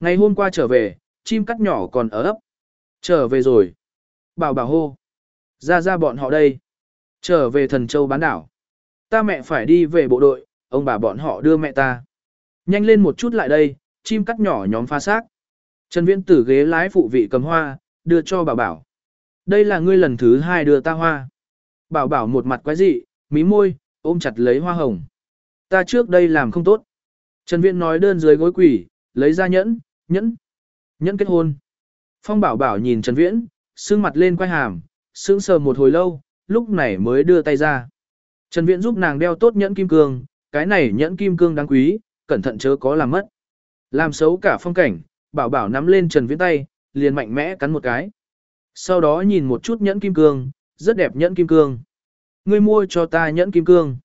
Ngày hôm qua trở về, chim cắt nhỏ còn ở ấp. Trở về rồi. Bảo bảo hô. Ra ra bọn họ đây. Trở về thần châu bán đảo. Ta mẹ phải đi về bộ đội, ông bà bọn họ đưa mẹ ta. Nhanh lên một chút lại đây, chim cắt nhỏ nhóm pha xác. Trần Viễn tử ghế lái phụ vị cầm hoa, đưa cho bảo bảo. Đây là ngươi lần thứ hai đưa ta hoa. Bảo bảo một mặt quái dị, mí môi, ôm chặt lấy hoa hồng. Ta trước đây làm không tốt. Trần Viễn nói đơn dưới gối quỷ, lấy ra nhẫn, nhẫn, nhẫn kết hôn. Phong bảo bảo nhìn Trần Viễn, sương mặt lên quay hàm, sững sờ một hồi lâu, lúc này mới đưa tay ra. Trần Viễn giúp nàng đeo tốt nhẫn kim cương, cái này nhẫn kim cương đáng quý, cẩn thận chớ có làm mất. Làm xấu cả phong cảnh, bảo bảo nắm lên Trần Viễn tay, liền mạnh mẽ cắn một cái. Sau đó nhìn một chút nhẫn kim cương, rất đẹp nhẫn kim cương. Ngươi mua cho ta nhẫn kim cương.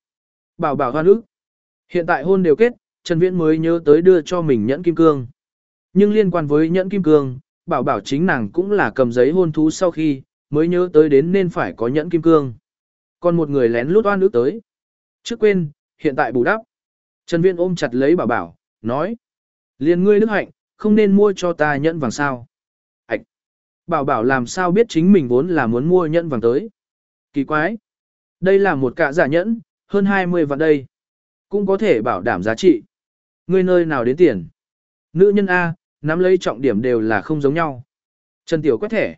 Bảo bảo hoan ức. Hiện tại hôn đều kết, Trần Viễn mới nhớ tới đưa cho mình nhẫn kim cương. Nhưng liên quan với nhẫn kim cương, bảo bảo chính nàng cũng là cầm giấy hôn thú sau khi, mới nhớ tới đến nên phải có nhẫn kim cương. Còn một người lén lút oan ước tới. Trước quên, hiện tại bù đắp. Trần Viễn ôm chặt lấy bảo bảo, nói. Liên ngươi đức hạnh, không nên mua cho ta nhẫn vàng sao. Ảch! Bảo bảo làm sao biết chính mình vốn là muốn mua nhẫn vàng tới. Kỳ quái! Đây là một cả giả nhẫn, hơn 20 vạn đây. Cũng có thể bảo đảm giá trị. Ngươi nơi nào đến tiền? Nữ nhân A, nắm lấy trọng điểm đều là không giống nhau. Trần Tiểu quét thẻ.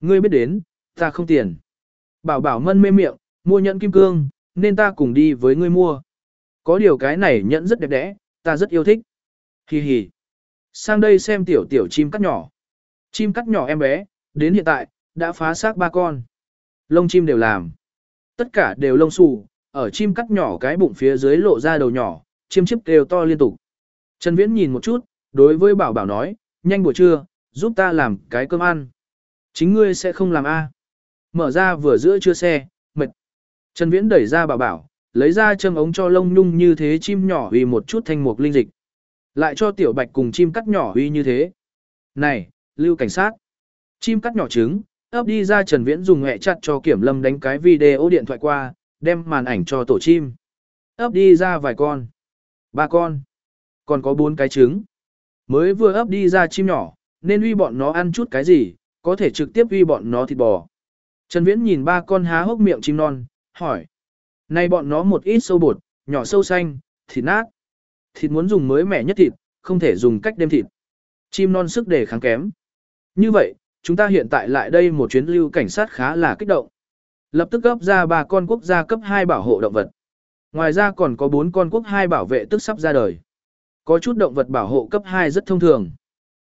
Ngươi biết đến, ta không tiền. Bảo bảo mân mê miệng, mua nhẫn kim cương, nên ta cùng đi với ngươi mua. Có điều cái này nhẫn rất đẹp đẽ, ta rất yêu thích. Hi hi. Sang đây xem tiểu tiểu chim cắt nhỏ. Chim cắt nhỏ em bé, đến hiện tại, đã phá xác ba con. Lông chim đều làm. Tất cả đều lông xù, ở chim cắt nhỏ cái bụng phía dưới lộ ra đầu nhỏ, chim chiếp đều to liên tục. Trần Viễn nhìn một chút, đối với bảo bảo nói, nhanh buổi trưa, giúp ta làm cái cơm ăn. Chính ngươi sẽ không làm a Mở ra vừa giữa trưa xe, mệt. Trần Viễn đẩy ra bảo bảo, lấy ra châm ống cho lông nhung như thế chim nhỏ vì một chút thanh mục linh dịch. Lại cho tiểu bạch cùng chim cắt nhỏ huy như thế. Này, lưu cảnh sát. Chim cắt nhỏ trứng, ấp đi ra Trần Viễn dùng hẹ chặt cho kiểm lâm đánh cái video điện thoại qua, đem màn ảnh cho tổ chim. Ấp đi ra vài con. Ba con. Còn có bốn cái trứng. Mới vừa ấp đi ra chim nhỏ, nên uy bọn nó ăn chút cái gì, có thể trực tiếp uy bọn nó thịt bò. Trần Viễn nhìn ba con há hốc miệng chim non, hỏi. Này bọn nó một ít sâu bột, nhỏ sâu xanh, thịt nát. Thịt muốn dùng mới mẻ nhất thịt, không thể dùng cách đem thịt. Chim non sức đề kháng kém. Như vậy, chúng ta hiện tại lại đây một chuyến lưu cảnh sát khá là kích động. Lập tức gấp ra ba con quốc gia cấp 2 bảo hộ động vật. Ngoài ra còn có 4 con quốc 2 bảo vệ tức sắp ra đời. Có chút động vật bảo hộ cấp 2 rất thông thường.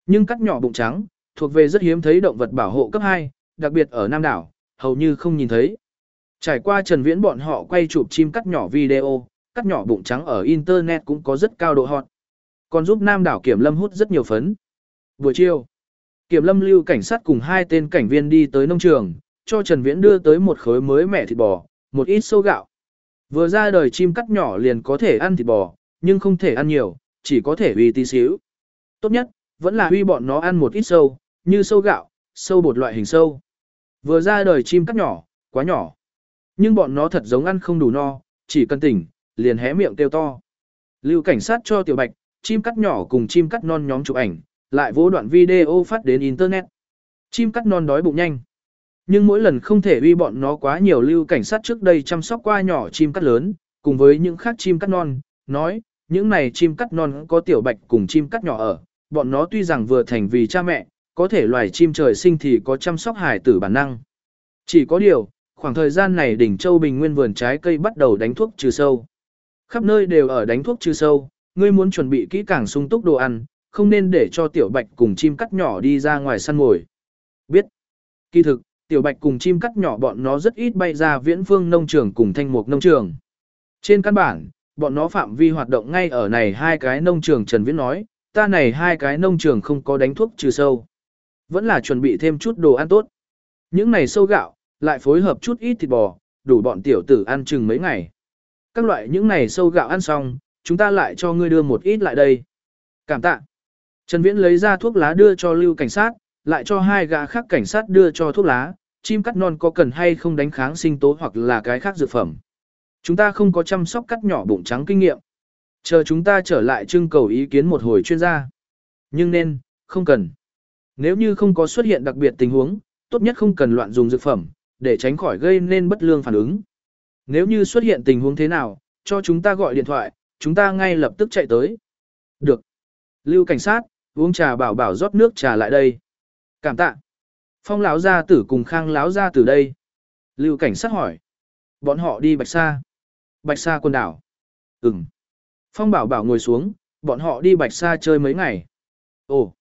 Nhưng cắt nhỏ bụng trắng, thuộc về rất hiếm thấy động vật bảo hộ cấp 2, đặc biệt ở Nam đảo, hầu như không nhìn thấy. Trải qua Trần Viễn bọn họ quay chụp chim cắt nhỏ video, cắt nhỏ bụng trắng ở Internet cũng có rất cao độ hot. Còn giúp Nam đảo Kiểm Lâm hút rất nhiều phấn. Buổi chiều, Kiểm Lâm lưu cảnh sát cùng hai tên cảnh viên đi tới nông trường, cho Trần Viễn đưa tới một khối mới mẻ thịt bò, một ít sâu gạo. Vừa ra đời chim cắt nhỏ liền có thể ăn thịt bò, nhưng không thể ăn nhiều, chỉ có thể uy tí xíu. Tốt nhất, vẫn là uy bọn nó ăn một ít sâu, như sâu gạo, sâu bột loại hình sâu. Vừa ra đời chim cắt nhỏ, quá nhỏ. Nhưng bọn nó thật giống ăn không đủ no, chỉ cần tỉnh, liền hé miệng kêu to. Lưu cảnh sát cho tiểu bạch, chim cắt nhỏ cùng chim cắt non nhóm chụp ảnh, lại vỗ đoạn video phát đến internet. Chim cắt non đói bụng nhanh. Nhưng mỗi lần không thể uy bọn nó quá nhiều lưu cảnh sát trước đây chăm sóc qua nhỏ chim cắt lớn, cùng với những khác chim cắt non, nói, những này chim cắt non có tiểu bạch cùng chim cắt nhỏ ở, bọn nó tuy rằng vừa thành vì cha mẹ, có thể loài chim trời sinh thì có chăm sóc hài tử bản năng. Chỉ có điều, khoảng thời gian này đỉnh châu bình nguyên vườn trái cây bắt đầu đánh thuốc trừ sâu. Khắp nơi đều ở đánh thuốc trừ sâu, ngươi muốn chuẩn bị kỹ càng sung túc đồ ăn, không nên để cho tiểu bạch cùng chim cắt nhỏ đi ra ngoài săn mồi. Biết. Kỳ thực, tiểu bạch cùng chim cắt nhỏ bọn nó rất ít bay ra viễn phương nông trường cùng thanh mục nông trường. Trên căn bản, bọn nó phạm vi hoạt động ngay ở này hai cái nông trường Trần Viễn nói, ta này hai cái nông trường không có đánh thuốc trừ sâu. Vẫn là chuẩn bị thêm chút đồ ăn tốt. Những này sâu gạo, lại phối hợp chút ít thịt bò, đủ bọn tiểu tử ăn chừng mấy ngày. Các loại những này sâu gạo ăn xong, chúng ta lại cho ngươi đưa một ít lại đây. Cảm tạ. Trần Viễn lấy ra thuốc lá đưa cho lưu cảnh sát, lại cho hai gã khác cảnh sát đưa cho thuốc lá, chim cắt non có cần hay không đánh kháng sinh tố hoặc là cái khác dược phẩm. Chúng ta không có chăm sóc cắt nhỏ bụng trắng kinh nghiệm. Chờ chúng ta trở lại trưng cầu ý kiến một hồi chuyên gia. Nhưng nên, không cần. Nếu như không có xuất hiện đặc biệt tình huống, tốt nhất không cần loạn dùng dược phẩm, để tránh khỏi gây nên bất lương phản ứng. Nếu như xuất hiện tình huống thế nào, cho chúng ta gọi điện thoại, chúng ta ngay lập tức chạy tới. Được. Lưu cảnh sát, uống trà bảo bảo rót nước trà lại đây. Cảm tạ. Phong lão gia tử cùng Khang lão gia tử đây. Lưu cảnh sát hỏi. Bọn họ đi Bạch Sa. Bạch Sa quần đảo. Ừm. Phong bảo bảo ngồi xuống, bọn họ đi Bạch Sa chơi mấy ngày. Ồ.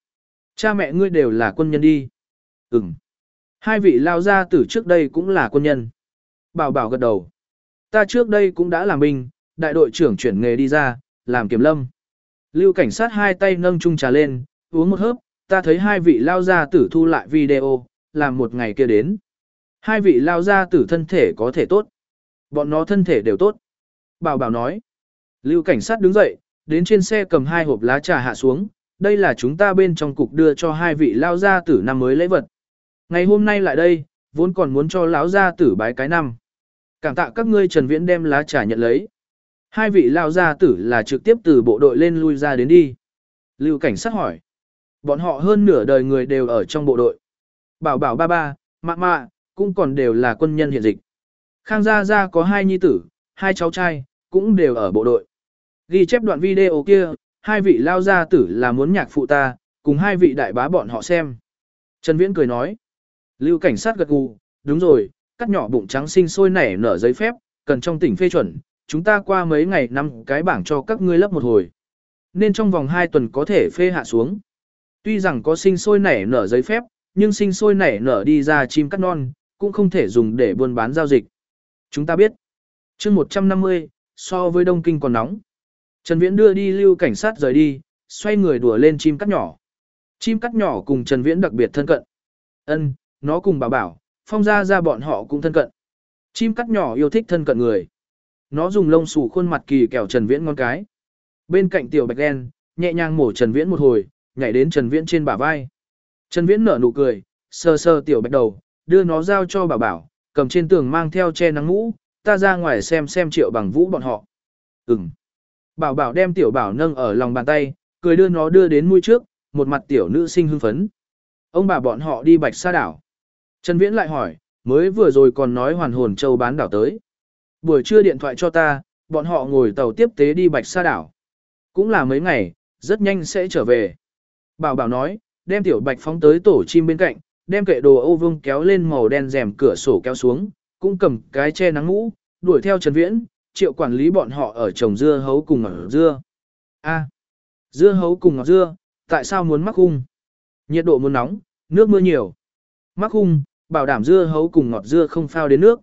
Cha mẹ ngươi đều là quân nhân đi. Ừm. Hai vị lao gia tử trước đây cũng là quân nhân. Bảo bảo gật đầu. Ta trước đây cũng đã làm binh, đại đội trưởng chuyển nghề đi ra, làm kiểm lâm. Lưu cảnh sát hai tay nâng chung trà lên, uống một hớp, ta thấy hai vị lao gia tử thu lại video, làm một ngày kia đến. Hai vị lao gia tử thân thể có thể tốt. Bọn nó thân thể đều tốt. Bảo bảo nói. Lưu cảnh sát đứng dậy, đến trên xe cầm hai hộp lá trà hạ xuống. Đây là chúng ta bên trong cục đưa cho hai vị lao gia tử năm mới lễ vật. Ngày hôm nay lại đây, vốn còn muốn cho lão gia tử bái cái năm. Cảm tạ các ngươi Trần Viễn đem lá trà nhận lấy. Hai vị lao gia tử là trực tiếp từ bộ đội lên lui ra đến đi. Lưu cảnh sát hỏi. Bọn họ hơn nửa đời người đều ở trong bộ đội. Bảo bảo ba ba, mạ mạ, cũng còn đều là quân nhân hiện dịch. Khang Gia Gia có hai nhi tử, hai cháu trai, cũng đều ở bộ đội. Ghi chép đoạn video kia, hai vị lao gia tử là muốn nhạc phụ ta, cùng hai vị đại bá bọn họ xem. Trần Viễn cười nói. Lưu cảnh sát gật gù, đúng rồi, cắt nhỏ bụng trắng sinh sôi nảy nở giấy phép, cần trong tỉnh phê chuẩn, chúng ta qua mấy ngày năm cái bảng cho các ngươi lấp một hồi. Nên trong vòng 2 tuần có thể phê hạ xuống. Tuy rằng có sinh sôi nảy nở giấy phép, nhưng sinh sôi nảy nở đi ra chim cắt non, cũng không thể dùng để buôn bán giao dịch. Chúng ta biết. chương 150, so với Đông Kinh còn nóng. Trần Viễn đưa đi lưu cảnh sát rời đi, xoay người đùa lên chim cắt nhỏ. Chim cắt nhỏ cùng Trần Viễn đặc biệt thân cận. Ân, nó cùng bảo bảo, phong ra ra bọn họ cũng thân cận. Chim cắt nhỏ yêu thích thân cận người. Nó dùng lông xù khuôn mặt kỳ kẹo Trần Viễn ngon cái. Bên cạnh tiểu bạch đen, nhẹ nhàng mổ Trần Viễn một hồi, nhảy đến Trần Viễn trên bả vai. Trần Viễn nở nụ cười, sờ sờ tiểu bạch đầu, đưa nó giao cho bảo bảo, cầm trên tường mang theo che nắng mũ, ta ra ngoài xem xem triệu bằng vũ bọn họ. Ừm. Bảo bảo đem tiểu bảo nâng ở lòng bàn tay, cười đưa nó đưa đến mũi trước, một mặt tiểu nữ sinh hưng phấn. Ông bà bọn họ đi bạch sa đảo. Trần Viễn lại hỏi, mới vừa rồi còn nói hoàn hồn châu bán đảo tới. Buổi trưa điện thoại cho ta, bọn họ ngồi tàu tiếp tế đi bạch sa đảo. Cũng là mấy ngày, rất nhanh sẽ trở về. Bảo bảo nói, đem tiểu bạch phóng tới tổ chim bên cạnh, đem kệ đồ ô vương kéo lên màu đen rèm cửa sổ kéo xuống, cũng cầm cái che nắng mũ, đuổi theo Trần Viễn, triệu quản lý bọn họ ở trồng dưa hấu cùng ngọt dưa. A, dưa hấu cùng ngọt dưa, tại sao muốn mắc hung? Nhiệt độ muốn nóng, nước mưa nhiều. Mắc hung, bảo đảm dưa hấu cùng ngọt dưa không phao đến nước.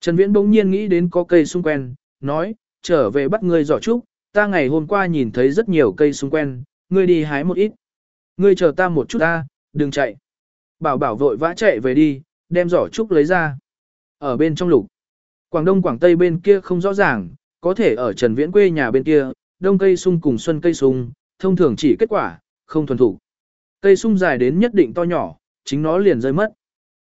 Trần Viễn bỗng nhiên nghĩ đến có cây xung quen, nói, trở về bắt ngươi giỏ trúc, ta ngày hôm qua nhìn thấy rất nhiều cây xung quen, ngươi đi hái một ít. Ngươi chờ ta một chút ta, đừng chạy. Bảo bảo vội vã chạy về đi, đem giỏ trúc lấy ra. Ở bên trong lục. Quảng Đông Quảng Tây bên kia không rõ ràng, có thể ở Trần Viễn quê nhà bên kia, đông cây sung cùng xuân cây sung, thông thường chỉ kết quả, không thuần thủ. Cây sung dài đến nhất định to nhỏ, chính nó liền rơi mất.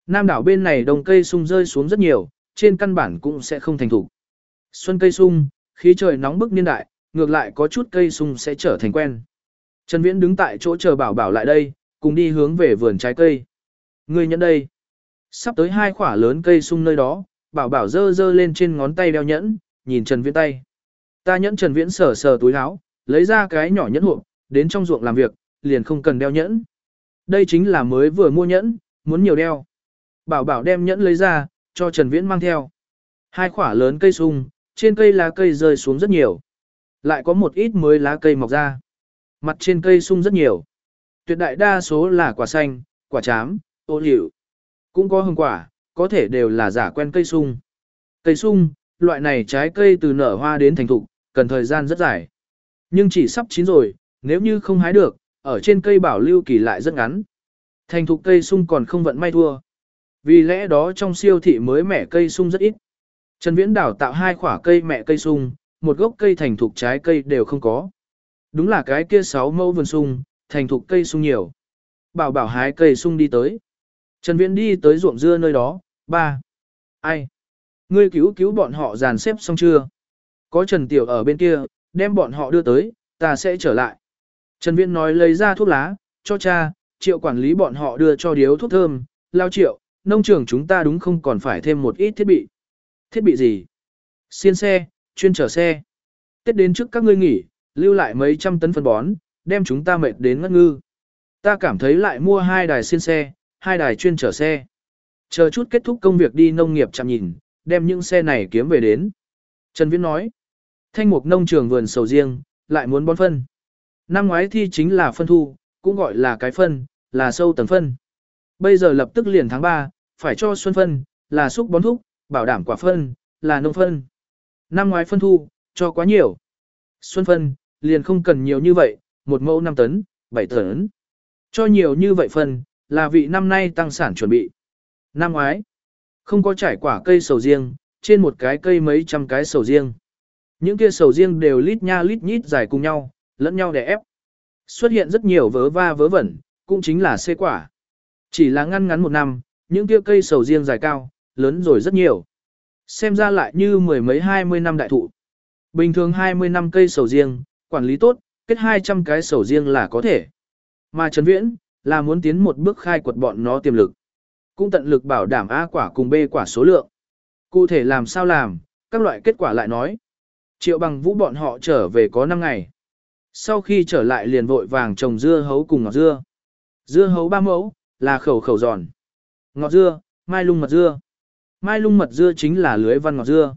Nam đảo bên này đông cây sung rơi xuống rất nhiều, trên căn bản cũng sẽ không thành thủ. Xuân cây sung, khí trời nóng bức niên đại, ngược lại có chút cây sung sẽ trở thành quen. Trần Viễn đứng tại chỗ chờ bảo bảo lại đây, cùng đi hướng về vườn trái cây. Người nhận đây. Sắp tới hai quả lớn cây sung nơi đó, bảo bảo dơ dơ lên trên ngón tay đeo nhẫn, nhìn Trần Viễn tay. Ta nhẫn Trần Viễn sờ sờ túi áo, lấy ra cái nhỏ nhẫn hộp, đến trong ruộng làm việc, liền không cần đeo nhẫn. Đây chính là mới vừa mua nhẫn, muốn nhiều đeo. Bảo bảo đem nhẫn lấy ra, cho Trần Viễn mang theo. Hai quả lớn cây sung, trên cây lá cây rơi xuống rất nhiều. Lại có một ít mới lá cây mọc ra. Mặt trên cây sung rất nhiều. Tuyệt đại đa số là quả xanh, quả chám, ô liu. Cũng có hồng quả, có thể đều là giả quen cây sung. Cây sung, loại này trái cây từ nở hoa đến thành thục, cần thời gian rất dài. Nhưng chỉ sắp chín rồi, nếu như không hái được, ở trên cây bảo lưu kỳ lại rất ngắn. Thành thục cây sung còn không vận may thua. Vì lẽ đó trong siêu thị mới mẻ cây sung rất ít. Trần Viễn đào tạo hai quả cây mẹ cây sung, một gốc cây thành thục trái cây đều không có. Đúng là cái kia sáu mẫu vườn sung, thành thục cây sung nhiều. Bảo bảo hái cây sung đi tới. Trần Viễn đi tới ruộng dưa nơi đó, ba. Ai? Ngươi cứu cứu bọn họ dàn xếp xong chưa? Có Trần Tiểu ở bên kia, đem bọn họ đưa tới, ta sẽ trở lại. Trần Viễn nói lấy ra thuốc lá, cho cha, triệu quản lý bọn họ đưa cho điếu thuốc thơm, lao triệu, nông trường chúng ta đúng không còn phải thêm một ít thiết bị. Thiết bị gì? Xiên xe, chuyên chở xe. Tết đến trước các ngươi nghỉ, lưu lại mấy trăm tấn phân bón, đem chúng ta mệt đến ngất ngư. Ta cảm thấy lại mua hai đài xiên xe, hai đài chuyên chở xe. Chờ chút kết thúc công việc đi nông nghiệp chạm nhìn, đem những xe này kiếm về đến. Trần Viễn nói, thanh mục nông trường vườn sầu riêng, lại muốn bón phân. Năm ngoái thi chính là phân thu, cũng gọi là cái phân, là sâu tầng phân. Bây giờ lập tức liền tháng 3, phải cho xuân phân, là xúc bón thúc, bảo đảm quả phân, là nông phân. Năm ngoái phân thu, cho quá nhiều. Xuân phân, liền không cần nhiều như vậy, một mẫu 5 tấn, 7 tấn. Cho nhiều như vậy phân, là vị năm nay tăng sản chuẩn bị. Năm ngoái, không có trải quả cây sầu riêng, trên một cái cây mấy trăm cái sầu riêng. Những kia sầu riêng đều lít nha lít nhít dài cùng nhau, lẫn nhau để ép. Xuất hiện rất nhiều vớ va vớ vẩn, cũng chính là xê quả. Chỉ là ngăn ngắn một năm, những kia cây sầu riêng dài cao, lớn rồi rất nhiều. Xem ra lại như mười mấy hai mươi năm đại thụ. Bình thường 20 năm cây sầu riêng, quản lý tốt, kết 200 cái sầu riêng là có thể. Mà Trần Viễn, là muốn tiến một bước khai quật bọn nó tiềm lực. Cũng tận lực bảo đảm A quả cùng B quả số lượng. Cụ thể làm sao làm, các loại kết quả lại nói. Triệu bằng vũ bọn họ trở về có 5 ngày. Sau khi trở lại liền vội vàng trồng dưa hấu cùng ngọt dưa. Dưa hấu ba mẫu, là khẩu khẩu giòn. Ngọt dưa, mai lung mật dưa. Mai lung mật dưa chính là lưới văn ngọt dưa.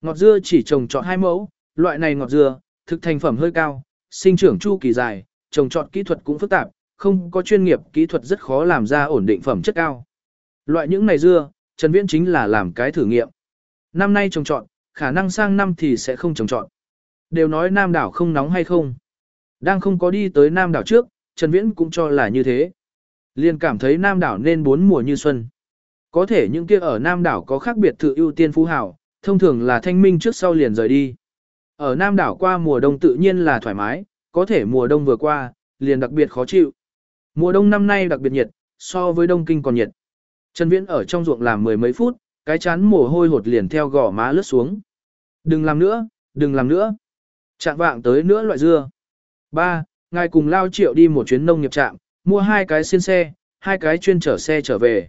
Ngọt dưa chỉ trồng trọt hai mẫu, loại này ngọt dưa, thực thành phẩm hơi cao, sinh trưởng chu kỳ dài, trồng trọt kỹ thuật cũng phức tạp, không có chuyên nghiệp kỹ thuật rất khó làm ra ổn định phẩm chất cao. Loại những này dưa, Trần Viễn chính là làm cái thử nghiệm. Năm nay trồng trọt, khả năng sang năm thì sẽ không trồng trọt. Đều nói Nam đảo không nóng hay không. Đang không có đi tới Nam đảo trước, Trần Viễn cũng cho là như thế. Liên cảm thấy Nam đảo nên bốn mùa như xuân. Có thể những kia ở Nam đảo có khác biệt tự ưu tiên phú hảo, thông thường là thanh minh trước sau liền rời đi. Ở Nam đảo qua mùa đông tự nhiên là thoải mái, có thể mùa đông vừa qua, liền đặc biệt khó chịu. Mùa đông năm nay đặc biệt nhiệt, so với đông kinh còn nhiệt. Trần Viễn ở trong ruộng làm mười mấy phút, cái chán mồ hôi hột liền theo gò má lướt xuống. Đừng làm nữa, đừng làm nữa. Chạm vạng tới nữa loại dưa. Ba, Ngài cùng lao triệu đi một chuyến nông nghiệp trạm, mua hai cái xiên xe, hai cái chuyên chở xe trở về.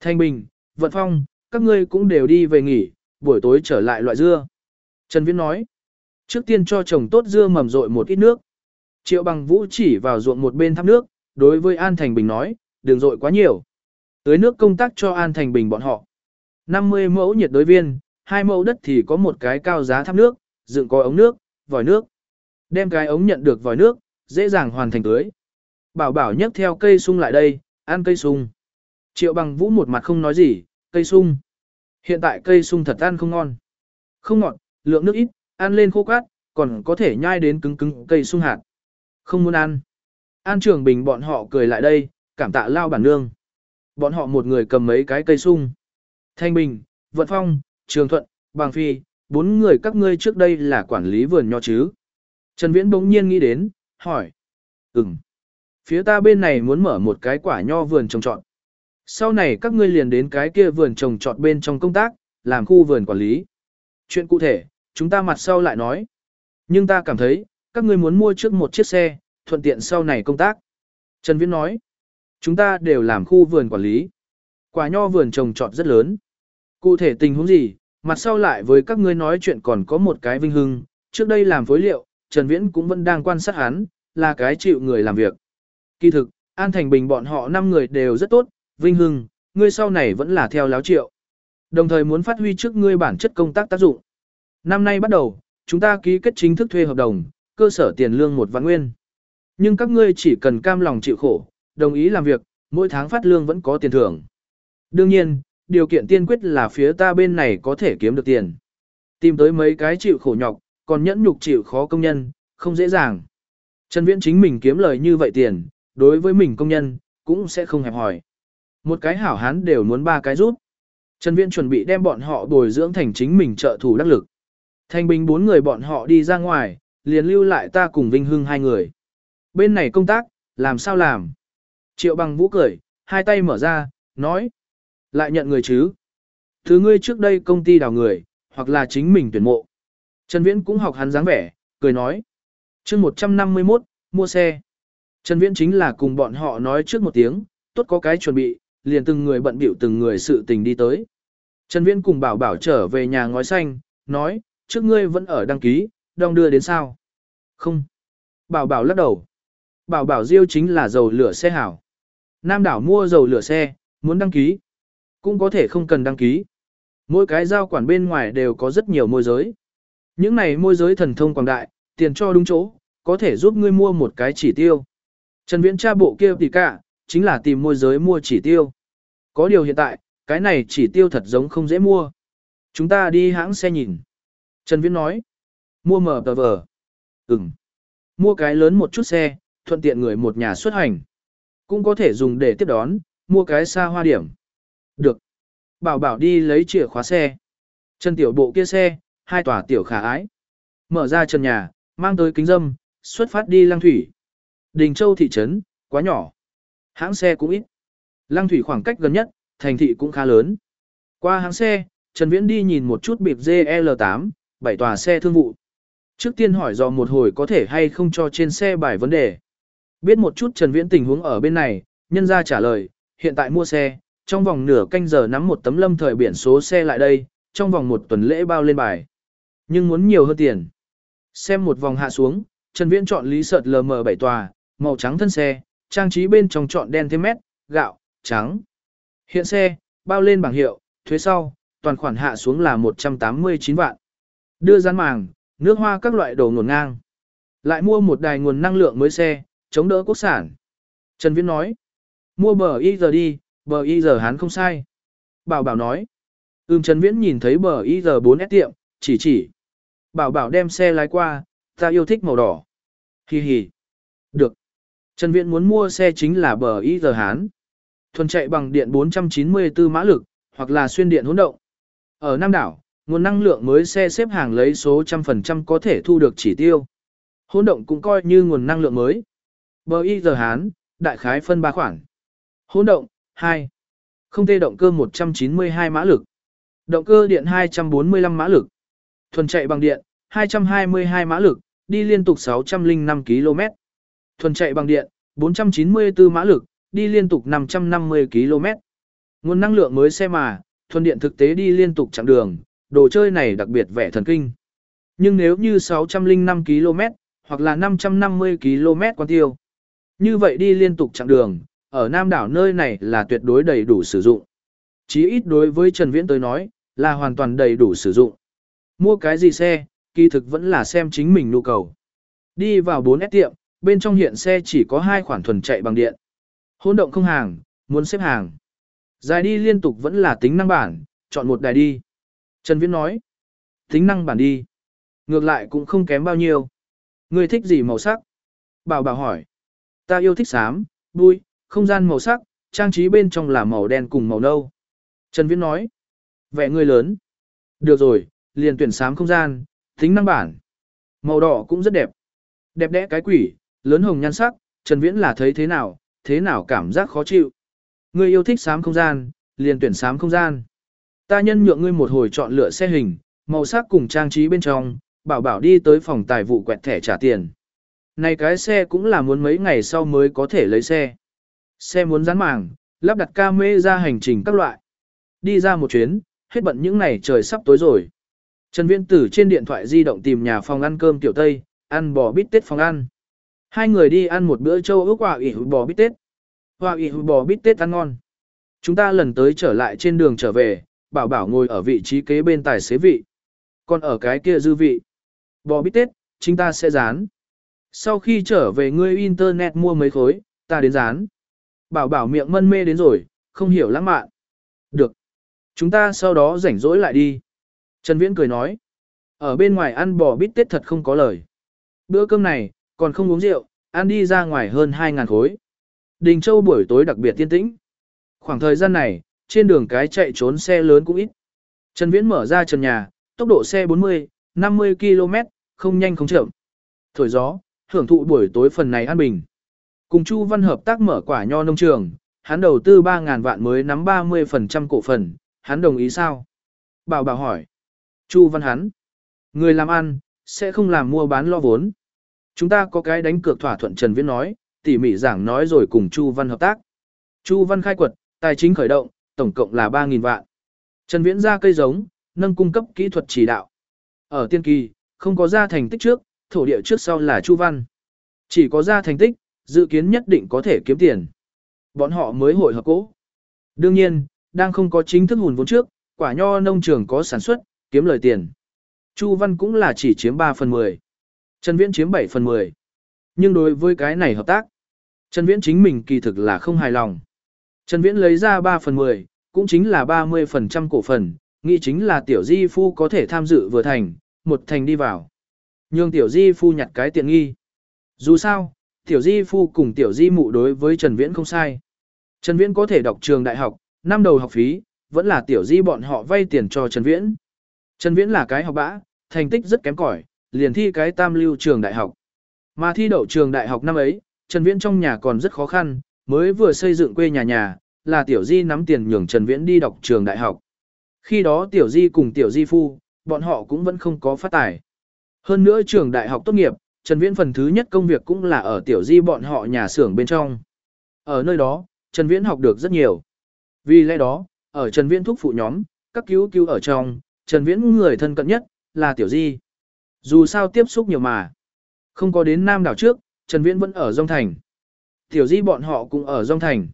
Thanh Bình, Vận Phong, các ngươi cũng đều đi về nghỉ, buổi tối trở lại loại dưa. Trần Viễn nói, trước tiên cho trồng tốt dưa mầm rội một ít nước. Triệu bằng vũ chỉ vào ruộng một bên thắp nước, đối với An Thành Bình nói, đừng rội quá nhiều. Tưới nước công tác cho An Thành Bình bọn họ. 50 mẫu nhiệt đối viên, hai mẫu đất thì có một cái cao giá tháp nước, dựng có ống nước, vòi nước. Đem cái ống nhận được vòi nước, dễ dàng hoàn thành tưới. Bảo bảo nhấc theo cây sung lại đây, ăn cây sung. Triệu bằng vũ một mặt không nói gì, cây sung. Hiện tại cây sung thật ăn không ngon. Không ngọt, lượng nước ít, ăn lên khô quát, còn có thể nhai đến cứng cứng cây sung hạt. Không muốn ăn. An trường bình bọn họ cười lại đây, cảm tạ lao bản nương. Bọn họ một người cầm mấy cái cây sung. Thanh Bình, Vận Phong, Trường Thuận, Bàng Phi, bốn người các ngươi trước đây là quản lý vườn nho chứ. Trần Viễn bỗng nhiên nghĩ đến, hỏi. Ừm. Phía ta bên này muốn mở một cái quả nho vườn trồng trọt. Sau này các ngươi liền đến cái kia vườn trồng trọt bên trong công tác, làm khu vườn quản lý. Chuyện cụ thể, chúng ta mặt sau lại nói. Nhưng ta cảm thấy, các ngươi muốn mua trước một chiếc xe, thuận tiện sau này công tác. Trần Viễn nói, chúng ta đều làm khu vườn quản lý. Quả nho vườn trồng trọt rất lớn. Cụ thể tình huống gì, mặt sau lại với các ngươi nói chuyện còn có một cái vinh hưng, trước đây làm phối liệu, Trần Viễn cũng vẫn đang quan sát hắn, là cái chịu người làm việc. Kỳ thực, An Thành Bình bọn họ 5 người đều rất tốt, Vinh Hưng, ngươi sau này vẫn là theo láo triệu. Đồng thời muốn phát huy trước ngươi bản chất công tác tác dụng. Năm nay bắt đầu, chúng ta ký kết chính thức thuê hợp đồng, cơ sở tiền lương một vạn nguyên. Nhưng các ngươi chỉ cần cam lòng chịu khổ, đồng ý làm việc, mỗi tháng phát lương vẫn có tiền thưởng. Đương nhiên, điều kiện tiên quyết là phía ta bên này có thể kiếm được tiền. Tìm tới mấy cái chịu khổ nhọc, còn nhẫn nhục chịu khó công nhân, không dễ dàng. Trần Viễn chính mình kiếm lời như vậy tiền, đối với mình công nhân, cũng sẽ không hẹp hỏi. Một cái hảo hán đều muốn ba cái rút. Trần Viễn chuẩn bị đem bọn họ bồi dưỡng thành chính mình trợ thủ đắc lực. Thanh Bình bốn người bọn họ đi ra ngoài, liền lưu lại ta cùng Vinh Hưng hai người. Bên này công tác, làm sao làm? Triệu bằng vũ cười, hai tay mở ra, nói. Lại nhận người chứ? Thứ ngươi trước đây công ty đào người, hoặc là chính mình tuyển mộ. Trần Viễn cũng học hắn dáng vẻ, cười nói. chương 151, mua xe. Trần Viễn chính là cùng bọn họ nói trước một tiếng, tốt có cái chuẩn bị, liền từng người bận biểu từng người sự tình đi tới. Trần Viễn cùng bảo bảo trở về nhà ngói xanh, nói, trước ngươi vẫn ở đăng ký, đong đưa đến sao? Không. Bảo bảo lắc đầu. Bảo bảo diêu chính là dầu lửa xe hảo. Nam đảo mua dầu lửa xe, muốn đăng ký. Cũng có thể không cần đăng ký. Mỗi cái giao quản bên ngoài đều có rất nhiều môi giới. Những này môi giới thần thông quảng đại, tiền cho đúng chỗ, có thể giúp ngươi mua một cái chỉ tiêu. Trần Viễn tra bộ kia thì cả, chính là tìm môi giới mua chỉ tiêu. Có điều hiện tại, cái này chỉ tiêu thật giống không dễ mua. Chúng ta đi hãng xe nhìn. Trần Viễn nói. Mua mở tờ vờ. Ừm. Mua cái lớn một chút xe, thuận tiện người một nhà xuất hành. Cũng có thể dùng để tiếp đón, mua cái xa hoa điểm. Được. Bảo bảo đi lấy chìa khóa xe. chân tiểu bộ kia xe, hai tòa tiểu khả ái. Mở ra trần nhà, mang tới kính dâm, xuất phát đi lăng thủy. Đình Châu thị trấn, quá nhỏ. Hãng xe cũng ít. Lăng thủy khoảng cách gần nhất, thành thị cũng khá lớn. Qua hãng xe, Trần Viễn đi nhìn một chút bịp GL8, bảy tòa xe thương vụ. Trước tiên hỏi dò một hồi có thể hay không cho trên xe bài vấn đề. Biết một chút Trần Viễn tình huống ở bên này, nhân ra trả lời, hiện tại mua xe, trong vòng nửa canh giờ nắm một tấm lâm thời biển số xe lại đây, trong vòng một tuần lễ bao lên bài. Nhưng muốn nhiều hơn tiền. Xem một vòng hạ xuống, Trần Viễn chọn lý sợt LM7 tòa, màu trắng thân xe, trang trí bên trong chọn đen thêm mét, gạo, trắng. Hiện xe, bao lên bảng hiệu, thuế sau, toàn khoản hạ xuống là 189 vạn. Đưa rán màng, nước hoa các loại đồ nguồn ngang. Lại mua một đài nguồn năng lượng mới xe, chống đỡ quốc sản. Trần Viễn nói, mua bờ y giờ đi, bờ y giờ hắn không sai. Bảo bảo nói, ưm Trần Viễn nhìn thấy bờ y giờ 4S tiệm, chỉ chỉ. Bảo bảo đem xe lái qua, ta yêu thích màu đỏ. Hi hi. Được. Trần Viễn muốn mua xe chính là bờ y giờ hán. Thuần chạy bằng điện 494 mã lực, hoặc là xuyên điện hỗn động. Ở Nam Đảo, nguồn năng lượng mới xe xếp hàng lấy số trăm phần trăm có thể thu được chỉ tiêu. Hỗn động cũng coi như nguồn năng lượng mới. Bờ y giờ Hán, đại khái phân ba khoản. Hỗn động, 2. Không tê động cơ 192 mã lực. Động cơ điện 245 mã lực. Thuần chạy bằng điện, 222 mã lực, đi liên tục 605 km. Thuần chạy bằng điện, 494 mã lực, đi liên tục 550 km. Nguồn năng lượng mới xe mà, thuần điện thực tế đi liên tục chặng đường, đồ chơi này đặc biệt vẻ thần kinh. Nhưng nếu như 605 km, hoặc là 550 km quan tiêu, như vậy đi liên tục chặng đường, ở Nam đảo nơi này là tuyệt đối đầy đủ sử dụng. Chí ít đối với Trần Viễn tới nói, là hoàn toàn đầy đủ sử dụng. Mua cái gì xe, kỳ thực vẫn là xem chính mình nhu cầu. Đi vào 4S tiệm, bên trong hiện xe chỉ có hai khoản thuần chạy bằng điện. Hỗn động không hàng, muốn xếp hàng. Dài đi liên tục vẫn là tính năng bản, chọn một đài đi. Trần Viễn nói, tính năng bản đi. Ngược lại cũng không kém bao nhiêu. Người thích gì màu sắc? Bảo bảo hỏi. Ta yêu thích xám, bui, không gian màu sắc, trang trí bên trong là màu đen cùng màu nâu. Trần Viễn nói. Vẻ người lớn. Được rồi, liền tuyển xám không gian, tính năng bản. Màu đỏ cũng rất đẹp. Đẹp đẽ cái quỷ, lớn hồng nhan sắc, Trần Viễn là thấy thế nào, thế nào cảm giác khó chịu. Ngươi yêu thích xám không gian, liền tuyển xám không gian. Ta nhân nhượng ngươi một hồi chọn lựa xe hình, màu sắc cùng trang trí bên trong, bảo bảo đi tới phòng tài vụ quẹt thẻ trả tiền. Này cái xe cũng là muốn mấy ngày sau mới có thể lấy xe. Xe muốn dán màng, lắp đặt camera hành trình các loại. Đi ra một chuyến, hết bận những ngày trời sắp tối rồi. Trần Viễn Tử trên điện thoại di động tìm nhà phòng ăn cơm tiểu Tây, ăn bò bít tết phòng ăn. Hai người đi ăn một bữa châu ước quả ỉ bò bít tết. Hoa hủ bò bít tết ăn ngon. Chúng ta lần tới trở lại trên đường trở về, bảo bảo ngồi ở vị trí kế bên tài xế vị. Còn ở cái kia dư vị. Bò bít tết, chúng ta sẽ dán. Sau khi trở về ngươi internet mua mấy khối, ta đến dán. Bảo bảo miệng mân mê đến rồi, không hiểu lãng mạn. Được. Chúng ta sau đó rảnh rỗi lại đi. Trần Viễn cười nói. Ở bên ngoài ăn bò bít tết thật không có lời. Bữa cơm này, còn không uống rượu, ăn đi ra ngoài hơn 2.000 khối. Đình Châu buổi tối đặc biệt tiên tĩnh. Khoảng thời gian này, trên đường cái chạy trốn xe lớn cũng ít. Trần Viễn mở ra trần nhà, tốc độ xe 40, 50 km, không nhanh không chậm. Thổi gió, hưởng thụ buổi tối phần này an bình. Cùng Chu Văn hợp tác mở quả nho nông trường, hắn đầu tư 3.000 vạn mới nắm 30% cổ phần, hắn đồng ý sao? Bảo bảo hỏi. Chu Văn hắn. Người làm ăn, sẽ không làm mua bán lo vốn. Chúng ta có cái đánh cược thỏa thuận Trần Viễn nói, tỉ mỉ giảng nói rồi cùng Chu Văn hợp tác. Chu Văn khai quật, tài chính khởi động, tổng cộng là 3.000 vạn. Trần Viễn ra cây giống, nâng cung cấp kỹ thuật chỉ đạo. Ở tiên kỳ, không có ra thành tích trước, thổ địa trước sau là Chu Văn. Chỉ có ra thành tích, dự kiến nhất định có thể kiếm tiền. Bọn họ mới hội hợp cố. Đương nhiên, đang không có chính thức hùn vốn trước, quả nho nông trường có sản xuất, kiếm lời tiền. Chu Văn cũng là chỉ chiếm 3 phần 10. Trần Viễn chiếm 7 phần 10. Nhưng đối với cái này hợp tác, Trần Viễn chính mình kỳ thực là không hài lòng. Trần Viễn lấy ra 3 phần 10, cũng chính là 30% cổ phần, nghĩ chính là tiểu di phu có thể tham dự vừa thành, một thành đi vào. Nhưng tiểu di phu nhặt cái tiện nghi. Dù sao, tiểu di phu cùng tiểu di mụ đối với Trần Viễn không sai. Trần Viễn có thể đọc trường đại học, năm đầu học phí, vẫn là tiểu di bọn họ vay tiền cho Trần Viễn. Trần Viễn là cái học bã, thành tích rất kém cỏi, liền thi cái tam lưu trường đại học. Mà thi đậu trường đại học năm ấy, Trần Viễn trong nhà còn rất khó khăn, mới vừa xây dựng quê nhà nhà, là Tiểu Di nắm tiền nhường Trần Viễn đi đọc trường đại học. Khi đó Tiểu Di cùng Tiểu Di Phu, bọn họ cũng vẫn không có phát tài. Hơn nữa trường đại học tốt nghiệp, Trần Viễn phần thứ nhất công việc cũng là ở Tiểu Di bọn họ nhà xưởng bên trong. Ở nơi đó, Trần Viễn học được rất nhiều. Vì lẽ đó, ở Trần Viễn thúc phụ nhóm, các cứu cứu ở trong, Trần Viễn người thân cận nhất, là Tiểu Di. Dù sao tiếp xúc nhiều mà. Không có đến Nam đảo trước, Trần Viễn vẫn ở Dông Thành. Tiểu Di bọn họ cũng ở Dông Thành.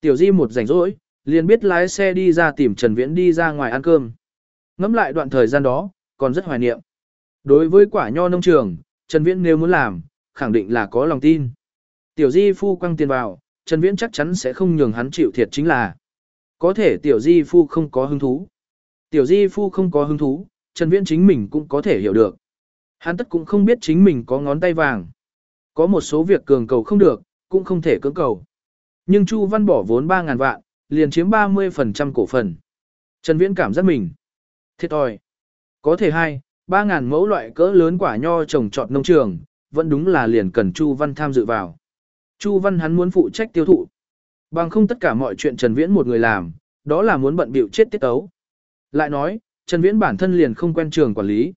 Tiểu Di một rảnh rỗi, liền biết lái xe đi ra tìm Trần Viễn đi ra ngoài ăn cơm. Ngắm lại đoạn thời gian đó, còn rất hoài niệm. Đối với quả nho nông trường, Trần Viễn nếu muốn làm, khẳng định là có lòng tin. Tiểu Di phu quăng tiền vào, Trần Viễn chắc chắn sẽ không nhường hắn chịu thiệt chính là. Có thể Tiểu Di phu không có hứng thú. Tiểu Di phu không có hứng thú, Trần Viễn chính mình cũng có thể hiểu được. Hắn tất cũng không biết chính mình có ngón tay vàng. Có một số việc cường cầu không được, cũng không thể cưỡng cầu. Nhưng Chu Văn bỏ vốn 3.000 vạn, liền chiếm 30% cổ phần. Trần Viễn cảm giác mình thiệt thòi. Có thể hai, 3.000 mẫu loại cỡ lớn quả nho trồng trọt nông trường, vẫn đúng là liền cần Chu Văn tham dự vào. Chu Văn hắn muốn phụ trách tiêu thụ. Bằng không tất cả mọi chuyện Trần Viễn một người làm, đó là muốn bận bịu chết tiết tấu. Lại nói, Trần Viễn bản thân liền không quen trường quản lý.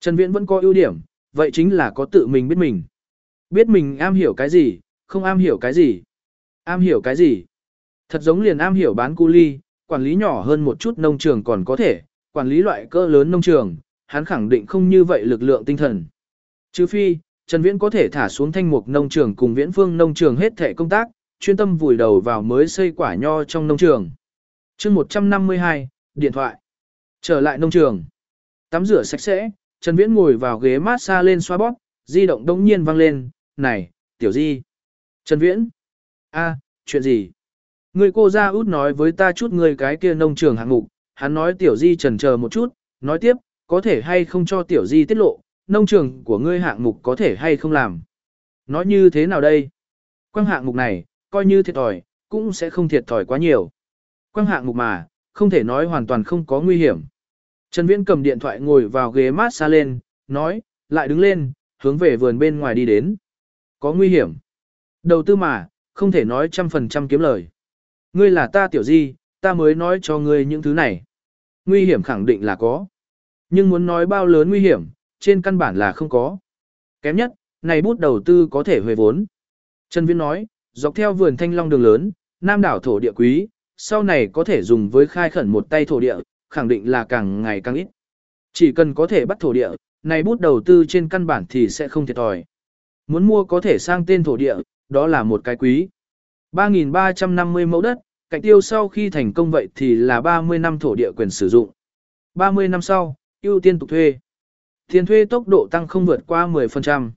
Trần Viễn vẫn có ưu điểm, vậy chính là có tự mình biết mình. Biết mình am hiểu cái gì, không am hiểu cái gì. Am hiểu cái gì? Thật giống liền am hiểu bán cu ly, quản lý nhỏ hơn một chút nông trường còn có thể, quản lý loại cỡ lớn nông trường, hắn khẳng định không như vậy lực lượng tinh thần. Trừ phi, Trần Viễn có thể thả xuống thanh mục nông trường cùng Viễn Phương nông trường hết thể công tác, chuyên tâm vùi đầu vào mới xây quả nho trong nông trường. Chương 152, điện thoại. Trở lại nông trường. Tắm rửa sạch sẽ, Trần Viễn ngồi vào ghế massage lên xoa bóp, di động đống nhiên vang lên, "Này, tiểu Di." Trần Viễn. "A, chuyện gì?" Người cô gia út nói với ta chút người cái kia nông trường hạng mục, hắn nói tiểu Di trần chờ một chút, nói tiếp, có thể hay không cho tiểu Di tiết lộ, nông trường của ngươi hạng mục có thể hay không làm. Nói như thế nào đây? Quang hạng mục này, coi như thiệt thòi, cũng sẽ không thiệt thòi quá nhiều. Quang hạng mục mà, không thể nói hoàn toàn không có nguy hiểm. Trần Viễn cầm điện thoại ngồi vào ghế mát xa lên, nói, lại đứng lên, hướng về vườn bên ngoài đi đến. Có nguy hiểm. Đầu tư mà, không thể nói trăm phần trăm kiếm lời. Ngươi là ta tiểu di, ta mới nói cho ngươi những thứ này. Nguy hiểm khẳng định là có. Nhưng muốn nói bao lớn nguy hiểm, trên căn bản là không có. Kém nhất, này bút đầu tư có thể hồi vốn. Trần Viễn nói, dọc theo vườn thanh long đường lớn, nam đảo thổ địa quý, sau này có thể dùng với khai khẩn một tay thổ địa, khẳng định là càng ngày càng ít. Chỉ cần có thể bắt thổ địa, này bút đầu tư trên căn bản thì sẽ không thiệt thòi. Muốn mua có thể sang tên thổ địa, đó là một cái quý. 3.350 mẫu đất, cạnh tiêu sau khi thành công vậy thì là 30 năm thổ địa quyền sử dụng. 30 năm sau, ưu tiên tục thuê. Tiền thuê tốc độ tăng không vượt qua 10%.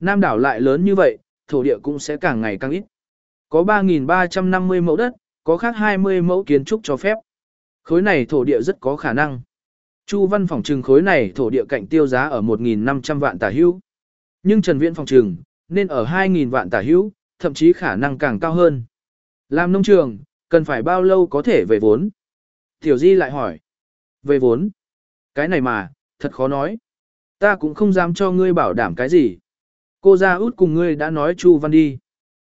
Nam đảo lại lớn như vậy, thổ địa cũng sẽ càng ngày càng ít. Có 3.350 mẫu đất, có khác 20 mẫu kiến trúc cho phép. Khối này thổ địa rất có khả năng. Chu văn phòng trừng khối này thổ địa cạnh tiêu giá ở 1.500 vạn tả hữu. Nhưng Trần Viễn phòng trừng, nên ở 2.000 vạn tả hữu, thậm chí khả năng càng cao hơn. Làm nông trường, cần phải bao lâu có thể về vốn? Tiểu Di lại hỏi. Về vốn? Cái này mà, thật khó nói. Ta cũng không dám cho ngươi bảo đảm cái gì. Cô gia út cùng ngươi đã nói Chu Văn đi.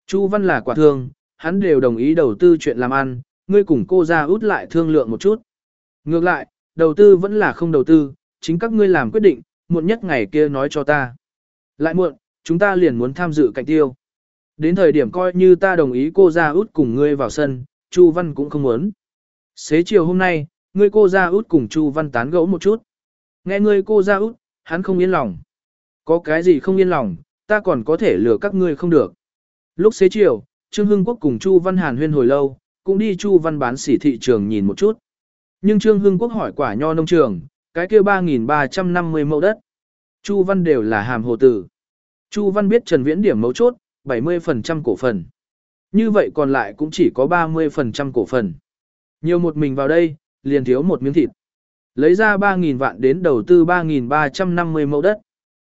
Chu Văn là quả thương, hắn đều đồng ý đầu tư chuyện làm ăn, ngươi cùng cô gia út lại thương lượng một chút. Ngược lại, đầu tư vẫn là không đầu tư, chính các ngươi làm quyết định, muộn nhất ngày kia nói cho ta. Lại muộn, chúng ta liền muốn tham dự cạnh tiêu. Đến thời điểm coi như ta đồng ý cô ra út cùng ngươi vào sân, Chu Văn cũng không muốn. Xế chiều hôm nay, ngươi cô ra út cùng Chu Văn tán gẫu một chút. Nghe ngươi cô ra út, hắn không yên lòng. Có cái gì không yên lòng, ta còn có thể lừa các ngươi không được. Lúc xế chiều, Trương Hưng Quốc cùng Chu Văn Hàn huyên hồi lâu, cũng đi Chu Văn bán sỉ thị trường nhìn một chút. Nhưng Trương Hưng Quốc hỏi quả nho nông trường, cái kia 3.350 mẫu đất. Chu Văn đều là hàm hồ tử. Chu Văn biết Trần Viễn điểm mấu chốt, 70% cổ phần. Như vậy còn lại cũng chỉ có 30% cổ phần. Nhiều một mình vào đây, liền thiếu một miếng thịt. Lấy ra 3.000 vạn đến đầu tư 3.350 mẫu đất.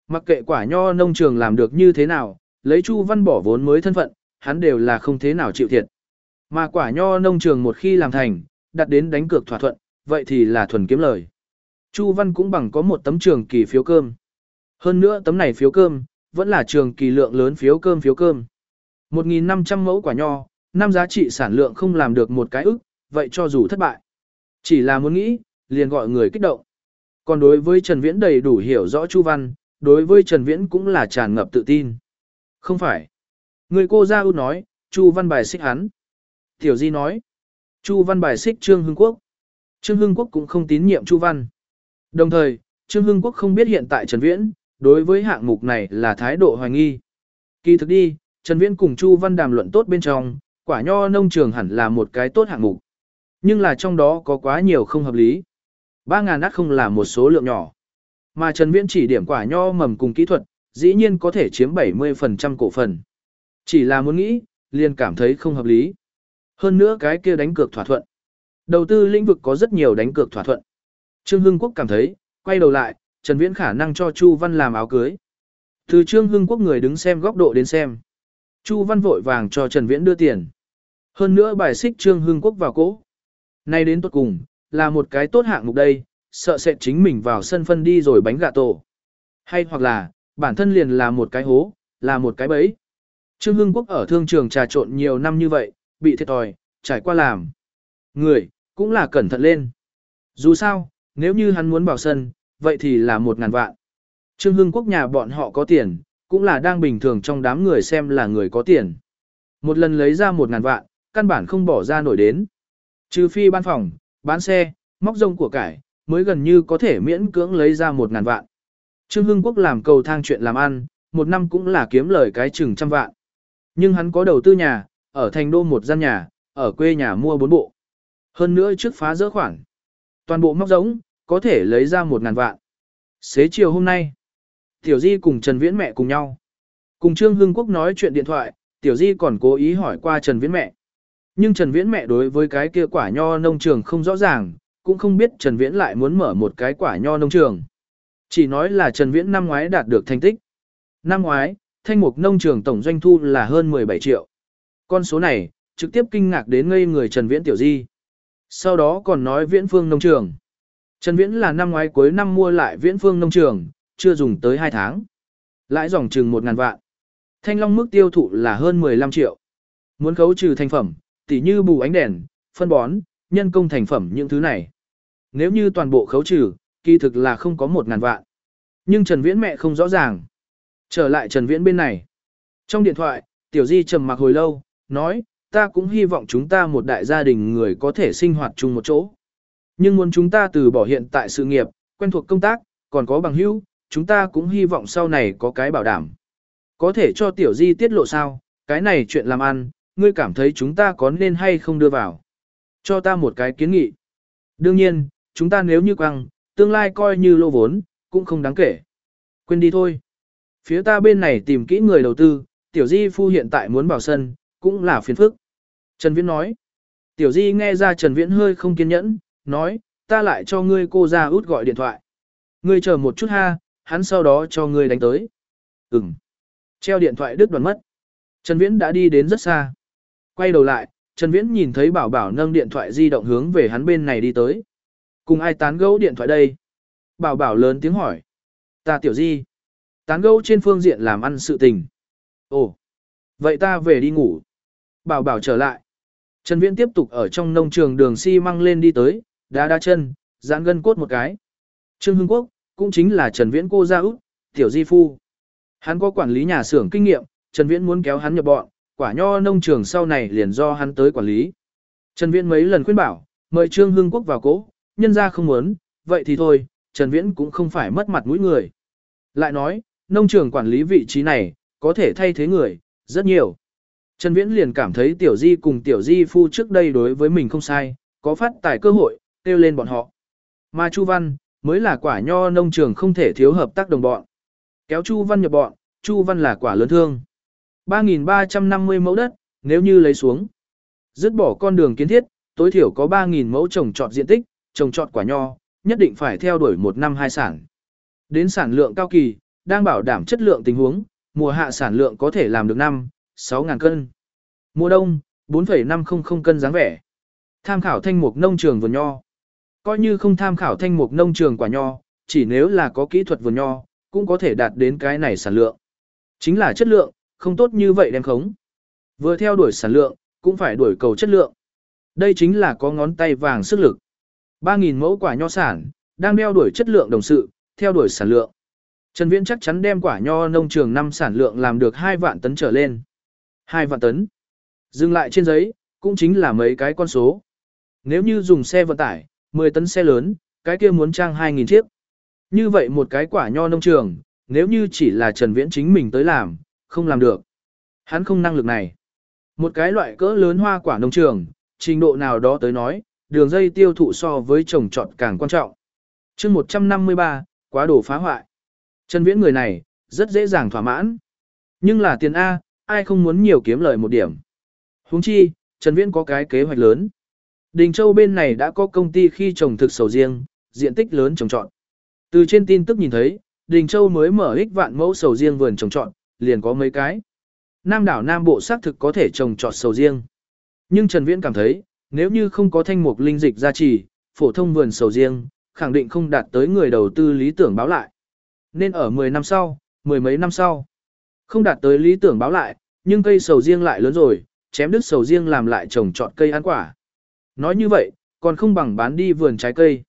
Mặc kệ quả nho nông trường làm được như thế nào, lấy Chu Văn bỏ vốn mới thân phận, hắn đều là không thế nào chịu thiệt. Mà quả nho nông trường một khi làm thành, đặt đến đánh cược thỏa thuận, vậy thì là thuần kiếm lời. Chu Văn cũng bằng có một tấm trường kỳ phiếu cơm. Hơn nữa tấm này phiếu cơm, vẫn là trường kỳ lượng lớn phiếu cơm phiếu cơm. 1.500 mẫu quả nho, năm giá trị sản lượng không làm được một cái ức, vậy cho dù thất bại. Chỉ là muốn nghĩ, liền gọi người kích động. Còn đối với Trần Viễn đầy đủ hiểu rõ Chu Văn, đối với Trần Viễn cũng là tràn ngập tự tin. Không phải. Người cô Gia ưu nói, Chu Văn bài xích hắn. Tiểu Di nói, Chu Văn bài xích Trương Hưng Quốc. Trương Hưng Quốc cũng không tín nhiệm Chu Văn. Đồng thời, Trương Hưng Quốc không biết hiện tại Trần Viễn, đối với hạng mục này là thái độ hoài nghi. Kỳ thực đi, Trần Viễn cùng Chu Văn đàm luận tốt bên trong, quả nho nông trường hẳn là một cái tốt hạng mục. Nhưng là trong đó có quá nhiều không hợp lý. 3.000 nát không là một số lượng nhỏ. Mà Trần Viễn chỉ điểm quả nho mầm cùng kỹ thuật, dĩ nhiên có thể chiếm 70% cổ phần. Chỉ là muốn nghĩ, liền cảm thấy không hợp lý. Hơn nữa cái kia đánh cược thỏa thuận. Đầu tư lĩnh vực có rất nhiều đánh cược thỏa thuận. Trương Hưng Quốc cảm thấy, quay đầu lại, Trần Viễn khả năng cho Chu Văn làm áo cưới. Từ Trương Hưng Quốc người đứng xem góc độ đến xem. Chu Văn vội vàng cho Trần Viễn đưa tiền. Hơn nữa bài xích Trương Hưng Quốc vào cố. Nay đến tốt cùng, là một cái tốt hạng mục đây, sợ sẽ chính mình vào sân phân đi rồi bánh gà tổ. Hay hoặc là, bản thân liền là một cái hố, là một cái bẫy. Trương Hưng Quốc ở thương trường trà trộn nhiều năm như vậy, bị thiệt thòi, trải qua làm. Người, cũng là cẩn thận lên. Dù sao, nếu như hắn muốn vào sân, vậy thì là một ngàn vạn. Trương Hưng Quốc nhà bọn họ có tiền, cũng là đang bình thường trong đám người xem là người có tiền. Một lần lấy ra một ngàn vạn, căn bản không bỏ ra nổi đến. Trừ phi ban phòng, bán xe, móc rông của cải, mới gần như có thể miễn cưỡng lấy ra một ngàn vạn. Trương Hưng Quốc làm cầu thang chuyện làm ăn, một năm cũng là kiếm lời cái chừng trăm vạn. Nhưng hắn có đầu tư nhà, ở thành đô một gian nhà, ở quê nhà mua bốn bộ. Hơn nữa trước phá dỡ khoản. Toàn bộ móc giống, có thể lấy ra một ngàn vạn. Xế chiều hôm nay, Tiểu Di cùng Trần Viễn mẹ cùng nhau. Cùng Trương Hưng Quốc nói chuyện điện thoại, Tiểu Di còn cố ý hỏi qua Trần Viễn mẹ. Nhưng Trần Viễn mẹ đối với cái kia quả nho nông trường không rõ ràng, cũng không biết Trần Viễn lại muốn mở một cái quả nho nông trường. Chỉ nói là Trần Viễn năm ngoái đạt được thành tích. Năm ngoái, thanh mục nông trường tổng doanh thu là hơn 17 triệu. Con số này, trực tiếp kinh ngạc đến ngây người Trần Viễn tiểu di. Sau đó còn nói Viễn Phương nông trường. Trần Viễn là năm ngoái cuối năm mua lại Viễn Phương nông trường, chưa dùng tới 2 tháng. Lãi dòng chừng 1.000 vạn. Thanh long mức tiêu thụ là hơn 15 triệu. Muốn khấu trừ thành phẩm, tỉ như bù ánh đèn, phân bón, nhân công thành phẩm những thứ này. Nếu như toàn bộ khấu trừ, kỳ thực là không có 1 ngàn vạn. Nhưng Trần Viễn mẹ không rõ ràng. Trở lại Trần Viễn bên này. Trong điện thoại, Tiểu Di trầm mặc hồi lâu, nói, ta cũng hy vọng chúng ta một đại gia đình người có thể sinh hoạt chung một chỗ. Nhưng muốn chúng ta từ bỏ hiện tại sự nghiệp, quen thuộc công tác, còn có bằng hữu, chúng ta cũng hy vọng sau này có cái bảo đảm. Có thể cho Tiểu Di tiết lộ sao, cái này chuyện làm ăn, ngươi cảm thấy chúng ta có nên hay không đưa vào. Cho ta một cái kiến nghị. Đương nhiên, chúng ta nếu như quăng, tương lai coi như lô vốn, cũng không đáng kể. Quên đi thôi. Phía ta bên này tìm kỹ người đầu tư, Tiểu Di Phu hiện tại muốn vào sân, cũng là phiền phức. Trần Viễn nói. Tiểu Di nghe ra Trần Viễn hơi không kiên nhẫn, nói, ta lại cho ngươi cô ra út gọi điện thoại. Ngươi chờ một chút ha, hắn sau đó cho ngươi đánh tới. Ừm. Treo điện thoại đứt đoạn mất. Trần Viễn đã đi đến rất xa. Quay đầu lại, Trần Viễn nhìn thấy bảo bảo nâng điện thoại di động hướng về hắn bên này đi tới. Cùng ai tán gẫu điện thoại đây? Bảo bảo lớn tiếng hỏi. Ta tiểu di. Tán gẫu trên phương diện làm ăn sự tình. Ồ. Vậy ta về đi ngủ. Bảo bảo trở lại. Trần Viễn tiếp tục ở trong nông trường đường xi si măng lên đi tới, đá đá chân, giãn gân cốt một cái. Trương Hưng Quốc, cũng chính là Trần Viễn cô gia út, tiểu di phu. Hắn có quản lý nhà xưởng kinh nghiệm, Trần Viễn muốn kéo hắn nhập bọn, quả nho nông trường sau này liền do hắn tới quản lý. Trần Viễn mấy lần khuyên bảo, mời Trương Hưng Quốc vào cố, nhân ra không muốn, vậy thì thôi, Trần Viễn cũng không phải mất mặt mũi người. Lại nói, nông trường quản lý vị trí này, có thể thay thế người, rất nhiều. Trần Viễn liền cảm thấy Tiểu Di cùng Tiểu Di phu trước đây đối với mình không sai, có phát tài cơ hội, kêu lên bọn họ. Mà Chu Văn, mới là quả nho nông trường không thể thiếu hợp tác đồng bọn. Kéo Chu Văn nhập bọn, Chu Văn là quả lớn thương. 3.350 mẫu đất, nếu như lấy xuống. Dứt bỏ con đường kiến thiết, tối thiểu có 3.000 mẫu trồng trọt diện tích, trồng trọt quả nho, nhất định phải theo đuổi một năm hai sản. Đến sản lượng cao kỳ, đang bảo đảm chất lượng tình huống, mùa hạ sản lượng có thể làm được năm, 6.000 cân. Mùa đông, 4,500 cân dáng vẻ. Tham khảo thanh mục nông trường vườn nho. Coi như không tham khảo thanh mục nông trường quả nho, chỉ nếu là có kỹ thuật vườn nho, cũng có thể đạt đến cái này sản lượng. Chính là chất lượng, không tốt như vậy đem khống. Vừa theo đuổi sản lượng, cũng phải đuổi cầu chất lượng. Đây chính là có ngón tay vàng sức lực. 3.000 mẫu quả nho sản, đang đeo đuổi chất lượng đồng sự, theo đuổi sản lượng. Trần Viễn chắc chắn đem quả nho nông trường năm sản lượng làm được 2 vạn tấn trở lên. 2 vạn tấn. Dừng lại trên giấy, cũng chính là mấy cái con số. Nếu như dùng xe vận tải, 10 tấn xe lớn, cái kia muốn trang 2.000 chiếc. Như vậy một cái quả nho nông trường, nếu như chỉ là Trần Viễn chính mình tới làm, không làm được. Hắn không năng lực này. Một cái loại cỡ lớn hoa quả nông trường, trình độ nào đó tới nói, đường dây tiêu thụ so với trồng trọt càng quan trọng. chương 153, quá đồ phá hoại. Trần Viễn người này, rất dễ dàng thỏa mãn. Nhưng là tiền A, ai không muốn nhiều kiếm lời một điểm. Huống chi, Trần Viễn có cái kế hoạch lớn. Đình Châu bên này đã có công ty khi trồng thực sầu riêng, diện tích lớn trồng trọt. Từ trên tin tức nhìn thấy, Đình Châu mới mở ích vạn mẫu sầu riêng vườn trồng trọt, liền có mấy cái. Nam đảo Nam Bộ xác thực có thể trồng trọt sầu riêng. Nhưng Trần Viễn cảm thấy, nếu như không có thanh mục linh dịch gia trì, phổ thông vườn sầu riêng, khẳng định không đạt tới người đầu tư lý tưởng báo lại. Nên ở 10 năm sau, mười mấy năm sau, không đạt tới lý tưởng báo lại, nhưng cây sầu riêng lại lớn rồi, chém đứt sầu riêng làm lại trồng trọt cây ăn quả. Nói như vậy, còn không bằng bán đi vườn trái cây.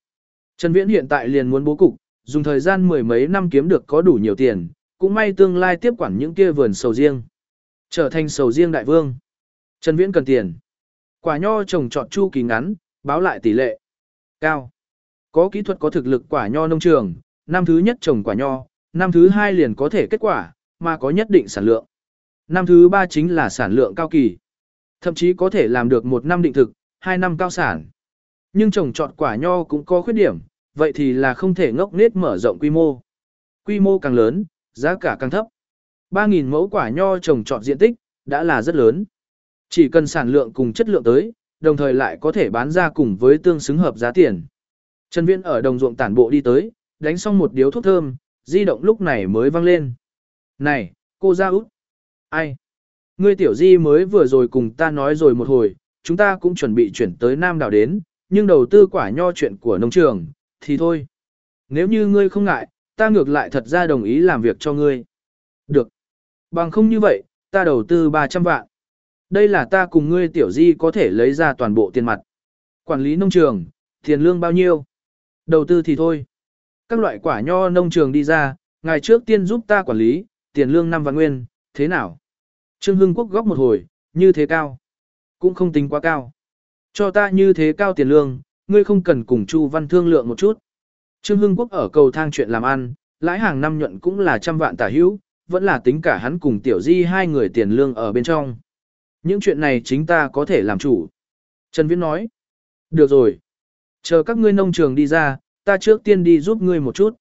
Trần Viễn hiện tại liền muốn bố cục, dùng thời gian mười mấy năm kiếm được có đủ nhiều tiền, cũng may tương lai tiếp quản những kia vườn sầu riêng. Trở thành sầu riêng đại vương. Trần Viễn cần tiền. Quả nho trồng trọt chu kỳ ngắn, báo lại tỷ lệ. Cao. Có kỹ thuật có thực lực quả nho nông trường, năm thứ nhất trồng quả nho, năm thứ hai liền có thể kết quả, mà có nhất định sản lượng. Năm thứ ba chính là sản lượng cao kỳ. Thậm chí có thể làm được một năm định thực, hai năm cao sản. Nhưng trồng trọt quả nho cũng có khuyết điểm, vậy thì là không thể ngốc nết mở rộng quy mô. Quy mô càng lớn, giá cả càng thấp. 3.000 mẫu quả nho trồng trọt diện tích, đã là rất lớn. Chỉ cần sản lượng cùng chất lượng tới, đồng thời lại có thể bán ra cùng với tương xứng hợp giá tiền. Trần Viễn ở đồng ruộng tản bộ đi tới, đánh xong một điếu thuốc thơm, di động lúc này mới vang lên. Này, cô ra út. Ai? Ngươi tiểu di mới vừa rồi cùng ta nói rồi một hồi, chúng ta cũng chuẩn bị chuyển tới Nam đảo đến, nhưng đầu tư quả nho chuyện của nông trường, thì thôi. Nếu như ngươi không ngại, ta ngược lại thật ra đồng ý làm việc cho ngươi. Được. Bằng không như vậy, ta đầu tư 300 vạn. Đây là ta cùng ngươi tiểu di có thể lấy ra toàn bộ tiền mặt. Quản lý nông trường, tiền lương bao nhiêu? Đầu tư thì thôi. Các loại quả nho nông trường đi ra, ngày trước tiên giúp ta quản lý, tiền lương năm vạn nguyên, thế nào? Trương Hưng Quốc góp một hồi, như thế cao. Cũng không tính quá cao. Cho ta như thế cao tiền lương, ngươi không cần cùng Chu Văn thương lượng một chút. Trương Hưng Quốc ở cầu thang chuyện làm ăn, lãi hàng năm nhuận cũng là trăm vạn tả hữu, vẫn là tính cả hắn cùng Tiểu Di hai người tiền lương ở bên trong. Những chuyện này chính ta có thể làm chủ. Trần Viễn nói. Được rồi. Chờ các ngươi nông trường đi ra, ta trước tiên đi giúp ngươi một chút.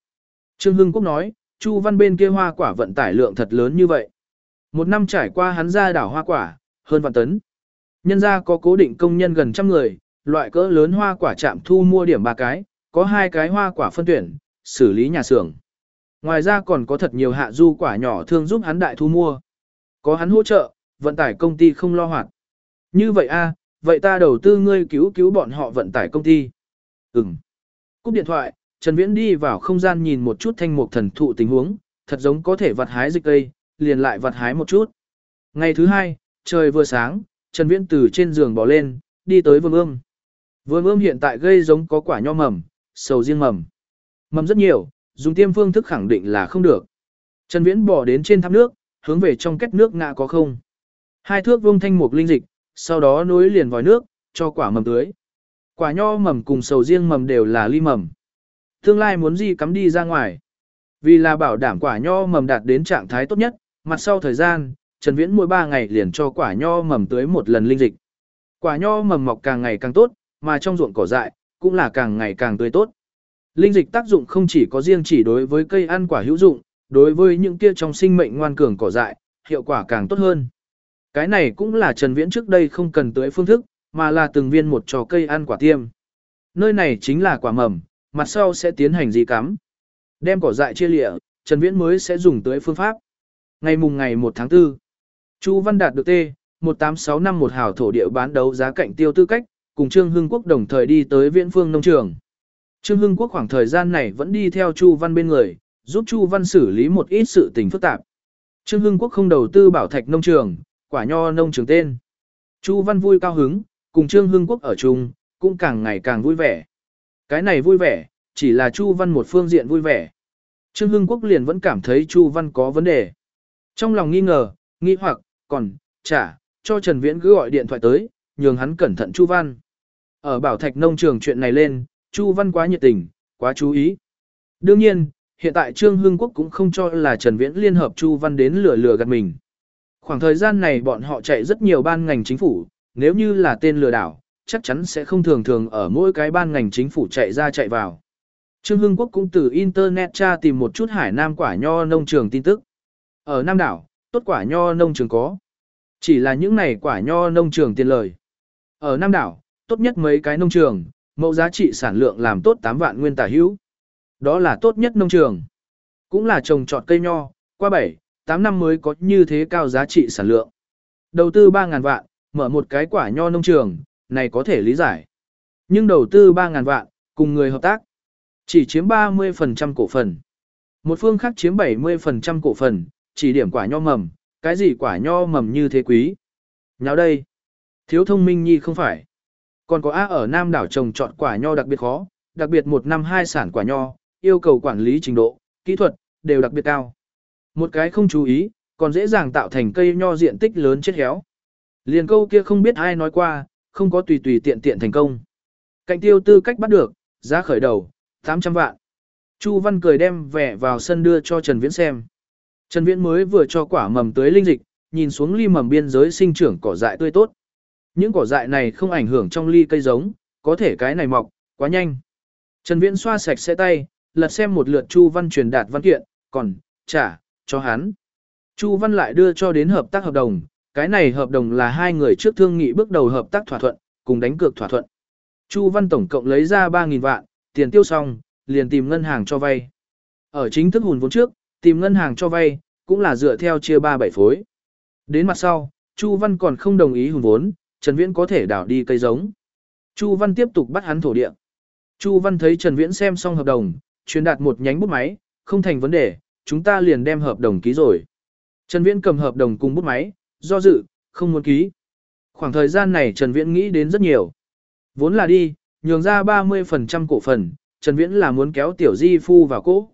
Trương Hưng Quốc nói, Chu Văn bên kia hoa quả vận tải lượng thật lớn như vậy. Một năm trải qua hắn ra đảo hoa quả, hơn vạn tấn. Nhân ra có cố định công nhân gần trăm người, loại cỡ lớn hoa quả chạm thu mua điểm ba cái, có hai cái hoa quả phân tuyển, xử lý nhà xưởng. Ngoài ra còn có thật nhiều hạ du quả nhỏ thương giúp hắn đại thu mua. Có hắn hỗ trợ, vận tải công ty không lo hoạt. Như vậy a, vậy ta đầu tư ngươi cứu cứu bọn họ vận tải công ty. Ừm. Cúp điện thoại, Trần Viễn đi vào không gian nhìn một chút thanh mục thần thụ tình huống, thật giống có thể vặt hái dịch cây, liền lại vặt hái một chút. Ngày thứ hai, trời vừa sáng, Trần Viễn từ trên giường bỏ lên, đi tới vườn ươm. Vườn ươm hiện tại gây giống có quả nho mầm, sầu riêng mầm. Mầm rất nhiều, dùng tiêm phương thức khẳng định là không được. Trần Viễn bỏ đến trên tháp nước, hướng về trong két nước ngã có không. Hai thước vông thanh mục linh dịch, sau đó nối liền vòi nước, cho quả mầm tưới. Quả nho mầm cùng sầu riêng mầm đều là ly mầm. Tương lai muốn gì cắm đi ra ngoài. Vì là bảo đảm quả nho mầm đạt đến trạng thái tốt nhất, mặt sau thời gian, Trần Viễn mỗi 3 ngày liền cho quả nho mầm tưới một lần linh dịch. Quả nho mầm mọc càng ngày càng tốt, mà trong ruộng cỏ dại cũng là càng ngày càng tươi tốt. Linh dịch tác dụng không chỉ có riêng chỉ đối với cây ăn quả hữu dụng, đối với những kia trong sinh mệnh ngoan cường cỏ dại, hiệu quả càng tốt hơn. Cái này cũng là Trần Viễn trước đây không cần tưới phương thức, mà là từng viên một trò cây ăn quả tiêm. Nơi này chính là quả mầm, mặt sau sẽ tiến hành gì cắm. Đem cỏ dại chia lịa, Trần Viễn mới sẽ dùng tưới phương pháp. Ngày mùng ngày 1 tháng 4, Chu Văn đạt được T, 18651 hảo thổ địa bán đấu giá cạnh tiêu tư cách, cùng Trương Hưng Quốc đồng thời đi tới Viễn Phương nông trường. Trương Hưng Quốc khoảng thời gian này vẫn đi theo Chu Văn bên người, giúp Chu Văn xử lý một ít sự tình phức tạp. Trương Hưng Quốc không đầu tư bảo thạch nông trường, quả nho nông trường tên. Chu Văn vui cao hứng, cùng Trương Hưng Quốc ở chung, cũng càng ngày càng vui vẻ. Cái này vui vẻ, chỉ là Chu Văn một phương diện vui vẻ. Trương Hưng Quốc liền vẫn cảm thấy Chu Văn có vấn đề. Trong lòng nghi ngờ, nghi hoặc, còn, chả cho Trần Viễn cứ gọi điện thoại tới, nhường hắn cẩn thận Chu Văn. Ở bảo thạch nông trường chuyện này lên, Chu Văn quá nhiệt tình, quá chú ý. Đương nhiên, hiện tại Trương Hưng Quốc cũng không cho là Trần Viễn liên hợp Chu Văn đến lừa lừa gạt mình. Khoảng thời gian này bọn họ chạy rất nhiều ban ngành chính phủ, nếu như là tên lừa đảo, chắc chắn sẽ không thường thường ở mỗi cái ban ngành chính phủ chạy ra chạy vào. Trương Hưng Quốc cũng từ Internet tra tìm một chút hải nam quả nho nông trường tin tức. Ở Nam Đảo, tốt quả nho nông trường có. Chỉ là những này quả nho nông trường tiền lời. Ở Nam Đảo, tốt nhất mấy cái nông trường, mẫu giá trị sản lượng làm tốt 8 vạn nguyên tả hữu. Đó là tốt nhất nông trường. Cũng là trồng trọt cây nho, qua 7, 8 năm mới có như thế cao giá trị sản lượng. Đầu tư 3.000 vạn, mở một cái quả nho nông trường, này có thể lý giải. Nhưng đầu tư 3.000 vạn, cùng người hợp tác, chỉ chiếm 30% cổ phần. Một phương khác chiếm 70% cổ phần, chỉ điểm quả nho mầm, cái gì quả nho mầm như thế quý. Nháo đây, thiếu thông minh nhi không phải. Còn có A ở Nam đảo trồng trọt quả nho đặc biệt khó, đặc biệt một năm hai sản quả nho, yêu cầu quản lý trình độ, kỹ thuật, đều đặc biệt cao. Một cái không chú ý, còn dễ dàng tạo thành cây nho diện tích lớn chết héo. Liền câu kia không biết ai nói qua, không có tùy tùy tiện tiện thành công. Cạnh tiêu tư cách bắt được, giá khởi đầu, 800 vạn. Chu Văn cười đem vẻ vào sân đưa cho Trần Viễn xem. Trần Viễn mới vừa cho quả mầm tới linh dịch, nhìn xuống ly mầm biên giới sinh trưởng cỏ dại tươi tốt. Những cỏ dại này không ảnh hưởng trong ly cây giống, có thể cái này mọc, quá nhanh. Trần Viễn xoa sạch sẽ tay, lật xem một lượt Chu Văn truyền đạt văn kiện, còn, trả, cho hắn. Chu Văn lại đưa cho đến hợp tác hợp đồng, cái này hợp đồng là hai người trước thương nghị bước đầu hợp tác thỏa thuận, cùng đánh cược thỏa thuận. Chu Văn tổng cộng lấy ra 3.000 vạn, tiền tiêu xong, liền tìm ngân hàng cho vay. Ở chính thức hùn vốn trước, tìm ngân hàng cho vay, cũng là dựa theo chia 3-7 phối. Đến mặt sau, Chu Văn còn không đồng ý hùn vốn, Trần Viễn có thể đảo đi cây giống. Chu Văn tiếp tục bắt hắn thổ địa. Chu Văn thấy Trần Viễn xem xong hợp đồng, truyền đạt một nhánh bút máy, không thành vấn đề, chúng ta liền đem hợp đồng ký rồi. Trần Viễn cầm hợp đồng cùng bút máy, do dự, không muốn ký. Khoảng thời gian này Trần Viễn nghĩ đến rất nhiều. Vốn là đi, nhường ra 30% cổ phần, Trần Viễn là muốn kéo Tiểu Di Phu vào cố.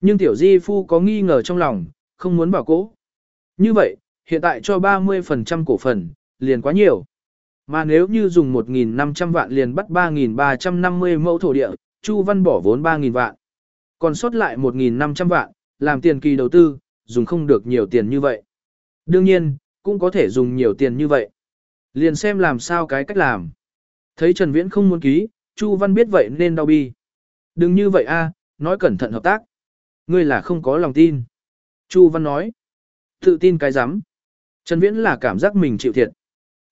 Nhưng Tiểu Di Phu có nghi ngờ trong lòng, không muốn vào cố. Như vậy, hiện tại cho 30% cổ phần, liền quá nhiều. Mà nếu như dùng 1.500 vạn liền bắt 3.350 mẫu thổ địa, Chu Văn bỏ vốn 3.000 vạn. Còn sót lại 1.500 vạn, làm tiền kỳ đầu tư, dùng không được nhiều tiền như vậy. Đương nhiên, cũng có thể dùng nhiều tiền như vậy. Liền xem làm sao cái cách làm. Thấy Trần Viễn không muốn ký, Chu Văn biết vậy nên đau bi. Đừng như vậy a, nói cẩn thận hợp tác. Ngươi là không có lòng tin. Chu Văn nói. Tự tin cái rắm Trần Viễn là cảm giác mình chịu thiệt.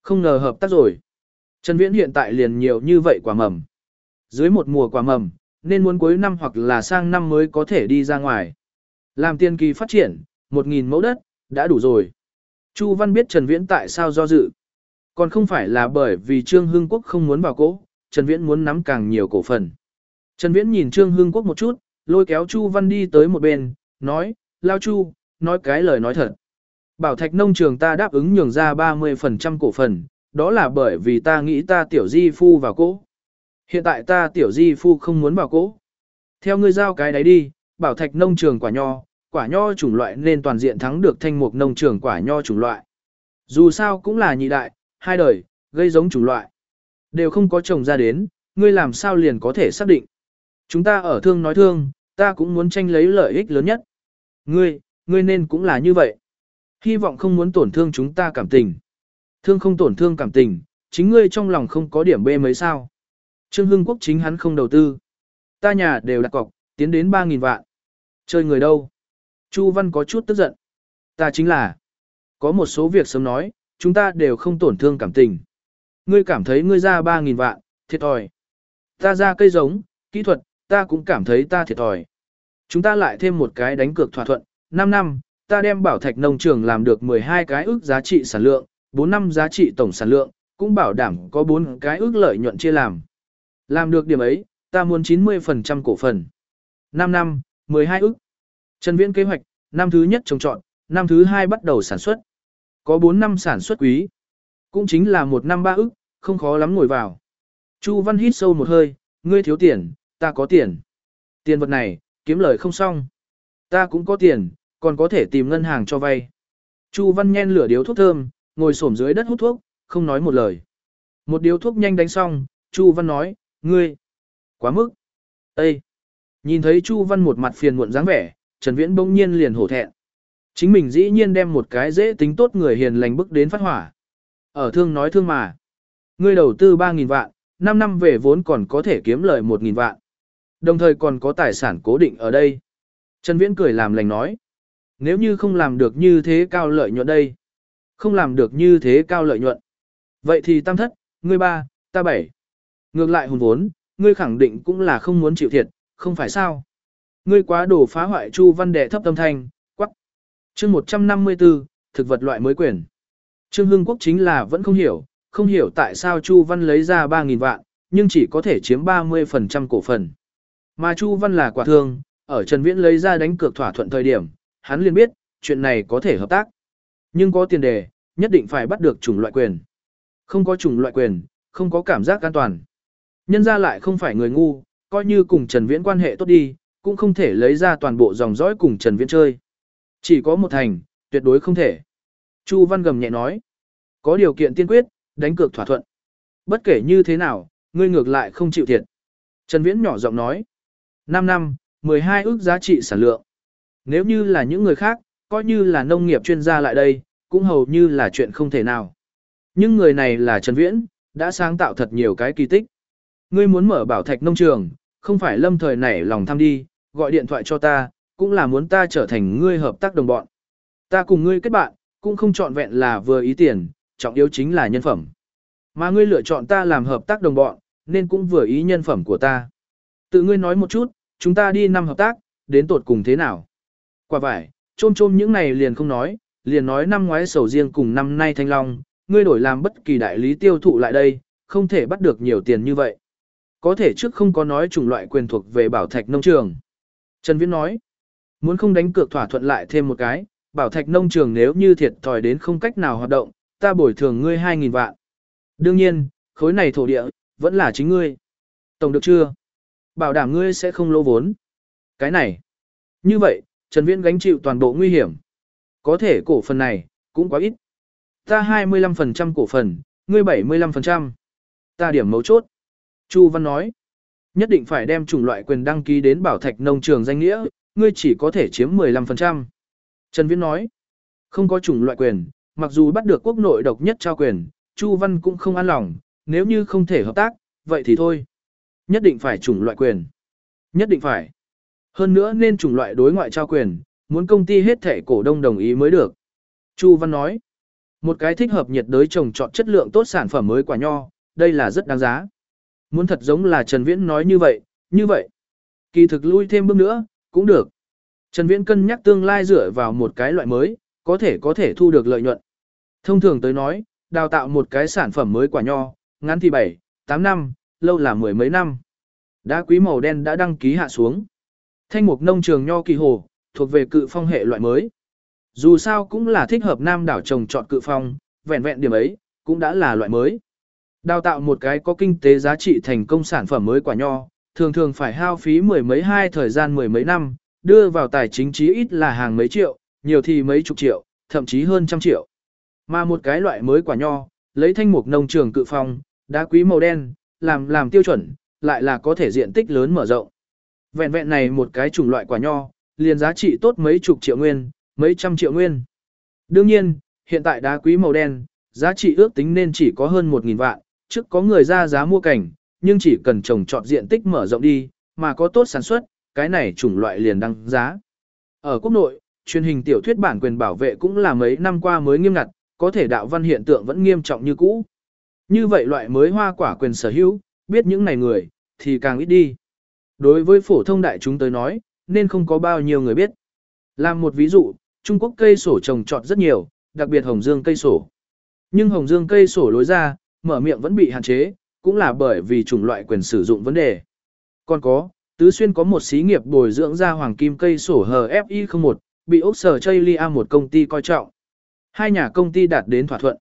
Không ngờ hợp tác rồi. Trần Viễn hiện tại liền nhiều như vậy quả mầm. Dưới một mùa quả mầm, nên muốn cuối năm hoặc là sang năm mới có thể đi ra ngoài. Làm tiên kỳ phát triển, 1.000 mẫu đất, đã đủ rồi. Chu Văn biết Trần Viễn tại sao do dự. Còn không phải là bởi vì Trương Hưng Quốc không muốn vào cổ, Trần Viễn muốn nắm càng nhiều cổ phần. Trần Viễn nhìn Trương Hưng Quốc một chút, lôi kéo Chu Văn đi tới một bên, nói, Lao Chu, nói cái lời nói thật. Bảo thạch nông trường ta đáp ứng nhường ra 30% cổ phần, đó là bởi vì ta nghĩ ta tiểu di phu vào cỗ. Hiện tại ta tiểu di phu không muốn vào cỗ. Theo ngươi giao cái đấy đi, bảo thạch nông trường quả nho, quả nho chủng loại nên toàn diện thắng được thanh mục nông trường quả nho chủng loại. Dù sao cũng là nhị đại, hai đời, gây giống chủng loại. Đều không có trồng ra đến, ngươi làm sao liền có thể xác định. Chúng ta ở thương nói thương, ta cũng muốn tranh lấy lợi ích lớn nhất. Ngươi, ngươi nên cũng là như vậy. Hy vọng không muốn tổn thương chúng ta cảm tình. Thương không tổn thương cảm tình, chính ngươi trong lòng không có điểm bê mấy sao. Trương Hưng Quốc chính hắn không đầu tư. Ta nhà đều đặt cọc, tiến đến 3.000 vạn. Chơi người đâu? Chu Văn có chút tức giận. Ta chính là, có một số việc sớm nói, chúng ta đều không tổn thương cảm tình. Ngươi cảm thấy ngươi ra 3.000 vạn, thiệt thòi. Ta ra cây giống, kỹ thuật, ta cũng cảm thấy ta thiệt thòi. Chúng ta lại thêm một cái đánh cược thỏa thuận, 5 năm, ta đem bảo thạch nông trường làm được 12 cái ước giá trị sản lượng, 4 năm giá trị tổng sản lượng, cũng bảo đảm có 4 cái ước lợi nhuận chia làm. Làm được điểm ấy, ta muốn 90% cổ phần. 5 năm, 12 ước. Trần Viễn kế hoạch, năm thứ nhất trồng trọt, năm thứ hai bắt đầu sản xuất. Có 4 năm sản xuất quý. Cũng chính là một năm ba ước, không khó lắm ngồi vào. Chu Văn hít sâu một hơi, ngươi thiếu tiền, ta có tiền. Tiền vật này, kiếm lời không xong. Ta cũng có tiền, còn có thể tìm ngân hàng cho vay. Chu Văn nhen lửa điếu thuốc thơm, ngồi xổm dưới đất hút thuốc, không nói một lời. Một điếu thuốc nhanh đánh xong, Chu Văn nói, ngươi, quá mức. Ê! Nhìn thấy Chu Văn một mặt phiền muộn dáng vẻ, Trần Viễn bỗng nhiên liền hổ thẹn. Chính mình dĩ nhiên đem một cái dễ tính tốt người hiền lành bức đến phát hỏa. Ở thương nói thương mà. Ngươi đầu tư 3.000 vạn, 5 năm về vốn còn có thể kiếm lời 1.000 vạn. Đồng thời còn có tài sản cố định ở đây. Trần Viễn cười làm lành nói. Nếu như không làm được như thế cao lợi nhuận đây. Không làm được như thế cao lợi nhuận. Vậy thì tam thất, ngươi ba, ta bảy. Ngược lại hùng vốn, ngươi khẳng định cũng là không muốn chịu thiệt, không phải sao. Ngươi quá đổ phá hoại Chu Văn đệ thấp tâm thanh, quắc. Chương 154, thực vật loại mới quyền. Trương Hưng Quốc chính là vẫn không hiểu, không hiểu tại sao Chu Văn lấy ra 3.000 vạn, nhưng chỉ có thể chiếm 30% cổ phần. Mà Chu Văn là quả thương, ở Trần Viễn lấy ra đánh cược thỏa thuận thời điểm, hắn liền biết, chuyện này có thể hợp tác. Nhưng có tiền đề, nhất định phải bắt được chủng loại quyền. Không có chủng loại quyền, không có cảm giác an toàn. Nhân ra lại không phải người ngu, coi như cùng Trần Viễn quan hệ tốt đi, cũng không thể lấy ra toàn bộ dòng dõi cùng Trần Viễn chơi. Chỉ có một thành, tuyệt đối không thể. Chu Văn gầm nhẹ nói, có điều kiện tiên quyết, đánh cược thỏa thuận. Bất kể như thế nào, ngươi ngược lại không chịu thiệt. Trần Viễn nhỏ giọng nói, 5 năm, 12 ước giá trị sản lượng. Nếu như là những người khác, coi như là nông nghiệp chuyên gia lại đây, cũng hầu như là chuyện không thể nào. Nhưng người này là Trần Viễn, đã sáng tạo thật nhiều cái kỳ tích. Ngươi muốn mở bảo thạch nông trường, không phải lâm thời nảy lòng tham đi, gọi điện thoại cho ta, cũng là muốn ta trở thành ngươi hợp tác đồng bọn. Ta cùng ngươi kết bạn, cũng không chọn vẹn là vừa ý tiền, trọng yếu chính là nhân phẩm. Mà ngươi lựa chọn ta làm hợp tác đồng bọn, nên cũng vừa ý nhân phẩm của ta. Tự ngươi nói một chút, chúng ta đi năm hợp tác, đến tột cùng thế nào? Quả vải, trôm trôm những này liền không nói, liền nói năm ngoái sầu riêng cùng năm nay thanh long, ngươi đổi làm bất kỳ đại lý tiêu thụ lại đây, không thể bắt được nhiều tiền như vậy. Có thể trước không có nói chủng loại quyền thuộc về bảo thạch nông trường. Trần Viễn nói, muốn không đánh cược thỏa thuận lại thêm một cái, bảo thạch nông trường nếu như thiệt thòi đến không cách nào hoạt động, ta bồi thường ngươi 2.000 vạn. Đương nhiên, khối này thổ địa, vẫn là chính ngươi. Tổng được chưa? Bảo đảm ngươi sẽ không lỗ vốn. Cái này. Như vậy, Trần Viễn gánh chịu toàn bộ nguy hiểm. Có thể cổ phần này, cũng quá ít. Ta 25% cổ phần, ngươi 75%. Ta điểm mấu chốt. Chu Văn nói. Nhất định phải đem chủng loại quyền đăng ký đến bảo thạch nông trường danh nghĩa, ngươi chỉ có thể chiếm 15%. Trần Viễn nói. Không có chủng loại quyền, mặc dù bắt được quốc nội độc nhất trao quyền, Chu Văn cũng không an lòng, nếu như không thể hợp tác, vậy thì thôi. Nhất định phải chủng loại quyền. Nhất định phải. Hơn nữa nên chủng loại đối ngoại trao quyền, muốn công ty hết thể cổ đông đồng ý mới được. Chu Văn nói, một cái thích hợp nhiệt đới trồng trọt chất lượng tốt sản phẩm mới quả nho, đây là rất đáng giá. Muốn thật giống là Trần Viễn nói như vậy, như vậy. Kỳ thực lui thêm bước nữa, cũng được. Trần Viễn cân nhắc tương lai dựa vào một cái loại mới, có thể có thể thu được lợi nhuận. Thông thường tới nói, đào tạo một cái sản phẩm mới quả nho, ngắn thì 7, 8 năm, lâu là mười mấy năm. Đá quý màu đen đã đăng ký hạ xuống. Thanh mục nông trường nho kỳ hồ, thuộc về cự phong hệ loại mới. Dù sao cũng là thích hợp nam đảo trồng chọn cự phong, vẹn vẹn điểm ấy, cũng đã là loại mới. Đào tạo một cái có kinh tế giá trị thành công sản phẩm mới quả nho, thường thường phải hao phí mười mấy hai thời gian mười mấy năm, đưa vào tài chính chí ít là hàng mấy triệu, nhiều thì mấy chục triệu, thậm chí hơn trăm triệu. Mà một cái loại mới quả nho, lấy thanh mục nông trường cự phong, đá quý màu đen, làm làm tiêu chuẩn, lại là có thể diện tích lớn mở rộng. Vẹn vẹn này một cái chủng loại quả nho, liền giá trị tốt mấy chục triệu nguyên, mấy trăm triệu nguyên. Đương nhiên, hiện tại đá quý màu đen, giá trị ước tính nên chỉ có hơn 1.000 vạn, trước có người ra giá mua cảnh, nhưng chỉ cần trồng trọt diện tích mở rộng đi, mà có tốt sản xuất, cái này chủng loại liền đăng giá. Ở quốc nội, truyền hình tiểu thuyết bản quyền bảo vệ cũng là mấy năm qua mới nghiêm ngặt, có thể đạo văn hiện tượng vẫn nghiêm trọng như cũ. Như vậy loại mới hoa quả quyền sở hữu, biết những này người, thì càng ít đi. Đối với phổ thông đại chúng tới nói, nên không có bao nhiêu người biết. Làm một ví dụ, Trung Quốc cây sổ trồng trọt rất nhiều, đặc biệt hồng dương cây sổ. Nhưng hồng dương cây sổ lối ra, mở miệng vẫn bị hạn chế, cũng là bởi vì chủng loại quyền sử dụng vấn đề. Còn có, Tứ Xuyên có một xí nghiệp bồi dưỡng ra hoàng kim cây sổ HFI01, bị Úc Sở Chaylia một công ty coi trọng. Hai nhà công ty đạt đến thỏa thuận.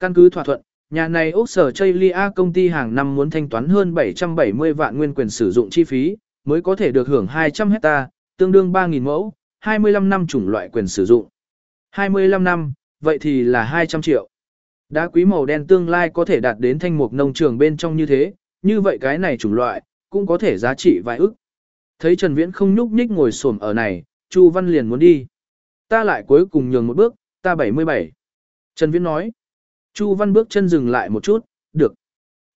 Căn cứ thỏa thuận, nhà này Úc Sở Chaylia công ty hàng năm muốn thanh toán hơn 770 vạn nguyên quyền sử dụng chi phí, mới có thể được hưởng 200 hecta, tương đương 3.000 mẫu, 25 năm chủng loại quyền sử dụng. 25 năm, vậy thì là 200 triệu. Đá quý màu đen tương lai có thể đạt đến thanh mục nông trường bên trong như thế, như vậy cái này chủng loại, cũng có thể giá trị vài ức. Thấy Trần Viễn không nhúc nhích ngồi xổm ở này, Chu Văn liền muốn đi. Ta lại cuối cùng nhường một bước, ta 77. Trần Viễn nói. Chu Văn bước chân dừng lại một chút, được.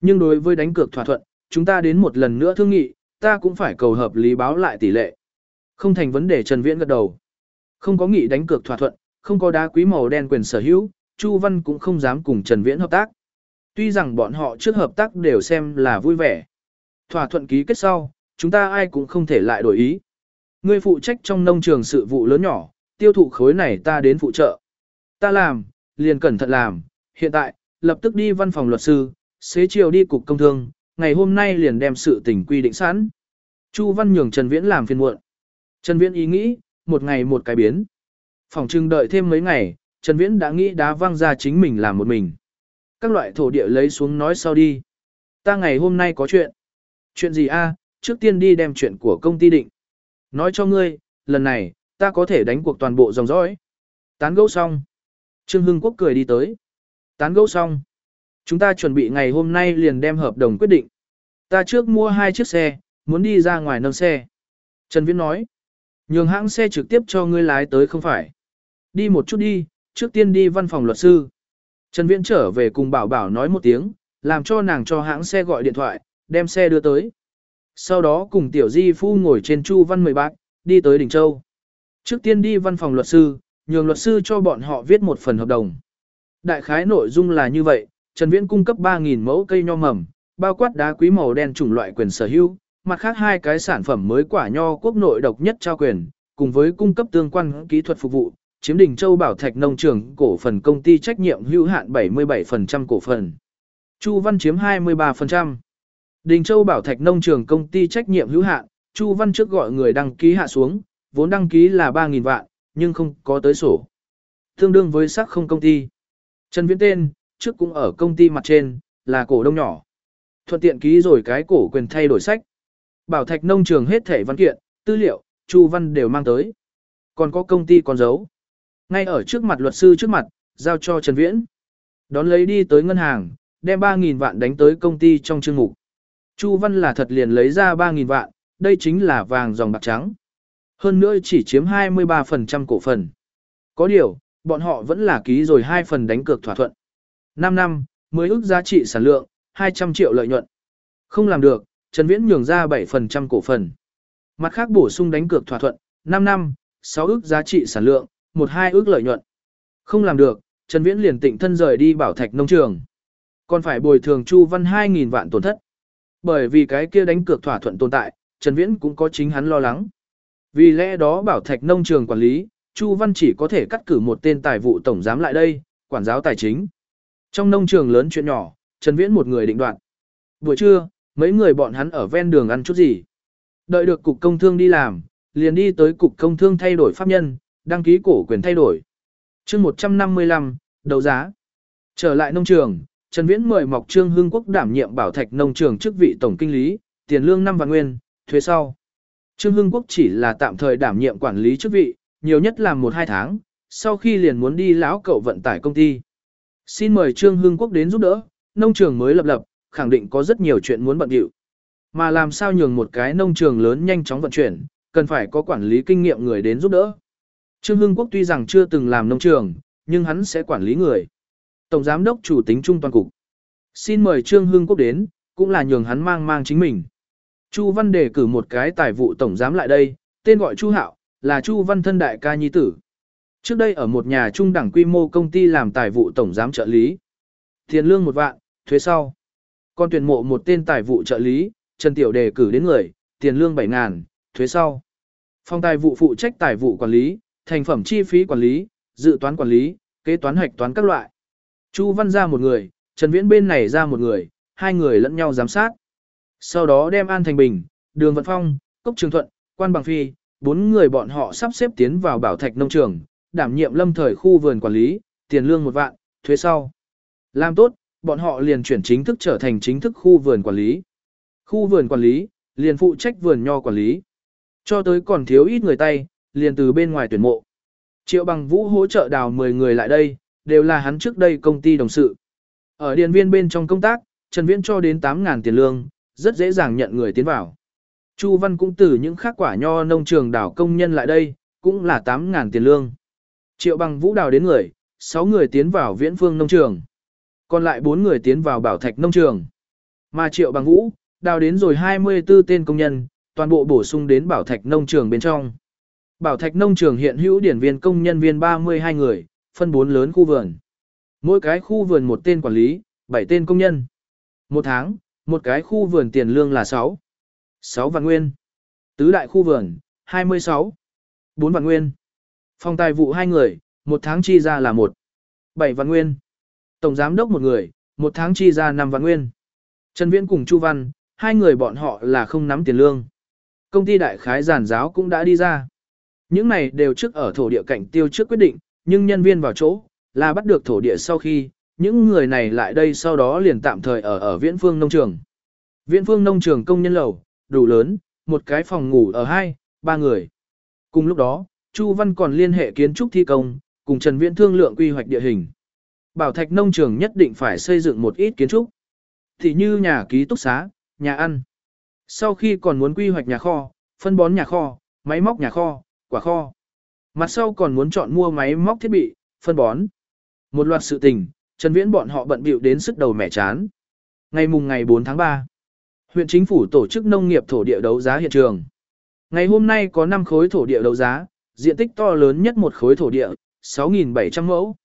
Nhưng đối với đánh cược thỏa thuận, chúng ta đến một lần nữa thương nghị, ta cũng phải cầu hợp lý báo lại tỷ lệ. Không thành vấn đề Trần Viễn gật đầu. Không có nghị đánh cược thỏa thuận, không có đá quý màu đen quyền sở hữu, Chu Văn cũng không dám cùng Trần Viễn hợp tác. Tuy rằng bọn họ trước hợp tác đều xem là vui vẻ. Thỏa thuận ký kết sau, chúng ta ai cũng không thể lại đổi ý. Ngươi phụ trách trong nông trường sự vụ lớn nhỏ, tiêu thụ khối này ta đến phụ trợ. Ta làm, liền cẩn thận làm, hiện tại, lập tức đi văn phòng luật sư, xế chiều đi cục công thương, ngày hôm nay liền đem sự tình quy định sẵn. Chu Văn nhường Trần Viễn làm phiên muộn. Trần Viễn ý nghĩ, một ngày một cái biến. Phòng trưng đợi thêm mấy ngày, Trần Viễn đã nghĩ đá văng ra chính mình làm một mình. Các loại thổ địa lấy xuống nói sau đi. Ta ngày hôm nay có chuyện. Chuyện gì a? trước tiên đi đem chuyện của công ty định. Nói cho ngươi, lần này, ta có thể đánh cuộc toàn bộ dòng dõi. Tán gẫu xong. Trương Hưng Quốc cười đi tới. Tán gẫu xong. Chúng ta chuẩn bị ngày hôm nay liền đem hợp đồng quyết định. Ta trước mua hai chiếc xe, muốn đi ra ngoài nâng xe. Trần Viễn nói. Nhường hãng xe trực tiếp cho ngươi lái tới không phải. Đi một chút đi, trước tiên đi văn phòng luật sư. Trần Viễn trở về cùng bảo bảo nói một tiếng, làm cho nàng cho hãng xe gọi điện thoại, đem xe đưa tới. Sau đó cùng tiểu di phu ngồi trên chu văn mười bạc, đi tới đỉnh châu. Trước tiên đi văn phòng luật sư, nhường luật sư cho bọn họ viết một phần hợp đồng. Đại khái nội dung là như vậy, Trần Viễn cung cấp 3.000 mẫu cây nho mầm, bao quát đá quý màu đen chủng loại quyền sở hữu, mặt khác hai cái sản phẩm mới quả nho quốc nội độc nhất trao quyền, cùng với cung cấp tương quan kỹ thuật phục vụ, chiếm đỉnh châu bảo thạch nông trường cổ phần công ty trách nhiệm hữu hạn 77% cổ phần. Chu Văn chiếm 23%. Đình Châu Bảo Thạch Nông Trường công ty trách nhiệm hữu hạn, Chu Văn trước gọi người đăng ký hạ xuống, vốn đăng ký là 3.000 vạn, nhưng không có tới sổ. Tương đương với sắc không công ty. Trần Viễn tên, trước cũng ở công ty mặt trên, là cổ đông nhỏ. Thuận tiện ký rồi cái cổ quyền thay đổi sách. Bảo Thạch Nông Trường hết thể văn kiện, tư liệu, Chu Văn đều mang tới. Còn có công ty còn giấu. Ngay ở trước mặt luật sư trước mặt, giao cho Trần Viễn. Đón lấy đi tới ngân hàng, đem 3.000 vạn đánh tới công ty trong chương mục. Chu Văn là thật liền lấy ra 3.000 vạn, đây chính là vàng dòng bạc trắng. Hơn nữa chỉ chiếm 23% cổ phần. Có điều, bọn họ vẫn là ký rồi hai phần đánh cược thỏa thuận. 5 năm, mới ước giá trị sản lượng, 200 triệu lợi nhuận. Không làm được, Trần Viễn nhường ra 7% cổ phần. Mặt khác bổ sung đánh cược thỏa thuận, 5 năm, 6 ước giá trị sản lượng, 12 ước lợi nhuận. Không làm được, Trần Viễn liền tịnh thân rời đi bảo thạch nông trường. Còn phải bồi thường Chu Văn 2.000 vạn tổn thất. Bởi vì cái kia đánh cược thỏa thuận tồn tại, Trần Viễn cũng có chính hắn lo lắng. Vì lẽ đó bảo thạch nông trường quản lý, Chu Văn chỉ có thể cắt cử một tên tài vụ tổng giám lại đây, quản giáo tài chính. Trong nông trường lớn chuyện nhỏ, Trần Viễn một người định đoạt. Buổi trưa, mấy người bọn hắn ở ven đường ăn chút gì. Đợi được cục công thương đi làm, liền đi tới cục công thương thay đổi pháp nhân, đăng ký cổ quyền thay đổi. chương 155, đấu giá. Trở lại nông trường, Trần Viễn mời Mộc Trương Hưng Quốc đảm nhiệm bảo thạch nông trường chức vị tổng kinh lý, tiền lương năm vạn nguyên, thuế sau. Trương Hưng Quốc chỉ là tạm thời đảm nhiệm quản lý chức vị, nhiều nhất là một hai tháng, sau khi liền muốn đi lão cậu vận tải công ty. Xin mời Trương Hưng Quốc đến giúp đỡ, nông trường mới lập lập, khẳng định có rất nhiều chuyện muốn bận điệu. Mà làm sao nhường một cái nông trường lớn nhanh chóng vận chuyển, cần phải có quản lý kinh nghiệm người đến giúp đỡ. Trương Hưng Quốc tuy rằng chưa từng làm nông trường, nhưng hắn sẽ quản lý người. Tổng giám đốc chủ tính trung toàn cục. Xin mời Trương Hưng Quốc đến, cũng là nhường hắn mang mang chính mình. Chu Văn đề cử một cái tài vụ tổng giám lại đây, tên gọi Chu Hạo, là Chu Văn thân đại ca nhi tử. Trước đây ở một nhà trung đẳng quy mô công ty làm tài vụ tổng giám trợ lý. Tiền lương một vạn, thuế sau. Con tuyển mộ một tên tài vụ trợ lý, Trần Tiểu đề cử đến người, tiền lương 7 ngàn, thuế sau. Phòng tài vụ phụ trách tài vụ quản lý, thành phẩm chi phí quản lý, dự toán quản lý, kế toán hoạch toán các loại. Chu Văn ra một người, Trần Viễn bên này ra một người, hai người lẫn nhau giám sát. Sau đó đem An Thành Bình, Đường Vận Phong, Cốc Trường Thuận, Quan Bằng Phi, bốn người bọn họ sắp xếp tiến vào bảo thạch nông trường, đảm nhiệm lâm thời khu vườn quản lý, tiền lương một vạn, thuế sau. Làm tốt, bọn họ liền chuyển chính thức trở thành chính thức khu vườn quản lý. Khu vườn quản lý, liền phụ trách vườn nho quản lý. Cho tới còn thiếu ít người tay, liền từ bên ngoài tuyển mộ. Triệu bằng vũ hỗ trợ đào 10 người lại đây, đều là hắn trước đây công ty đồng sự. Ở điện viên bên trong công tác, Trần Viễn cho đến 8.000 tiền lương, rất dễ dàng nhận người tiến vào. Chu Văn cũng từ những khác quả nho nông trường đảo công nhân lại đây, cũng là 8.000 tiền lương. Triệu bằng vũ đào đến người, 6 người tiến vào viễn phương nông trường. Còn lại 4 người tiến vào bảo thạch nông trường. Mà triệu bằng vũ, đào đến rồi 24 tên công nhân, toàn bộ bổ sung đến bảo thạch nông trường bên trong. Bảo thạch nông trường hiện hữu điển viên công nhân viên 32 người, phân 4 lớn khu vườn. Mỗi cái khu vườn một tên quản lý, 7 tên công nhân. Một tháng, một cái khu vườn tiền lương là 6. 6 vạn nguyên. Tứ đại khu vườn, 26. 4 vạn nguyên. Phòng tài vụ hai người, một tháng chi ra là 1. 7 vạn nguyên. Tổng giám đốc một người, một tháng chi ra 5 vạn nguyên. Trần Viễn cùng Chu Văn, hai người bọn họ là không nắm tiền lương. Công ty đại khái giản giáo cũng đã đi ra. Những này đều trước ở thổ địa cảnh tiêu trước quyết định, nhưng nhân viên vào chỗ, là bắt được thổ địa sau khi, những người này lại đây sau đó liền tạm thời ở ở viễn phương nông trường. Viễn phương nông trường công nhân lầu, đủ lớn, một cái phòng ngủ ở hai, ba người. Cùng lúc đó, Chu Văn còn liên hệ kiến trúc thi công, cùng Trần Viễn thương lượng quy hoạch địa hình. Bảo thạch nông trường nhất định phải xây dựng một ít kiến trúc. Thì như nhà ký túc xá, nhà ăn. Sau khi còn muốn quy hoạch nhà kho, phân bón nhà kho, máy móc nhà kho, quả kho. Mặt sau còn muốn chọn mua máy móc thiết bị, phân bón. Một loạt sự tình, Trần Viễn bọn họ bận bịu đến sức đầu mẻ chán. Ngày mùng ngày 4 tháng 3, huyện chính phủ tổ chức nông nghiệp thổ địa đấu giá hiện trường. Ngày hôm nay có 5 khối thổ địa đấu giá, diện tích to lớn nhất một khối thổ địa, 6.700 mẫu.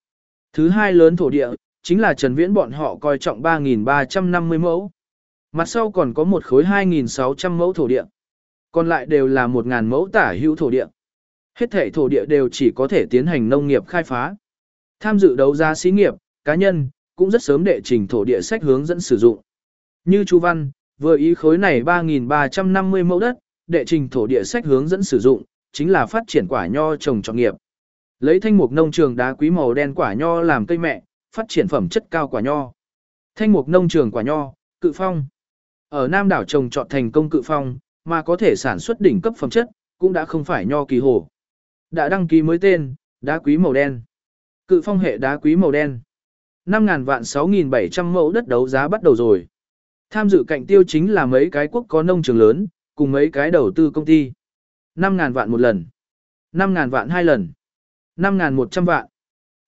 Thứ hai lớn thổ địa, chính là Trần Viễn bọn họ coi trọng 3.350 mẫu. Mặt sau còn có một khối 2.600 mẫu thổ địa. Còn lại đều là 1.000 mẫu tả hữu thổ địa. Hết thể thổ địa đều chỉ có thể tiến hành nông nghiệp khai phá. Tham dự đấu giá xí nghiệp, cá nhân, cũng rất sớm đệ trình thổ địa sách hướng dẫn sử dụng. Như Chu Văn, vừa ý khối này 3.350 mẫu đất, đệ trình thổ địa sách hướng dẫn sử dụng, chính là phát triển quả nho trồng trọng nghiệp. Lấy thanh mục nông trường đá quý màu đen quả nho làm cây mẹ, phát triển phẩm chất cao quả nho. Thanh mục nông trường quả nho, cự phong. Ở Nam đảo trồng trọt thành công cự phong, mà có thể sản xuất đỉnh cấp phẩm chất, cũng đã không phải nho kỳ hồ. Đã đăng ký mới tên, đá quý màu đen. Cự phong hệ đá quý màu đen. 5.000 vạn 6.700 mẫu đất đấu giá bắt đầu rồi. Tham dự cạnh tiêu chính là mấy cái quốc có nông trường lớn, cùng mấy cái đầu tư công ty. 5.000 vạn một lần. 5.000 vạn hai lần. 5.100 vạn.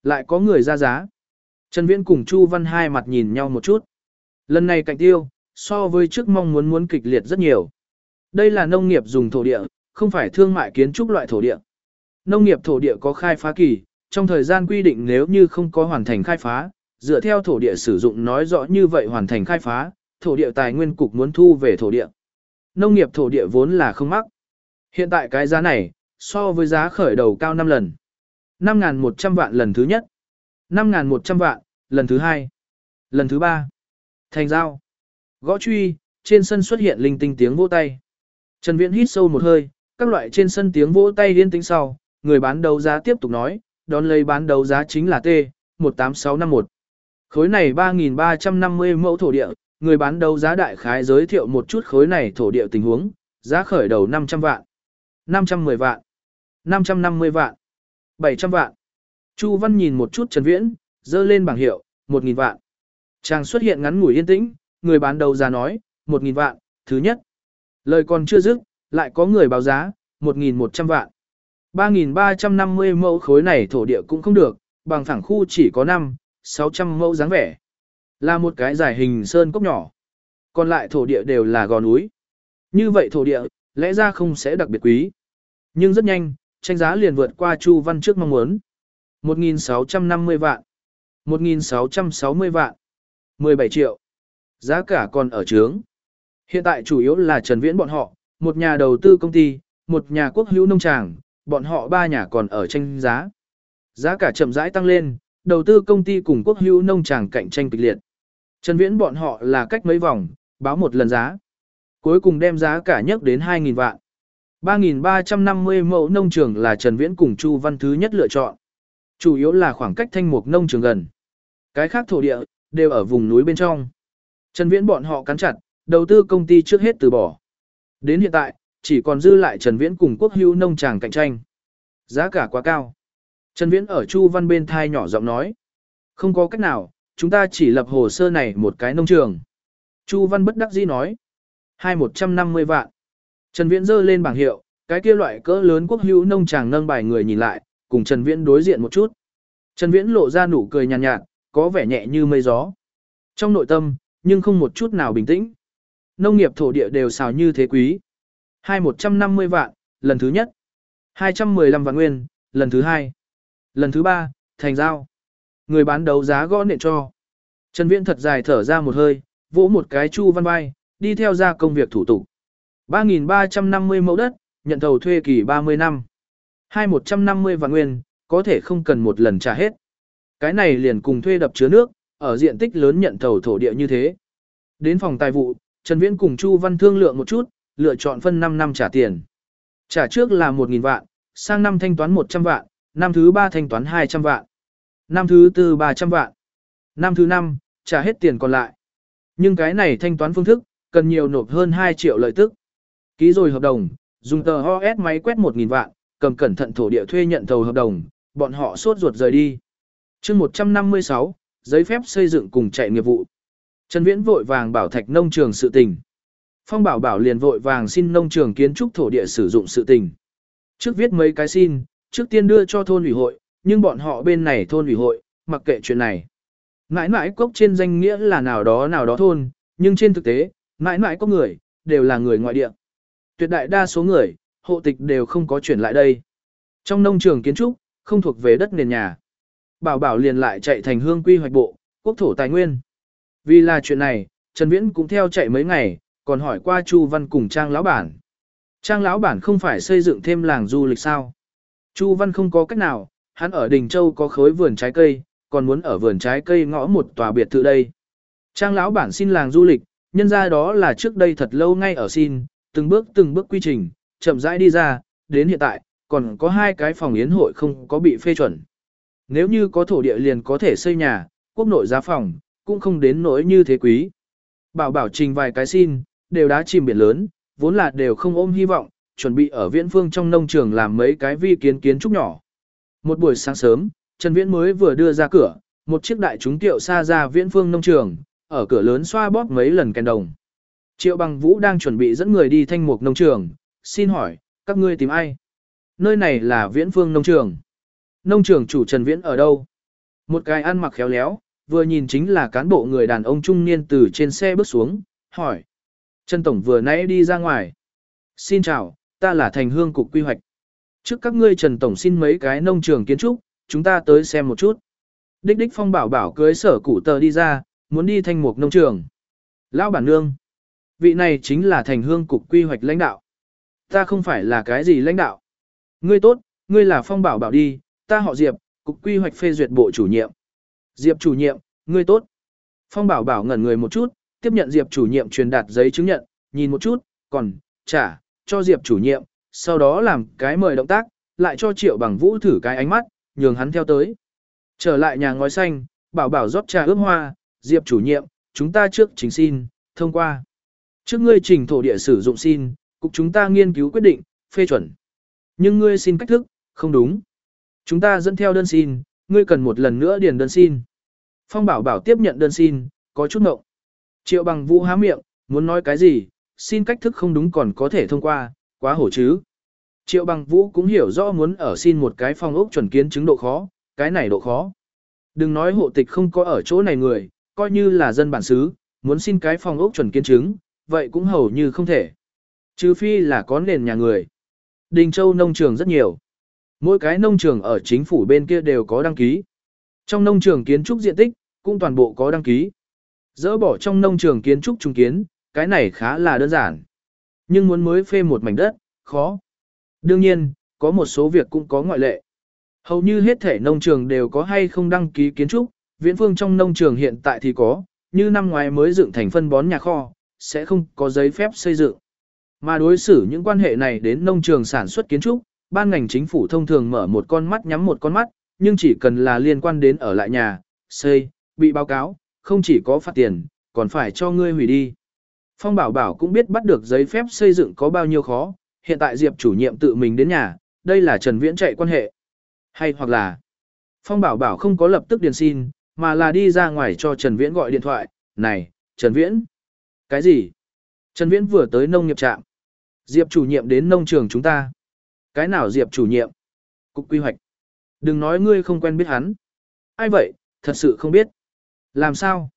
Lại có người ra giá. Trần Viễn cùng Chu Văn hai mặt nhìn nhau một chút. Lần này cạnh tiêu, so với trước mong muốn muốn kịch liệt rất nhiều. Đây là nông nghiệp dùng thổ địa, không phải thương mại kiến trúc loại thổ địa. Nông nghiệp thổ địa có khai phá kỳ, trong thời gian quy định nếu như không có hoàn thành khai phá, dựa theo thổ địa sử dụng nói rõ như vậy hoàn thành khai phá, thổ địa tài nguyên cục muốn thu về thổ địa. Nông nghiệp thổ địa vốn là không mắc. Hiện tại cái giá này, so với giá khởi đầu cao 5 lần. 5.100 vạn lần thứ nhất. 5.100 vạn, lần thứ hai. Lần thứ ba. Thành giao. Gõ truy, trên sân xuất hiện linh tinh tiếng vỗ tay. Trần Viễn hít sâu một hơi, các loại trên sân tiếng vỗ tay liên tính sau, người bán đấu giá tiếp tục nói, đón lấy bán đấu giá chính là T, 18651. Khối này 3.350 mẫu thổ địa, người bán đấu giá đại khái giới thiệu một chút khối này thổ địa tình huống, giá khởi đầu 500 vạn. 510 vạn, 550 vạn, 700 vạn. Chu Văn nhìn một chút Trần Viễn, dơ lên bảng hiệu, 1.000 vạn. Chàng xuất hiện ngắn ngủi yên tĩnh, người bán đấu giá nói, 1.000 vạn, thứ nhất. Lời còn chưa dứt, lại có người báo giá, 1.100 vạn. 3.350 mẫu khối này thổ địa cũng không được, bằng phẳng khu chỉ có 5, 600 mẫu dáng vẻ. Là một cái giải hình sơn cốc nhỏ. Còn lại thổ địa đều là gò núi. Như vậy thổ địa, lẽ ra không sẽ đặc biệt quý. Nhưng rất nhanh, tranh giá liền vượt qua Chu Văn trước mong muốn. 1.650 vạn. 1.660 vạn. 17 triệu. Giá cả còn ở trướng. Hiện tại chủ yếu là Trần Viễn bọn họ, một nhà đầu tư công ty, một nhà quốc hữu nông tràng, bọn họ ba nhà còn ở tranh giá. Giá cả chậm rãi tăng lên, đầu tư công ty cùng quốc hữu nông tràng cạnh tranh kịch liệt. Trần Viễn bọn họ là cách mấy vòng, báo một lần giá. Cuối cùng đem giá cả nhất đến 2.000 vạn. 3.350 mẫu nông trường là Trần Viễn cùng Chu Văn Thứ nhất lựa chọn. Chủ yếu là khoảng cách thanh mục nông trường gần. Cái khác thổ địa, đều ở vùng núi bên trong. Trần Viễn bọn họ cắn chặt, đầu tư công ty trước hết từ bỏ. Đến hiện tại, chỉ còn dư lại Trần Viễn cùng quốc hữu nông tràng cạnh tranh. Giá cả quá cao. Trần Viễn ở Chu Văn bên thai nhỏ giọng nói. Không có cách nào, chúng ta chỉ lập hồ sơ này một cái nông trường. Chu Văn bất đắc dĩ nói. Hai một trăm năm mươi vạn. Trần Viễn dơ lên bảng hiệu, cái kia loại cỡ lớn quốc hữu nông tràng nâng bài người nhìn lại, cùng Trần Viễn đối diện một chút. Trần Viễn lộ ra nụ cười nhàn nhạt, nhạt, có vẻ nhẹ như mây gió. Trong nội tâm, nhưng không một chút nào bình tĩnh. Nông nghiệp thổ địa đều xào như thế quý. Hai một trăm năm mươi vạn, lần thứ nhất. hai trăm mười lăm vạn nguyên, lần thứ hai. Lần thứ ba, thành giao. Người bán đấu giá gõ nện cho. Trần Viễn thật dài thở ra một hơi, vỗ một cái chu văn bay, đi theo ra công việc thủ tục. 3.350 mẫu đất, nhận thầu thuê kỳ 30 năm. 2.150 vạn nguyên, có thể không cần một lần trả hết. Cái này liền cùng thuê đập chứa nước, ở diện tích lớn nhận thầu thổ địa như thế. Đến phòng tài vụ, Trần Viễn cùng Chu Văn thương lượng một chút, lựa chọn phân 5 năm trả tiền. Trả trước là 1.000 vạn, sang năm thanh toán 100 vạn, năm thứ 3 thanh toán 200 vạn, năm thứ 4 300 vạn, năm thứ năm trả hết tiền còn lại. Nhưng cái này thanh toán phương thức, cần nhiều nộp hơn 2 triệu lợi tức. Ký rồi hợp đồng, dùng tờ OS máy quét 1.000 vạn, cầm cẩn thận thổ địa thuê nhận thầu hợp đồng, bọn họ sốt ruột rời đi. chương 156, giấy phép xây dựng cùng chạy nghiệp vụ. Trần Viễn vội vàng bảo thạch nông trường sự tình. Phong bảo bảo liền vội vàng xin nông trường kiến trúc thổ địa sử dụng sự tình. Trước viết mấy cái xin, trước tiên đưa cho thôn ủy hội, nhưng bọn họ bên này thôn ủy hội, mặc kệ chuyện này. Mãi mãi cốc trên danh nghĩa là nào đó nào đó thôn, nhưng trên thực tế, mãi mãi có người, đều là người ngoại địa. Tuyệt đại đa số người, hộ tịch đều không có chuyển lại đây. Trong nông trường kiến trúc, không thuộc về đất nền nhà. Bảo bảo liền lại chạy thành hương quy hoạch bộ, quốc thổ tài nguyên. Vì là chuyện này, Trần Viễn cũng theo chạy mấy ngày, còn hỏi qua Chu Văn cùng Trang lão bản. Trang lão bản không phải xây dựng thêm làng du lịch sao? Chu Văn không có cách nào, hắn ở Đình Châu có khối vườn trái cây, còn muốn ở vườn trái cây ngõ một tòa biệt thự đây. Trang lão bản xin làng du lịch, nhân ra đó là trước đây thật lâu ngay ở xin, từng bước từng bước quy trình, chậm rãi đi ra, đến hiện tại, còn có hai cái phòng yến hội không có bị phê chuẩn. Nếu như có thổ địa liền có thể xây nhà, quốc nội giá phòng, cũng không đến nỗi như thế quý. Bảo bảo trình vài cái xin, đều đã chìm biển lớn, vốn là đều không ôm hy vọng, chuẩn bị ở viễn phương trong nông trường làm mấy cái vi kiến kiến trúc nhỏ. Một buổi sáng sớm, Trần Viễn mới vừa đưa ra cửa, một chiếc đại chúng tiệu xa ra viễn phương nông trường, ở cửa lớn xoa bóp mấy lần kèn đồng. Triệu bằng vũ đang chuẩn bị dẫn người đi thanh mục nông trường, xin hỏi, các ngươi tìm ai? Nơi này là viễn phương nông trường. Nông trường chủ Trần Viễn ở đâu? Một cái ăn mặc khéo léo, vừa nhìn chính là cán bộ người đàn ông trung niên từ trên xe bước xuống, hỏi. Trần Tổng vừa nãy đi ra ngoài. Xin chào, ta là thành hương cục quy hoạch. Trước các ngươi Trần Tổng xin mấy cái nông trường kiến trúc, chúng ta tới xem một chút. Đích đích phong bảo bảo cưới sở cụ tờ đi ra, muốn đi thanh mục nông trường. Lão bản nương. Vị này chính là thành hương cục quy hoạch lãnh đạo. Ta không phải là cái gì lãnh đạo. Ngươi tốt, ngươi là phong bảo bảo đi, ta họ Diệp, cục quy hoạch phê duyệt bộ chủ nhiệm. Diệp chủ nhiệm, ngươi tốt. Phong bảo bảo ngẩn người một chút, tiếp nhận Diệp chủ nhiệm truyền đạt giấy chứng nhận, nhìn một chút, còn, trả, cho Diệp chủ nhiệm, sau đó làm cái mời động tác, lại cho Triệu Bằng Vũ thử cái ánh mắt, nhường hắn theo tới. Trở lại nhà ngói xanh, bảo bảo rót trà ướp hoa, Diệp chủ nhiệm, chúng ta trước trình xin, thông qua. Trước ngươi trình thổ địa sử dụng xin, cục chúng ta nghiên cứu quyết định, phê chuẩn. Nhưng ngươi xin cách thức, không đúng. Chúng ta dẫn theo đơn xin, ngươi cần một lần nữa điền đơn xin. Phong bảo bảo tiếp nhận đơn xin, có chút ngộng. Triệu bằng vũ há miệng, muốn nói cái gì, xin cách thức không đúng còn có thể thông qua, quá hổ chứ. Triệu bằng vũ cũng hiểu rõ muốn ở xin một cái phong ốc chuẩn kiến chứng độ khó, cái này độ khó. Đừng nói hộ tịch không có ở chỗ này người, coi như là dân bản xứ, muốn xin cái phong ốc chuẩn kiến chứng, vậy cũng hầu như không thể. Trừ phi là có nền nhà người. Đình Châu nông trường rất nhiều. Mỗi cái nông trường ở chính phủ bên kia đều có đăng ký. Trong nông trường kiến trúc diện tích, cũng toàn bộ có đăng ký. Dỡ bỏ trong nông trường kiến trúc trung kiến, cái này khá là đơn giản. Nhưng muốn mới phê một mảnh đất, khó. Đương nhiên, có một số việc cũng có ngoại lệ. Hầu như hết thể nông trường đều có hay không đăng ký kiến trúc, viễn phương trong nông trường hiện tại thì có, như năm ngoái mới dựng thành phân bón nhà kho, sẽ không có giấy phép xây dựng. Mà đối xử những quan hệ này đến nông trường sản xuất kiến trúc, ban ngành chính phủ thông thường mở một con mắt nhắm một con mắt, nhưng chỉ cần là liên quan đến ở lại nhà, xây, bị báo cáo, không chỉ có phạt tiền, còn phải cho ngươi hủy đi. Phong Bảo Bảo cũng biết bắt được giấy phép xây dựng có bao nhiêu khó, hiện tại Diệp chủ nhiệm tự mình đến nhà, đây là Trần Viễn chạy quan hệ. Hay hoặc là, Phong Bảo Bảo không có lập tức điền xin, mà là đi ra ngoài cho Trần Viễn gọi điện thoại, này, Trần Viễn. Cái gì? Trần Viễn vừa tới nông nghiệp trạm. Diệp chủ nhiệm đến nông trường chúng ta. Cái nào Diệp chủ nhiệm? Cục quy hoạch. Đừng nói ngươi không quen biết hắn. Ai vậy, thật sự không biết. Làm sao?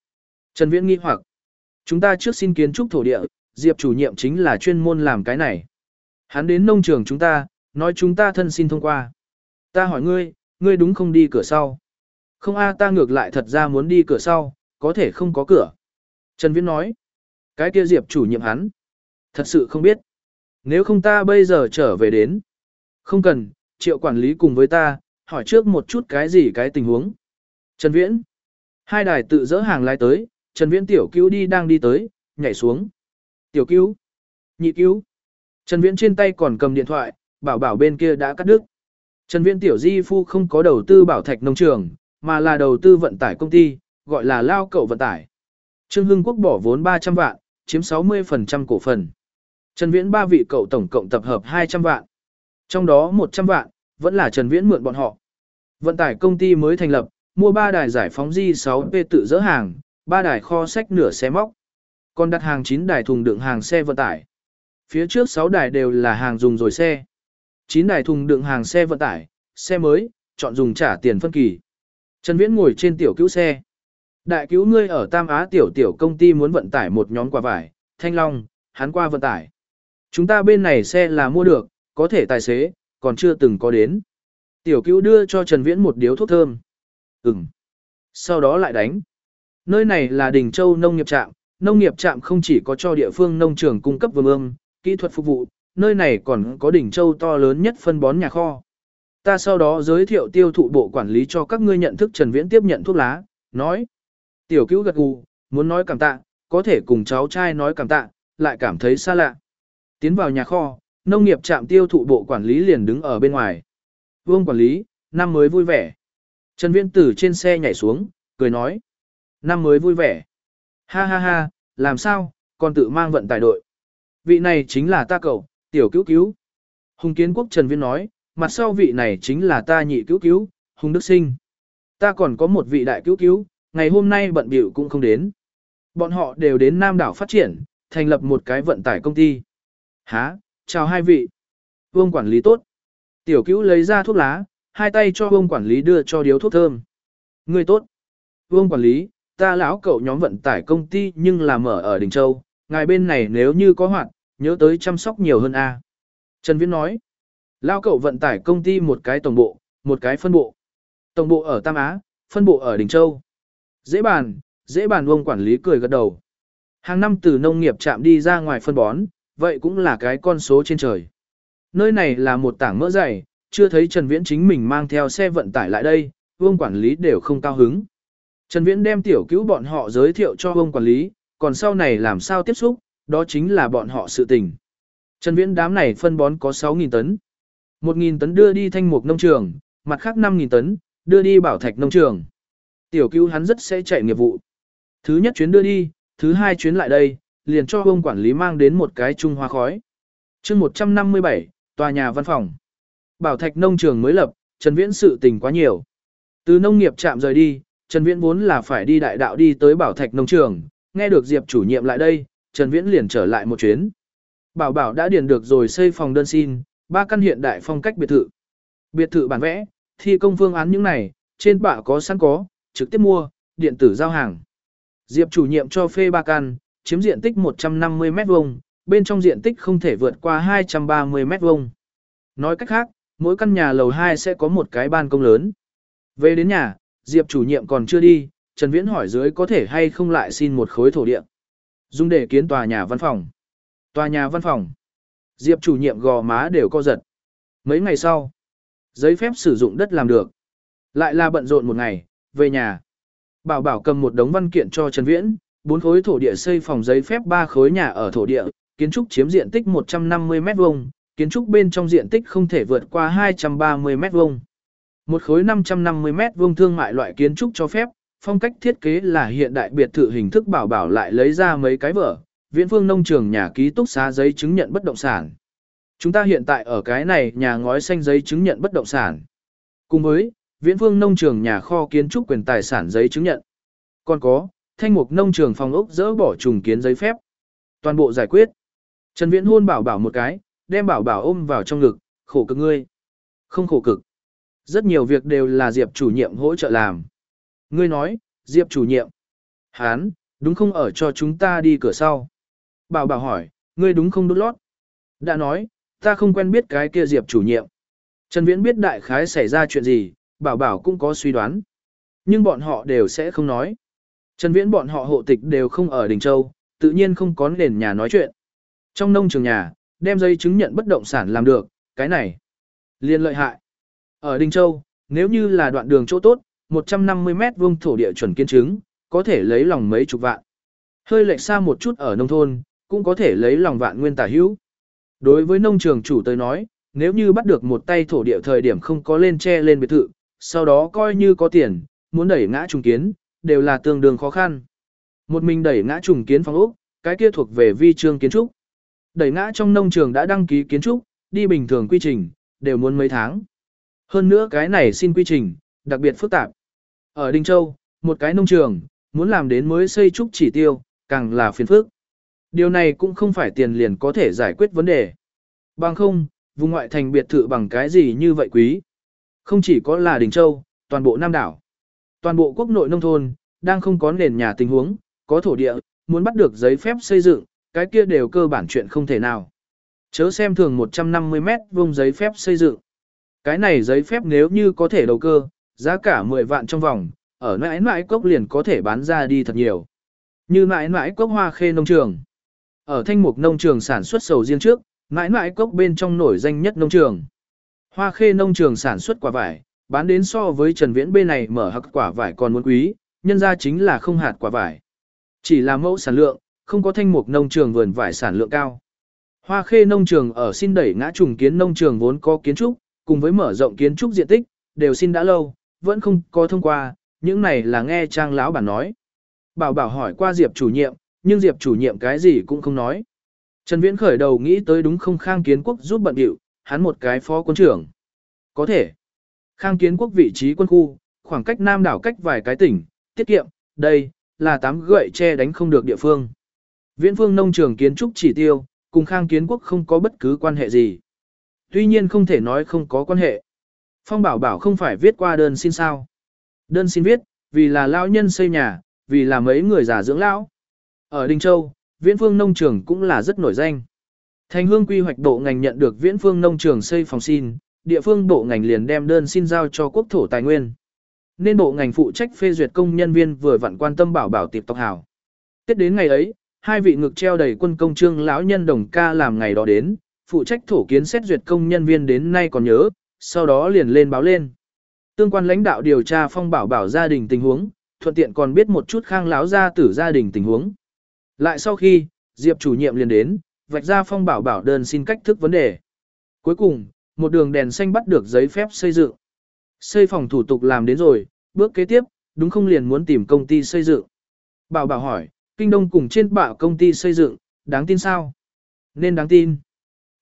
Trần Viễn nghi hoặc. Chúng ta trước xin kiến trúc thổ địa, Diệp chủ nhiệm chính là chuyên môn làm cái này. Hắn đến nông trường chúng ta, nói chúng ta thân xin thông qua. Ta hỏi ngươi, ngươi đúng không đi cửa sau? Không a ta ngược lại thật ra muốn đi cửa sau, có thể không có cửa. Trần Viễn nói. Cái kia Diệp chủ nhiệm hắn. Thật sự không biết. Nếu không ta bây giờ trở về đến. Không cần, triệu quản lý cùng với ta, hỏi trước một chút cái gì cái tình huống. Trần Viễn. Hai đài tự dỡ hàng lái tới, Trần Viễn tiểu cứu đi đang đi tới, nhảy xuống. Tiểu cứu. Nhị cứu. Trần Viễn trên tay còn cầm điện thoại, bảo bảo bên kia đã cắt đứt. Trần Viễn tiểu di phu không có đầu tư bảo thạch nông trường, mà là đầu tư vận tải công ty, gọi là lao cậu vận tải. Trương Hưng Quốc bỏ vốn 300 vạn, chiếm 60% cổ phần. Trần Viễn ba vị cậu tổng cộng tập hợp 200 vạn. Trong đó 100 vạn, vẫn là Trần Viễn mượn bọn họ. Vận tải công ty mới thành lập, mua 3 đài giải phóng di 6P tự dỡ hàng, Ba đài kho sách nửa xe móc. Còn đặt hàng 9 đài thùng đựng hàng xe vận tải. Phía trước 6 đài đều là hàng dùng rồi xe. 9 đài thùng đựng hàng xe vận tải, xe mới, chọn dùng trả tiền phân kỳ. Trần Viễn ngồi trên tiểu cứu xe. Đại cứu ngươi ở Tam Á tiểu tiểu công ty muốn vận tải một nhóm quả vải, thanh long, hắn qua vận tải. Chúng ta bên này xe là mua được, có thể tài xế, còn chưa từng có đến. Tiểu cứu đưa cho Trần Viễn một điếu thuốc thơm. Ừm. Sau đó lại đánh. Nơi này là Đình Châu nông nghiệp trạm, nông nghiệp trạm không chỉ có cho địa phương nông trường cung cấp vương ương, kỹ thuật phục vụ, nơi này còn có đỉnh Châu to lớn nhất phân bón nhà kho. Ta sau đó giới thiệu tiêu thụ bộ quản lý cho các ngươi nhận thức Trần Viễn tiếp nhận thuốc lá, nói. Tiểu cứu gật gù, muốn nói cảm tạ, có thể cùng cháu trai nói cảm tạ, lại cảm thấy xa lạ. Tiến vào nhà kho, nông nghiệp trạm tiêu thụ bộ quản lý liền đứng ở bên ngoài. Vương quản lý, năm mới vui vẻ. Trần Viễn từ trên xe nhảy xuống, cười nói. Năm mới vui vẻ. Ha ha ha, làm sao, còn tự mang vận tải đội. Vị này chính là ta cậu, tiểu cứu cứu. Hùng Kiến Quốc Trần Viễn nói, mặt sau vị này chính là ta nhị cứu cứu, Hùng Đức Sinh. Ta còn có một vị đại cứu cứu, ngày hôm nay bận biểu cũng không đến. Bọn họ đều đến Nam đảo phát triển, thành lập một cái vận tải công ty. Há, chào hai vị. Vương quản lý tốt. Tiểu cứu lấy ra thuốc lá, hai tay cho vương quản lý đưa cho điếu thuốc thơm. Người tốt. Vương quản lý, ta lão cậu nhóm vận tải công ty nhưng là mở ở Đình Châu, ngài bên này nếu như có hoạn, nhớ tới chăm sóc nhiều hơn a. Trần Viễn nói, lão cậu vận tải công ty một cái tổng bộ, một cái phân bộ. Tổng bộ ở Tam Á, phân bộ ở Đình Châu. Dễ bàn, dễ bàn ông quản lý cười gật đầu. Hàng năm từ nông nghiệp chạm đi ra ngoài phân bón, vậy cũng là cái con số trên trời. Nơi này là một tảng mỡ dày, chưa thấy Trần Viễn chính mình mang theo xe vận tải lại đây, vương quản lý đều không cao hứng. Trần Viễn đem tiểu cứu bọn họ giới thiệu cho ông quản lý, còn sau này làm sao tiếp xúc, đó chính là bọn họ sự tình. Trần Viễn đám này phân bón có 6.000 tấn. 1.000 tấn đưa đi thanh mục nông trường, mặt khác 5.000 tấn, đưa đi bảo thạch nông trường. Tiểu cứu hắn rất sẽ chạy nghiệp vụ. Thứ nhất chuyến đưa đi, thứ hai chuyến lại đây, liền cho ông quản lý mang đến một cái trung hoa khói. chương 157, tòa nhà văn phòng. bảo thạch nông trường mới lập, Trần Viễn sự tình quá nhiều. Từ nông nghiệp trạm rời đi, Trần Viễn vốn là phải đi đại đạo đi tới bảo thạch nông trường, nghe được Diệp chủ nhiệm lại đây, Trần Viễn liền trở lại một chuyến. Bảo bảo đã điền được rồi xây phòng đơn xin, ba căn hiện đại phong cách biệt thự. Biệt thự bản vẽ, thi công phương án những này, trên bạ có sẵn có, trực tiếp mua, điện tử giao hàng. Diệp chủ nhiệm cho phê ba căn, chiếm diện tích 150 mét vuông, bên trong diện tích không thể vượt qua 230 mét vuông. Nói cách khác, mỗi căn nhà lầu 2 sẽ có một cái ban công lớn. Về đến nhà, Diệp chủ nhiệm còn chưa đi, Trần Viễn hỏi dưới có thể hay không lại xin một khối thổ địa. Dùng để kiến tòa nhà văn phòng. Tòa nhà văn phòng. Diệp chủ nhiệm gò má đều co giật. Mấy ngày sau, giấy phép sử dụng đất làm được. Lại là bận rộn một ngày, về nhà. Bảo bảo cầm một đống văn kiện cho Trần Viễn, bốn khối thổ địa xây phòng giấy phép ba khối nhà ở thổ địa, kiến trúc chiếm diện tích 150 mét vuông, kiến trúc bên trong diện tích không thể vượt qua 230 mét vuông. Một khối 550 mét vuông thương mại loại kiến trúc cho phép, phong cách thiết kế là hiện đại biệt thự hình thức bảo bảo lại lấy ra mấy cái vở, viễn phương nông trường nhà ký túc xá giấy chứng nhận bất động sản. Chúng ta hiện tại ở cái này nhà ngói xanh giấy chứng nhận bất động sản. Cùng với, viễn phương nông trường nhà kho kiến trúc quyền tài sản giấy chứng nhận. Còn có, thanh mục nông trường phòng ốc dỡ bỏ trùng kiến giấy phép. Toàn bộ giải quyết. Trần Viễn hôn bảo bảo một cái, đem bảo bảo ôm vào trong ngực, khổ cực ngươi. Không khổ cực. Rất nhiều việc đều là Diệp chủ nhiệm hỗ trợ làm. Ngươi nói, Diệp chủ nhiệm. Hán, đúng không ở cho chúng ta đi cửa sau. Bảo bảo hỏi, ngươi đúng không đút lót. Đã nói, ta không quen biết cái kia Diệp chủ nhiệm. Trần Viễn biết đại khái xảy ra chuyện gì, bảo bảo cũng có suy đoán. Nhưng bọn họ đều sẽ không nói. Trần Viễn bọn họ hộ tịch đều không ở Đình Châu, tự nhiên không có nền nhà nói chuyện. Trong nông trường nhà, đem giấy chứng nhận bất động sản làm được, cái này liên lợi hại. Ở Đình Châu, nếu như là đoạn đường chỗ tốt, 150 mét vuông thổ địa chuẩn kiến chứng, có thể lấy lòng mấy chục vạn. Hơi lệch xa một chút ở nông thôn, cũng có thể lấy lòng vạn nguyên tả hữu. Đối với nông trường chủ tới nói, nếu như bắt được một tay thổ địa thời điểm không có lên che lên biệt thự, sau đó coi như có tiền, muốn đẩy ngã trùng kiến, đều là tương đương khó khăn. Một mình đẩy ngã trùng kiến phòng ốc, cái kia thuộc về vi trương kiến trúc. Đẩy ngã trong nông trường đã đăng ký kiến trúc, đi bình thường quy trình, đều muốn mấy tháng. Hơn nữa cái này xin quy trình, đặc biệt phức tạp. Ở Đinh Châu, một cái nông trường, muốn làm đến mới xây trúc chỉ tiêu, càng là phiền phức. Điều này cũng không phải tiền liền có thể giải quyết vấn đề. Bằng không, vùng ngoại thành biệt thự bằng cái gì như vậy quý. Không chỉ có là Đình Châu, toàn bộ Nam đảo. Toàn bộ quốc nội nông thôn, đang không có nền nhà tình huống, có thổ địa, muốn bắt được giấy phép xây dựng, cái kia đều cơ bản chuyện không thể nào. Chớ xem thường 150 mét vùng giấy phép xây dựng. Cái này giấy phép nếu như có thể đầu cơ, giá cả 10 vạn trong vòng, ở mãi mãi cốc liền có thể bán ra đi thật nhiều. Như mãi mãi cốc hoa khê nông trường. Ở thanh mục nông trường sản xuất sầu riêng trước, mãi mãi cốc bên trong nổi danh nhất nông trường. Hoa khê nông trường sản xuất quả vải, bán đến so với Trần Viễn bên này mở hạc quả vải còn muốn quý, nhân ra chính là không hạt quả vải. Chỉ là mẫu sản lượng, không có thanh mục nông trường vườn vải sản lượng cao. Hoa khê nông trường ở xin đẩy ngã trùng kiến nông trường vốn có kiến trúc, cùng với mở rộng kiến trúc diện tích, đều xin đã lâu, vẫn không có thông qua, những này là nghe trang lão bản nói. Bảo bảo hỏi qua Diệp chủ nhiệm, nhưng Diệp chủ nhiệm cái gì cũng không nói. Trần Viễn khởi đầu nghĩ tới đúng không Khang Kiến Quốc giúp bận điệu, hắn một cái phó quân trưởng. Có thể. Khang Kiến Quốc vị trí quân khu, khoảng cách Nam đảo cách vài cái tỉnh, tiết kiệm, đây, là tám gậy che đánh không được địa phương. Viễn phương nông trường kiến trúc chỉ tiêu, cùng Khang Kiến Quốc không có bất cứ quan hệ gì. Tuy nhiên không thể nói không có quan hệ. Phong Bảo Bảo không phải viết qua đơn xin sao. Đơn xin viết, vì là lão nhân xây nhà, vì là mấy người già dưỡng lão. Ở Đinh Châu, Viễn Phương Nông Trường cũng là rất nổi danh. Thành hương quy hoạch bộ ngành nhận được Viễn Phương Nông Trường xây phòng xin, địa phương bộ ngành liền đem đơn xin giao cho quốc thổ tài nguyên. Nên bộ ngành phụ trách phê duyệt công nhân viên vừa vặn quan tâm bảo bảo tiệp tộc hảo. Tết đến ngày ấy, hai vị ngực treo đầy quân công trương lão nhân đồng ca làm ngày đó đến, phụ trách thổ kiến xét duyệt công nhân viên đến nay còn nhớ, sau đó liền lên báo lên. Tương quan lãnh đạo điều tra phong bảo bảo gia đình tình huống, thuận tiện còn biết một chút khang lão gia tử gia đình tình huống. Lại sau khi, Diệp chủ nhiệm liền đến, vạch ra phong bảo bảo đơn xin cách thức vấn đề. Cuối cùng, một đường đèn xanh bắt được giấy phép xây dựng. Xây phòng thủ tục làm đến rồi, bước kế tiếp, đúng không liền muốn tìm công ty xây dựng. Bảo bảo hỏi, Kinh Đông cùng trên bạo công ty xây dựng, đáng tin sao? Nên đáng tin.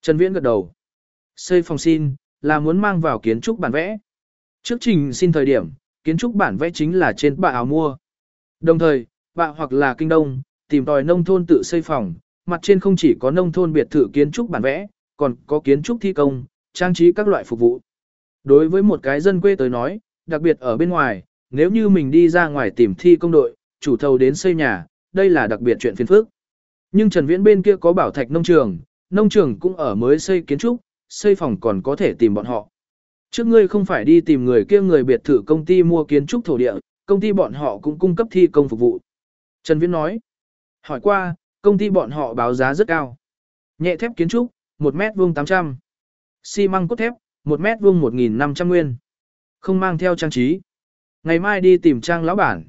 Trần Viễn gật đầu. Xây phòng xin, là muốn mang vào kiến trúc bản vẽ. Trước trình xin thời điểm, kiến trúc bản vẽ chính là trên bạ áo mua. Đồng thời, bạ hoặc là kinh đông, tìm tòi nông thôn tự xây phòng, mặt trên không chỉ có nông thôn biệt thự kiến trúc bản vẽ, còn có kiến trúc thi công, trang trí các loại phục vụ. Đối với một cái dân quê tới nói, đặc biệt ở bên ngoài, nếu như mình đi ra ngoài tìm thi công đội, chủ thầu đến xây nhà, đây là đặc biệt chuyện phiền phức. Nhưng Trần Viễn bên kia có bảo thạch nông trường, nông trường cũng ở mới xây kiến trúc, xây phòng còn có thể tìm bọn họ. Trước ngươi không phải đi tìm người kia người biệt thự công ty mua kiến trúc thổ địa, công ty bọn họ cũng cung cấp thi công phục vụ. Trần Viễn nói, hỏi qua, công ty bọn họ báo giá rất cao. Nhẹ thép kiến trúc, 1 mét vuông 800. Xi măng cốt thép, 1 mét vuông 1.500 nguyên. Không mang theo trang trí. Ngày mai đi tìm trang lão bản.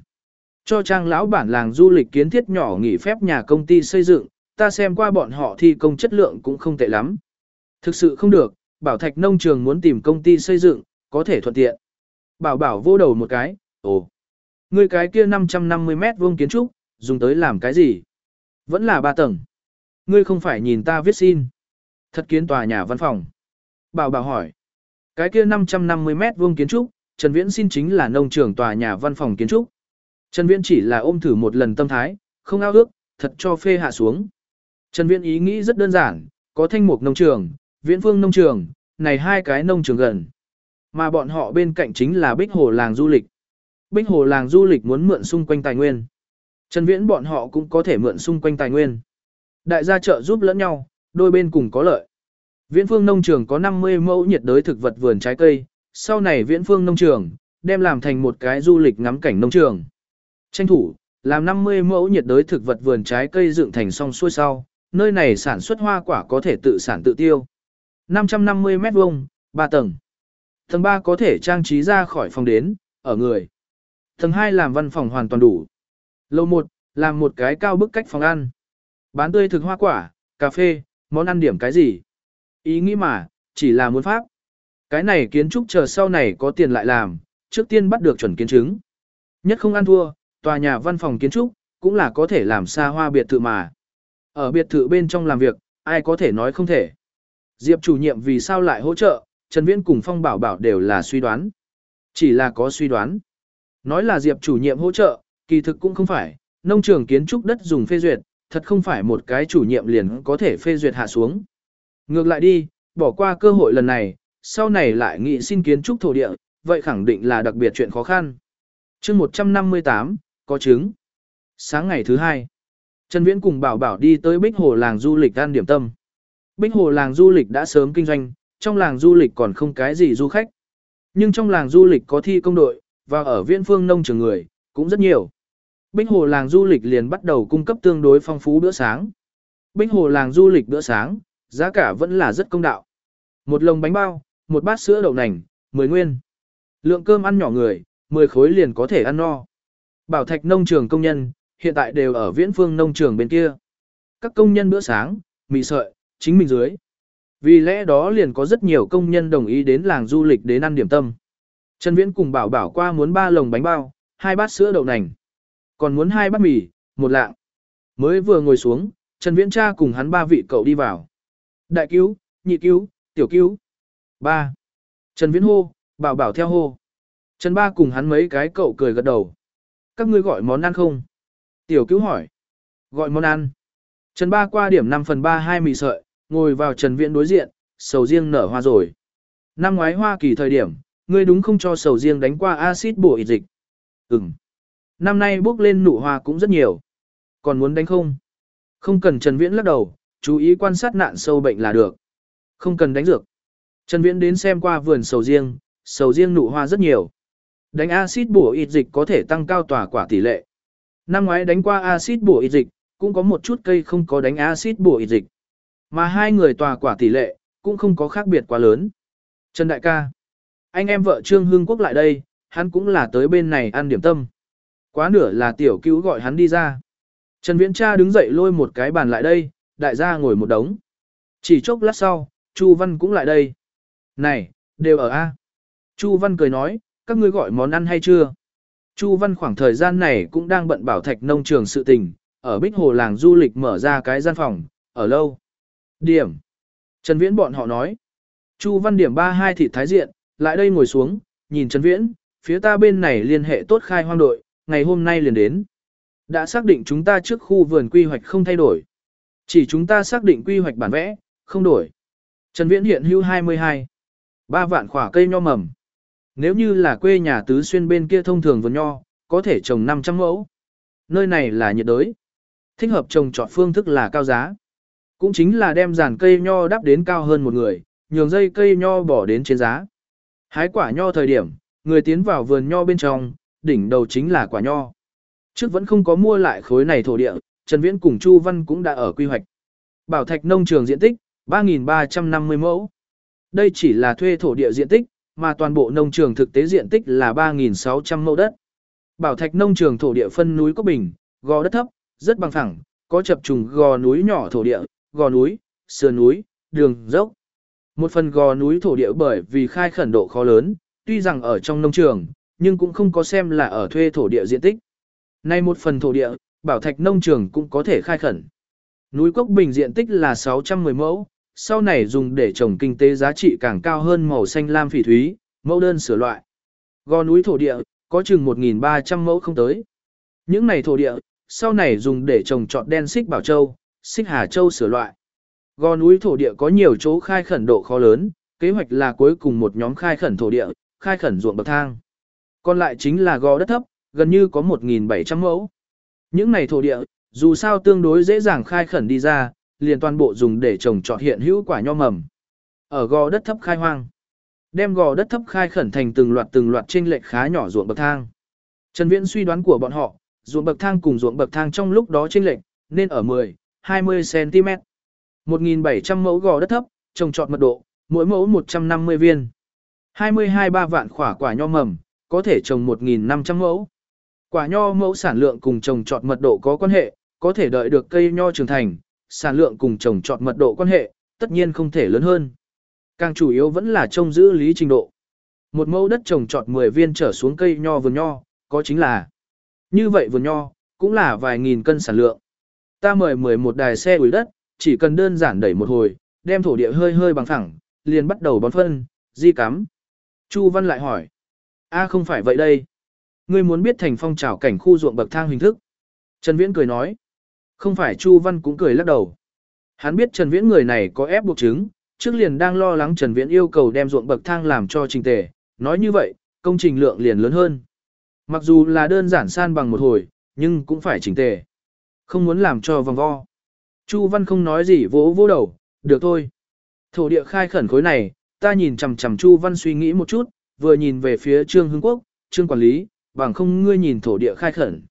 Cho trang lão bản làng du lịch kiến thiết nhỏ nghỉ phép nhà công ty xây dựng, ta xem qua bọn họ thi công chất lượng cũng không tệ lắm. Thực sự không được, bảo thạch nông trường muốn tìm công ty xây dựng, có thể thuận tiện. Bảo bảo vô đầu một cái, ồ. Người cái kia 550 mét vuông kiến trúc, dùng tới làm cái gì? Vẫn là ba tầng. Ngươi không phải nhìn ta viết xin. Thật kiến tòa nhà văn phòng. Bảo bảo hỏi. Cái kia 550 mét vuông kiến trúc, Trần Viễn xin chính là nông trường tòa nhà văn phòng kiến trúc. Trần Viễn chỉ là ôm thử một lần tâm thái, không ao ước, thật cho phê hạ xuống. Trần Viễn ý nghĩ rất đơn giản, có thanh mục nông trường, viễn phương nông trường, này hai cái nông trường gần. Mà bọn họ bên cạnh chính là Bích Hồ làng du lịch. Bích Hồ làng du lịch muốn mượn xung quanh tài nguyên. Trần Viễn bọn họ cũng có thể mượn xung quanh tài nguyên. Đại gia trợ giúp lẫn nhau, đôi bên cùng có lợi. Viễn phương nông trường có 50 mẫu nhiệt đới thực vật vườn trái cây, sau này viễn phương nông trường, đem làm thành một cái du lịch ngắm cảnh nông trường. Tranh thủ, làm 50 mẫu nhiệt đới thực vật vườn trái cây dựng thành song xuôi sau, nơi này sản xuất hoa quả có thể tự sản tự tiêu. 550 mét vuông, 3 tầng. Tầng 3 có thể trang trí ra khỏi phòng đến, ở người. Tầng 2 làm văn phòng hoàn toàn đủ. Lầu 1, làm một cái cao bức cách phòng ăn. Bán tươi thực hoa quả, cà phê, món ăn điểm cái gì. Ý nghĩ mà, chỉ là muốn pháp. Cái này kiến trúc chờ sau này có tiền lại làm, trước tiên bắt được chuẩn kiến chứng. Nhất không ăn thua, tòa nhà văn phòng kiến trúc, cũng là có thể làm xa hoa biệt thự mà. Ở biệt thự bên trong làm việc, ai có thể nói không thể. Diệp chủ nhiệm vì sao lại hỗ trợ, Trần Viễn cùng Phong Bảo Bảo đều là suy đoán. Chỉ là có suy đoán. Nói là Diệp chủ nhiệm hỗ trợ, kỳ thực cũng không phải, nông trường kiến trúc đất dùng phê duyệt, thật không phải một cái chủ nhiệm liền có thể phê duyệt hạ xuống. Ngược lại đi, bỏ qua cơ hội lần này, sau này lại nghị xin kiến trúc thổ địa, vậy khẳng định là đặc biệt chuyện khó khăn. chương 158, có chứng. Sáng ngày thứ hai, Trần Viễn cùng Bảo Bảo đi tới Bích Hồ làng du lịch ăn điểm tâm. Bích Hồ làng du lịch đã sớm kinh doanh, trong làng du lịch còn không cái gì du khách. Nhưng trong làng du lịch có thi công đội, và ở viễn phương nông trường người, cũng rất nhiều. Bích Hồ làng du lịch liền bắt đầu cung cấp tương đối phong phú bữa sáng. Bích Hồ làng du lịch bữa sáng, giá cả vẫn là rất công đạo. Một lồng bánh bao, một bát sữa đậu nành, 10 nguyên. Lượng cơm ăn nhỏ người, 10 khối liền có thể ăn no. Bảo Thạch nông trường công nhân, hiện tại đều ở viễn phương nông trường bên kia. Các công nhân bữa sáng, mì sợi, chính mình dưới. Vì lẽ đó liền có rất nhiều công nhân đồng ý đến làng du lịch đến ăn điểm tâm. Trần Viễn cùng bảo bảo qua muốn ba lồng bánh bao, hai bát sữa đậu nành. Còn muốn hai bát mì, một lạng. Mới vừa ngồi xuống, Trần Viễn cha cùng hắn ba vị cậu đi vào. Đại cứu, nhị cứu, tiểu cứu. Ba. Trần Viễn hô, bảo bảo theo hô. Trần ba cùng hắn mấy cái cậu cười gật đầu. Các ngươi gọi món ăn không? Tiểu cứu hỏi. Gọi món ăn. Trần ba qua điểm 5 phần 3 hai mì sợi, ngồi vào Trần Viễn đối diện, sầu riêng nở hoa rồi. Năm ngoái Hoa Kỳ thời điểm, ngươi đúng không cho sầu riêng đánh qua axit bổ ít dịch. Ừm. Năm nay bước lên nụ hoa cũng rất nhiều. Còn muốn đánh không? Không cần Trần Viễn lắc đầu, chú ý quan sát nạn sâu bệnh là được. Không cần đánh dược. Trần Viễn đến xem qua vườn sầu riêng, sầu riêng nụ hoa rất nhiều. Đánh axit bổ ít dịch có thể tăng cao tỏa quả tỷ lệ. Năm ngoái đánh qua axit bổ ít dịch, cũng có một chút cây không có đánh axit bổ ít dịch. Mà hai người tòa quả tỷ lệ, cũng không có khác biệt quá lớn. Trần Đại ca, anh em vợ Trương Hương Quốc lại đây, hắn cũng là tới bên này ăn điểm tâm. Quá nửa là tiểu cứu gọi hắn đi ra. Trần Viễn cha đứng dậy lôi một cái bàn lại đây, đại gia ngồi một đống. Chỉ chốc lát sau, Chu Văn cũng lại đây. Này, đều ở A. Chu Văn cười nói, các ngươi gọi món ăn hay chưa? Chu Văn khoảng thời gian này cũng đang bận bảo thạch nông trường sự tình, ở Bích Hồ làng du lịch mở ra cái gian phòng, ở lâu. Điểm. Trần Viễn bọn họ nói. Chu Văn điểm 32 thị thái diện, lại đây ngồi xuống, nhìn Trần Viễn, phía ta bên này liên hệ tốt khai hoang đội, ngày hôm nay liền đến. Đã xác định chúng ta trước khu vườn quy hoạch không thay đổi. Chỉ chúng ta xác định quy hoạch bản vẽ, không đổi. Trần Viễn hiện hưu 22. ba vạn khỏa cây nho mầm. Nếu như là quê nhà tứ xuyên bên kia thông thường vườn nho, có thể trồng 500 mẫu. Nơi này là nhiệt đới. Thích hợp trồng trọt phương thức là cao giá. Cũng chính là đem giàn cây nho đắp đến cao hơn một người, nhường dây cây nho bỏ đến trên giá. Hái quả nho thời điểm, người tiến vào vườn nho bên trong, đỉnh đầu chính là quả nho. Trước vẫn không có mua lại khối này thổ địa, Trần Viễn cùng Chu Văn cũng đã ở quy hoạch. Bảo thạch nông trường diện tích, 3.350 mẫu. Đây chỉ là thuê thổ địa diện tích, mà toàn bộ nông trường thực tế diện tích là 3.600 mẫu đất. Bảo thạch nông trường thổ địa phân núi có bình, gò đất thấp, rất bằng phẳng, có chập trùng gò núi nhỏ thổ địa, gò núi, sườn núi, đường dốc. Một phần gò núi thổ địa bởi vì khai khẩn độ khó lớn, tuy rằng ở trong nông trường, nhưng cũng không có xem là ở thuê thổ địa diện tích. Nay một phần thổ địa, bảo thạch nông trường cũng có thể khai khẩn. Núi Cốc Bình diện tích là 610 mẫu, sau này dùng để trồng kinh tế giá trị càng cao hơn màu xanh lam phỉ thúy, mẫu đơn sửa loại. Gò núi thổ địa, có chừng 1.300 mẫu không tới. Những này thổ địa, sau này dùng để trồng trọt đen xích bảo châu, xích hà châu sửa loại. Gò núi thổ địa có nhiều chỗ khai khẩn độ khó lớn, kế hoạch là cuối cùng một nhóm khai khẩn thổ địa, khai khẩn ruộng bậc thang. Còn lại chính là gò đất thấp, gần như có 1.700 mẫu. Những này thổ địa, dù sao tương đối dễ dàng khai khẩn đi ra, liền toàn bộ dùng để trồng trọt hiện hữu quả nho mầm. Ở gò đất thấp khai hoang, đem gò đất thấp khai khẩn thành từng loạt từng loạt trên lệch khá nhỏ ruộng bậc thang. Trần Viễn suy đoán của bọn họ, ruộng bậc thang cùng ruộng bậc thang trong lúc đó trên lệch nên ở 10, 20 cm. 1700 mẫu gò đất thấp, trồng trọt mật độ, mỗi mẫu 150 viên. 22-3 vạn quả quả nho mầm, có thể trồng 1.500 mẫu. Quả nho mẫu sản lượng cùng trồng trọt mật độ có quan hệ, có thể đợi được cây nho trưởng thành, sản lượng cùng trồng trọt mật độ quan hệ, tất nhiên không thể lớn hơn. Càng chủ yếu vẫn là trông giữ lý trình độ. Một mẫu đất trồng trọt 10 viên trở xuống cây nho vườn nho, có chính là như vậy vườn nho, cũng là vài nghìn cân sản lượng. Ta mời 11 đài xe ủi đất, chỉ cần đơn giản đẩy một hồi, đem thổ địa hơi hơi bằng thẳng, liền bắt đầu bón phân, di cắm. Chu Văn lại hỏi. a không phải vậy đây. Ngươi muốn biết thành phong trào cảnh khu ruộng bậc thang hình thức. Trần Viễn cười nói. Không phải Chu Văn cũng cười lắc đầu. Hắn biết Trần Viễn người này có ép buộc chứng, trước liền đang lo lắng Trần Viễn yêu cầu đem ruộng bậc thang làm cho trình tề. Nói như vậy, công trình lượng liền lớn hơn. Mặc dù là đơn giản san bằng một hồi, nhưng cũng phải chỉnh tề. Không muốn làm cho vòng vo. Chu Văn không nói gì vỗ vỗ đầu, được thôi. Thổ địa khai khẩn khối này, ta nhìn chằm chằm Chu Văn suy nghĩ một chút, vừa nhìn về phía Trương Hưng Quốc, Trương Quản lý, bằng không ngươi nhìn thổ địa khai khẩn.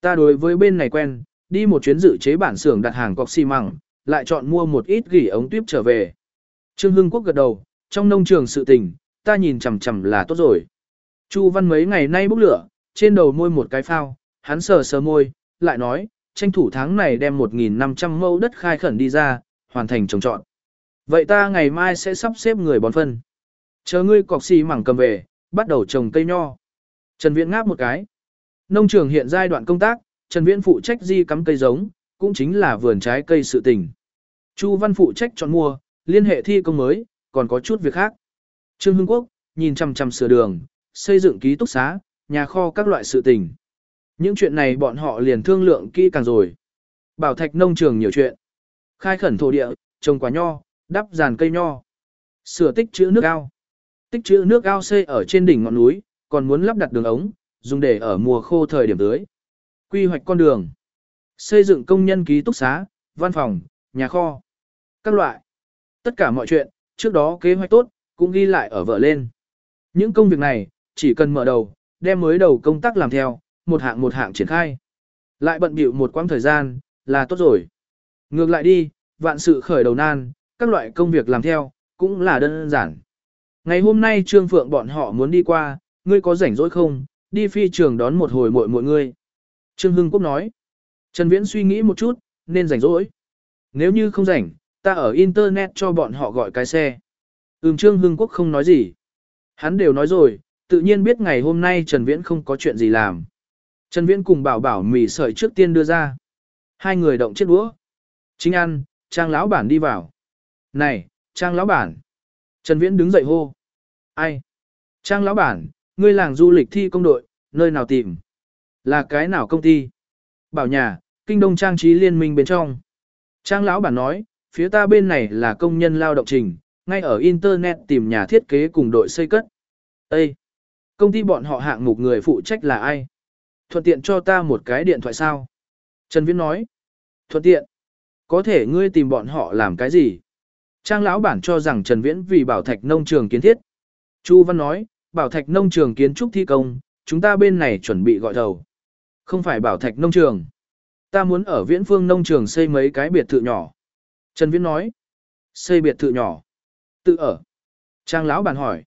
Ta đối với bên này quen, đi một chuyến dự chế bản xưởng đặt hàng cọc xi măng, lại chọn mua một ít gỉ ống tuyếp trở về. Trương Hưng Quốc gật đầu, trong nông trường sự tình, ta nhìn chằm chằm là tốt rồi. Chu Văn mấy ngày nay bốc lửa, trên đầu môi một cái phao, hắn sờ sờ môi, lại nói, tranh thủ tháng này đem 1.500 mẫu đất khai khẩn đi ra, hoàn thành trồng trọn. Vậy ta ngày mai sẽ sắp xếp người bón phân. Chờ ngươi cọc xì mảng cầm về, bắt đầu trồng cây nho. Trần Viễn ngáp một cái. Nông trường hiện giai đoạn công tác, Trần Viễn phụ trách di cắm cây giống, cũng chính là vườn trái cây sự tình. Chu Văn phụ trách chọn mua, liên hệ thi công mới, còn có chút việc khác. Trương Hưng Quốc, nhìn chằm chằm sửa đường, xây dựng ký túc xá, nhà kho các loại sự tình. Những chuyện này bọn họ liền thương lượng kỹ càng rồi. Bảo thạch nông trường nhiều chuyện. Khai khẩn thổ địa, trồng quả nho, đắp giàn cây nho. Sửa tích trữ nước ao. Tích trữ nước ao xây ở trên đỉnh ngọn núi, còn muốn lắp đặt đường ống, dùng để ở mùa khô thời điểm tưới. Quy hoạch con đường. Xây dựng công nhân ký túc xá, văn phòng, nhà kho. Các loại. Tất cả mọi chuyện, trước đó kế hoạch tốt, cũng ghi lại ở vợ lên. Những công việc này, chỉ cần mở đầu, đem mới đầu công tác làm theo, một hạng một hạng triển khai. Lại bận bịu một quãng thời gian, là tốt rồi. Ngược lại đi, vạn sự khởi đầu nan, các loại công việc làm theo, cũng là đơn giản. Ngày hôm nay Trương Phượng bọn họ muốn đi qua, ngươi có rảnh rỗi không, đi phi trường đón một hồi muội muội ngươi. Trương Hưng Quốc nói. Trần Viễn suy nghĩ một chút, nên rảnh rỗi. Nếu như không rảnh, ta ở Internet cho bọn họ gọi cái xe. Ừm Trương Hưng Quốc không nói gì. Hắn đều nói rồi, tự nhiên biết ngày hôm nay Trần Viễn không có chuyện gì làm. Trần Viễn cùng bảo bảo mì sợi trước tiên đưa ra. Hai người động chiếc đũa. Chính ăn, Trang lão bản đi vào. Này, Trang lão bản. Trần Viễn đứng dậy hô. Ai? Trang lão bản, ngươi làng du lịch thi công đội, nơi nào tìm? Là cái nào công ty? Bảo nhà, kinh đông trang trí liên minh bên trong. Trang lão bản nói, phía ta bên này là công nhân lao động trình, ngay ở Internet tìm nhà thiết kế cùng đội xây cất. Ê! Công ty bọn họ hạng mục người phụ trách là ai? Thuận tiện cho ta một cái điện thoại sao? Trần Viễn nói. Thuận tiện. Có thể ngươi tìm bọn họ làm cái gì? Trang lão bản cho rằng Trần Viễn vì bảo thạch nông trường kiến thiết. Chu Văn nói, bảo thạch nông trường kiến trúc thi công, chúng ta bên này chuẩn bị gọi thầu. Không phải bảo thạch nông trường. Ta muốn ở viễn phương nông trường xây mấy cái biệt thự nhỏ. Trần Viễn nói, xây biệt thự nhỏ. Tự ở. Trang lão bản hỏi.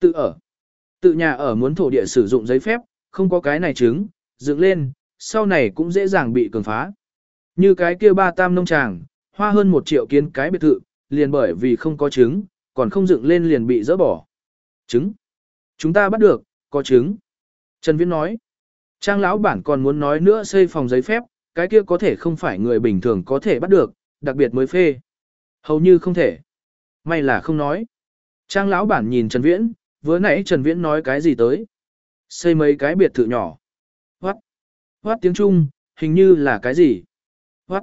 Tự ở. Tự nhà ở muốn thổ địa sử dụng giấy phép, không có cái này chứng, dựng lên, sau này cũng dễ dàng bị cường phá. Như cái kia ba tam nông tràng, hoa hơn một triệu kiến cái biệt thự, liền bởi vì không có trứng, còn không dựng lên liền bị dỡ bỏ. Trứng? Chúng ta bắt được, có trứng. Trần Viễn nói. Trang lão bản còn muốn nói nữa xây phòng giấy phép, cái kia có thể không phải người bình thường có thể bắt được, đặc biệt mới phê. Hầu như không thể. May là không nói. Trang lão bản nhìn Trần Viễn, vừa nãy Trần Viễn nói cái gì tới? Xây mấy cái biệt thự nhỏ. Hoát. Hoát tiếng Trung, hình như là cái gì? Hoát.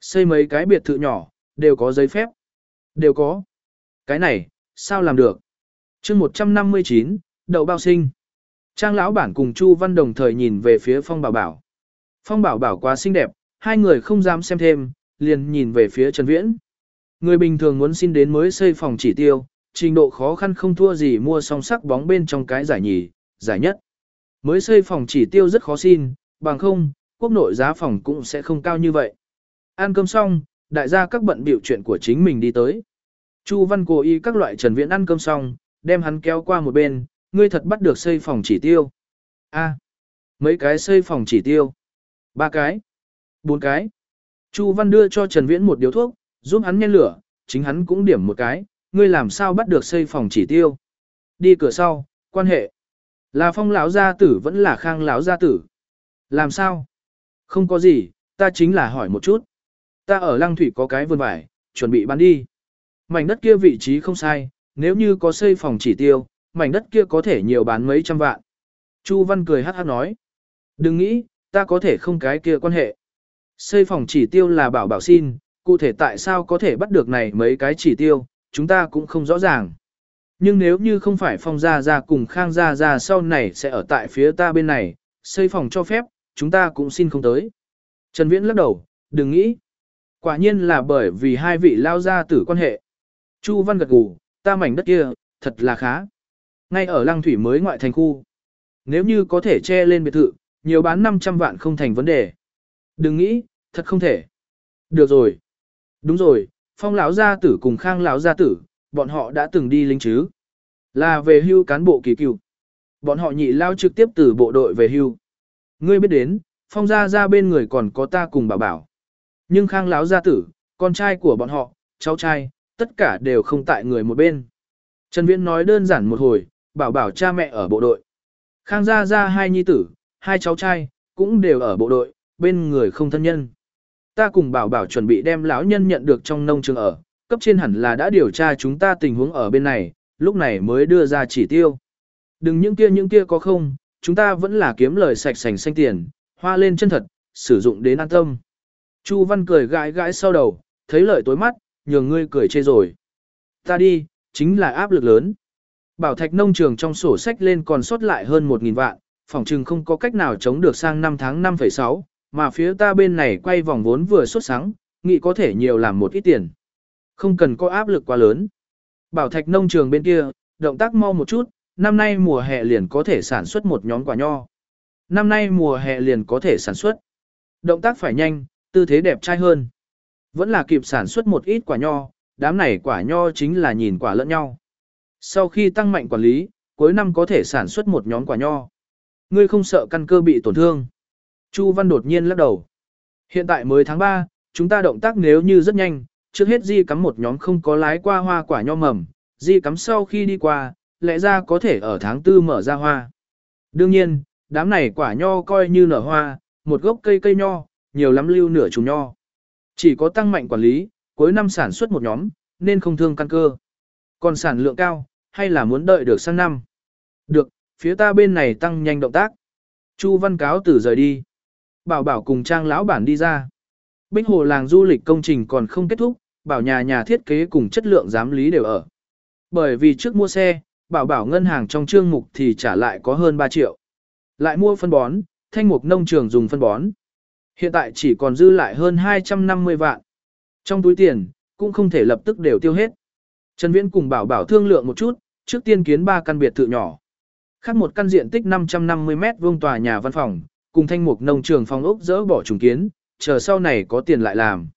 Xây mấy cái biệt thự nhỏ, đều có giấy phép. Đều có. Cái này, sao làm được? chương 159, đậu bao sinh. Trang lão bản cùng Chu Văn đồng thời nhìn về phía Phong Bảo Bảo. Phong Bảo Bảo quá xinh đẹp, hai người không dám xem thêm, liền nhìn về phía Trần Viễn. Người bình thường muốn xin đến mới xây phòng chỉ tiêu, trình độ khó khăn không thua gì mua song sắc bóng bên trong cái giải nhì, giải nhất. Mới xây phòng chỉ tiêu rất khó xin, bằng không, quốc nội giá phòng cũng sẽ không cao như vậy. Ăn cơm xong, đại gia các bận biểu chuyện của chính mình đi tới. Chu Văn cố ý các loại Trần Viễn ăn cơm xong, đem hắn kéo qua một bên, ngươi thật bắt được xây phòng chỉ tiêu. A, mấy cái xây phòng chỉ tiêu. Ba cái. Bốn cái. Chu Văn đưa cho Trần Viễn một điếu thuốc, giúp hắn nhen lửa, chính hắn cũng điểm một cái, ngươi làm sao bắt được xây phòng chỉ tiêu. Đi cửa sau, quan hệ. Là phong lão gia tử vẫn là khang lão gia tử. Làm sao? Không có gì, ta chính là hỏi một chút. Ta ở lăng thủy có cái vườn vải, chuẩn bị bán đi. Mảnh đất kia vị trí không sai, nếu như có xây phòng chỉ tiêu, mảnh đất kia có thể nhiều bán mấy trăm vạn. Chu Văn cười hát hát nói. Đừng nghĩ, ta có thể không cái kia quan hệ. Xây phòng chỉ tiêu là bảo bảo xin, cụ thể tại sao có thể bắt được này mấy cái chỉ tiêu, chúng ta cũng không rõ ràng. Nhưng nếu như không phải phong gia gia cùng khang gia gia sau này sẽ ở tại phía ta bên này, xây phòng cho phép, chúng ta cũng xin không tới. Trần Viễn lắc đầu, đừng nghĩ. Quả nhiên là bởi vì hai vị lao gia tử quan hệ. Chu Văn gật gù, ta mảnh đất kia, thật là khá. Ngay ở lăng thủy mới ngoại thành khu. Nếu như có thể che lên biệt thự, nhiều bán 500 vạn không thành vấn đề. Đừng nghĩ, thật không thể. Được rồi. Đúng rồi, phong lão gia tử cùng khang lão gia tử, bọn họ đã từng đi lính chứ. Là về hưu cán bộ kỳ cựu. Bọn họ nhị lao trực tiếp từ bộ đội về hưu. Ngươi biết đến, phong gia gia bên người còn có ta cùng bảo bảo. Nhưng khang lão gia tử, con trai của bọn họ, cháu trai, tất cả đều không tại người một bên. Trần Viễn nói đơn giản một hồi, bảo bảo cha mẹ ở bộ đội. Khang gia gia hai nhi tử, hai cháu trai, cũng đều ở bộ đội, bên người không thân nhân. Ta cùng bảo bảo chuẩn bị đem lão nhân nhận được trong nông trường ở, cấp trên hẳn là đã điều tra chúng ta tình huống ở bên này, lúc này mới đưa ra chỉ tiêu. Đừng những kia những kia có không, chúng ta vẫn là kiếm lời sạch sành xanh tiền, hoa lên chân thật, sử dụng đến an tâm. Chu Văn cười gãi gãi sau đầu, thấy lợi tối mắt, nhường ngươi cười chê rồi. Ta đi, chính là áp lực lớn. Bảo thạch nông trường trong sổ sách lên còn sót lại hơn 1.000 vạn, phòng trừng không có cách nào chống được sang năm tháng 5,6, mà phía ta bên này quay vòng vốn vừa xuất sáng, nghĩ có thể nhiều làm một ít tiền. Không cần có áp lực quá lớn. Bảo thạch nông trường bên kia, động tác mau một chút, năm nay mùa hè liền có thể sản xuất một nhóm quả nho. Năm nay mùa hè liền có thể sản xuất. Động tác phải nhanh, tư thế đẹp trai hơn. Vẫn là kịp sản xuất một ít quả nho, đám này quả nho chính là nhìn quả lẫn nhau. Sau khi tăng mạnh quản lý, cuối năm có thể sản xuất một nhóm quả nho. Ngươi không sợ căn cơ bị tổn thương. Chu Văn đột nhiên lắc đầu. Hiện tại mới tháng 3, chúng ta động tác nếu như rất nhanh, trước hết di cắm một nhóm không có lái qua hoa quả nho mầm, di cắm sau khi đi qua, lẽ ra có thể ở tháng 4 mở ra hoa. Đương nhiên, đám này quả nho coi như nở hoa, một gốc cây cây nho, nhiều lắm lưu nửa chùm nho. Chỉ có tăng mạnh quản lý, cuối năm sản xuất một nhóm, nên không thương căn cơ. Còn sản lượng cao, hay là muốn đợi được sang năm? Được, phía ta bên này tăng nhanh động tác. Chu Văn cáo từ rời đi. Bảo bảo cùng trang lão bản đi ra. Bích hồ làng du lịch công trình còn không kết thúc, bảo nhà nhà thiết kế cùng chất lượng giám lý đều ở. Bởi vì trước mua xe, bảo bảo ngân hàng trong trương mục thì trả lại có hơn 3 triệu. Lại mua phân bón, thanh mục nông trường dùng phân bón. Hiện tại chỉ còn dư lại hơn 250 vạn. Trong túi tiền, cũng không thể lập tức đều tiêu hết. Trần Viễn cùng bảo bảo thương lượng một chút, trước tiên kiến ba căn biệt thự nhỏ. Khác một căn diện tích 550 mét vuông tòa nhà văn phòng, cùng thanh mục nông trường phòng ốc dỡ bỏ trùng kiến, chờ sau này có tiền lại làm.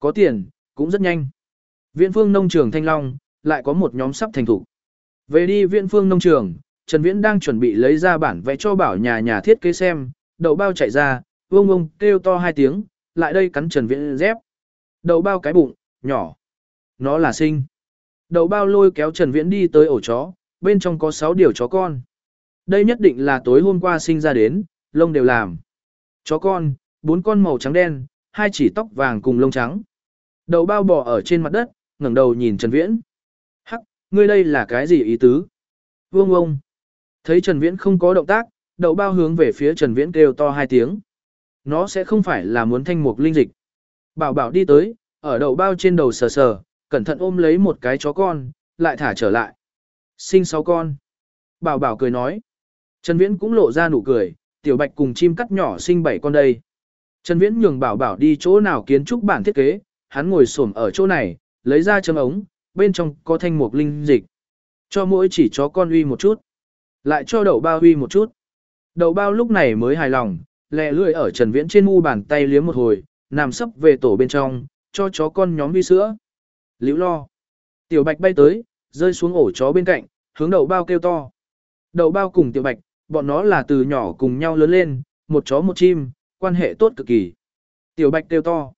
Có tiền, cũng rất nhanh. Viện phương nông trường Thanh Long, lại có một nhóm sắp thành thủ. Về đi viện phương nông trường, Trần Viễn đang chuẩn bị lấy ra bản vẽ cho bảo nhà nhà thiết kế xem, đậu bao chạy ra, vông vông kêu to hai tiếng, lại đây cắn Trần Viễn dép. Đậu bao cái bụng, nhỏ. Nó là sinh đầu bao lôi kéo Trần Viễn đi tới ổ chó, bên trong có 6 điều chó con. Đây nhất định là tối hôm qua sinh ra đến, lông đều làm. Chó con, bốn con màu trắng đen, hai chỉ tóc vàng cùng lông trắng. đầu bao bò ở trên mặt đất, ngẩng đầu nhìn Trần Viễn. Hắc, ngươi đây là cái gì ý tứ? Vương ông. Thấy Trần Viễn không có động tác, đầu bao hướng về phía Trần Viễn kêu to hai tiếng. Nó sẽ không phải là muốn thanh mục linh dịch. Bảo bảo đi tới, ở đầu bao trên đầu sờ sờ, cẩn thận ôm lấy một cái chó con, lại thả trở lại. Sinh sáu con. Bảo bảo cười nói. Trần Viễn cũng lộ ra nụ cười, tiểu bạch cùng chim cắt nhỏ sinh bảy con đây. Trần Viễn nhường bảo bảo đi chỗ nào kiến trúc bản thiết kế, hắn ngồi xổm ở chỗ này, lấy ra chấm ống, bên trong có thanh mục linh dịch. Cho mỗi chỉ chó con uy một chút. Lại cho đậu bao uy một chút. Đậu bao lúc này mới hài lòng, lẹ lưỡi ở Trần Viễn trên mu bàn tay liếm một hồi, nằm sấp về tổ bên trong, cho chó con nhóm uy sữa. Liễu lo. Tiểu bạch bay tới, rơi xuống ổ chó bên cạnh, hướng đậu bao kêu to. Đậu bao cùng tiểu bạch, bọn nó là từ nhỏ cùng nhau lớn lên, một chó một chim, quan hệ tốt cực kỳ. Tiểu bạch kêu to.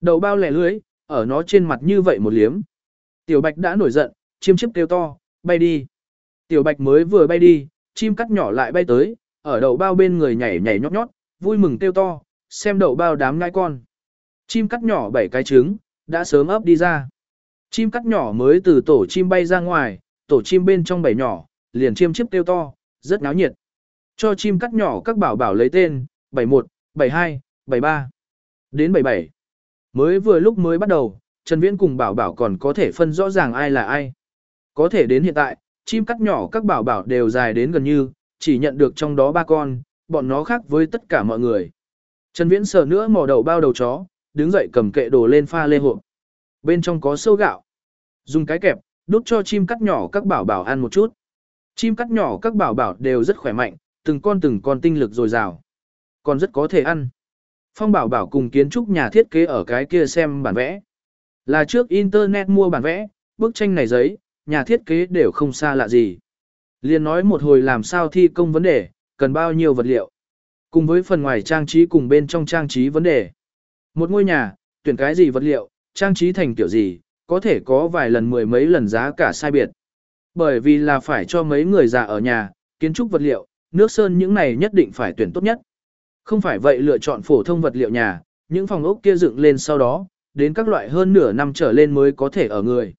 Đầu bao lẻ lưới, ở nó trên mặt như vậy một liếm. Tiểu bạch đã nổi giận, chim chiếp kêu to, bay đi. Tiểu bạch mới vừa bay đi, chim cắt nhỏ lại bay tới, ở đầu bao bên người nhảy nhảy nhót nhót, vui mừng kêu to, xem đầu bao đám ngai con. Chim cắt nhỏ bảy cái trứng, đã sớm ấp đi ra. Chim cắt nhỏ mới từ tổ chim bay ra ngoài, tổ chim bên trong bảy nhỏ, liền chim chiếp kêu to, rất náo nhiệt. Cho chim cắt nhỏ các bảo bảo lấy tên, 71, 72, 73, đến 77. Mới vừa lúc mới bắt đầu, Trần Viễn cùng bảo bảo còn có thể phân rõ ràng ai là ai. Có thể đến hiện tại, chim cắt nhỏ các bảo bảo đều dài đến gần như, chỉ nhận được trong đó ba con, bọn nó khác với tất cả mọi người. Trần Viễn sờ nữa mò đầu bao đầu chó, đứng dậy cầm kệ đồ lên pha lê hộp. Bên trong có sâu gạo. Dùng cái kẹp, đút cho chim cắt nhỏ các bảo bảo ăn một chút. Chim cắt nhỏ các bảo bảo đều rất khỏe mạnh, từng con từng con tinh lực dồi dào. Còn rất có thể ăn. Phong bảo bảo cùng kiến trúc nhà thiết kế ở cái kia xem bản vẽ. Là trước internet mua bản vẽ, bức tranh này giấy, nhà thiết kế đều không xa lạ gì. Liên nói một hồi làm sao thi công vấn đề, cần bao nhiêu vật liệu. Cùng với phần ngoài trang trí cùng bên trong trang trí vấn đề. Một ngôi nhà, tuyển cái gì vật liệu, trang trí thành kiểu gì, có thể có vài lần mười mấy lần giá cả sai biệt. Bởi vì là phải cho mấy người già ở nhà, kiến trúc vật liệu, nước sơn những này nhất định phải tuyển tốt nhất. Không phải vậy lựa chọn phổ thông vật liệu nhà, những phòng ốc kia dựng lên sau đó, đến các loại hơn nửa năm trở lên mới có thể ở người.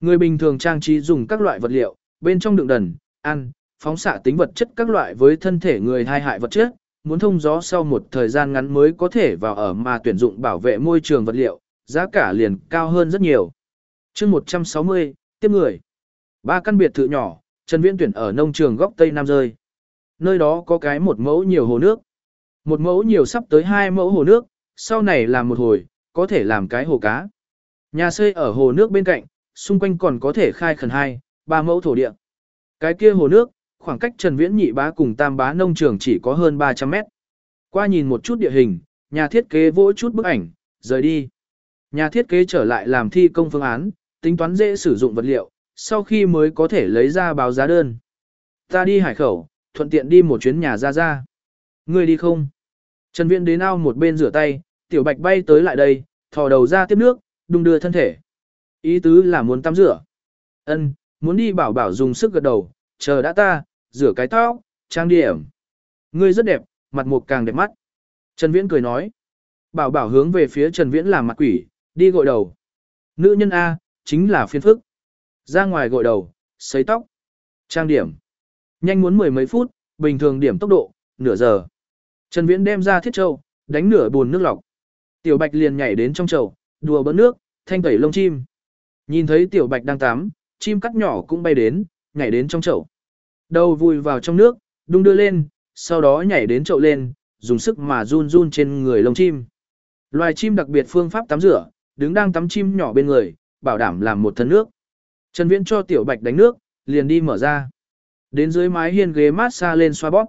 Người bình thường trang trí dùng các loại vật liệu, bên trong đựng đần, ăn, phóng xạ tính vật chất các loại với thân thể người thai hại vật chất, muốn thông gió sau một thời gian ngắn mới có thể vào ở mà tuyển dụng bảo vệ môi trường vật liệu, giá cả liền cao hơn rất nhiều. chương 160, tiếp người. Ba căn biệt thự nhỏ, Trần Viễn tuyển ở nông trường góc Tây Nam rơi. Nơi đó có cái một mẫu nhiều hồ nước. Một mẫu nhiều sắp tới hai mẫu hồ nước, sau này làm một hồi, có thể làm cái hồ cá. Nhà xây ở hồ nước bên cạnh, xung quanh còn có thể khai khẩn hai, ba mẫu thổ địa. Cái kia hồ nước, khoảng cách Trần Viễn nhị bá cùng tam bá nông trường chỉ có hơn 300 mét. Qua nhìn một chút địa hình, nhà thiết kế vỗ chút bức ảnh, rời đi. Nhà thiết kế trở lại làm thi công phương án, tính toán dễ sử dụng vật liệu, sau khi mới có thể lấy ra báo giá đơn. Ta đi hải khẩu, thuận tiện đi một chuyến nhà ra ra. Ngươi đi không? Trần Viễn đến ao một bên rửa tay, tiểu bạch bay tới lại đây, thò đầu ra tiếp nước, đung đưa thân thể. Ý tứ là muốn tắm rửa. Ân, muốn đi bảo bảo dùng sức gật đầu, chờ đã ta, rửa cái tóc, trang điểm. Ngươi rất đẹp, mặt mục càng đẹp mắt. Trần Viễn cười nói. Bảo bảo hướng về phía Trần Viễn làm mặt quỷ, đi gội đầu. Nữ nhân A, chính là phiên phức. Ra ngoài gội đầu, sấy tóc, trang điểm. Nhanh muốn mười mấy phút, bình thường điểm tốc độ, nửa giờ. Trần Viễn đem ra thiết châu, đánh nửa bồn nước lọc. Tiểu Bạch liền nhảy đến trong chậu, đùa bỡn nước, thanh tẩy lông chim. Nhìn thấy Tiểu Bạch đang tắm, chim cắt nhỏ cũng bay đến, nhảy đến trong chậu. Đầu vùi vào trong nước, đung đưa lên, sau đó nhảy đến chậu lên, dùng sức mà run run trên người lông chim. Loài chim đặc biệt phương pháp tắm rửa, đứng đang tắm chim nhỏ bên người, bảo đảm làm một thân nước. Trần Viễn cho Tiểu Bạch đánh nước, liền đi mở ra. Đến dưới mái hiên ghế mát xa lên xoa bóp.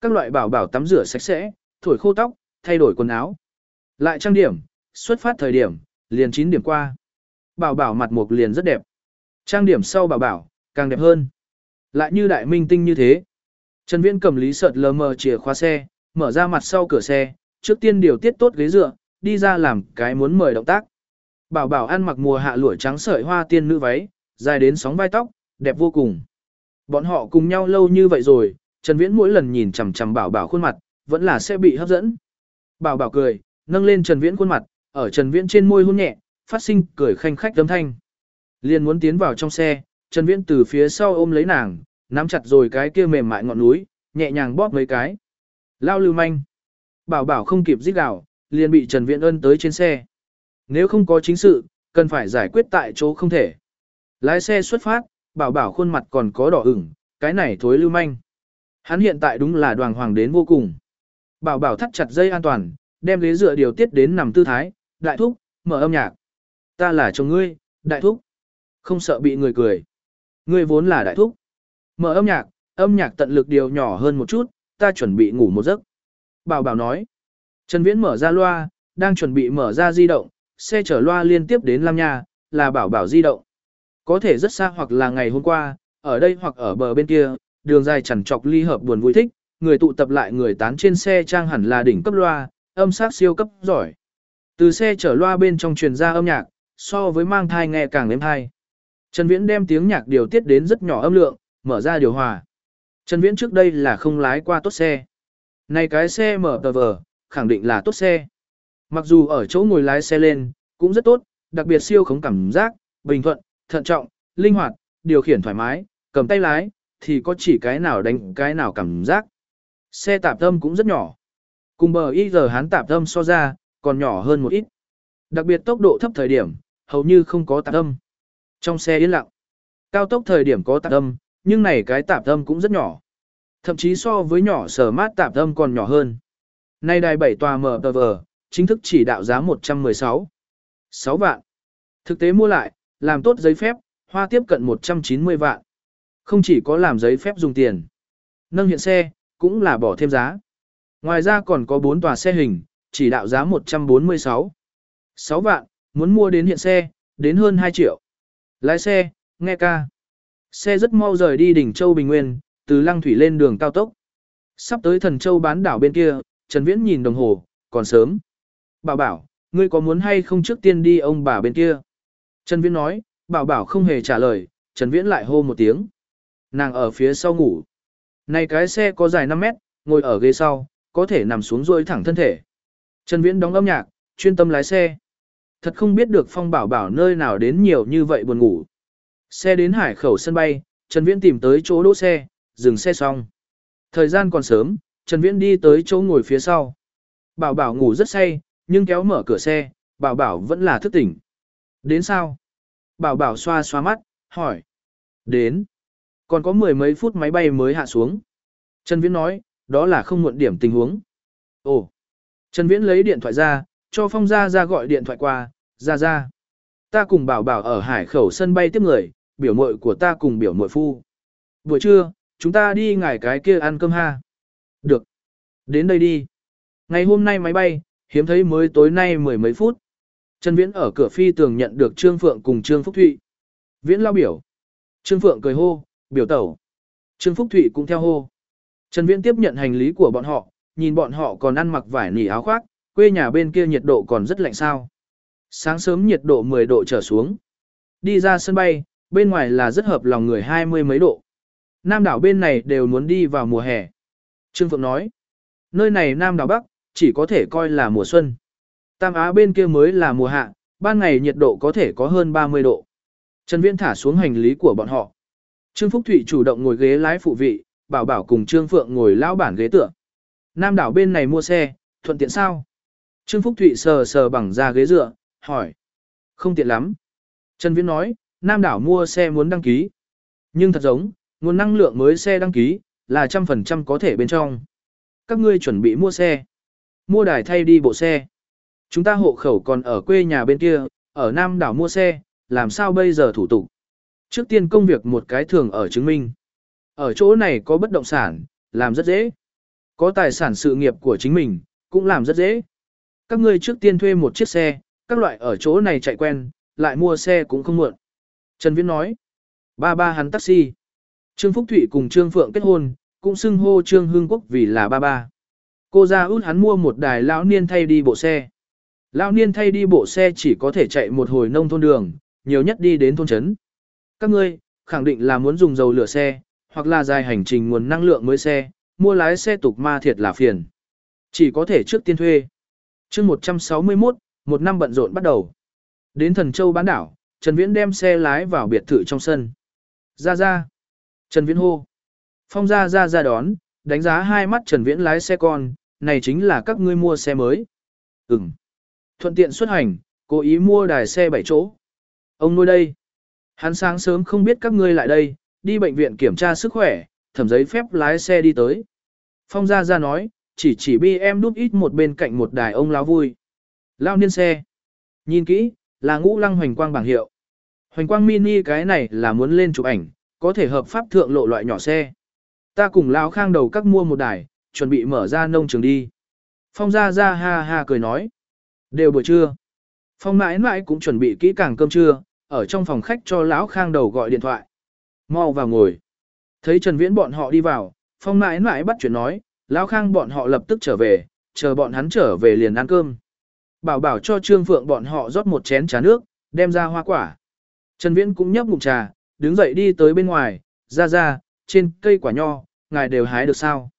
Các loại bảo bảo tắm rửa sạch sẽ, thổi khô tóc, thay đổi quần áo. Lại trang điểm, xuất phát thời điểm, liền 9 điểm qua. Bảo bảo mặt mục liền rất đẹp. Trang điểm sau bảo bảo, càng đẹp hơn. Lại như đại minh tinh như thế. Trần Viễn cầm lý sợt lờ mờ chìa khóa xe, mở ra mặt sau cửa xe, trước tiên điều tiết tốt ghế dựa, đi ra làm cái muốn mời động tác. Bảo bảo ăn mặc mùa hạ lụa trắng sợi hoa tiên nữ váy, dài đến sóng vai tóc, đẹp vô cùng. Bọn họ cùng nhau lâu như vậy rồi, Trần Viễn mỗi lần nhìn chằm chằm bảo bảo khuôn mặt, vẫn là sẽ bị hấp dẫn. Bảo bảo cười, nâng lên Trần Viễn khuôn mặt, ở Trần Viễn trên môi hôn nhẹ, phát sinh cười khanh khách âm thanh. Liền muốn tiến vào trong xe, Trần Viễn từ phía sau ôm lấy nàng, nắm chặt rồi cái kia mềm mại ngọn núi, nhẹ nhàng bóp mấy cái. Lao lưu manh. Bảo bảo không kịp rít gào, liền bị Trần Viễn ân tới trên xe. Nếu không có chính sự, cần phải giải quyết tại chỗ không thể. Lái xe xuất phát, bảo bảo khuôn mặt còn có đỏ ửng, cái này thối lưu manh. Hắn hiện tại đúng là đoàn hoàng đến vô cùng. Bảo bảo thắt chặt dây an toàn, đem ghế dựa điều tiết đến nằm tư thái, đại thúc, mở âm nhạc. Ta là chồng ngươi, đại thúc. Không sợ bị người cười. Ngươi vốn là đại thúc. Mở âm nhạc, âm nhạc tận lực điều nhỏ hơn một chút, ta chuẩn bị ngủ một giấc. Bảo bảo nói. Trần Viễn mở ra loa, đang chuẩn bị mở ra di động, xe chở loa liên tiếp đến Lam Nha, là bảo bảo di động. Có thể rất xa hoặc là ngày hôm qua, ở đây hoặc ở bờ bên kia, đường dài chẳng chọc ly hợp buồn vui thích, người tụ tập lại người tán trên xe trang hẳn là đỉnh cấp loa, âm sắc siêu cấp giỏi. Từ xe chở loa bên trong truyền ra âm nhạc, so với mang thai nghe càng êm thai. Trần Viễn đem tiếng nhạc điều tiết đến rất nhỏ âm lượng, mở ra điều hòa. Trần Viễn trước đây là không lái qua tốt xe. Này cái xe mở tờ vờ, khẳng định là tốt xe. Mặc dù ở chỗ ngồi lái xe lên, cũng rất tốt, đặc biệt siêu khống cảm giác, bình thuận, thận trọng, linh hoạt, điều khiển thoải mái, cầm tay lái, thì có chỉ cái nào đánh cái nào cảm giác. Xe tạp tâm cũng rất nhỏ. Cùng bờ y giờ hán tạp tâm so ra, còn nhỏ hơn một ít. Đặc biệt tốc độ thấp thời điểm, hầu như không có tạp âm. Trong xe yên lặng. Cao tốc thời điểm có tạp âm, nhưng này cái tạp âm cũng rất nhỏ. Thậm chí so với nhỏ sở mát tạp âm còn nhỏ hơn. Nay đài 7 tòa MPV, chính thức chỉ đạo giá 116. 6 vạn. Thực tế mua lại, làm tốt giấy phép, hoa tiếp cận 190 vạn. Không chỉ có làm giấy phép dùng tiền. Nâng hiện xe, cũng là bỏ thêm giá. Ngoài ra còn có 4 tòa xe hình, chỉ đạo giá 146. 6 vạn, muốn mua đến hiện xe, đến hơn 2 triệu. Lái xe, nghe ca. Xe rất mau rời đi đỉnh Châu Bình Nguyên, từ Lăng Thủy lên đường cao tốc. Sắp tới thần Châu bán đảo bên kia, Trần Viễn nhìn đồng hồ, còn sớm. Bảo bảo, ngươi có muốn hay không trước tiên đi ông bà bên kia? Trần Viễn nói, bảo bảo không hề trả lời, Trần Viễn lại hô một tiếng. Nàng ở phía sau ngủ. Này cái xe có dài 5 mét, ngồi ở ghế sau, có thể nằm xuống ruôi thẳng thân thể. Trần Viễn đóng âm nhạc, chuyên tâm lái xe. Thật không biết được Phong Bảo Bảo nơi nào đến nhiều như vậy buồn ngủ. Xe đến hải khẩu sân bay, Trần Viễn tìm tới chỗ đỗ xe, dừng xe xong. Thời gian còn sớm, Trần Viễn đi tới chỗ ngồi phía sau. Bảo Bảo ngủ rất say, nhưng kéo mở cửa xe, Bảo Bảo vẫn là thức tỉnh. Đến sao? Bảo Bảo xoa xoa mắt, hỏi. Đến. Còn có mười mấy phút máy bay mới hạ xuống. Trần Viễn nói, đó là không muộn điểm tình huống. Ồ. Trần Viễn lấy điện thoại ra, cho Phong Gia Gia gọi điện thoại qua, Gia Gia. Ta cùng bảo bảo ở hải khẩu sân bay tiếp người, biểu muội của ta cùng biểu muội phu. Buổi trưa, chúng ta đi ngải cái kia ăn cơm ha. Được. Đến đây đi. Ngày hôm nay máy bay, hiếm thấy mới tối nay mười mấy phút. Trần Viễn ở cửa phi tường nhận được Trương Phượng cùng Trương Phúc Thụy. Viễn lao biểu. Trương Phượng cười hô, biểu tẩu. Trương Phúc Thụy cũng theo hô. Trần Viễn tiếp nhận hành lý của bọn họ, nhìn bọn họ còn ăn mặc vải nỉ áo khoác, quê nhà bên kia nhiệt độ còn rất lạnh sao. Sáng sớm nhiệt độ 10 độ trở xuống. Đi ra sân bay, bên ngoài là rất hợp lòng người hai mươi mấy độ. Nam đảo bên này đều muốn đi vào mùa hè. Trương Phượng nói, nơi này Nam đảo Bắc, chỉ có thể coi là mùa xuân. Tam Á bên kia mới là mùa hạ, ban ngày nhiệt độ có thể có hơn 30 độ. Trần Viễn thả xuống hành lý của bọn họ. Trương Phúc Thụy chủ động ngồi ghế lái phụ vị, Bảo Bảo cùng Trương Phượng ngồi lão bản ghế tựa. Nam đảo bên này mua xe, thuận tiện sao? Trương Phúc Thụy sờ sờ bằng ra ghế dựa, hỏi. Không tiện lắm. Trần Viễn nói, Nam đảo mua xe muốn đăng ký. Nhưng thật giống, nguồn năng lượng mới xe đăng ký, là trăm phần trăm có thể bên trong. Các ngươi chuẩn bị mua xe. Mua đài thay đi bộ xe. Chúng ta hộ khẩu còn ở quê nhà bên kia, ở Nam đảo mua xe, làm sao bây giờ thủ tục? Trước tiên công việc một cái thường ở chứng minh. Ở chỗ này có bất động sản, làm rất dễ. Có tài sản sự nghiệp của chính mình, cũng làm rất dễ. Các ngươi trước tiên thuê một chiếc xe, các loại ở chỗ này chạy quen, lại mua xe cũng không muộn. Trần Viễn nói, ba ba hắn taxi. Trương Phúc Thụy cùng Trương Phượng kết hôn, cũng xưng hô Trương Hương Quốc vì là ba ba. Cô ra út hắn mua một đài lão niên thay đi bộ xe. Lão niên thay đi bộ xe chỉ có thể chạy một hồi nông thôn đường, nhiều nhất đi đến thôn trấn. Các ngươi, khẳng định là muốn dùng dầu lửa xe, hoặc là dài hành trình nguồn năng lượng mới xe, mua lái xe tục ma thiệt là phiền. Chỉ có thể trước tiên thuê. chương 161, một năm bận rộn bắt đầu. Đến Thần Châu bán đảo, Trần Viễn đem xe lái vào biệt thự trong sân. Ra ra. Trần Viễn hô. Phong ra ra ra đón, đánh giá hai mắt Trần Viễn lái xe con, này chính là các ngươi mua xe mới. Ừm. Thuận tiện xuất hành, cố ý mua đài xe 7 chỗ. Ông nuôi đây. Hắn sáng sớm không biết các ngươi lại đây, đi bệnh viện kiểm tra sức khỏe, thẩm giấy phép lái xe đi tới. Phong Gia Gia nói, chỉ chỉ bi em đút ít một bên cạnh một đài ông láo vui. Lao niên xe. Nhìn kỹ, là ngũ lăng hoành quang bảng hiệu. Hoành quang mini cái này là muốn lên chụp ảnh, có thể hợp pháp thượng lộ loại nhỏ xe. Ta cùng lão khang đầu các mua một đài, chuẩn bị mở ra nông trường đi. Phong Gia Gia ha ha cười nói. Đều buổi trưa. Phong mãi mãi cũng chuẩn bị kỹ càng cơm trưa, ở trong phòng khách cho lão khang đầu gọi điện thoại. Mau vào ngồi. Thấy Trần Viễn bọn họ đi vào, Phong mãi mãi bắt chuyện nói, lão khang bọn họ lập tức trở về, chờ bọn hắn trở về liền ăn cơm. Bảo bảo cho Trương Phượng bọn họ rót một chén trà nước, đem ra hoa quả. Trần Viễn cũng nhấp ngụm trà, đứng dậy đi tới bên ngoài, ra ra, trên cây quả nho, ngài đều hái được sao?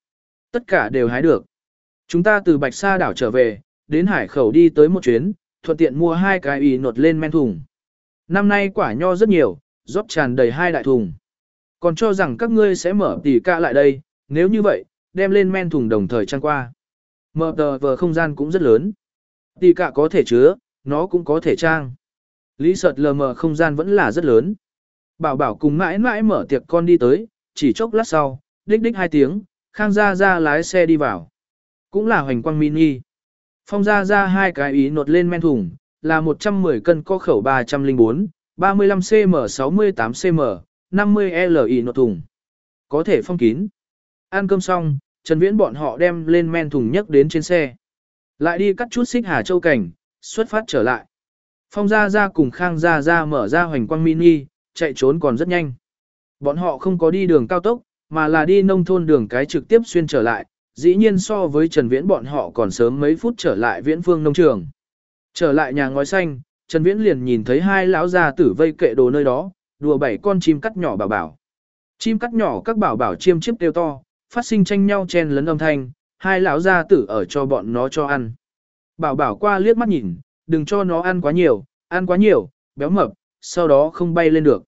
Tất cả đều hái được. Chúng ta từ Bạch Sa đảo trở về, đến Hải Khẩu đi tới một chuyến, thuận tiện mua hai cái ý nột lên men thùng. Năm nay quả nho rất nhiều, rót tràn đầy hai đại thùng. Còn cho rằng các ngươi sẽ mở tỷ ca lại đây, nếu như vậy, đem lên men thùng đồng thời trang qua. Mở tờ vờ không gian cũng rất lớn. Tỷ ca có thể chứa, nó cũng có thể trang. Lý sợt lờ mờ không gian vẫn là rất lớn. Bảo bảo cùng mãi mãi mở tiệc con đi tới, chỉ chốc lát sau, đích đích hai tiếng, khang ra ra lái xe đi vào. Cũng là hoành quang mini. Phong ra ra hai cái ý nột lên men thùng, là 110 cân có khẩu 304, 35cm 68cm, 50li nột thùng. Có thể phong kín. Ăn cơm xong, Trần Viễn bọn họ đem lên men thùng nhấc đến trên xe. Lại đi cắt chút xích Hà Châu Cảnh, xuất phát trở lại. Phong Gia Gia cùng Khang Gia Gia mở ra hoành quang mini, chạy trốn còn rất nhanh. Bọn họ không có đi đường cao tốc, mà là đi nông thôn đường cái trực tiếp xuyên trở lại, dĩ nhiên so với Trần Viễn bọn họ còn sớm mấy phút trở lại Viễn Phương nông trường. Trở lại nhà ngói xanh, Trần Viễn liền nhìn thấy hai lão già tử vây kệ đồ nơi đó, đùa bảy con chim cắt nhỏ bảo bảo. Chim cắt nhỏ các bảo bảo chiêm chiếp kêu to, phát sinh tranh nhau chen lấn âm thanh, hai lão gia tử ở cho bọn nó cho ăn. Bảo bảo qua liếc mắt nhìn, đừng cho nó ăn quá nhiều, ăn quá nhiều, béo mập, sau đó không bay lên được.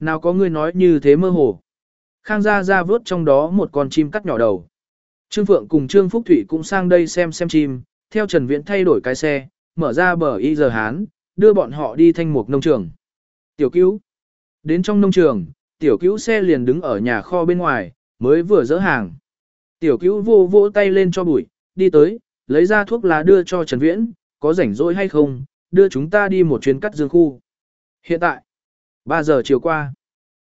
Nào có người nói như thế mơ hồ. Khang gia gia vớt trong đó một con chim cắt nhỏ đầu. Trương Phượng cùng Trương Phúc Thủy cũng sang đây xem xem chim, theo Trần Viễn thay đổi cái xe, mở ra bờ y giờ Hán, đưa bọn họ đi thanh mục nông trường. Tiểu cứu. Đến trong nông trường, tiểu cứu xe liền đứng ở nhà kho bên ngoài, mới vừa dỡ hàng. Tiểu cứu vô vỗ tay lên cho bụi, đi tới, lấy ra thuốc lá đưa cho Trần Viễn, có rảnh rỗi hay không, đưa chúng ta đi một chuyến cắt dương khu. Hiện tại, 3 giờ chiều qua,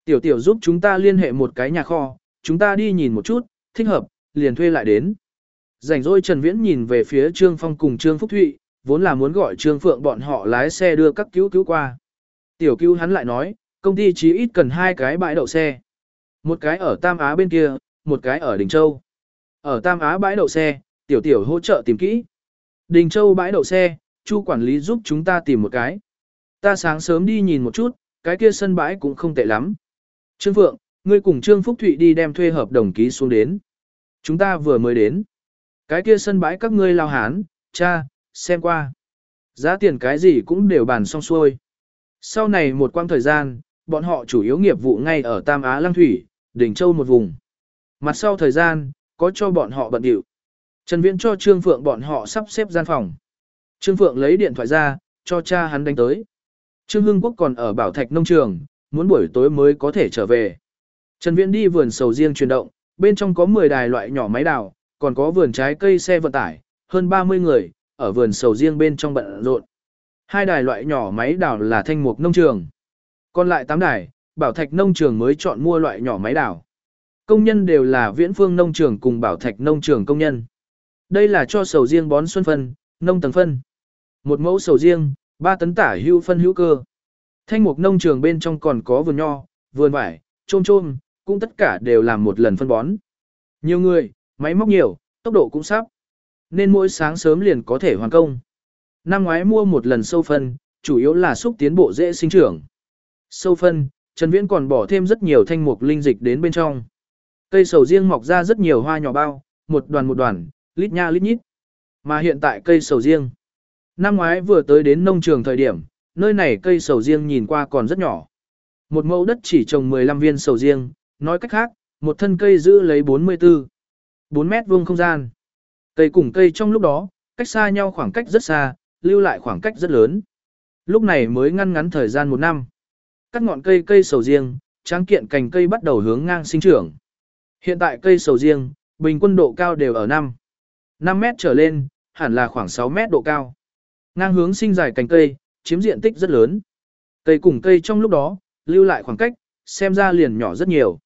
tiểu tiểu giúp chúng ta liên hệ một cái nhà kho, chúng ta đi nhìn một chút, thích hợp, liền thuê lại đến. Rảnh rỗi Trần Viễn nhìn về phía Trương Phong cùng Trương Phúc Thụy, vốn là muốn gọi Trương Phượng bọn họ lái xe đưa các cứu cứu qua. Tiểu cứu hắn lại nói, công ty chí ít cần hai cái bãi đậu xe. Một cái ở Tam Á bên kia, một cái ở Đình Châu. Ở Tam Á bãi đậu xe, tiểu tiểu hỗ trợ tìm kỹ. Đình Châu bãi đậu xe, Chu quản lý giúp chúng ta tìm một cái. Ta sáng sớm đi nhìn một chút, cái kia sân bãi cũng không tệ lắm. Trương Phượng, ngươi cùng Trương Phúc Thụy đi đem thuê hợp đồng ký xuống đến. Chúng ta vừa mới đến. Cái kia sân bãi các ngươi lao hán, cha, xem qua. Giá tiền cái gì cũng đều bàn xong xuôi. Sau này một quãng thời gian, bọn họ chủ yếu nghiệp vụ ngay ở Tam Á Lăng Thủy, Đỉnh Châu một vùng. Mặt sau thời gian, có cho bọn họ bận điệu. Trần Viễn cho Trương Phượng bọn họ sắp xếp gian phòng. Trương Phượng lấy điện thoại ra, cho cha hắn đánh tới. Trương Hưng Quốc còn ở Bảo Thạch nông trường, muốn buổi tối mới có thể trở về. Trần Viễn đi vườn sầu riêng chuyển động, bên trong có 10 đài loại nhỏ máy đào, còn có vườn trái cây xe vận tải, hơn 30 người, ở vườn sầu riêng bên trong bận rộn. Hai đài loại nhỏ máy đào là thanh mục nông trường. Còn lại 8 đài, Bảo Thạch nông trường mới chọn mua loại nhỏ máy đào. Công nhân đều là Viễn Phương nông trường cùng Bảo Thạch nông trường công nhân. Đây là cho sầu riêng bón xuân phân, nông tầng phân. Một mẫu sầu riêng, 3 tấn tả hữu phân hữu cơ. Thanh mục nông trường bên trong còn có vườn nho, vườn vải, trôm trôm, cũng tất cả đều làm một lần phân bón. Nhiều người, máy móc nhiều, tốc độ cũng sắp. Nên mỗi sáng sớm liền có thể hoàn công. Năm ngoái mua một lần sâu phân, chủ yếu là xúc tiến bộ dễ sinh trưởng. Sâu phân, Trần Viễn còn bỏ thêm rất nhiều thanh mục linh dịch đến bên trong. Cây sầu riêng mọc ra rất nhiều hoa nhỏ bao, một đoàn một đoàn, lít nha lít nhít. Mà hiện tại cây sầu riêng. Năm ngoái vừa tới đến nông trường thời điểm, nơi này cây sầu riêng nhìn qua còn rất nhỏ. Một mẫu đất chỉ trồng 15 viên sầu riêng, nói cách khác, một thân cây giữ lấy 44, 4 mét vuông không gian. Cây cùng cây trong lúc đó, cách xa nhau khoảng cách rất xa, lưu lại khoảng cách rất lớn. Lúc này mới ngăn ngắn thời gian một năm. Các ngọn cây cây sầu riêng, tráng kiện cành cây bắt đầu hướng ngang sinh trưởng. Hiện tại cây sầu riêng, bình quân độ cao đều ở 5. 5 mét trở lên, hẳn là khoảng 6 mét độ cao. Ngang hướng sinh dài cành cây, chiếm diện tích rất lớn. Cây cùng cây trong lúc đó, lưu lại khoảng cách, xem ra liền nhỏ rất nhiều.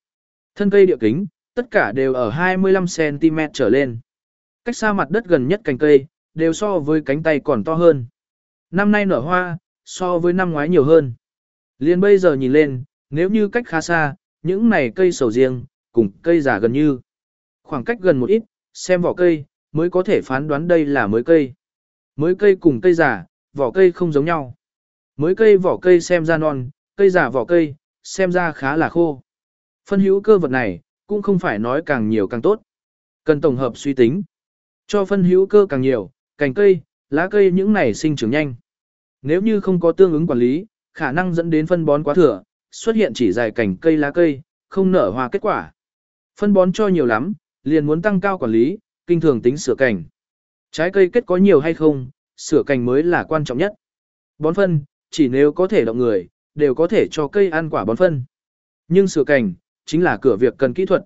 Thân cây địa kính, tất cả đều ở 25cm trở lên. Cách xa mặt đất gần nhất cành cây, đều so với cánh tay còn to hơn. Năm nay nở hoa, so với năm ngoái nhiều hơn. liền bây giờ nhìn lên, nếu như cách khá xa, những này cây sầu riêng, cùng cây già gần như. Khoảng cách gần một ít, xem vỏ cây, mới có thể phán đoán đây là mới cây. Mới cây cùng cây già, vỏ cây không giống nhau. Mới cây vỏ cây xem ra non, cây già vỏ cây, xem ra khá là khô. Phân hữu cơ vật này, cũng không phải nói càng nhiều càng tốt. Cần tổng hợp suy tính. Cho phân hữu cơ càng nhiều, cành cây, lá cây những này sinh trưởng nhanh. Nếu như không có tương ứng quản lý, khả năng dẫn đến phân bón quá thừa, xuất hiện chỉ dài cành cây lá cây, không nở hoa kết quả. Phân bón cho nhiều lắm, liền muốn tăng cao quản lý, kinh thường tính sửa cảnh. Trái cây kết có nhiều hay không, sửa cành mới là quan trọng nhất. Bón phân, chỉ nếu có thể động người, đều có thể cho cây ăn quả bón phân. Nhưng sửa cành, chính là cửa việc cần kỹ thuật.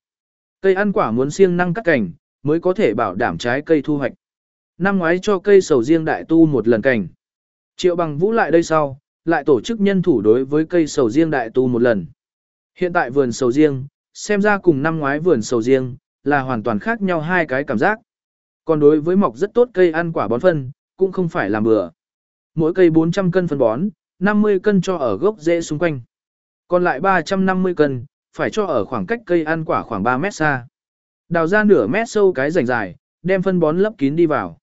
Cây ăn quả muốn siêng năng cắt cành, mới có thể bảo đảm trái cây thu hoạch. Năm ngoái cho cây sầu riêng đại tu một lần cành. Triệu bằng vũ lại đây sau, lại tổ chức nhân thủ đối với cây sầu riêng đại tu một lần. Hiện tại vườn sầu riêng, xem ra cùng năm ngoái vườn sầu riêng, là hoàn toàn khác nhau hai cái cảm giác. Còn đối với mọc rất tốt cây ăn quả bón phân, cũng không phải làm bừa. Mỗi cây 400 cân phân bón, 50 cân cho ở gốc rễ xung quanh. Còn lại 350 cân, phải cho ở khoảng cách cây ăn quả khoảng 3 mét xa. Đào ra nửa mét sâu cái rảnh dài, đem phân bón lấp kín đi vào.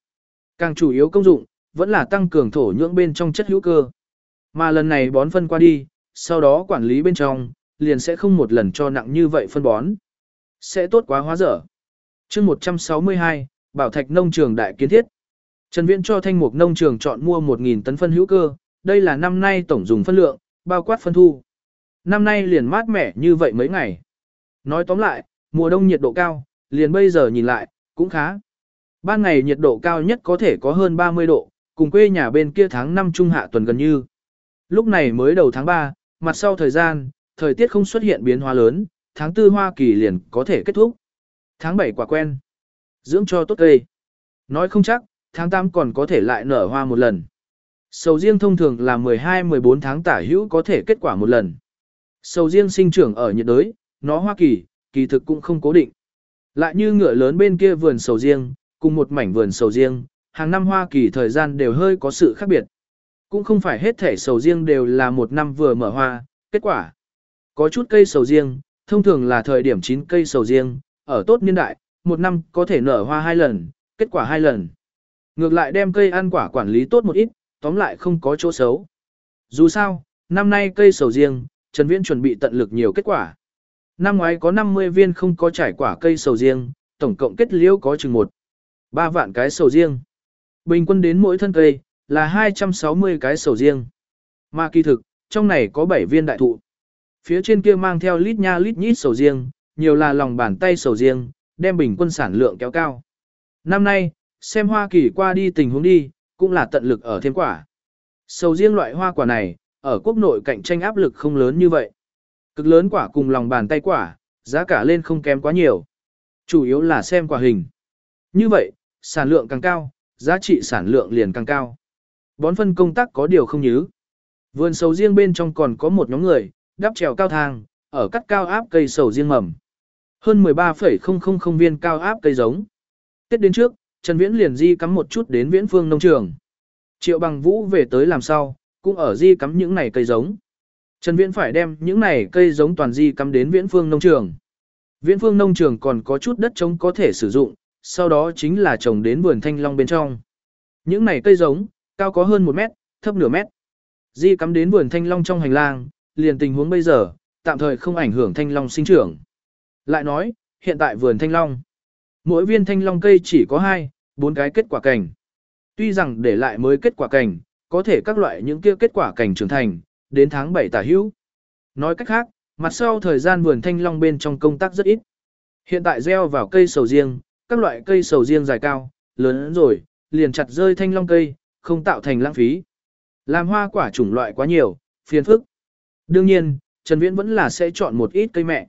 Càng chủ yếu công dụng, vẫn là tăng cường thổ nhưỡng bên trong chất hữu cơ. Mà lần này bón phân qua đi, sau đó quản lý bên trong, liền sẽ không một lần cho nặng như vậy phân bón. Sẽ tốt quá hóa dở. chương 162, Bảo Thạch Nông Trường Đại Kiến Thiết. Trần Viễn cho thanh mục nông trường chọn mua 1.000 tấn phân hữu cơ, đây là năm nay tổng dùng phân lượng, bao quát phân thu. Năm nay liền mát mẻ như vậy mấy ngày. Nói tóm lại, mùa đông nhiệt độ cao, liền bây giờ nhìn lại, cũng khá. Ban ngày nhiệt độ cao nhất có thể có hơn 30 độ, cùng quê nhà bên kia tháng 5 trung hạ tuần gần như. Lúc này mới đầu tháng 3, mặt sau thời gian, thời tiết không xuất hiện biến hóa lớn, tháng 4 Hoa Kỳ liền có thể kết thúc. Tháng 7 quả quen. Dưỡng cho tốt cây. Nói không chắc, tháng 8 còn có thể lại nở hoa một lần. Sầu riêng thông thường là 12-14 tháng tả hữu có thể kết quả một lần. Sầu riêng sinh trưởng ở nhiệt đới, nó Hoa Kỳ, kỳ thực cũng không cố định. Lại như ngựa lớn bên kia vườn sầu riêng, cùng một mảnh vườn sầu riêng, hàng năm Hoa Kỳ thời gian đều hơi có sự khác biệt. Cũng không phải hết thể sầu riêng đều là một năm vừa mở hoa, kết quả. Có chút cây sầu riêng, thông thường là thời điểm chín cây sầu riêng, ở tốt niên đại, một năm có thể nở hoa hai lần, kết quả hai lần. Ngược lại đem cây ăn quả quản lý tốt một ít, tóm lại không có chỗ xấu. Dù sao, năm nay cây sầu riêng, Trần Viễn chuẩn bị tận lực nhiều kết quả. Năm ngoái có 50 viên không có trải quả cây sầu riêng, tổng cộng kết liễu có chừng 1. 3 vạn cái sầu riêng. Bình quân đến mỗi thân cây, là 260 cái sầu riêng. Mà kỳ thực, trong này có 7 viên đại thụ. Phía trên kia mang theo lít nha lít nhít sầu riêng, nhiều là lòng bàn tay sầu riêng, đem bình quân sản lượng kéo cao. Năm nay, xem Hoa Kỳ qua đi tình huống đi, cũng là tận lực ở thêm quả. Sầu riêng loại hoa quả này, ở quốc nội cạnh tranh áp lực không lớn như vậy. Cực lớn quả cùng lòng bàn tay quả, giá cả lên không kém quá nhiều. Chủ yếu là xem quả hình. Như vậy, sản lượng càng cao, giá trị sản lượng liền càng cao. Bón phân công tác có điều không nhứ. Vườn sầu riêng bên trong còn có một nhóm người, đắp trèo cao thang, ở cắt cao áp cây sầu riêng mầm. Hơn 13,000 viên cao áp cây giống. Tết đến trước, Trần Viễn liền di cắm một chút đến Viễn Phương nông trường. Triệu Bằng Vũ về tới làm sao, cũng ở di cắm những này cây giống. Trần Viễn phải đem những này cây giống toàn di cắm đến Viễn Phương nông trường. Viễn Phương nông trường còn có chút đất trống có thể sử dụng, sau đó chính là trồng đến vườn thanh long bên trong. Những này cây giống, cao có hơn 1 mét, thấp nửa mét. Di cắm đến vườn thanh long trong hành lang, liền tình huống bây giờ, tạm thời không ảnh hưởng thanh long sinh trưởng. Lại nói, hiện tại vườn thanh long, mỗi viên thanh long cây chỉ có 2, 4 cái kết quả cảnh. Tuy rằng để lại mới kết quả cảnh, có thể các loại những kia kết quả cảnh trưởng thành, đến tháng 7 tả hữu. Nói cách khác, mặt sau thời gian vườn thanh long bên trong công tác rất ít. Hiện tại gieo vào cây sầu riêng, các loại cây sầu riêng dài cao, lớn rồi, liền chặt rơi thanh long cây, không tạo thành lãng phí. Làm hoa quả chủng loại quá nhiều, phiền phức. Đương nhiên, Trần Viễn vẫn là sẽ chọn một ít cây mẹ.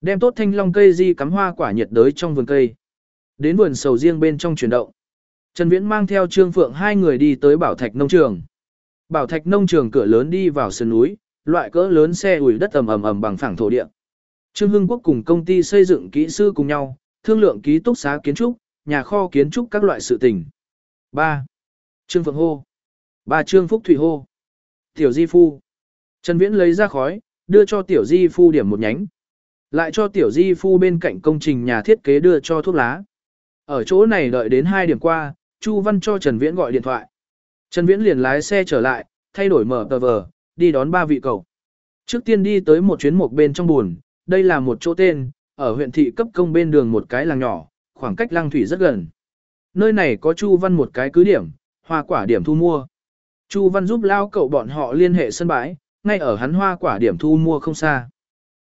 Đem tốt thanh long cây di cắm hoa quả nhiệt đới trong vườn cây. Đến vườn sầu riêng bên trong chuyển động. Trần Viễn mang theo Trương Phượng hai người đi tới Bảo Thạch nông trường. Bảo Thạch nông trường cửa lớn đi vào sườn núi, loại cỡ lớn xe ủi đất ầm ầm ầm bằng phẳng thổ địa. Trương Hưng Quốc cùng công ty xây dựng kỹ sư cùng nhau, thương lượng ký túc xá kiến trúc, nhà kho kiến trúc các loại sự tình. 3. Trương Phượng hô. 3. Trương Phúc Thủy hô. Tiểu Di Phu. Trần Viễn lấy ra khói, đưa cho Tiểu Di Phu điểm một nhánh. Lại cho Tiểu Di Phu bên cạnh công trình nhà thiết kế đưa cho thuốc lá. Ở chỗ này đợi đến 2 điểm qua, Chu Văn cho Trần Viễn gọi điện thoại. Trần Viễn liền lái xe trở lại, thay đổi mở tờ vờ, đi đón ba vị cầu. Trước tiên đi tới một chuyến một bên trong buồn, đây là một chỗ tên, ở huyện thị cấp công bên đường một cái làng nhỏ, khoảng cách lăng thủy rất gần. Nơi này có Chu Văn một cái cứ điểm, hoa quả điểm thu mua. Chu Văn giúp lao cậu bọn họ liên hệ sân bãi, ngay ở hắn hoa quả điểm thu mua không xa.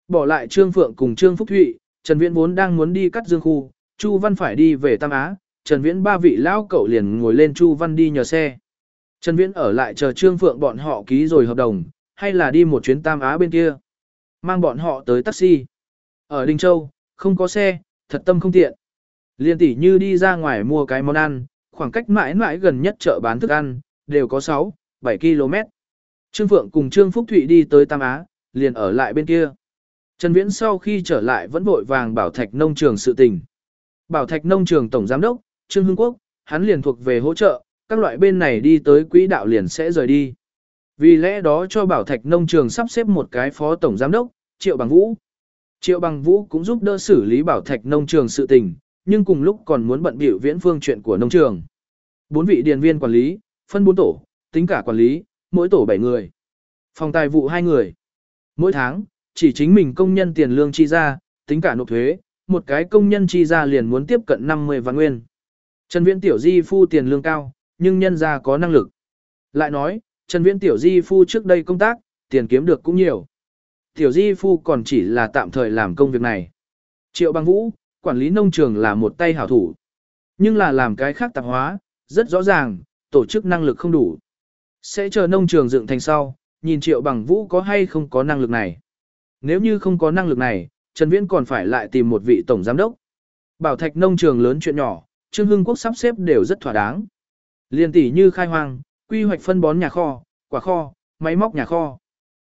Bỏ lại Trương Phượng cùng Trương Phúc Thụy, Trần Viễn vốn đang muốn đi cắt dương khu, Chu Văn phải đi về Tam Á, Trần Viễn ba vị lão cậu liền ngồi lên Chu Văn đi nhờ xe. Trần Viễn ở lại chờ Trương Phượng bọn họ ký rồi hợp đồng, hay là đi một chuyến Tam Á bên kia. Mang bọn họ tới taxi. Ở Đinh Châu, không có xe, thật tâm không tiện. Liên tỷ như đi ra ngoài mua cái món ăn, khoảng cách mãi mãi gần nhất chợ bán thức ăn, đều có 6, 7 km. Trương Phượng cùng Trương Phúc Thụy đi tới Tam Á, liền ở lại bên kia. Trần Viễn sau khi trở lại vẫn vội vàng bảo thạch nông trường sự tình. Bảo thạch nông trường tổng giám đốc, Trương Hưng Quốc, hắn liền thuộc về hỗ trợ, các loại bên này đi tới quỹ đạo liền sẽ rời đi. Vì lẽ đó cho bảo thạch nông trường sắp xếp một cái phó tổng giám đốc, Triệu Bằng Vũ. Triệu Bằng Vũ cũng giúp đỡ xử lý bảo thạch nông trường sự tình, nhưng cùng lúc còn muốn bận bịu viễn phương chuyện của nông trường. Bốn vị điền viên quản lý, phân bốn tổ, tính cả quản lý, mỗi tổ 7 người. Phòng tài vụ 2 người. Mỗi tháng, chỉ chính mình công nhân tiền lương chi ra, tính cả nộp thuế, một cái công nhân chi ra liền muốn tiếp cận 50 vạn nguyên. Trần Viễn tiểu di phu tiền lương cao, nhưng nhân ra có năng lực. Lại nói, Trần Viễn tiểu di phu trước đây công tác, tiền kiếm được cũng nhiều. Tiểu di phu còn chỉ là tạm thời làm công việc này. Triệu Bang Vũ, quản lý nông trường là một tay hảo thủ. Nhưng là làm cái khác tạp hóa, rất rõ ràng, tổ chức năng lực không đủ. Sẽ chờ nông trường dựng thành sau, nhìn Triệu Bằng Vũ có hay không có năng lực này. Nếu như không có năng lực này, Trần Viễn còn phải lại tìm một vị tổng giám đốc. Bảo thạch nông trường lớn chuyện nhỏ, Trương Hưng Quốc sắp xếp đều rất thỏa đáng. Liên tỷ như khai hoang, quy hoạch phân bón nhà kho, quả kho, máy móc nhà kho.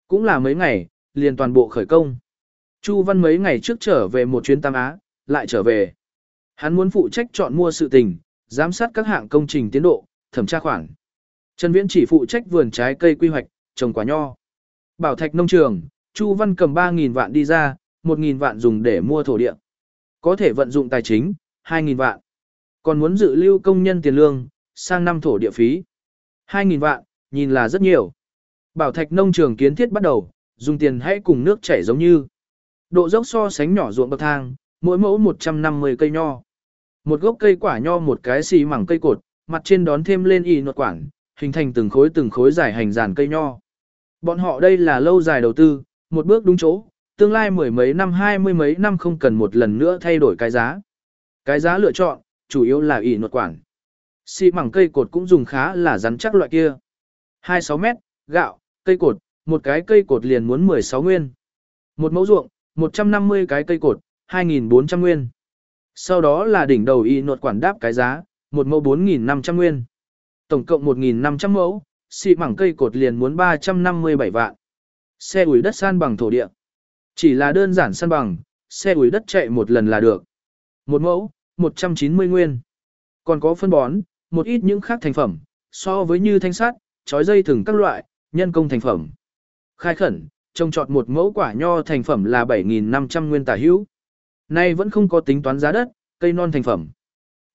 Cũng là mấy ngày, liền toàn bộ khởi công. Chu Văn mấy ngày trước trở về một chuyến Tam Á, lại trở về. Hắn muốn phụ trách chọn mua sự tình, giám sát các hạng công trình tiến độ, thẩm tra khoản. Trần Viễn chỉ phụ trách vườn trái cây quy hoạch, trồng quả nho. Bảo Thạch nông trường, Chu Văn cầm 3000 vạn đi ra, 1.000 vạn dùng để mua thổ địa. Có thể vận dụng tài chính, 2.000 vạn. Còn muốn dự lưu công nhân tiền lương, sang năm thổ địa phí. 2.000 vạn, nhìn là rất nhiều. Bảo thạch nông trường kiến thiết bắt đầu, dùng tiền hãy cùng nước chảy giống như. Độ dốc so sánh nhỏ ruộng bậc thang, mỗi mẫu 150 cây nho. Một gốc cây quả nho một cái xì mảng cây cột, mặt trên đón thêm lên y nột quản, hình thành từng khối từng khối dài hành dàn cây nho. Bọn họ đây là lâu dài đầu tư, một bước đúng chỗ, tương lai mười mấy năm hai mươi mấy năm không cần một lần nữa thay đổi cái giá. Cái giá lựa chọn, chủ yếu là ỉ nột quản. Xi mảng cây cột cũng dùng khá là rắn chắc loại kia. 26 mét, gạo, cây cột, một cái cây cột liền muốn 16 nguyên. Một mẫu ruộng, 150 cái cây cột, 2.400 nguyên. Sau đó là đỉnh đầu y nột quản đáp cái giá, một mẫu 4.500 nguyên. Tổng cộng 1.500 mẫu, xị mảng cây cột liền muốn 357 vạn. Xe ủi đất san bằng thổ địa. Chỉ là đơn giản săn bằng, xe ủi đất chạy một lần là được. Một mẫu, 190 nguyên. Còn có phân bón, một ít những khác thành phẩm, so với như thanh sắt, chói dây thừng các loại, nhân công thành phẩm. Khai khẩn, trồng trọt một mẫu quả nho thành phẩm là 7.500 nguyên tả hữu. Nay vẫn không có tính toán giá đất, cây non thành phẩm.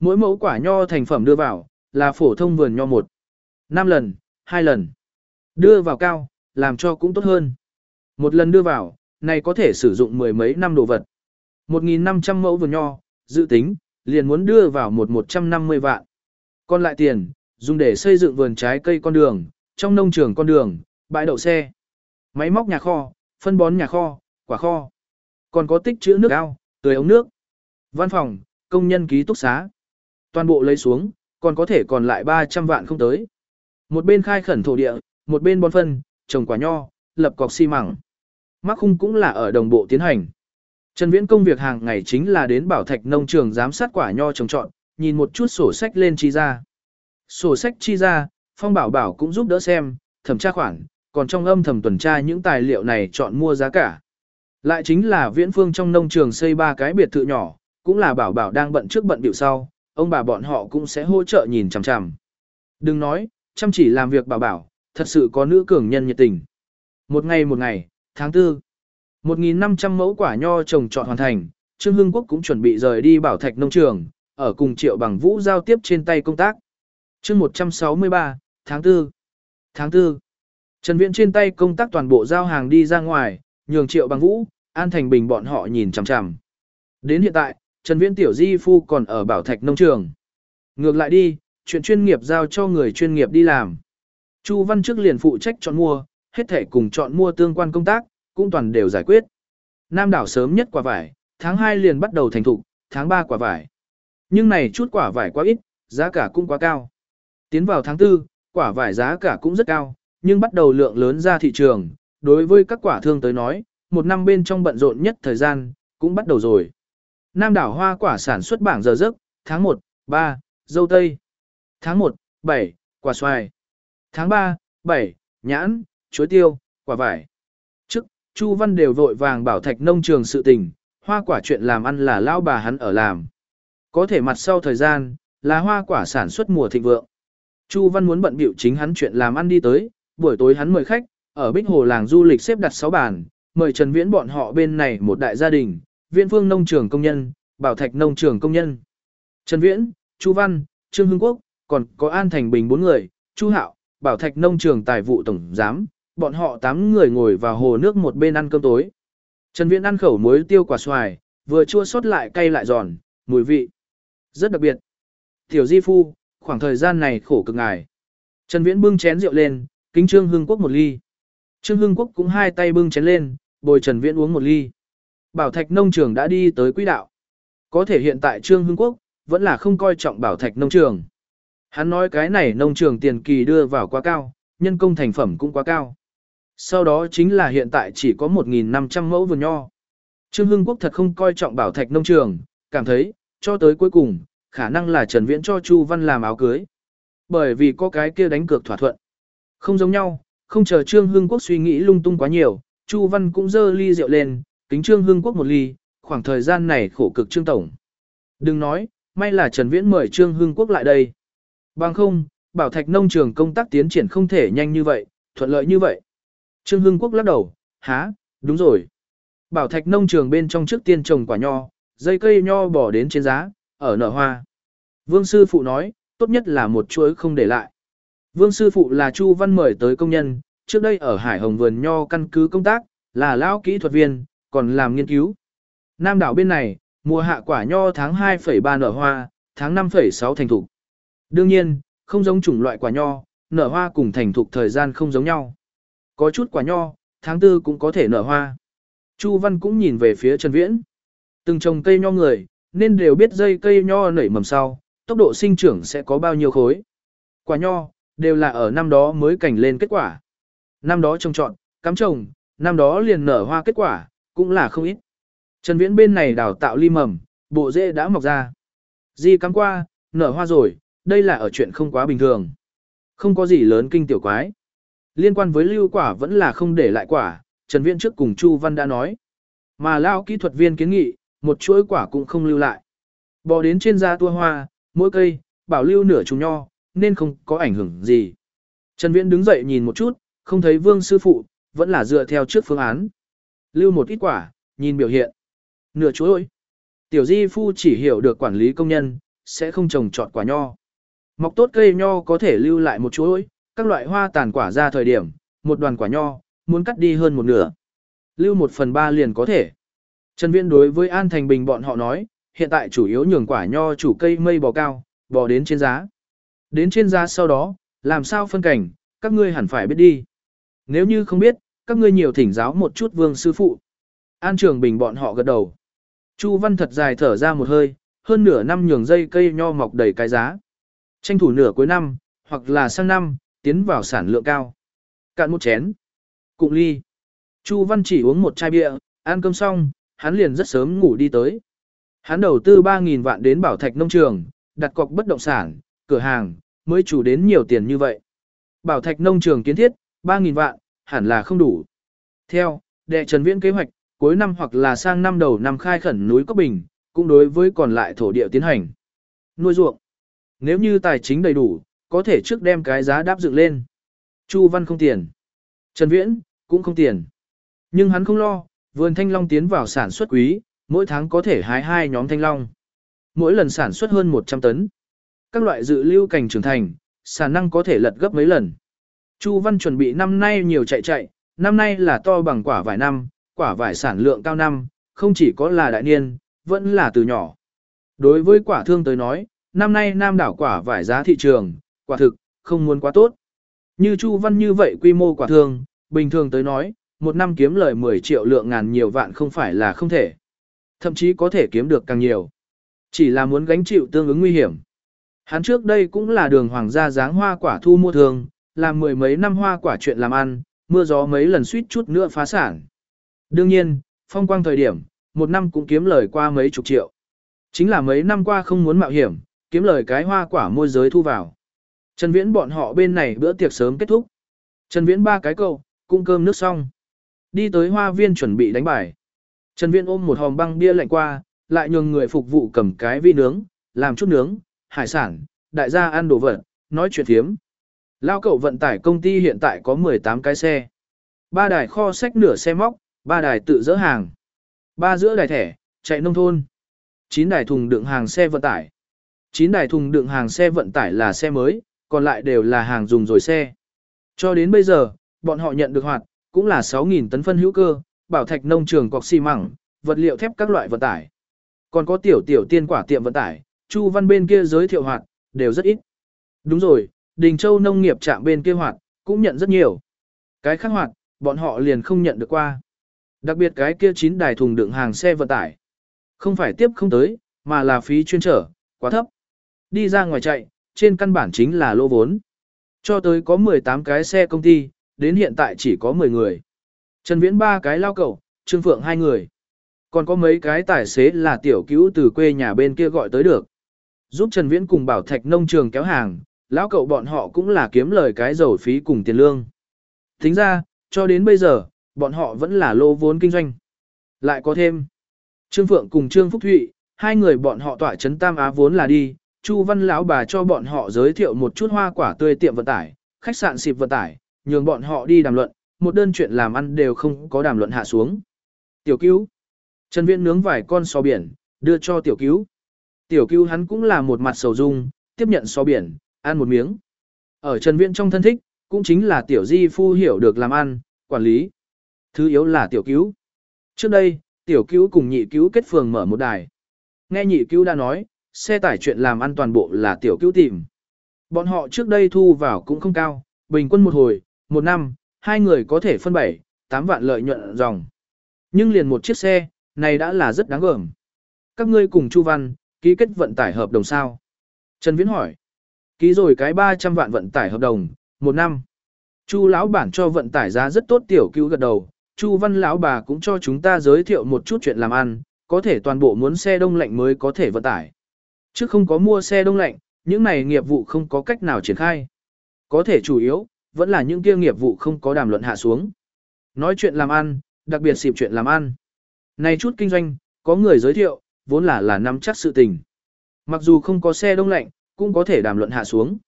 Mỗi mẫu quả nho thành phẩm đưa vào, là phổ thông vườn nho một. 5 lần, 2 lần. Đưa vào cao, làm cho cũng tốt hơn. Một lần đưa vào, này có thể sử dụng mười mấy năm đồ vật. 1.500 mẫu vườn nho, dự tính, liền muốn đưa vào một 150 vạn. Còn lại tiền, dùng để xây dựng vườn trái cây con đường, trong nông trường con đường, bãi đậu xe, máy móc nhà kho, phân bón nhà kho, quả kho. Còn có tích trữ nước ao, tưới ống nước, văn phòng, công nhân ký túc xá. Toàn bộ lấy xuống, còn có thể còn lại 300 vạn không tới. Một bên khai khẩn thổ địa, một bên bón phân, trồng quả nho, lập cọc xi măng. Mắc khung cũng là ở đồng bộ tiến hành. Trần Viễn công việc hàng ngày chính là đến bảo thạch nông trường giám sát quả nho trồng trọt, nhìn một chút sổ sách lên chi ra. Sổ sách chi ra, Phong Bảo Bảo cũng giúp đỡ xem, thẩm tra khoản, còn trong âm thầm tuần tra những tài liệu này chọn mua giá cả. Lại chính là Viễn Phương trong nông trường xây ba cái biệt thự nhỏ, cũng là Bảo Bảo đang bận trước bận biểu sau, ông bà bọn họ cũng sẽ hỗ trợ nhìn chằm chằm. Đừng nói, chăm chỉ làm việc Bảo Bảo, thật sự có nữ cường nhân nhiệt tình. Một ngày một ngày, tháng 4, 1.500 mẫu quả nho trồng trọt hoàn thành, Trương Hưng Quốc cũng chuẩn bị rời đi bảo thạch nông trường, ở cùng Triệu Bằng Vũ giao tiếp trên tay công tác. chương 163, tháng 4. Tháng 4. Trần Viễn trên tay công tác toàn bộ giao hàng đi ra ngoài, nhường Triệu Bằng Vũ, An Thành Bình bọn họ nhìn chằm chằm. Đến hiện tại, Trần Viễn tiểu di phu còn ở bảo thạch nông trường. Ngược lại đi, chuyện chuyên nghiệp giao cho người chuyên nghiệp đi làm. Chu Văn trước liền phụ trách chọn mua, hết thể cùng chọn mua tương quan công tác, cũng toàn đều giải quyết. Nam đảo sớm nhất quả vải, tháng 2 liền bắt đầu thành thục, tháng 3 quả vải. Nhưng này chút quả vải quá ít, giá cả cũng quá cao. Tiến vào tháng 4, quả vải giá cả cũng rất cao, nhưng bắt đầu lượng lớn ra thị trường, đối với các quả thương tới nói, một năm bên trong bận rộn nhất thời gian, cũng bắt đầu rồi. Nam đảo hoa quả sản xuất bảng giờ giấc, tháng 1, 3, dâu tây. Tháng 1, 7, quả xoài. Tháng 3, 7, nhãn, chuối tiêu, quả vải. Trước, Chu Văn đều vội vàng bảo thạch nông trường sự tình, hoa quả chuyện làm ăn là lão bà hắn ở làm. Có thể mặt sau thời gian, là hoa quả sản xuất mùa thịnh vượng. Chu Văn muốn bận biểu chính hắn chuyện làm ăn đi tới, buổi tối hắn mời khách, ở Bích Hồ làng du lịch xếp đặt 6 bàn, mời Trần Viễn bọn họ bên này một đại gia đình, Viễn Phương nông trường công nhân, Bảo Thạch nông trường công nhân. Trần Viễn, Chu Văn, Trương Hưng Quốc, còn có An Thành Bình bốn người, Chu Hạo, Bảo Thạch nông trường tài vụ tổng giám, bọn họ tám người ngồi vào hồ nước một bên ăn cơm tối. Trần Viễn ăn khẩu muối tiêu quả xoài, vừa chua sót lại cay lại giòn, mùi vị rất đặc biệt. Tiểu Di Phu, khoảng thời gian này khổ cực ngài. Trần Viễn bưng chén rượu lên, kính Trương Hưng Quốc một ly. Trương Hưng Quốc cũng hai tay bưng chén lên, bồi Trần Viễn uống một ly. Bảo Thạch nông trường đã đi tới quỹ đạo. Có thể hiện tại Trương Hưng Quốc vẫn là không coi trọng Bảo Thạch nông trường. Hắn nói cái này nông trường tiền kỳ đưa vào quá cao, nhân công thành phẩm cũng quá cao. Sau đó chính là hiện tại chỉ có 1.500 mẫu vườn nho. Trương Hưng Quốc thật không coi trọng bảo thạch nông trường, cảm thấy, cho tới cuối cùng, khả năng là Trần Viễn cho Chu Văn làm áo cưới. Bởi vì có cái kia đánh cược thỏa thuận. Không giống nhau, không chờ Trương Hưng Quốc suy nghĩ lung tung quá nhiều, Chu Văn cũng dơ ly rượu lên, kính Trương Hưng Quốc một ly, khoảng thời gian này khổ cực Trương Tổng. Đừng nói, may là Trần Viễn mời Trương Hưng Quốc lại đây. Bằng không, bảo thạch nông trường công tác tiến triển không thể nhanh như vậy, thuận lợi như vậy. Trương Hưng Quốc lắc đầu, há, đúng rồi. Bảo thạch nông trường bên trong trước tiên trồng quả nho, dây cây nho bỏ đến trên giá, ở nở hoa. Vương sư phụ nói, tốt nhất là một chuỗi không để lại. Vương sư phụ là Chu Văn mời tới công nhân, trước đây ở Hải Hồng vườn nho căn cứ công tác, là lão kỹ thuật viên, còn làm nghiên cứu. Nam đảo bên này, mùa hạ quả nho tháng 2,3 nở hoa, tháng 5,6 thành thục. Đương nhiên, không giống chủng loại quả nho, nở hoa cùng thành thục thời gian không giống nhau. Có chút quả nho, tháng tư cũng có thể nở hoa. Chu Văn cũng nhìn về phía Trần Viễn. Từng trồng cây nho người, nên đều biết dây cây nho nảy mầm sau, tốc độ sinh trưởng sẽ có bao nhiêu khối. Quả nho, đều là ở năm đó mới cảnh lên kết quả. Năm đó trồng trọn, cắm trồng, năm đó liền nở hoa kết quả, cũng là không ít. Trần Viễn bên này đào tạo ly mầm, bộ rễ đã mọc ra. Di cắm qua, nở hoa rồi, đây là ở chuyện không quá bình thường. Không có gì lớn kinh tiểu quái. Liên quan với lưu quả vẫn là không để lại quả, Trần Viễn trước cùng Chu Văn đã nói. Mà lao kỹ thuật viên kiến nghị, một chuỗi quả cũng không lưu lại. Bỏ đến trên da tua hoa, mỗi cây, bảo lưu nửa chùm nho, nên không có ảnh hưởng gì. Trần Viễn đứng dậy nhìn một chút, không thấy vương sư phụ, vẫn là dựa theo trước phương án. Lưu một ít quả, nhìn biểu hiện. Nửa chuỗi. Tiểu di phu chỉ hiểu được quản lý công nhân, sẽ không trồng trọt quả nho. Mọc tốt cây nho có thể lưu lại một chuỗi, các loại hoa tàn quả ra thời điểm, một đoàn quả nho, muốn cắt đi hơn một nửa. Lưu một phần ba liền có thể. Trần Viễn đối với An Thành Bình bọn họ nói, hiện tại chủ yếu nhường quả nho chủ cây mây bò cao, bò đến trên giá. Đến trên giá sau đó, làm sao phân cảnh, các ngươi hẳn phải biết đi. Nếu như không biết, các ngươi nhiều thỉnh giáo một chút vương sư phụ. An Trường Bình bọn họ gật đầu. Chu Văn thật dài thở ra một hơi, hơn nửa năm nhường dây cây nho mọc đầy cái giá. Tranh thủ nửa cuối năm, hoặc là sang năm, tiến vào sản lượng cao. Cạn một chén. Cụng ly. Chu Văn chỉ uống một chai bia, ăn cơm xong, hắn liền rất sớm ngủ đi tới. Hắn đầu tư 3.000 vạn đến bảo thạch nông trường, đặt cọc bất động sản, cửa hàng, mới chủ đến nhiều tiền như vậy. Bảo thạch nông trường kiến thiết, 3.000 vạn, hẳn là không đủ. Theo, đệ Trần Viễn kế hoạch, cuối năm hoặc là sang năm đầu năm khai khẩn núi Cốc Bình, cũng đối với còn lại thổ địa tiến hành. Nuôi ruộng. Nếu như tài chính đầy đủ, có thể trước đem cái giá đáp dựng lên. Chu Văn không tiền. Trần Viễn, cũng không tiền. Nhưng hắn không lo, vườn thanh long tiến vào sản xuất quý, mỗi tháng có thể hái hai nhóm thanh long. Mỗi lần sản xuất hơn 100 tấn. Các loại dự lưu cành trưởng thành, sản năng có thể lật gấp mấy lần. Chu Văn chuẩn bị năm nay nhiều chạy chạy, năm nay là to bằng quả vài năm, quả vải sản lượng cao năm, không chỉ có là đại niên, vẫn là từ nhỏ. Đối với quả thương tới nói, năm nay nam đảo quả vải giá thị trường, quả thực, không muốn quá tốt. Như Chu Văn như vậy quy mô quả thường bình thường tới nói, một năm kiếm lời 10 triệu lượng ngàn nhiều vạn không phải là không thể. Thậm chí có thể kiếm được càng nhiều. Chỉ là muốn gánh chịu tương ứng nguy hiểm. Hắn trước đây cũng là đường hoàng gia dáng hoa quả thu mua thường, làm mười mấy năm hoa quả chuyện làm ăn, mưa gió mấy lần suýt chút nữa phá sản. Đương nhiên, phong quang thời điểm, một năm cũng kiếm lời qua mấy chục triệu. Chính là mấy năm qua không muốn mạo hiểm, kiếm lời cái hoa quả môi giới thu vào. Trần Viễn bọn họ bên này bữa tiệc sớm kết thúc. Trần Viễn ba cái câu, cung cơm nước xong. Đi tới hoa viên chuẩn bị đánh bài. Trần Viễn ôm một hòm băng bia lạnh qua, lại nhường người phục vụ cầm cái vi nướng, làm chút nướng, hải sản, đại gia ăn đồ vật, nói chuyện thiếm. Lao cậu vận tải công ty hiện tại có 18 cái xe. Ba đài kho sách nửa xe móc, ba đài tự dỡ hàng. Ba giữa đài thẻ, chạy nông thôn. 9 đài thùng đựng hàng xe vận tải. 9 đài thùng đựng hàng xe vận tải là xe mới, còn lại đều là hàng dùng rồi xe. Cho đến bây giờ, bọn họ nhận được hoạt, cũng là 6.000 tấn phân hữu cơ, bảo thạch nông trường cọc xi măng, vật liệu thép các loại vận tải. Còn có tiểu tiểu tiên quả tiệm vận tải, Chu Văn bên kia giới thiệu hoạt, đều rất ít. Đúng rồi, Đình Châu nông nghiệp trạm bên kia hoạt, cũng nhận rất nhiều. Cái khác hoạt, bọn họ liền không nhận được qua. Đặc biệt cái kia chín đài thùng đựng hàng xe vận tải. Không phải tiếp không tới, mà là phí chuyên trở, quá thấp. Đi ra ngoài chạy, trên căn bản chính là lô vốn. Cho tới có 18 cái xe công ty, đến hiện tại chỉ có 10 người. Trần Viễn ba cái lao cẩu, Trương Phượng hai người. Còn có mấy cái tài xế là tiểu cứu từ quê nhà bên kia gọi tới được. Giúp Trần Viễn cùng bảo thạch nông trường kéo hàng, lão cậu bọn họ cũng là kiếm lời cái dầu phí cùng tiền lương. Tính ra, cho đến bây giờ, bọn họ vẫn là lô vốn kinh doanh. Lại có thêm, Trương Phượng cùng Trương Phúc Thụy, hai người bọn họ tỏa chấn Tam Á vốn là đi, Chu Văn lão bà cho bọn họ giới thiệu một chút hoa quả tươi tiệm vận tải, khách sạn xịp vận tải, nhường bọn họ đi đàm luận, một đơn chuyện làm ăn đều không có đàm luận hạ xuống. Tiểu cứu. Trần Viễn nướng vài con sò biển, đưa cho tiểu cứu. Tiểu cứu hắn cũng là một mặt sầu dung, tiếp nhận sò biển, ăn một miếng. Ở Trần Viễn trong thân thích, cũng chính là tiểu di phu hiểu được làm ăn, quản lý. Thứ yếu là tiểu cứu. Trước đây, tiểu cứu cùng nhị cứu kết phường mở một đài. Nghe nhị cứu đã nói, xe tải chuyện làm ăn toàn bộ là tiểu cứu tìm. Bọn họ trước đây thu vào cũng không cao, bình quân một hồi, một năm, hai người có thể phân 7, 8 vạn lợi nhuận dòng. Nhưng liền một chiếc xe, này đã là rất đáng gờm. Các ngươi cùng Chu Văn, ký kết vận tải hợp đồng sao? Trần Viễn hỏi. Ký rồi cái 300 vạn vận tải hợp đồng, một năm. Chu lão bản cho vận tải giá rất tốt tiểu cứu gật đầu, Chu Văn lão bà cũng cho chúng ta giới thiệu một chút chuyện làm ăn, có thể toàn bộ muốn xe đông lạnh mới có thể vận tải. Chứ không có mua xe đông lạnh, những này nghiệp vụ không có cách nào triển khai. Có thể chủ yếu, vẫn là những kia nghiệp vụ không có đàm luận hạ xuống. Nói chuyện làm ăn, đặc biệt xịp chuyện làm ăn. Này chút kinh doanh, có người giới thiệu, vốn là là nắm chắc sự tình. Mặc dù không có xe đông lạnh, cũng có thể đàm luận hạ xuống.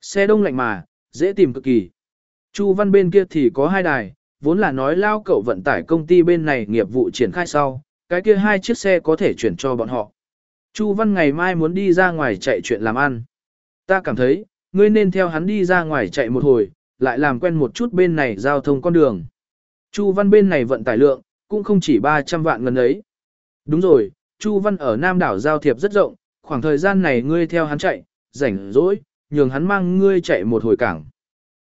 Xe đông lạnh mà, dễ tìm cực kỳ. Chu Văn bên kia thì có hai đài, vốn là nói lao cậu vận tải công ty bên này nghiệp vụ triển khai sau, cái kia hai chiếc xe có thể chuyển cho bọn họ. Chu Văn ngày mai muốn đi ra ngoài chạy chuyện làm ăn. Ta cảm thấy, ngươi nên theo hắn đi ra ngoài chạy một hồi, lại làm quen một chút bên này giao thông con đường. Chu Văn bên này vận tải lượng, cũng không chỉ 300 vạn ngân ấy. Đúng rồi, Chu Văn ở Nam đảo giao thiệp rất rộng, khoảng thời gian này ngươi theo hắn chạy, rảnh rỗi, nhường hắn mang ngươi chạy một hồi cảng.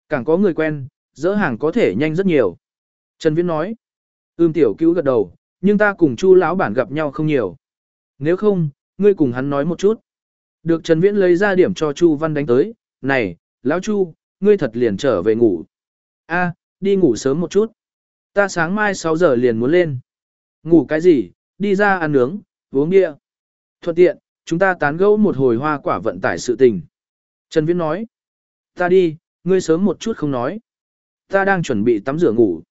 Cảng có người quen, dỡ hàng có thể nhanh rất nhiều. Trần Viễn nói, ưm tiểu cứu gật đầu, nhưng ta cùng Chu lão bản gặp nhau không nhiều. Nếu không, ngươi cùng hắn nói một chút. Được Trần Viễn lấy ra điểm cho Chu Văn đánh tới, này, lão Chu, ngươi thật liền trở về ngủ. A, đi ngủ sớm một chút. Ta sáng mai 6 giờ liền muốn lên. Ngủ cái gì, đi ra ăn nướng, uống bia. Thuận tiện, chúng ta tán gẫu một hồi hoa quả vận tải sự tình. Trần Viễn nói, ta đi, ngươi sớm một chút không nói. Ta đang chuẩn bị tắm rửa ngủ.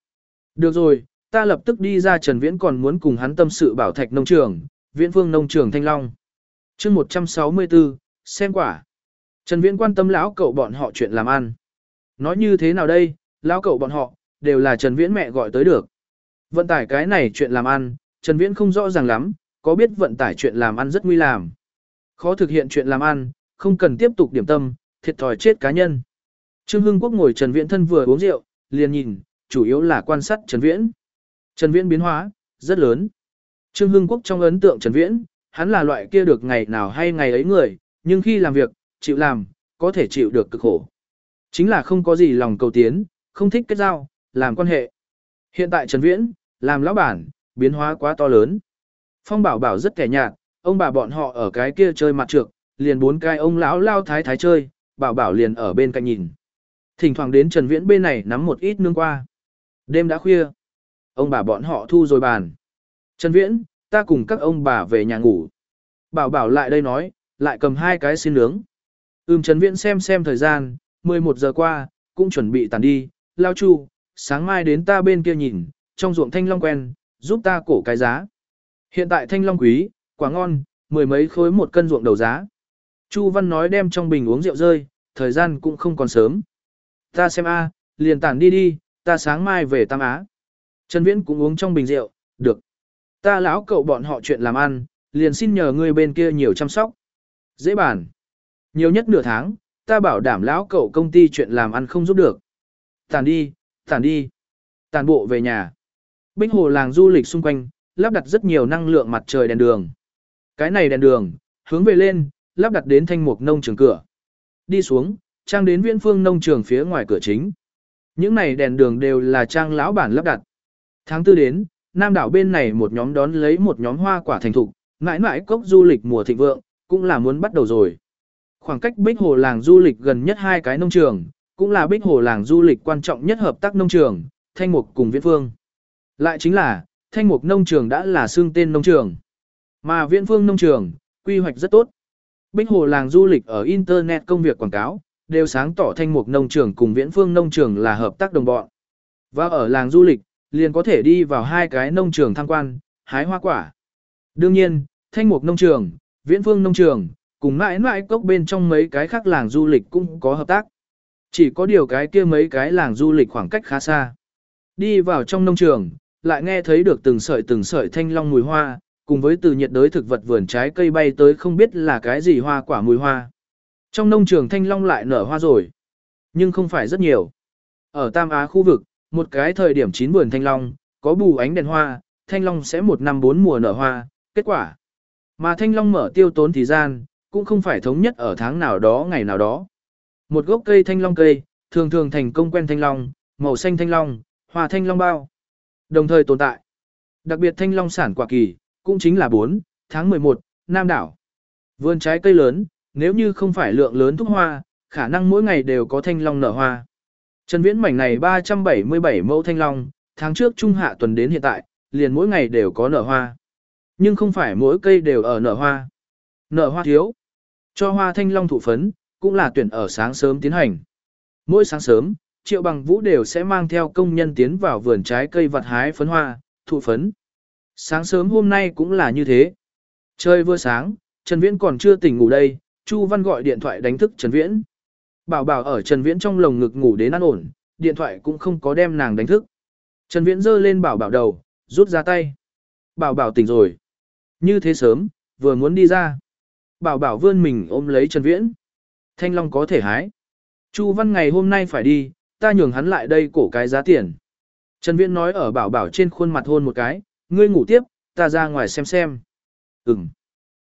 Được rồi, ta lập tức đi ra Trần Viễn còn muốn cùng hắn tâm sự bảo thạch nông trường, viễn phương nông trường Thanh Long chương 164, xem quả. Trần Viễn quan tâm lão cậu bọn họ chuyện làm ăn. Nói như thế nào đây, lão cậu bọn họ, đều là Trần Viễn mẹ gọi tới được. Vận tải cái này chuyện làm ăn, Trần Viễn không rõ ràng lắm, có biết vận tải chuyện làm ăn rất nguy làm. Khó thực hiện chuyện làm ăn, không cần tiếp tục điểm tâm, thiệt thòi chết cá nhân. Trương Hưng Quốc ngồi Trần Viễn thân vừa uống rượu, liền nhìn, chủ yếu là quan sát Trần Viễn. Trần Viễn biến hóa, rất lớn. Trương Hưng Quốc trong ấn tượng Trần Viễn, hắn là loại kia được ngày nào hay ngày ấy người, nhưng khi làm việc, chịu làm, có thể chịu được cực khổ. Chính là không có gì lòng cầu tiến, không thích kết giao, làm quan hệ. Hiện tại Trần Viễn, làm lão bản, biến hóa quá to lớn. Phong bảo bảo rất kẻ nhạt, ông bà bọn họ ở cái kia chơi mặt trược, liền bốn cái ông lão lao thái thái chơi, bảo bảo liền ở bên cạnh nhìn. Thỉnh thoảng đến Trần Viễn bên này nắm một ít nương qua. Đêm đã khuya. Ông bà bọn họ thu rồi bàn. Trần Viễn, ta cùng các ông bà về nhà ngủ. Bảo bảo lại đây nói, lại cầm hai cái xin nướng. Ưm Trần Viễn xem xem thời gian, 11 giờ qua, cũng chuẩn bị tàn đi. Lao chu, sáng mai đến ta bên kia nhìn, trong ruộng thanh long quen, giúp ta cổ cái giá. Hiện tại thanh long quý, quả ngon, mười mấy khối một cân ruộng đầu giá. Chu Văn nói đem trong bình uống rượu rơi, thời gian cũng không còn sớm. Ta xem a, liền tản đi đi, ta sáng mai về Tam Á. Trần Viễn cũng uống trong bình rượu, được. Ta lão cậu bọn họ chuyện làm ăn, liền xin nhờ ngươi bên kia nhiều chăm sóc. Dễ bàn. Nhiều nhất nửa tháng, ta bảo đảm lão cậu công ty chuyện làm ăn không giúp được. Tản đi, tản đi. Tàn bộ về nhà. Bích hồ làng du lịch xung quanh, lắp đặt rất nhiều năng lượng mặt trời đèn đường. Cái này đèn đường, hướng về lên, lắp đặt đến thanh mục nông trường cửa. Đi xuống, trang đến viễn phương nông trường phía ngoài cửa chính. Những này đèn đường đều là trang lão bản lắp đặt. Tháng tư đến, Nam đảo bên này một nhóm đón lấy một nhóm hoa quả thành thục, mãi mãi cốc du lịch mùa thịnh vượng, cũng là muốn bắt đầu rồi. Khoảng cách Bích Hồ làng du lịch gần nhất hai cái nông trường, cũng là Bích Hồ làng du lịch quan trọng nhất hợp tác nông trường, Thanh Mục cùng Viễn Phương. Lại chính là, Thanh Mục nông trường đã là xương tên nông trường. Mà Viễn Phương nông trường, quy hoạch rất tốt. Bích Hồ làng du lịch ở Internet công việc quảng cáo, đều sáng tỏ Thanh Mục nông trường cùng Viễn Phương nông trường là hợp tác đồng bọn. Và ở làng du lịch, liền có thể đi vào hai cái nông trường tham quan, hái hoa quả. Đương nhiên, Thanh Mục nông trường, Viễn Phương nông trường, cùng mãi mãi cốc bên trong mấy cái khác làng du lịch cũng có hợp tác. Chỉ có điều cái kia mấy cái làng du lịch khoảng cách khá xa. Đi vào trong nông trường, lại nghe thấy được từng sợi từng sợi thanh long mùi hoa, cùng với từ nhiệt đới thực vật vườn trái cây bay tới không biết là cái gì hoa quả mùi hoa. Trong nông trường thanh long lại nở hoa rồi, nhưng không phải rất nhiều. Ở Tam Á khu vực, một cái thời điểm chín vườn thanh long, có bù ánh đèn hoa, thanh long sẽ một năm bốn mùa nở hoa, kết quả. Mà thanh long mở tiêu tốn thời gian, cũng không phải thống nhất ở tháng nào đó ngày nào đó. Một gốc cây thanh long cây, thường thường thành công quen thanh long, màu xanh thanh long, hoa thanh long bao. Đồng thời tồn tại. Đặc biệt thanh long sản quả kỳ, cũng chính là 4, tháng 11, Nam đảo. Vườn trái cây lớn, nếu như không phải lượng lớn thuốc hoa, khả năng mỗi ngày đều có thanh long nở hoa. Trần Viễn mảnh này 377 mẫu thanh long, tháng trước trung hạ tuần đến hiện tại, liền mỗi ngày đều có nở hoa. Nhưng không phải mỗi cây đều ở nở hoa. Nở hoa thiếu. Cho hoa thanh long thụ phấn, cũng là tuyển ở sáng sớm tiến hành. Mỗi sáng sớm, Triệu Bằng Vũ đều sẽ mang theo công nhân tiến vào vườn trái cây vật hái phấn hoa, thụ phấn. Sáng sớm hôm nay cũng là như thế. Trời vừa sáng, Trần Viễn còn chưa tỉnh ngủ đây, Chu Văn gọi điện thoại đánh thức Trần Viễn. Bảo bảo ở Trần Viễn trong lồng ngực ngủ đến an ổn, điện thoại cũng không có đem nàng đánh thức. Trần Viễn giơ lên bảo bảo đầu, rút ra tay. Bảo bảo tỉnh rồi. Như thế sớm, vừa muốn đi ra. Bảo bảo vươn mình ôm lấy Trần Viễn. Thanh Long có thể hái. Chu Văn ngày hôm nay phải đi, ta nhường hắn lại đây cổ cái giá tiền. Trần Viễn nói ở bảo bảo trên khuôn mặt hôn một cái, ngươi ngủ tiếp, ta ra ngoài xem xem. Ừm.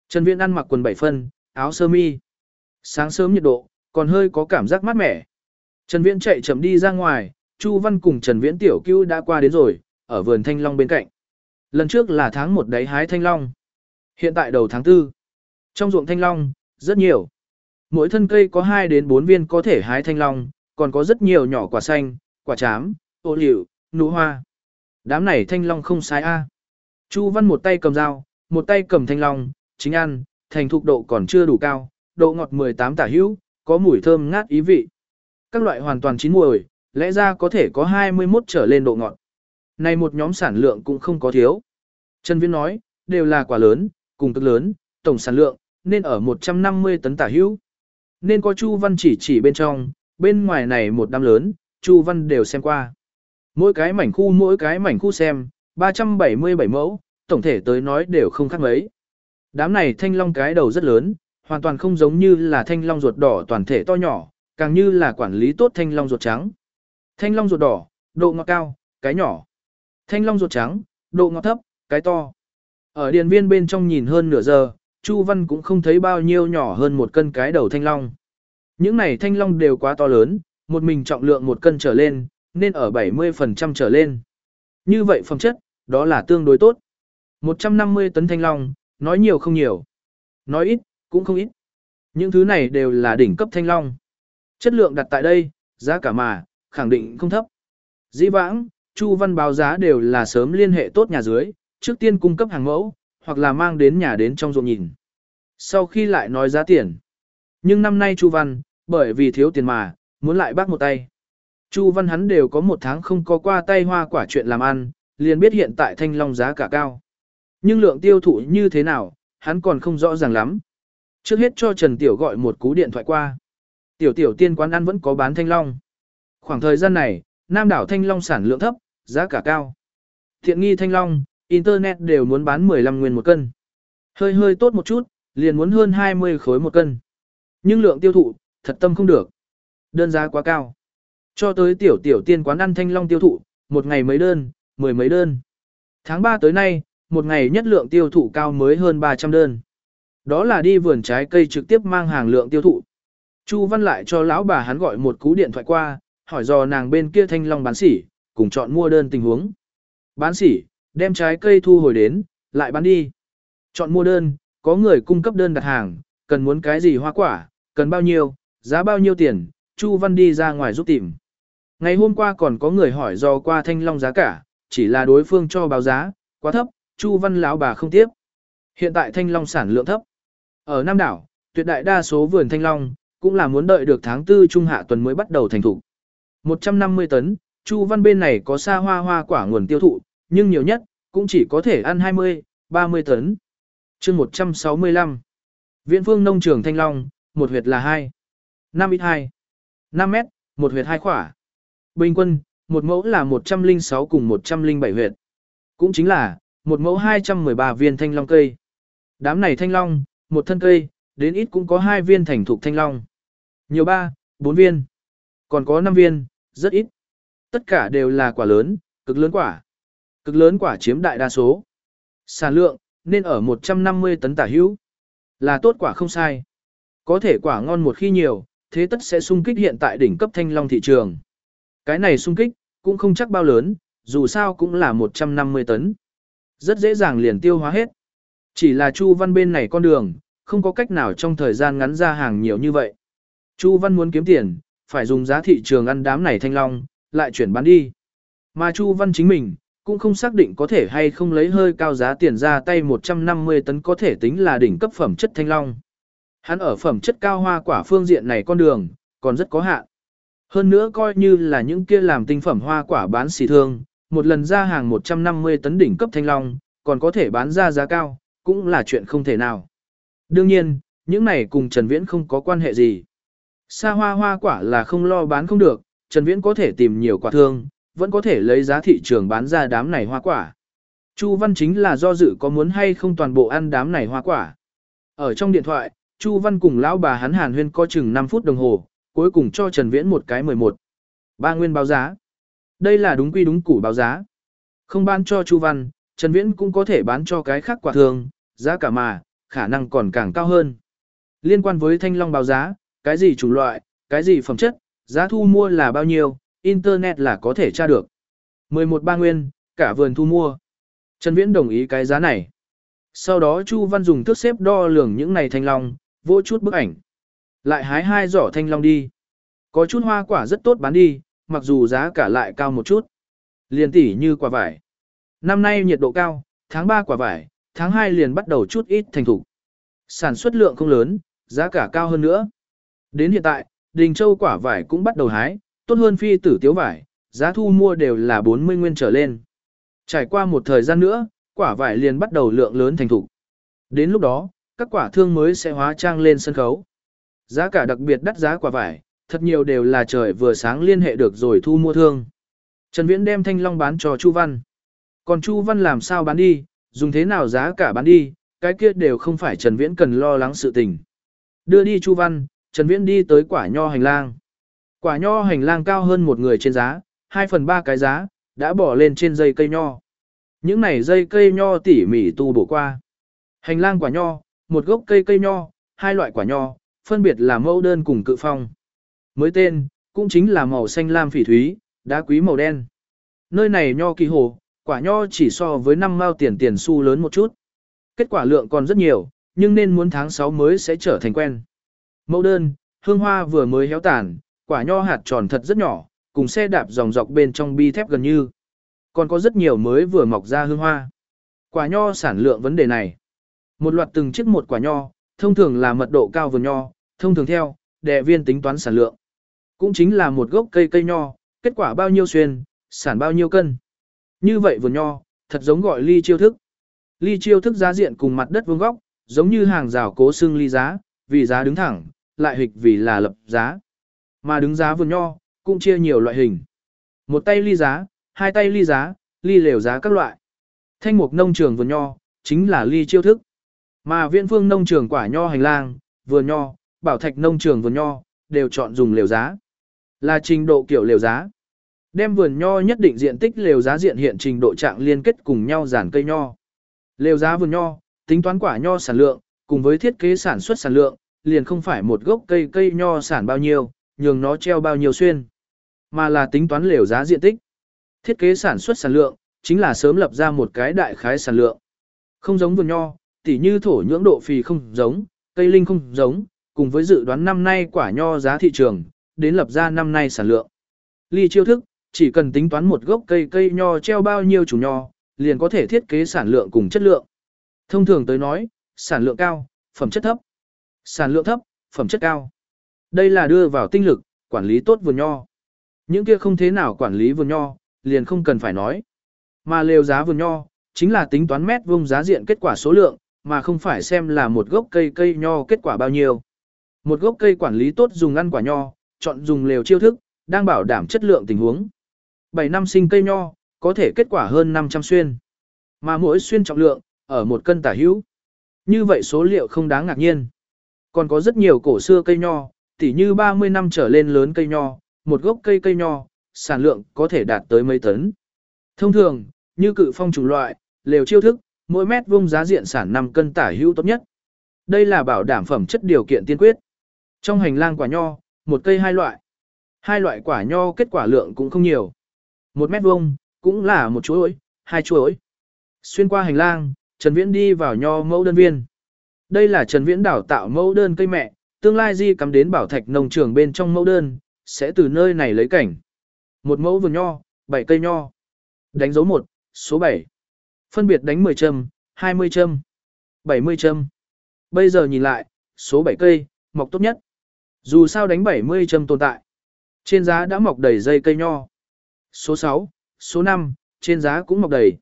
Trần Viễn ăn mặc quần bảy phân, áo sơ mi. Sáng sớm nhiệt độ, còn hơi có cảm giác mát mẻ. Trần Viễn chạy chậm đi ra ngoài, Chu Văn cùng Trần Viễn tiểu cứu đã qua đến rồi, ở vườn thanh long bên cạnh. Lần trước là tháng 1 đấy hái thanh long. Hiện tại đầu tháng 4. Trong ruộng thanh long, rất nhiều. Mỗi thân cây có 2 đến 4 viên có thể hái thanh long, còn có rất nhiều nhỏ quả xanh, quả chám, ô liu, nụ hoa. Đám này thanh long không sai a. Chu Văn một tay cầm dao, một tay cầm thanh long, chính ăn, thành thục độ còn chưa đủ cao, độ ngọt 18 tả hữu, có mùi thơm ngát ý vị. Các loại hoàn toàn chín mùi, lẽ ra có thể có 21 trở lên độ ngọt. Này một nhóm sản lượng cũng không có thiếu. Trần Viễn nói, đều là quả lớn, cùng cực lớn, tổng sản lượng, nên ở 150 tấn tả hữu. Nên có Chu Văn chỉ chỉ bên trong, bên ngoài này một đám lớn, Chu Văn đều xem qua. Mỗi cái mảnh khu mỗi cái mảnh khu xem, 377 mẫu, tổng thể tới nói đều không khác mấy. Đám này thanh long cái đầu rất lớn, hoàn toàn không giống như là thanh long ruột đỏ toàn thể to nhỏ, càng như là quản lý tốt thanh long ruột trắng. Thanh long ruột đỏ, độ ngọt cao, cái nhỏ. Thanh long ruột trắng, độ ngọt thấp, cái to. Ở điện viên bên trong nhìn hơn nửa giờ, Chu Văn cũng không thấy bao nhiêu nhỏ hơn một cân cái đầu thanh long. Những này thanh long đều quá to lớn, một mình trọng lượng một cân trở lên, nên ở 70% trở lên. Như vậy phẩm chất, đó là tương đối tốt. 150 tấn thanh long, nói nhiều không nhiều. Nói ít, cũng không ít. Những thứ này đều là đỉnh cấp thanh long. Chất lượng đặt tại đây, giá cả mà, khẳng định không thấp. Dĩ vãng, Chu Văn báo giá đều là sớm liên hệ tốt nhà dưới, trước tiên cung cấp hàng mẫu, hoặc là mang đến nhà đến trong ruộng nhìn. Sau khi lại nói giá tiền. Nhưng năm nay Chu Văn, bởi vì thiếu tiền mà, muốn lại bác một tay. Chu Văn hắn đều có một tháng không có qua tay hoa quả chuyện làm ăn, liền biết hiện tại thanh long giá cả cao. Nhưng lượng tiêu thụ như thế nào, hắn còn không rõ ràng lắm. Trước hết cho Trần Tiểu gọi một cú điện thoại qua. Tiểu tiểu tiên quán ăn vẫn có bán thanh long. Khoảng thời gian này, Nam đảo thanh long sản lượng thấp, giá cả cao. Thiện nghi thanh long, Internet đều muốn bán 15 nguyên một cân. Hơi hơi tốt một chút, liền muốn hơn 20 khối một cân. Nhưng lượng tiêu thụ, thật tâm không được. Đơn giá quá cao. Cho tới tiểu tiểu tiên quán ăn thanh long tiêu thụ, một ngày mấy đơn, mười mấy đơn. Tháng 3 tới nay, một ngày nhất lượng tiêu thụ cao mới hơn 300 đơn. Đó là đi vườn trái cây trực tiếp mang hàng lượng tiêu thụ. Chu Văn lại cho lão bà hắn gọi một cú điện thoại qua, hỏi dò nàng bên kia thanh long bán sỉ, cùng chọn mua đơn tình huống. Bán sỉ, đem trái cây thu hồi đến, lại bán đi. Chọn mua đơn, có người cung cấp đơn đặt hàng, cần muốn cái gì hoa quả, cần bao nhiêu, giá bao nhiêu tiền, Chu Văn đi ra ngoài giúp tìm. Ngày hôm qua còn có người hỏi do qua thanh long giá cả, chỉ là đối phương cho báo giá, quá thấp, Chu Văn lão bà không tiếp. Hiện tại thanh long sản lượng thấp. Ở Nam đảo, tuyệt đại đa số vườn thanh long cũng là muốn đợi được tháng 4 trung hạ tuần mới bắt đầu thành thủ. 150 tấn, Chu Văn bên này có xa hoa hoa quả nguồn tiêu thụ, nhưng nhiều nhất cũng chỉ có thể ăn 20, 30 tấn. Chương 165. Viện Phương nông trường Thanh Long, một huyệt là 2. 5 ít 2. 5 mét, một huyệt hai khỏa. Bình quân, một mẫu là 106 cùng 107 huyệt. Cũng chính là, một mẫu 213 viên thanh long cây. Đám này thanh long, một thân cây, đến ít cũng có hai viên thành thục thanh long. Nhiều ba, bốn viên. Còn có năm viên, rất ít. Tất cả đều là quả lớn, cực lớn quả. Cực lớn quả chiếm đại đa số. Sản lượng, nên ở 150 tấn tả hữu. Là tốt quả không sai. Có thể quả ngon một khi nhiều, thế tất sẽ sung kích hiện tại đỉnh cấp thanh long thị trường. Cái này sung kích, cũng không chắc bao lớn, dù sao cũng là 150 tấn. Rất dễ dàng liền tiêu hóa hết. Chỉ là Chu Văn bên này con đường, không có cách nào trong thời gian ngắn ra hàng nhiều như vậy. Chu Văn muốn kiếm tiền, phải dùng giá thị trường ăn đám này thanh long, lại chuyển bán đi. Mà Chu Văn chính mình, cũng không xác định có thể hay không lấy hơi cao giá tiền ra tay 150 tấn có thể tính là đỉnh cấp phẩm chất thanh long. Hắn ở phẩm chất cao hoa quả phương diện này con đường, còn rất có hạn. Hơn nữa coi như là những kia làm tinh phẩm hoa quả bán xỉ thương, một lần ra hàng 150 tấn đỉnh cấp thanh long, còn có thể bán ra giá cao, cũng là chuyện không thể nào. Đương nhiên, những này cùng Trần Viễn không có quan hệ gì. Sa hoa hoa quả là không lo bán không được, Trần Viễn có thể tìm nhiều quả thương, vẫn có thể lấy giá thị trường bán ra đám này hoa quả. Chu Văn chính là do dự có muốn hay không toàn bộ ăn đám này hoa quả. Ở trong điện thoại, Chu Văn cùng lão bà hắn Hàn Huyên có chừng 5 phút đồng hồ, cuối cùng cho Trần Viễn một cái 11. Ba nguyên báo giá. Đây là đúng quy đúng củ báo giá. Không bán cho Chu Văn, Trần Viễn cũng có thể bán cho cái khác quả thường, giá cả mà, khả năng còn càng cao hơn. Liên quan với thanh long báo giá, cái gì chủng loại, cái gì phẩm chất, giá thu mua là bao nhiêu, Internet là có thể tra được. 11 ba nguyên, cả vườn thu mua. Trần Viễn đồng ý cái giá này. Sau đó Chu Văn dùng thước xếp đo lường những này thanh long, vỗ chút bức ảnh. Lại hái hai giỏ thanh long đi. Có chút hoa quả rất tốt bán đi, mặc dù giá cả lại cao một chút. Liền tỷ như quả vải. Năm nay nhiệt độ cao, tháng 3 quả vải, tháng 2 liền bắt đầu chút ít thành thủ. Sản xuất lượng không lớn, giá cả cao hơn nữa. Đến hiện tại, Đình Châu quả vải cũng bắt đầu hái, tốt hơn phi tử tiếu vải, giá thu mua đều là 40 nguyên trở lên. Trải qua một thời gian nữa, quả vải liền bắt đầu lượng lớn thành thủ. Đến lúc đó, các quả thương mới sẽ hóa trang lên sân khấu. Giá cả đặc biệt đắt giá quả vải, thật nhiều đều là trời vừa sáng liên hệ được rồi thu mua thương. Trần Viễn đem thanh long bán cho Chu Văn. Còn Chu Văn làm sao bán đi, dùng thế nào giá cả bán đi, cái kia đều không phải Trần Viễn cần lo lắng sự tình. Đưa đi Chu Văn, Trần Viễn đi tới quả nho hành lang. Quả nho hành lang cao hơn một người trên giá, 2 phần 3 cái giá, đã bỏ lên trên dây cây nho. Những này dây cây nho tỉ mỉ tu bổ qua. Hành lang quả nho, một gốc cây cây nho, hai loại quả nho, phân biệt là mẫu đơn cùng cự phong. Mới tên, cũng chính là màu xanh lam phỉ thúy, đá quý màu đen. Nơi này nho kỳ hồ, quả nho chỉ so với năm mao tiền tiền xu lớn một chút. Kết quả lượng còn rất nhiều, nhưng nên muốn tháng 6 mới sẽ trở thành quen. Mẫu đơn, hương hoa vừa mới héo tàn, quả nho hạt tròn thật rất nhỏ, cùng xe đạp dòng dọc bên trong bi thép gần như. Còn có rất nhiều mới vừa mọc ra hương hoa. Quả nho sản lượng vấn đề này. Một loạt từng chiếc một quả nho, thông thường là mật độ cao vườn nho, thông thường theo, đệ viên tính toán sản lượng. Cũng chính là một gốc cây cây nho, kết quả bao nhiêu xuyên, sản bao nhiêu cân. Như vậy vườn nho, thật giống gọi ly chiêu thức. Ly chiêu thức giá diện cùng mặt đất vuông góc, giống như hàng rào cố xưng ly giá, vì giá đứng thẳng, lại hịch vì là lập giá. Mà đứng giá vườn nho, cũng chia nhiều loại hình. Một tay ly giá, hai tay ly giá, ly lều giá các loại. Thanh mục nông trường vườn nho, chính là ly chiêu thức. Mà viện phương nông trường quả nho hành lang, vườn nho, bảo thạch nông trường vườn nho, đều chọn dùng lều giá. Là trình độ kiểu lều giá. Đem vườn nho nhất định diện tích lều giá diện hiện trình độ trạng liên kết cùng nhau giản cây nho. Lều giá vườn nho, tính toán quả nho sản lượng, cùng với thiết kế sản xuất sản lượng, liền không phải một gốc cây cây nho sản bao nhiêu, nhường nó treo bao nhiêu xuyên, mà là tính toán lều giá diện tích. Thiết kế sản xuất sản lượng, chính là sớm lập ra một cái đại khái sản lượng. Không giống vườn nho, tỉ như thổ nhưỡng độ phì không giống, cây linh không giống, cùng với dự đoán năm nay quả nho giá thị trường, đến lập ra năm nay sản lượng. Ly chiêu thức, chỉ cần tính toán một gốc cây cây nho treo bao nhiêu chủ nho, liền có thể thiết kế sản lượng cùng chất lượng. Thông thường tới nói, sản lượng cao, phẩm chất thấp. Sản lượng thấp, phẩm chất cao. Đây là đưa vào tinh lực, quản lý tốt vườn nho. Những kia không thế nào quản lý vườn nho, liền không cần phải nói. Mà lều giá vườn nho, chính là tính toán mét vuông giá diện kết quả số lượng, mà không phải xem là một gốc cây cây nho kết quả bao nhiêu. Một gốc cây quản lý tốt dùng ăn quả nho, chọn dùng lều chiêu thức, đang bảo đảm chất lượng tình huống. 7 năm sinh cây nho, có thể kết quả hơn 500 xuyên. Mà mỗi xuyên trọng lượng, ở một cân tả hữu. Như vậy số liệu không đáng ngạc nhiên. Còn có rất nhiều cổ xưa cây nho, tỉ như 30 năm trở lên lớn cây nho, một gốc cây cây nho, sản lượng có thể đạt tới mấy tấn. Thông thường, như cự phong chủng loại, lều chiêu thức, mỗi mét vuông giá diện sản 5 cân tả hữu tốt nhất. Đây là bảo đảm phẩm chất điều kiện tiên quyết. Trong hành lang quả nho, một cây hai loại. Hai loại quả nho kết quả lượng cũng không nhiều một mét vuông, cũng là một chuỗi, hai chuỗi. Xuyên qua hành lang, Trần Viễn đi vào nho mẫu đơn viên. Đây là Trần Viễn đào tạo mẫu đơn cây mẹ, tương lai di cắm đến bảo thạch nông trường bên trong mẫu đơn, sẽ từ nơi này lấy cảnh. Một mẫu vườn nho, bảy cây nho. Đánh dấu một, số 7. Phân biệt đánh 10 châm, 20 châm, 70 châm. Bây giờ nhìn lại, số 7 cây, mọc tốt nhất. Dù sao đánh 70 châm tồn tại. Trên giá đã mọc đầy dây cây nho. Số 6, số 5, trên giá cũng mọc đầy.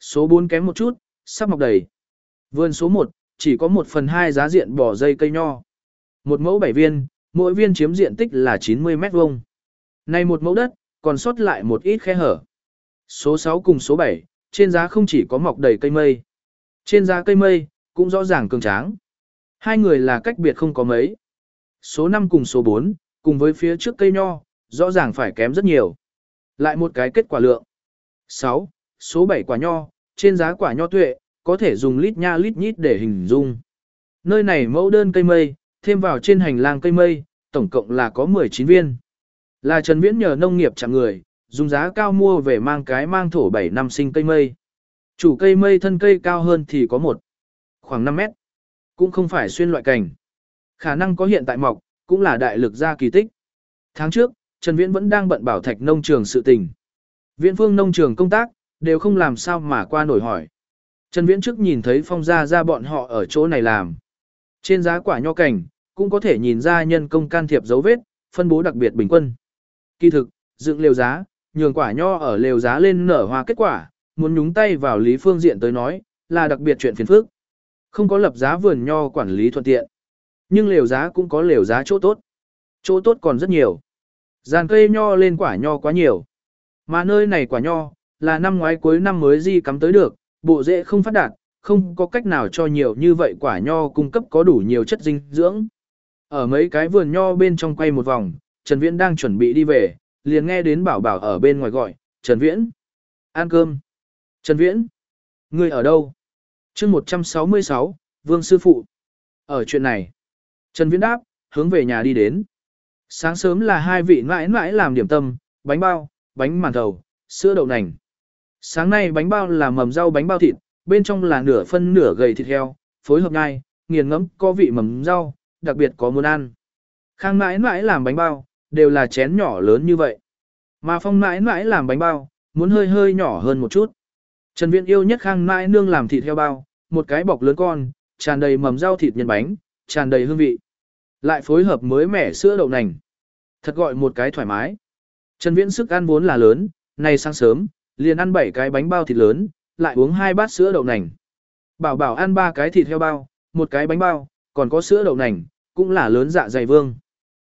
Số 4 kém một chút, sắp mọc đầy. Vườn số 1, chỉ có 1 phần 2 giá diện bỏ dây cây nho. Một mẫu 7 viên, mỗi viên chiếm diện tích là 90 mét vuông. Này một mẫu đất, còn sót lại một ít khe hở. Số 6 cùng số 7, trên giá không chỉ có mọc đầy cây mây. Trên giá cây mây, cũng rõ ràng cường tráng. Hai người là cách biệt không có mấy. Số 5 cùng số 4, cùng với phía trước cây nho, rõ ràng phải kém rất nhiều. Lại một cái kết quả lượng. 6. Số 7 quả nho, trên giá quả nho tuệ, có thể dùng lít nha lít nhít để hình dung. Nơi này mẫu đơn cây mây, thêm vào trên hành lang cây mây, tổng cộng là có 19 viên. Là Trần Viễn nhờ nông nghiệp chẳng người, dùng giá cao mua về mang cái mang thổ 7 năm sinh cây mây. Chủ cây mây thân cây cao hơn thì có một, khoảng 5 mét. Cũng không phải xuyên loại cành. Khả năng có hiện tại mọc, cũng là đại lực ra kỳ tích. Tháng trước, Trần Viễn vẫn đang bận bảo thạch nông trường sự tình. Viễn phương nông trường công tác, đều không làm sao mà qua nổi hỏi. Trần Viễn trước nhìn thấy phong gia ra bọn họ ở chỗ này làm. Trên giá quả nho cảnh, cũng có thể nhìn ra nhân công can thiệp dấu vết, phân bố đặc biệt bình quân. Kỳ thực, dựng lều giá, nhường quả nho ở lều giá lên nở hoa kết quả, muốn nhúng tay vào lý phương diện tới nói, là đặc biệt chuyện phiền phức. Không có lập giá vườn nho quản lý thuận tiện. Nhưng lều giá cũng có lều giá chỗ tốt. Chỗ tốt còn rất nhiều. Giàn cây nho lên quả nho quá nhiều. Mà nơi này quả nho, là năm ngoái cuối năm mới di cắm tới được, bộ rễ không phát đạt, không có cách nào cho nhiều như vậy quả nho cung cấp có đủ nhiều chất dinh dưỡng. Ở mấy cái vườn nho bên trong quay một vòng, Trần Viễn đang chuẩn bị đi về, liền nghe đến bảo bảo ở bên ngoài gọi, Trần Viễn. Ăn cơm. Trần Viễn. Ngươi ở đâu? chương 166, Vương Sư Phụ. Ở chuyện này. Trần Viễn đáp, hướng về nhà đi đến. Sáng sớm là hai vị mãi mãi làm điểm tâm, bánh bao, bánh màn thầu, sữa đậu nành. Sáng nay bánh bao là mầm rau bánh bao thịt, bên trong là nửa phân nửa gầy thịt heo, phối hợp ngay, nghiền ngẫm có vị mầm rau, đặc biệt có muốn ăn. Khang mãi mãi làm bánh bao, đều là chén nhỏ lớn như vậy. Mà phong mãi mãi làm bánh bao, muốn hơi hơi nhỏ hơn một chút. Trần Viễn yêu nhất khang mãi nương làm thịt heo bao, một cái bọc lớn con, tràn đầy mầm rau thịt nhân bánh, tràn đầy hương vị. Lại phối hợp mới mẻ sữa đậu nành. Thật gọi một cái thoải mái. Trần Viễn sức ăn vốn là lớn, nay sáng sớm, liền ăn 7 cái bánh bao thịt lớn, lại uống hai bát sữa đậu nành. Bảo bảo ăn ba cái thịt heo bao, một cái bánh bao, còn có sữa đậu nành, cũng là lớn dạ dày vương.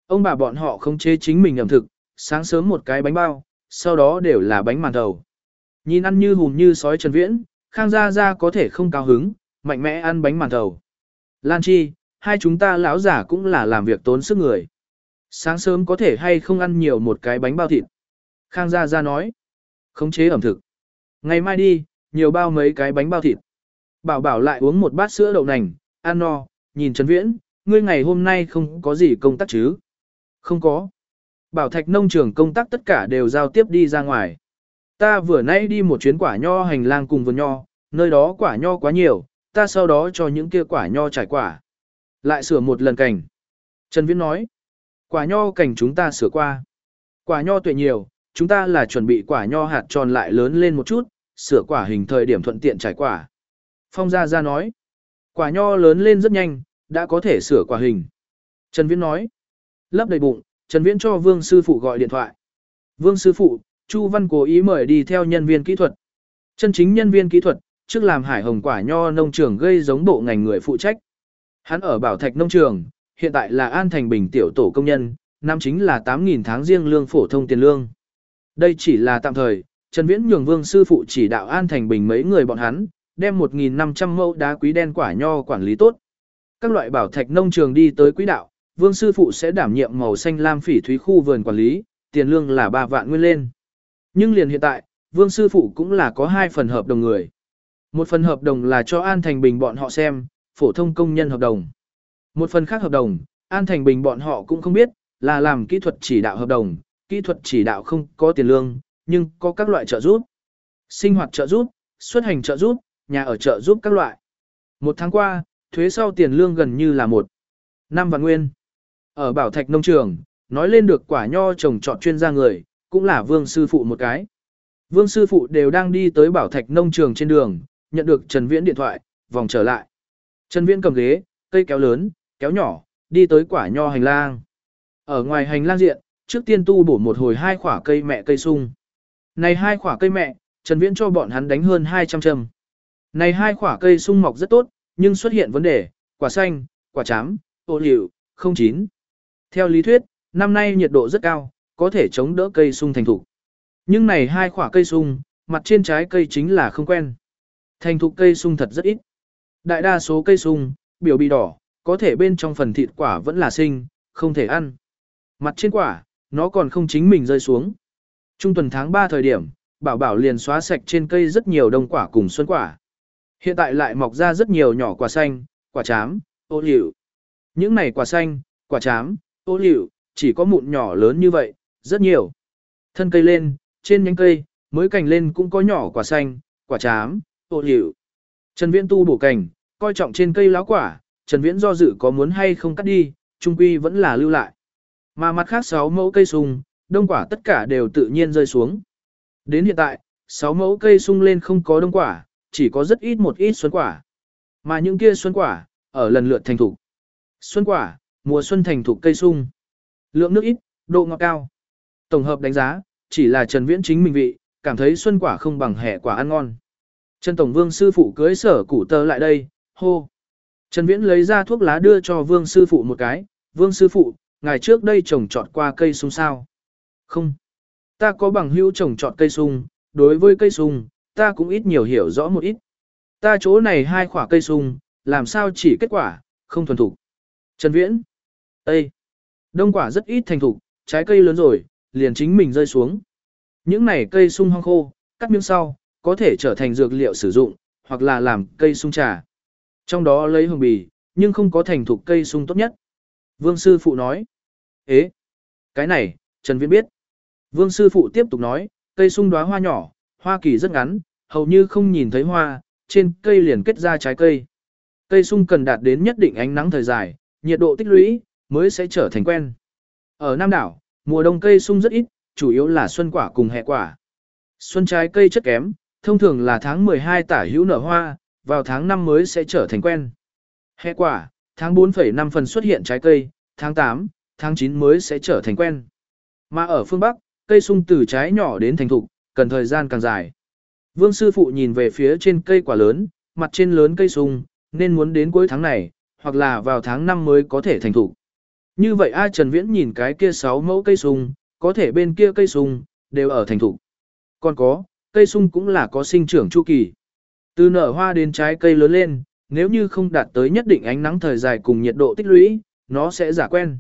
Ông bà bọn họ không chế chính mình ẩm thực, sáng sớm một cái bánh bao, sau đó đều là bánh màn thầu. Nhìn ăn như hùm như sói Trần Viễn, Khang Gia Gia có thể không cao hứng, mạnh mẽ ăn bánh màn thầu. Lan Chi, hai chúng ta lão giả cũng là làm việc tốn sức người. Sáng sớm có thể hay không ăn nhiều một cái bánh bao thịt. Khang Gia Gia nói, khống chế ẩm thực. Ngày mai đi, nhiều bao mấy cái bánh bao thịt. Bảo bảo lại uống một bát sữa đậu nành, ăn no, nhìn Trần Viễn, ngươi ngày hôm nay không có gì công tác chứ? Không có. Bảo thạch nông trường công tác tất cả đều giao tiếp đi ra ngoài. Ta vừa nãy đi một chuyến quả nho hành lang cùng vườn nho, nơi đó quả nho quá nhiều, ta sau đó cho những kia quả nho trải quả. Lại sửa một lần cảnh. Trần Viễn nói, quả nho cảnh chúng ta sửa qua. Quả nho tuệ nhiều, chúng ta là chuẩn bị quả nho hạt tròn lại lớn lên một chút, sửa quả hình thời điểm thuận tiện trải quả. Phong Gia Gia nói, quả nho lớn lên rất nhanh, đã có thể sửa quả hình. Trần Viễn nói, lấp đầy bụng, Trần Viễn cho Vương Sư Phụ gọi điện thoại. Vương Sư Phụ, Chu Văn cố ý mời đi theo nhân viên kỹ thuật. Chân chính nhân viên kỹ thuật, trước làm hải hồng quả nho nông trường gây giống bộ ngành người phụ trách. Hắn ở Bảo Thạch nông trường, hiện tại là An Thành Bình tiểu tổ công nhân, năm chính là 8.000 tháng riêng lương phổ thông tiền lương. Đây chỉ là tạm thời, Trần Viễn nhường Vương sư phụ chỉ đạo An Thành Bình mấy người bọn hắn, đem 1.500 mẫu đá quý đen quả nho quản lý tốt. Các loại bảo thạch nông trường đi tới quỹ đạo, Vương sư phụ sẽ đảm nhiệm màu xanh lam phỉ thúy khu vườn quản lý, tiền lương là 3 vạn nguyên lên. Nhưng liền hiện tại, Vương sư phụ cũng là có hai phần hợp đồng người. Một phần hợp đồng là cho An Thành Bình bọn họ xem, phổ thông công nhân hợp đồng. Một phần khác hợp đồng, An Thành Bình bọn họ cũng không biết, là làm kỹ thuật chỉ đạo hợp đồng, kỹ thuật chỉ đạo không có tiền lương, nhưng có các loại trợ giúp. Sinh hoạt trợ giúp, xuất hành trợ giúp, nhà ở trợ giúp các loại. Một tháng qua, thuế sau tiền lương gần như là một năm vạn nguyên. Ở Bảo Thạch nông trường, nói lên được quả nho trồng trọt chuyên gia người, cũng là Vương sư phụ một cái. Vương sư phụ đều đang đi tới Bảo Thạch nông trường trên đường, nhận được Trần Viễn điện thoại, vòng trở lại. Trần Viễn cầm ghế, cây kéo lớn, kéo nhỏ, đi tới quả nho hành lang. Ở ngoài hành lang diện, trước tiên tu bổ một hồi hai quả cây mẹ cây sung. Này hai quả cây mẹ, Trần Viễn cho bọn hắn đánh hơn 200 châm. Này hai quả cây sung mọc rất tốt, nhưng xuất hiện vấn đề, quả xanh, quả chám, ô liu, không chín. Theo lý thuyết, năm nay nhiệt độ rất cao, có thể chống đỡ cây sung thành thục. Nhưng này hai quả cây sung, mặt trên trái cây chính là không quen. Thành thục cây sung thật rất ít. Đại đa số cây sung, biểu bì đỏ, có thể bên trong phần thịt quả vẫn là sinh, không thể ăn. Mặt trên quả, nó còn không chính mình rơi xuống. Trung tuần tháng 3 thời điểm, bảo bảo liền xóa sạch trên cây rất nhiều đông quả cùng xuân quả. Hiện tại lại mọc ra rất nhiều nhỏ quả xanh, quả chám, ô liu. Những này quả xanh, quả chám, ô liu, chỉ có mụn nhỏ lớn như vậy, rất nhiều. Thân cây lên, trên nhánh cây, mới cành lên cũng có nhỏ quả xanh, quả chám, ô liu. Trần Viễn tu bổ cành, coi trọng trên cây lá quả, Trần Viễn do dự có muốn hay không cắt đi, trung quy vẫn là lưu lại. Mà mặt khác 6 mẫu cây sung, đông quả tất cả đều tự nhiên rơi xuống. Đến hiện tại, 6 mẫu cây sung lên không có đông quả, chỉ có rất ít một ít xuân quả. Mà những kia xuân quả, ở lần lượt thành thục. Xuân quả, mùa xuân thành thục cây sung. Lượng nước ít, độ ngọt cao. Tổng hợp đánh giá, chỉ là Trần Viễn chính mình vị, cảm thấy xuân quả không bằng hẻ quả ăn ngon. Trần Tổng Vương sư phụ cưới sở củ tơ lại đây, hô. Trần Viễn lấy ra thuốc lá đưa cho Vương sư phụ một cái, Vương sư phụ, ngày trước đây trồng trọt qua cây sung sao? Không. Ta có bằng hữu trồng trọt cây sung, đối với cây sung, ta cũng ít nhiều hiểu rõ một ít. Ta chỗ này hai quả cây sung, làm sao chỉ kết quả, không thuần thục. Trần Viễn. Ê! Đông quả rất ít thành thục, trái cây lớn rồi, liền chính mình rơi xuống. Những này cây sung hoang khô, cắt miếng sau, có thể trở thành dược liệu sử dụng, hoặc là làm cây sung trà. Trong đó lấy hồng bì, nhưng không có thành thục cây sung tốt nhất. Vương sư phụ nói. Ế! Cái này, Trần Viễn biết. Vương sư phụ tiếp tục nói, cây sung đóa hoa nhỏ, hoa kỳ rất ngắn, hầu như không nhìn thấy hoa, trên cây liền kết ra trái cây. Cây sung cần đạt đến nhất định ánh nắng thời dài, nhiệt độ tích lũy, mới sẽ trở thành quen. Ở Nam đảo, mùa đông cây sung rất ít, chủ yếu là xuân quả cùng hè quả. Xuân trái cây chất kém, thông thường là tháng 12 tả hữu nở hoa, vào tháng 5 mới sẽ trở thành quen. Hè quả, tháng 4,5 phần xuất hiện trái cây, tháng 8, tháng 9 mới sẽ trở thành quen. Mà ở phương Bắc, cây sung từ trái nhỏ đến thành thục, cần thời gian càng dài. Vương sư phụ nhìn về phía trên cây quả lớn, mặt trên lớn cây sung, nên muốn đến cuối tháng này, hoặc là vào tháng 5 mới có thể thành thục. Như vậy A Trần Viễn nhìn cái kia 6 mẫu cây sung, có thể bên kia cây sung, đều ở thành thục. Còn có, cây sung cũng là có sinh trưởng chu kỳ. Từ nở hoa đến trái cây lớn lên, nếu như không đạt tới nhất định ánh nắng thời dài cùng nhiệt độ tích lũy, nó sẽ giả quen.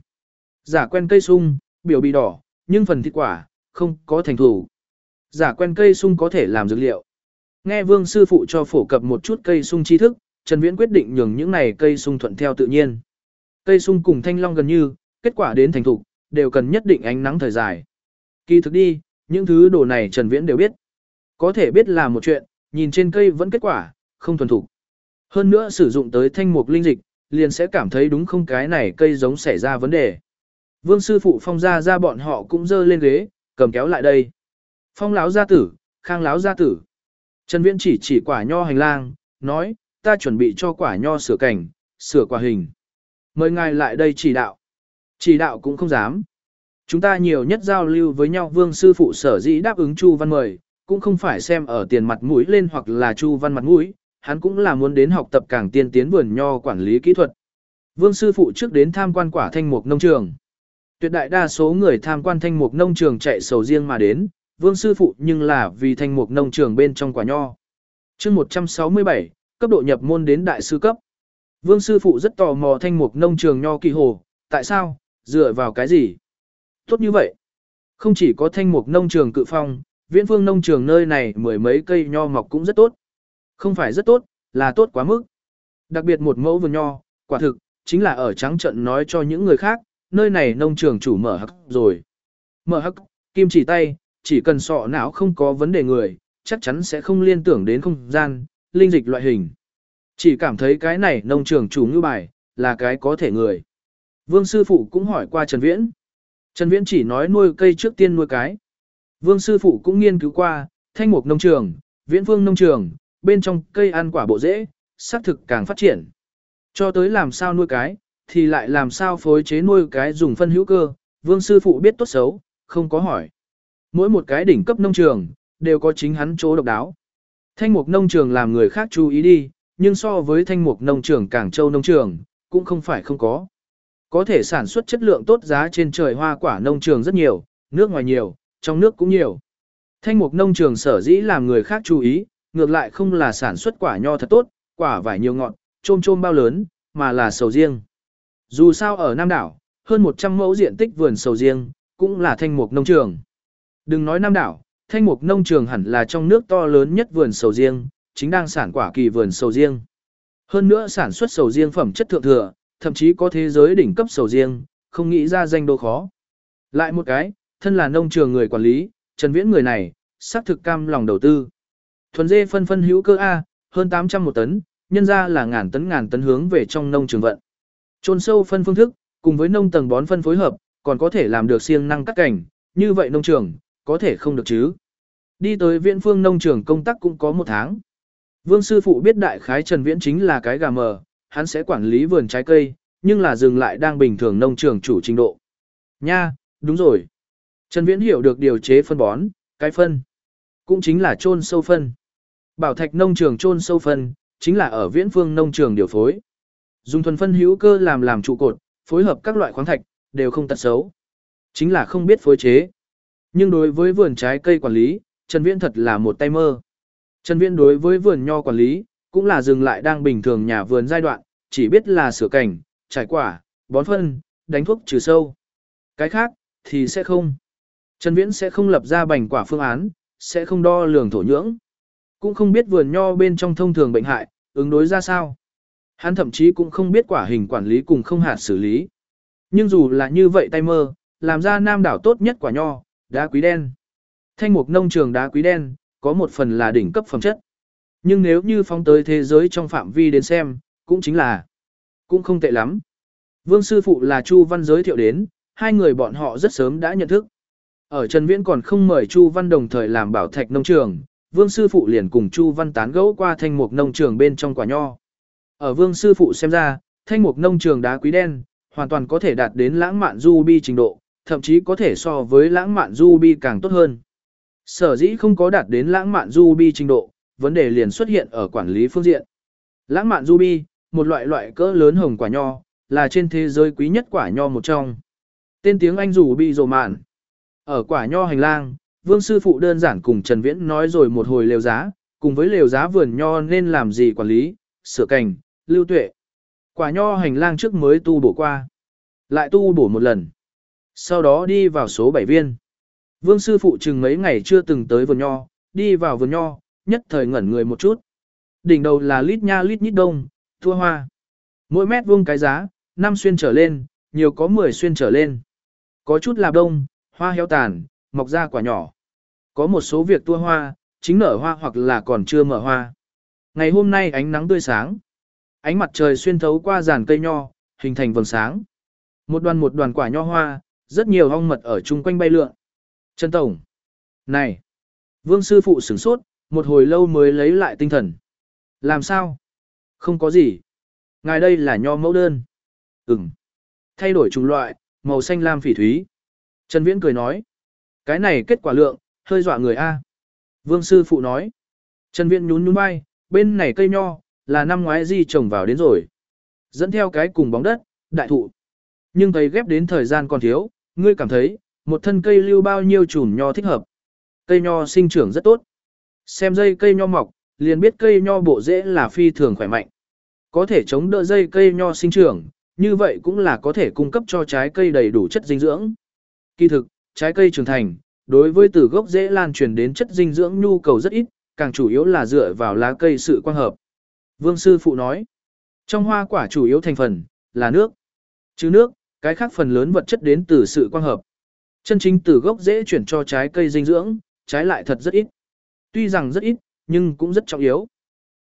Giả quen cây sung, biểu bị đỏ, nhưng phần thịt quả, không có thành thủ. Giả quen cây sung có thể làm dược liệu. Nghe vương sư phụ cho phổ cập một chút cây sung tri thức, Trần Viễn quyết định nhường những này cây sung thuận theo tự nhiên. Cây sung cùng thanh long gần như, kết quả đến thành thục, đều cần nhất định ánh nắng thời dài. Kỳ thực đi, những thứ đồ này Trần Viễn đều biết. Có thể biết là một chuyện, nhìn trên cây vẫn kết quả, không thuần thục. Hơn nữa sử dụng tới thanh mục linh dịch, liền sẽ cảm thấy đúng không cái này cây giống xảy ra vấn đề. Vương sư phụ phong gia gia bọn họ cũng dơ lên ghế, cầm kéo lại đây. Phong lão gia tử, khang lão gia tử. Trần Viễn chỉ chỉ quả nho hành lang, nói, ta chuẩn bị cho quả nho sửa cảnh, sửa quả hình. Mời ngài lại đây chỉ đạo. Chỉ đạo cũng không dám. Chúng ta nhiều nhất giao lưu với nhau vương sư phụ sở dĩ đáp ứng Chu Văn mời, cũng không phải xem ở tiền mặt mũi lên hoặc là Chu Văn mặt mũi, hắn cũng là muốn đến học tập càng tiên tiến vườn nho quản lý kỹ thuật. Vương sư phụ trước đến tham quan quả thanh mục nông trường. Tuyệt đại đa số người tham quan thanh mục nông trường chạy sầu riêng mà đến, vương sư phụ nhưng là vì thanh mục nông trường bên trong quả nho. chương 167, cấp độ nhập môn đến đại sư cấp. Vương sư phụ rất tò mò thanh mục nông trường nho kỳ hồ, tại sao, dựa vào cái gì? Tốt như vậy. Không chỉ có thanh mục nông trường cự phong, viễn phương nông trường nơi này mười mấy cây nho mọc cũng rất tốt. Không phải rất tốt, là tốt quá mức. Đặc biệt một mẫu vườn nho, quả thực, chính là ở trắng trận nói cho những người khác, nơi này nông trường chủ mở hắc rồi. Mở hắc, kim chỉ tay, chỉ cần sọ não không có vấn đề người, chắc chắn sẽ không liên tưởng đến không gian, linh dịch loại hình. Chỉ cảm thấy cái này nông trường chủ ngư bài, là cái có thể người. Vương sư phụ cũng hỏi qua Trần Viễn. Trần Viễn chỉ nói nuôi cây trước tiên nuôi cái. Vương sư phụ cũng nghiên cứu qua, thanh mục nông trường, viễn phương nông trường, bên trong cây ăn quả bộ rễ, xác thực càng phát triển. Cho tới làm sao nuôi cái, thì lại làm sao phối chế nuôi cái dùng phân hữu cơ, vương sư phụ biết tốt xấu, không có hỏi. Mỗi một cái đỉnh cấp nông trường, đều có chính hắn chỗ độc đáo. Thanh mục nông trường làm người khác chú ý đi, nhưng so với thanh mục nông trường Cảng Châu nông trường, cũng không phải không có. Có thể sản xuất chất lượng tốt giá trên trời hoa quả nông trường rất nhiều, nước ngoài nhiều, trong nước cũng nhiều. Thanh mục nông trường sở dĩ làm người khác chú ý, ngược lại không là sản xuất quả nho thật tốt, quả vải nhiều ngọt, trôm trôm bao lớn, mà là sầu riêng. Dù sao ở Nam đảo, hơn 100 mẫu diện tích vườn sầu riêng, cũng là thanh mục nông trường. Đừng nói Nam đảo, thanh mục nông trường hẳn là trong nước to lớn nhất vườn sầu riêng, chính đang sản quả kỳ vườn sầu riêng. Hơn nữa sản xuất sầu riêng phẩm chất thượng thừa, thậm chí có thế giới đỉnh cấp sầu riêng, không nghĩ ra danh đô khó. Lại một cái, thân là nông trường người quản lý, Trần Viễn người này, xác thực cam lòng đầu tư. Thuần dê phân phân hữu cơ A, hơn 800 một tấn, nhân ra là ngàn tấn ngàn tấn hướng về trong nông trường vận. Trôn sâu phân phương thức, cùng với nông tầng bón phân phối hợp, còn có thể làm được siêng năng cắt cảnh, như vậy nông trường, có thể không được chứ. Đi tới viện phương nông trường công tác cũng có một tháng. Vương sư phụ biết đại khái Trần Viễn chính là cái gà mờ, hắn sẽ quản lý vườn trái cây, nhưng là dừng lại đang bình thường nông trường chủ trình độ. Nha, đúng rồi. Trần Viễn hiểu được điều chế phân bón, cái phân, cũng chính là trôn sâu phân. Bảo thạch nông trường trôn sâu phân, chính là ở viễn phương nông trường điều phối. Dùng thuần phân hữu cơ làm làm trụ cột, phối hợp các loại khoáng thạch, đều không tật xấu. Chính là không biết phối chế. Nhưng đối với vườn trái cây quản lý, Trần Viễn thật là một tay mơ. Trần Viễn đối với vườn nho quản lý, cũng là dừng lại đang bình thường nhà vườn giai đoạn, chỉ biết là sửa cảnh, trải quả, bón phân, đánh thuốc trừ sâu. Cái khác, thì sẽ không. Trần Viễn sẽ không lập ra bành quả phương án, sẽ không đo lường thổ nhưỡng. Cũng không biết vườn nho bên trong thông thường bệnh hại, ứng đối ra sao. Hắn thậm chí cũng không biết quả hình quản lý cùng không hạt xử lý. Nhưng dù là như vậy tay mơ, làm ra nam đảo tốt nhất quả nho, đá quý đen. Thanh mục nông trường đá quý đen, có một phần là đỉnh cấp phẩm chất. Nhưng nếu như phóng tới thế giới trong phạm vi đến xem, cũng chính là, cũng không tệ lắm. Vương sư phụ là Chu Văn giới thiệu đến, hai người bọn họ rất sớm đã nhận thức. Ở Trần Viễn còn không mời Chu Văn đồng thời làm bảo thạch nông trường, Vương sư phụ liền cùng Chu Văn tán gẫu qua thanh mục nông trường bên trong quả nho. Ở Vương sư phụ xem ra, thanh mục nông trường đá quý đen, hoàn toàn có thể đạt đến lãng mạn ruby trình độ, thậm chí có thể so với lãng mạn ruby càng tốt hơn. Sở dĩ không có đạt đến lãng mạn ruby trình độ, vấn đề liền xuất hiện ở quản lý phương diện. Lãng mạn ruby, một loại loại cỡ lớn hồng quả nho, là trên thế giới quý nhất quả nho một trong. Tên tiếng Anh ruby rồ mạn. Ở quả nho hành lang, Vương sư phụ đơn giản cùng Trần Viễn nói rồi một hồi lều giá, cùng với lều giá vườn nho nên làm gì quản lý, sửa cành, lưu tuệ. Quả nho hành lang trước mới tu bổ qua. Lại tu bổ một lần. Sau đó đi vào số 7 viên. Vương sư phụ chừng mấy ngày chưa từng tới vườn nho, đi vào vườn nho, nhất thời ngẩn người một chút. Đỉnh đầu là lít nha lít nhít đông, thua hoa. Mỗi mét vuông cái giá, năm xuyên trở lên, nhiều có 10 xuyên trở lên. Có chút là đông, hoa heo tàn, mọc ra quả nhỏ. Có một số việc tua hoa, chính nở hoa hoặc là còn chưa mở hoa. Ngày hôm nay ánh nắng tươi sáng. Ánh mặt trời xuyên thấu qua giàn cây nho, hình thành vầng sáng. Một đoàn một đoàn quả nho hoa, rất nhiều ong mật ở chung quanh bay lượn. Trần Tổng. Này. Vương sư phụ sửng sốt, một hồi lâu mới lấy lại tinh thần. Làm sao? Không có gì. Ngài đây là nho mẫu đơn. Ừm. Thay đổi chủng loại, màu xanh lam phỉ thúy. Trần Viễn cười nói. Cái này kết quả lượng, hơi dọa người A. Vương sư phụ nói. Trần Viễn nhún nhún vai, bên này cây nho, là năm ngoái di trồng vào đến rồi. Dẫn theo cái cùng bóng đất, đại thụ. Nhưng thấy ghép đến thời gian còn thiếu, ngươi cảm thấy, một thân cây lưu bao nhiêu chùm nho thích hợp. Cây nho sinh trưởng rất tốt. Xem dây cây nho mọc, liền biết cây nho bộ rễ là phi thường khỏe mạnh. Có thể chống đỡ dây cây nho sinh trưởng, như vậy cũng là có thể cung cấp cho trái cây đầy đủ chất dinh dưỡng. Kỳ thực, trái cây trưởng thành, đối với từ gốc dễ lan truyền đến chất dinh dưỡng nhu cầu rất ít, càng chủ yếu là dựa vào lá cây sự quang hợp. Vương sư phụ nói, trong hoa quả chủ yếu thành phần là nước. Chứ nước, cái khác phần lớn vật chất đến từ sự quang hợp. Chân chính từ gốc dễ chuyển cho trái cây dinh dưỡng, trái lại thật rất ít. Tuy rằng rất ít, nhưng cũng rất trọng yếu.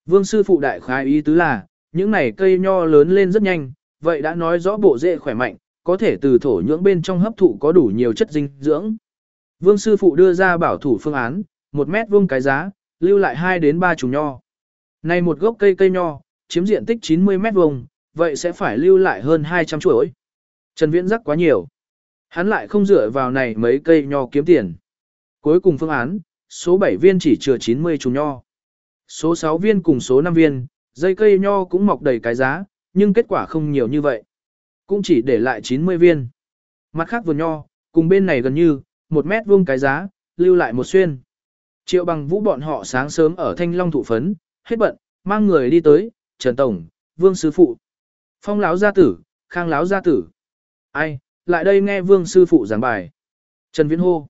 Vương sư phụ đại khái ý tứ là, những này cây nho lớn lên rất nhanh, vậy đã nói rõ bộ rễ khỏe mạnh, có thể từ thổ nhưỡng bên trong hấp thụ có đủ nhiều chất dinh dưỡng. Vương sư phụ đưa ra bảo thủ phương án, một mét vuông cái giá, lưu lại 2 đến 3 chùm nho. Này một gốc cây cây nho, chiếm diện tích 90 mét vuông, vậy sẽ phải lưu lại hơn 200 chuỗi. Trần Viễn rắc quá nhiều. Hắn lại không dựa vào này mấy cây nho kiếm tiền. Cuối cùng phương án, số 7 viên chỉ chừa 90 chùm nho. Số 6 viên cùng số 5 viên, dây cây nho cũng mọc đầy cái giá, nhưng kết quả không nhiều như vậy. Cũng chỉ để lại 90 viên. Mặt khác vườn nho, cùng bên này gần như, một mét vuông cái giá, lưu lại một xuyên. Triệu bằng vũ bọn họ sáng sớm ở Thanh Long thụ phấn, hết bận, mang người đi tới, Trần Tổng, Vương Sư Phụ. Phong Láo gia tử, Khang Láo gia tử. Ai, lại đây nghe Vương Sư Phụ giảng bài. Trần Viễn hô.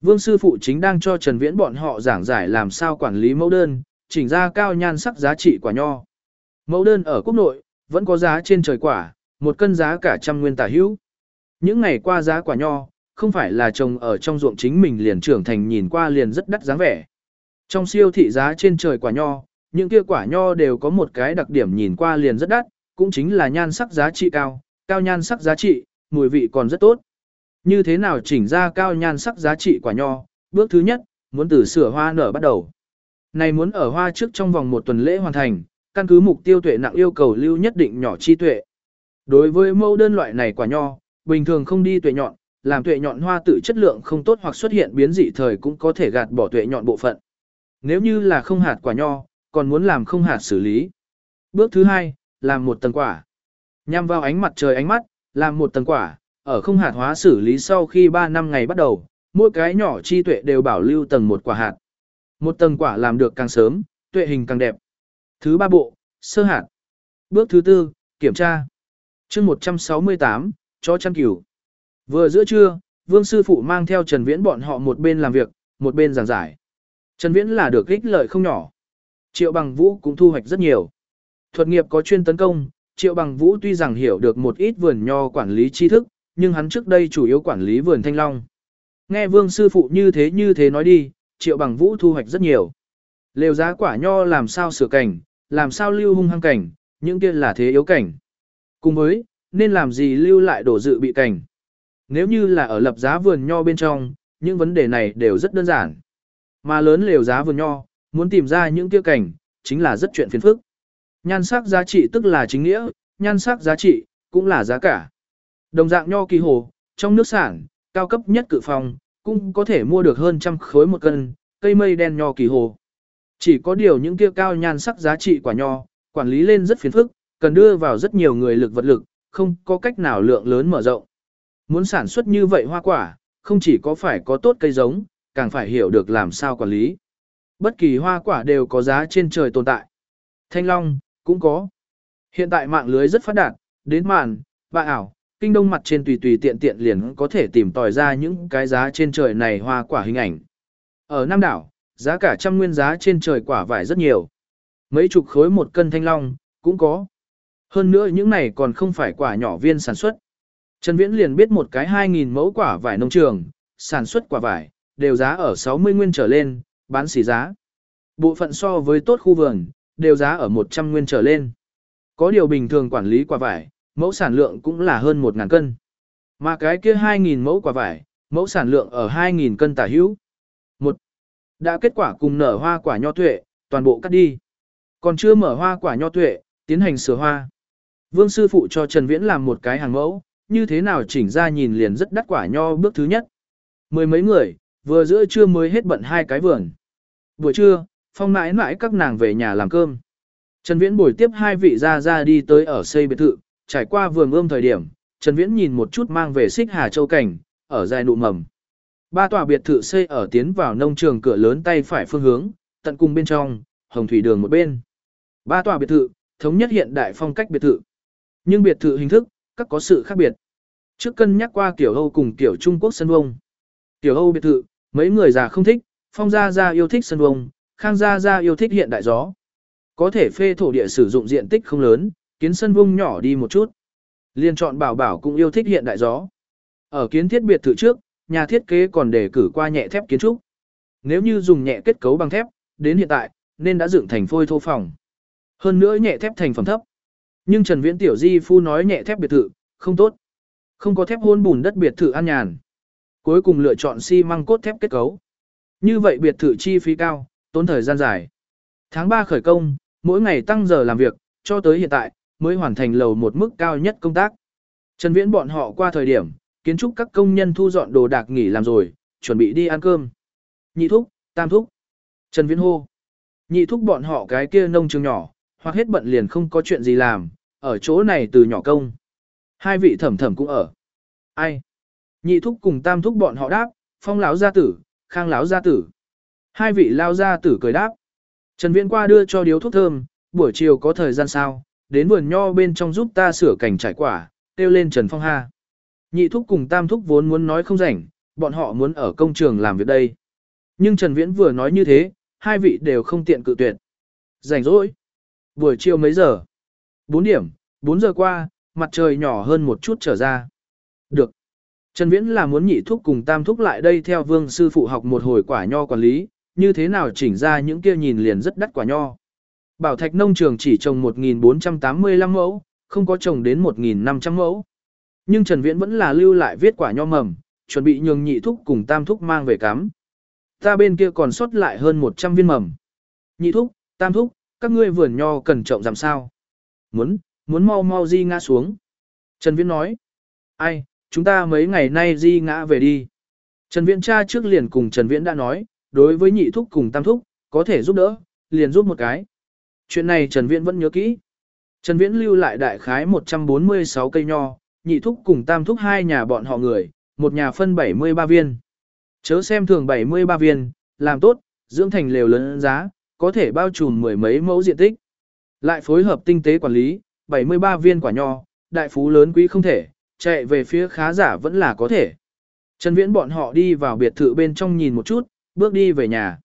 Vương Sư Phụ chính đang cho Trần Viễn bọn họ giảng giải làm sao quản lý mẫu đơn, chỉnh ra cao nhan sắc giá trị quả nho. Mẫu đơn ở quốc nội, vẫn có giá trên trời quả, một cân giá cả trăm nguyên tả hữu. Những ngày qua giá quả nho, không phải là trồng ở trong ruộng chính mình liền trưởng thành nhìn qua liền rất đắt dáng vẻ. Trong siêu thị giá trên trời quả nho, những kia quả nho đều có một cái đặc điểm nhìn qua liền rất đắt, cũng chính là nhan sắc giá trị cao, cao nhan sắc giá trị, mùi vị còn rất tốt. Như thế nào chỉnh ra cao nhan sắc giá trị quả nho? Bước thứ nhất, muốn từ sửa hoa nở bắt đầu. Này muốn ở hoa trước trong vòng một tuần lễ hoàn thành, căn cứ mục tiêu tuệ nặng yêu cầu lưu nhất định nhỏ chi tuệ. Đối với mẫu đơn loại này quả nho, bình thường không đi tuệ nhọn, làm tuệ nhọn hoa tự chất lượng không tốt hoặc xuất hiện biến dị thời cũng có thể gạt bỏ tuệ nhọn bộ phận. Nếu như là không hạt quả nho, còn muốn làm không hạt xử lý. Bước thứ hai, làm một tầng quả. Nhằm vào ánh mặt trời ánh mắt, làm một tầng quả, ở không hạt hóa xử lý sau khi 3 năm ngày bắt đầu, mỗi cái nhỏ chi tuệ đều bảo lưu tầng một quả hạt. Một tầng quả làm được càng sớm, tuệ hình càng đẹp. Thứ ba bộ, sơ hạt. Bước thứ tư, kiểm tra chương 168, cho chăn cửu. Vừa giữa trưa, Vương Sư Phụ mang theo Trần Viễn bọn họ một bên làm việc, một bên giảng giải. Trần Viễn là được ích lợi không nhỏ. Triệu Bằng Vũ cũng thu hoạch rất nhiều. Thuật nghiệp có chuyên tấn công, Triệu Bằng Vũ tuy rằng hiểu được một ít vườn nho quản lý tri thức, nhưng hắn trước đây chủ yếu quản lý vườn thanh long. Nghe Vương Sư Phụ như thế như thế nói đi, Triệu Bằng Vũ thu hoạch rất nhiều. Lều giá quả nho làm sao sửa cảnh, làm sao lưu hung hăng cảnh, những kia là thế yếu cảnh. Cùng với, nên làm gì lưu lại đổ dự bị cảnh. Nếu như là ở lập giá vườn nho bên trong, những vấn đề này đều rất đơn giản. Mà lớn lều giá vườn nho, muốn tìm ra những kia cảnh, chính là rất chuyện phiền phức. Nhan sắc giá trị tức là chính nghĩa, nhan sắc giá trị, cũng là giá cả. Đồng dạng nho kỳ hồ, trong nước sản, cao cấp nhất cự phòng, cũng có thể mua được hơn trăm khối một cân, cây mây đen nho kỳ hồ. Chỉ có điều những kia cao nhan sắc giá trị quả nho, quản lý lên rất phiền phức, cần đưa vào rất nhiều người lực vật lực, không có cách nào lượng lớn mở rộng. Muốn sản xuất như vậy hoa quả, không chỉ có phải có tốt cây giống, càng phải hiểu được làm sao quản lý. Bất kỳ hoa quả đều có giá trên trời tồn tại. Thanh long, cũng có. Hiện tại mạng lưới rất phát đạt, đến màn, bạ ảo, kinh đông mặt trên tùy tùy tiện tiện liền có thể tìm tòi ra những cái giá trên trời này hoa quả hình ảnh. Ở Nam đảo, giá cả trăm nguyên giá trên trời quả vải rất nhiều. Mấy chục khối một cân thanh long, cũng có. Hơn nữa những này còn không phải quả nhỏ viên sản xuất. Trần Viễn liền biết một cái 2.000 mẫu quả vải nông trường, sản xuất quả vải, đều giá ở 60 nguyên trở lên, bán xỉ giá. Bộ phận so với tốt khu vườn, đều giá ở 100 nguyên trở lên. Có điều bình thường quản lý quả vải, mẫu sản lượng cũng là hơn 1.000 cân. Mà cái kia 2.000 mẫu quả vải, mẫu sản lượng ở 2.000 cân tả hữu. Một, Đã kết quả cùng nở hoa quả nho tuệ, toàn bộ cắt đi. Còn chưa mở hoa quả nho tuệ, tiến hành sửa hoa. Vương sư phụ cho Trần Viễn làm một cái hàng mẫu, như thế nào chỉnh ra nhìn liền rất đắt quả nho bước thứ nhất. Mười mấy người, vừa giữa trưa mới hết bận hai cái vườn. Buổi trưa, phong mãi mãi các nàng về nhà làm cơm. Trần Viễn buổi tiếp hai vị ra ra đi tới ở xây biệt thự, trải qua vườn ươm thời điểm, Trần Viễn nhìn một chút mang về xích Hà Châu Cảnh, ở dài nụ mầm. Ba tòa biệt thự xây ở tiến vào nông trường cửa lớn tay phải phương hướng, tận cùng bên trong, hồng thủy đường một bên. Ba tòa biệt thự, thống nhất hiện đại phong cách biệt thự. Nhưng biệt thự hình thức, các có sự khác biệt. Trước cân nhắc qua kiểu Âu cùng kiểu Trung Quốc sân vông. Kiểu Âu biệt thự, mấy người già không thích, Phong Gia Gia yêu thích sân vông, Khang Gia Gia yêu thích hiện đại gió. Có thể phê thổ địa sử dụng diện tích không lớn, kiến sân vông nhỏ đi một chút. Liên chọn bảo bảo cũng yêu thích hiện đại gió. Ở kiến thiết biệt thự trước, nhà thiết kế còn đề cử qua nhẹ thép kiến trúc. Nếu như dùng nhẹ kết cấu bằng thép, đến hiện tại, nên đã dựng thành phôi thô phòng. Hơn nữa nhẹ thép thành phẩm thấp. Nhưng Trần Viễn Tiểu Di Phu nói nhẹ thép biệt thự, không tốt. Không có thép hôn bùn đất biệt thự an nhàn. Cuối cùng lựa chọn xi măng cốt thép kết cấu. Như vậy biệt thự chi phí cao, tốn thời gian dài. Tháng 3 khởi công, mỗi ngày tăng giờ làm việc, cho tới hiện tại, mới hoàn thành lầu một mức cao nhất công tác. Trần Viễn bọn họ qua thời điểm, kiến trúc các công nhân thu dọn đồ đạc nghỉ làm rồi, chuẩn bị đi ăn cơm. Nhị thúc, tam thúc. Trần Viễn hô. Nhị thúc bọn họ cái kia nông trường nhỏ, hoặc hết bận liền không có chuyện gì làm, ở chỗ này từ nhỏ công. Hai vị thẩm thẩm cũng ở. Ai? Nhị thúc cùng tam thúc bọn họ đáp, phong lão gia tử, khang lão gia tử. Hai vị lao gia tử cười đáp. Trần Viễn qua đưa cho điếu thuốc thơm, buổi chiều có thời gian sao, đến vườn nho bên trong giúp ta sửa cảnh trải quả, kêu lên Trần Phong Ha. Nhị thúc cùng tam thúc vốn muốn nói không rảnh, bọn họ muốn ở công trường làm việc đây. Nhưng Trần Viễn vừa nói như thế, hai vị đều không tiện cự tuyệt. Rảnh rỗi. Buổi chiều mấy giờ? 4 điểm, 4 giờ qua, mặt trời nhỏ hơn một chút trở ra. Được. Trần Viễn là muốn nhị thúc cùng tam thúc lại đây theo vương sư phụ học một hồi quả nho quản lý, như thế nào chỉnh ra những kia nhìn liền rất đắt quả nho. Bảo thạch nông trường chỉ trồng 1.485 mẫu, không có trồng đến 1.500 mẫu. Nhưng Trần Viễn vẫn là lưu lại viết quả nho mầm, chuẩn bị nhường nhị thúc cùng tam thúc mang về cắm. Ta bên kia còn sót lại hơn 100 viên mầm. Nhị thúc, tam thúc, các ngươi vườn nho cần trọng làm sao? Muốn, muốn mau mau di ngã xuống. Trần Viễn nói. Ai, chúng ta mấy ngày nay di ngã về đi. Trần Viễn cha trước liền cùng Trần Viễn đã nói, đối với nhị thúc cùng tam thúc, có thể giúp đỡ, liền giúp một cái. Chuyện này Trần Viễn vẫn nhớ kỹ. Trần Viễn lưu lại đại khái 146 cây nho, nhị thúc cùng tam thúc hai nhà bọn họ người, một nhà phân 73 viên. Chớ xem thường 73 viên, làm tốt, dưỡng thành lều lớn giá, có thể bao trùm mười mấy mẫu diện tích. Lại phối hợp tinh tế quản lý, 73 viên quả nho, đại phú lớn quý không thể, chạy về phía khá giả vẫn là có thể. Trần Viễn bọn họ đi vào biệt thự bên trong nhìn một chút, bước đi về nhà.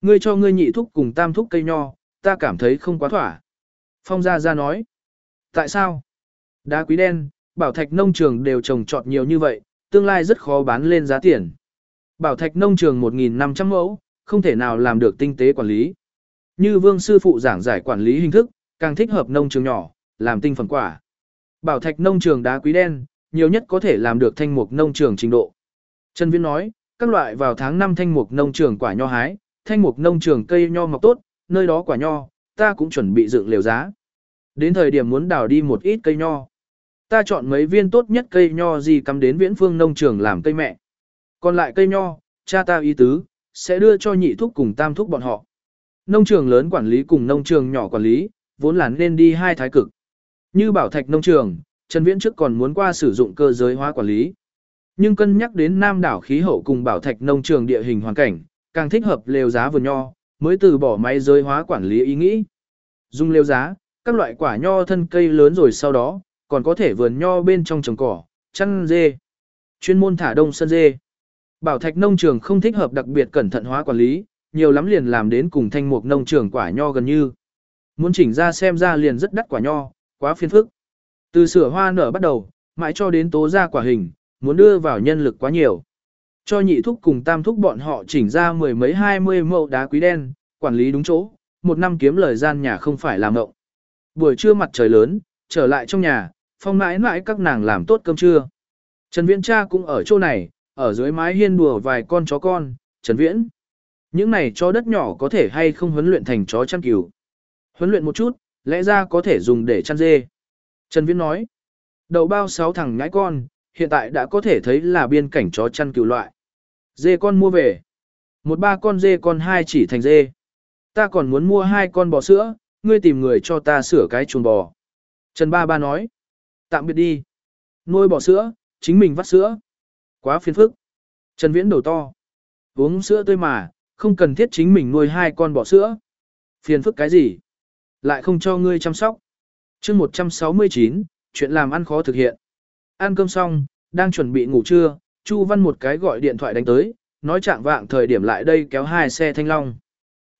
Ngươi cho ngươi nhị thúc cùng tam thúc cây nho, ta cảm thấy không quá thỏa. Phong Gia Gia nói. Tại sao? Đá quý đen, bảo thạch nông trường đều trồng trọt nhiều như vậy, tương lai rất khó bán lên giá tiền. Bảo thạch nông trường 1.500 mẫu, không thể nào làm được tinh tế quản lý. Như vương sư phụ giảng giải quản lý hình thức, càng thích hợp nông trường nhỏ, làm tinh phẩm quả. Bảo thạch nông trường đá quý đen, nhiều nhất có thể làm được thanh mục nông trường trình độ. Trần Viễn nói, các loại vào tháng 5 thanh mục nông trường quả nho hái, thanh mục nông trường cây nho mọc tốt, nơi đó quả nho, ta cũng chuẩn bị dựng liều giá. Đến thời điểm muốn đào đi một ít cây nho. Ta chọn mấy viên tốt nhất cây nho gì cắm đến viễn phương nông trường làm cây mẹ. Còn lại cây nho, cha ta ý tứ, sẽ đưa cho nhị thúc cùng tam thúc bọn họ. Nông trường lớn quản lý cùng nông trường nhỏ quản lý, vốn là nên đi hai thái cực. Như bảo thạch nông trường, Trần Viễn trước còn muốn qua sử dụng cơ giới hóa quản lý. Nhưng cân nhắc đến Nam đảo khí hậu cùng bảo thạch nông trường địa hình hoàn cảnh, càng thích hợp lều giá vườn nho, mới từ bỏ máy giới hóa quản lý ý nghĩ. Dùng lều giá, các loại quả nho thân cây lớn rồi sau đó, còn có thể vườn nho bên trong trồng cỏ, chăn dê. Chuyên môn thả đông sân dê. Bảo thạch nông trường không thích hợp đặc biệt cẩn thận hóa quản lý, nhiều lắm liền làm đến cùng thanh mục nông trường quả nho gần như. Muốn chỉnh ra xem ra liền rất đắt quả nho, quá phiền phức. Từ sửa hoa nở bắt đầu, mãi cho đến tố ra quả hình, muốn đưa vào nhân lực quá nhiều. Cho nhị thúc cùng tam thúc bọn họ chỉnh ra mười mấy hai mươi mẫu đá quý đen, quản lý đúng chỗ, một năm kiếm lời gian nhà không phải làm ngộng. Buổi trưa mặt trời lớn, trở lại trong nhà, phong mãi mãi các nàng làm tốt cơm trưa. Trần Viễn cha cũng ở chỗ này, ở dưới mái hiên đùa vài con chó con, Trần Viễn. Những này chó đất nhỏ có thể hay không huấn luyện thành chó chăn cừu. Huấn luyện một chút, lẽ ra có thể dùng để chăn dê. Trần Viễn nói, đầu bao sáu thằng nhãi con, hiện tại đã có thể thấy là biên cảnh chó chăn cừu loại. Dê con mua về. Một ba con dê con hai chỉ thành dê. Ta còn muốn mua hai con bò sữa, ngươi tìm người cho ta sửa cái chuồng bò. Trần Ba Ba nói, tạm biệt đi. Nuôi bò sữa, chính mình vắt sữa. Quá phiền phức. Trần Viễn đầu to. Uống sữa tươi mà, không cần thiết chính mình nuôi hai con bò sữa. Phiền phức cái gì? Lại không cho ngươi chăm sóc. chương 169, chuyện làm ăn khó thực hiện. Ăn cơm xong, đang chuẩn bị ngủ trưa, Chu Văn một cái gọi điện thoại đánh tới, nói trạng vạng thời điểm lại đây kéo hai xe thanh long.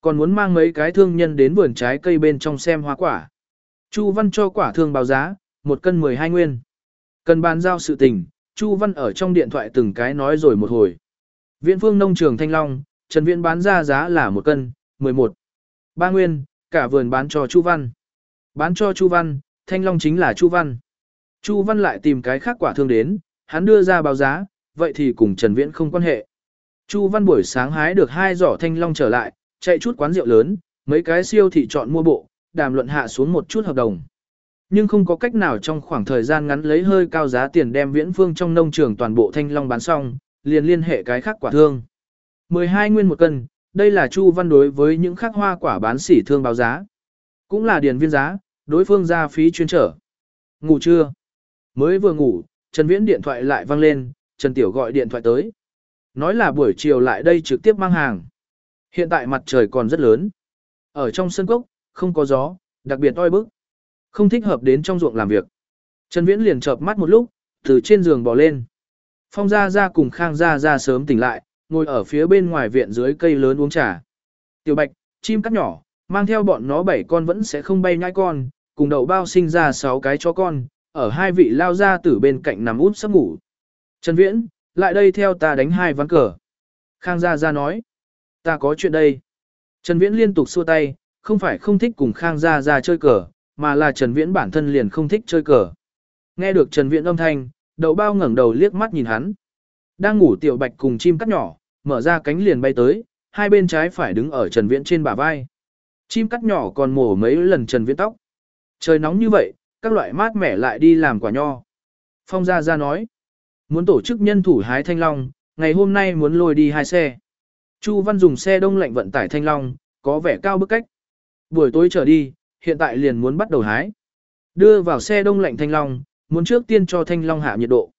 Còn muốn mang mấy cái thương nhân đến vườn trái cây bên trong xem hoa quả. Chu Văn cho quả thương báo giá, một cân 12 nguyên. Cần bàn giao sự tình, Chu Văn ở trong điện thoại từng cái nói rồi một hồi. Viện phương nông trường Thanh Long, Trần Viễn bán ra giá là một cân, 11. Ba nguyên, cả vườn bán cho Chu Văn. Bán cho Chu Văn, Thanh Long chính là Chu Văn. Chu Văn lại tìm cái khác quả thương đến, hắn đưa ra báo giá, vậy thì cùng Trần Viễn không quan hệ. Chu Văn buổi sáng hái được hai giỏ Thanh Long trở lại, chạy chút quán rượu lớn, mấy cái siêu thị chọn mua bộ, đàm luận hạ xuống một chút hợp đồng. Nhưng không có cách nào trong khoảng thời gian ngắn lấy hơi cao giá tiền đem viễn phương trong nông trường toàn bộ thanh long bán xong, liền liên hệ cái khác quả thương. 12 nguyên một cân, đây là Chu Văn đối với những khác hoa quả bán sỉ thương báo giá. Cũng là điền viên giá, đối phương ra phí chuyên trở. Ngủ chưa? Mới vừa ngủ, Trần Viễn điện thoại lại vang lên, Trần Tiểu gọi điện thoại tới. Nói là buổi chiều lại đây trực tiếp mang hàng. Hiện tại mặt trời còn rất lớn. Ở trong sân cốc, không có gió, đặc biệt oi bức. Không thích hợp đến trong ruộng làm việc. Trần Viễn liền chợp mắt một lúc, từ trên giường bò lên. Phong Gia Gia cùng Khang Gia Gia sớm tỉnh lại, ngồi ở phía bên ngoài viện dưới cây lớn uống trà. Tiểu Bạch, chim cắt nhỏ, mang theo bọn nó bảy con vẫn sẽ không bay nhai con, cùng đậu bao sinh ra sáu cái chó con, ở hai vị lao ra từ bên cạnh nằm út sắp ngủ. Trần Viễn, lại đây theo ta đánh hai ván cờ. Khang Gia Gia nói, ta có chuyện đây. Trần Viễn liên tục xua tay, không phải không thích cùng Khang Gia Gia chơi cờ, mà là Trần Viễn bản thân liền không thích chơi cờ. Nghe được Trần Viễn âm thanh, đậu bao ngẩng đầu liếc mắt nhìn hắn. Đang ngủ tiểu bạch cùng chim cắt nhỏ, mở ra cánh liền bay tới, hai bên trái phải đứng ở Trần Viễn trên bả vai. Chim cắt nhỏ còn mổ mấy lần Trần Viễn tóc. Trời nóng như vậy, các loại mát mẻ lại đi làm quả nho. Phong Gia Gia nói, muốn tổ chức nhân thủ hái thanh long, ngày hôm nay muốn lôi đi hai xe. Chu Văn dùng xe đông lạnh vận tải thanh long, có vẻ cao bức cách. Buổi tối trở đi, hiện tại liền muốn bắt đầu hái. Đưa vào xe đông lạnh thanh long, muốn trước tiên cho thanh long hạ nhiệt độ.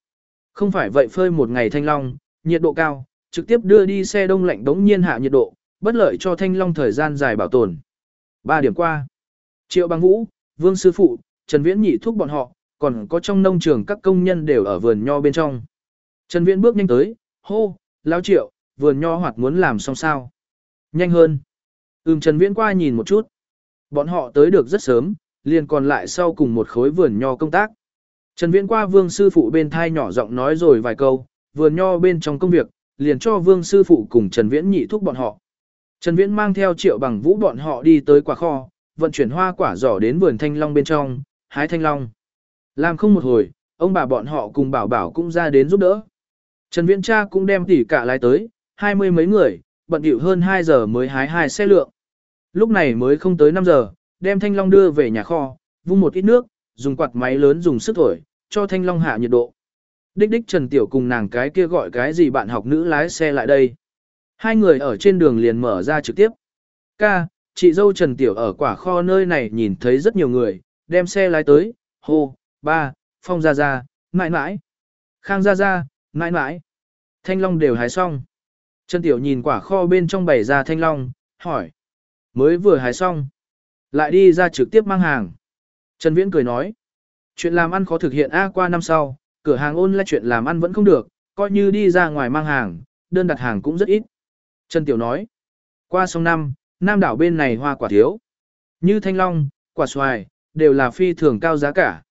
Không phải vậy phơi một ngày thanh long, nhiệt độ cao, trực tiếp đưa đi xe đông lạnh đống nhiên hạ nhiệt độ, bất lợi cho thanh long thời gian dài bảo tồn. 3 điểm qua. Triệu Bằng Vũ, Vương Sư Phụ, Trần Viễn nhị thúc bọn họ, còn có trong nông trường các công nhân đều ở vườn nho bên trong. Trần Viễn bước nhanh tới, hô, lão triệu, vườn nho hoạt muốn làm xong sao. Nhanh hơn. Ừm Trần Viễn qua nhìn một chút. Bọn họ tới được rất sớm, liền còn lại sau cùng một khối vườn nho công tác. Trần Viễn qua vương sư phụ bên thai nhỏ giọng nói rồi vài câu, vườn nho bên trong công việc, liền cho vương sư phụ cùng Trần Viễn nhị thúc bọn họ. Trần Viễn mang theo triệu bằng vũ bọn họ đi tới quả kho, vận chuyển hoa quả giỏ đến vườn thanh long bên trong, hái thanh long. Làm không một hồi, ông bà bọn họ cùng bảo bảo cũng ra đến giúp đỡ. Trần Viễn cha cũng đem tỉ cả lái tới, hai mươi mấy người, bận điệu hơn 2 giờ mới hái hai xe lượng. Lúc này mới không tới 5 giờ, đem thanh long đưa về nhà kho, vung một ít nước, dùng quạt máy lớn dùng sức thổi, cho thanh long hạ nhiệt độ. Đích đích Trần Tiểu cùng nàng cái kia gọi cái gì bạn học nữ lái xe lại đây. Hai người ở trên đường liền mở ra trực tiếp. Ca, chị dâu Trần Tiểu ở quả kho nơi này nhìn thấy rất nhiều người, đem xe lái tới, hô, ba, phong ra ra, mãi mãi, khang ra ra, mãi mãi. Thanh long đều hái xong. Trần Tiểu nhìn quả kho bên trong bày ra thanh long, hỏi. Mới vừa hái xong. Lại đi ra trực tiếp mang hàng. Trần Viễn cười nói. Chuyện làm ăn khó thực hiện A qua năm sau, cửa hàng ôn lại chuyện làm ăn vẫn không được, coi như đi ra ngoài mang hàng, đơn đặt hàng cũng rất ít. Trần Tiểu nói. Qua sông năm, Nam đảo bên này hoa quả thiếu. Như thanh long, quả xoài, đều là phi thường cao giá cả.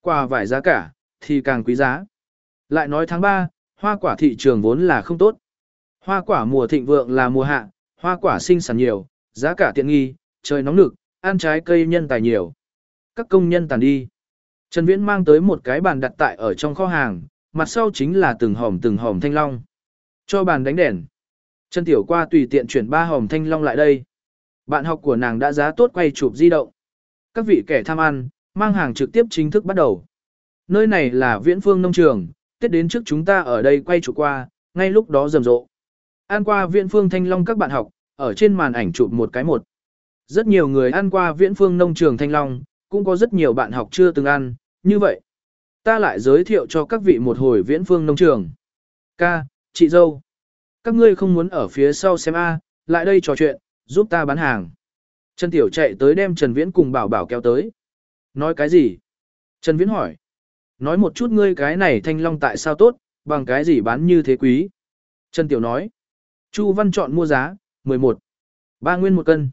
Quả vải giá cả, thì càng quý giá. Lại nói tháng 3, hoa quả thị trường vốn là không tốt. Hoa quả mùa thịnh vượng là mùa hạ, hoa quả sinh sản nhiều, giá cả tiện nghi, trời nóng nực, ăn trái cây nhân tài nhiều. Các công nhân tàn đi. Trần Viễn mang tới một cái bàn đặt tại ở trong kho hàng, mặt sau chính là từng hòm từng hòm thanh long. Cho bàn đánh đèn. Trần Tiểu qua tùy tiện chuyển ba hòm thanh long lại đây. Bạn học của nàng đã giá tốt quay chụp di động. Các vị kẻ tham ăn, mang hàng trực tiếp chính thức bắt đầu. Nơi này là viễn phương nông trường, tết đến trước chúng ta ở đây quay chụp qua, ngay lúc đó rầm rộ. Ăn qua viễn phương thanh long các bạn học, ở trên màn ảnh chụp một cái một. Rất nhiều người ăn qua viễn phương nông trường thanh long, cũng có rất nhiều bạn học chưa từng ăn, như vậy. Ta lại giới thiệu cho các vị một hồi viễn phương nông trường. Ca, chị dâu. Các ngươi không muốn ở phía sau xem A, lại đây trò chuyện, giúp ta bán hàng. Trần Tiểu chạy tới đem Trần Viễn cùng bảo bảo kéo tới. Nói cái gì? Trần Viễn hỏi. Nói một chút ngươi cái này thanh long tại sao tốt, bằng cái gì bán như thế quý. Trần Tiểu nói. Chu Văn chọn mua giá, 11. Ba nguyên một cân.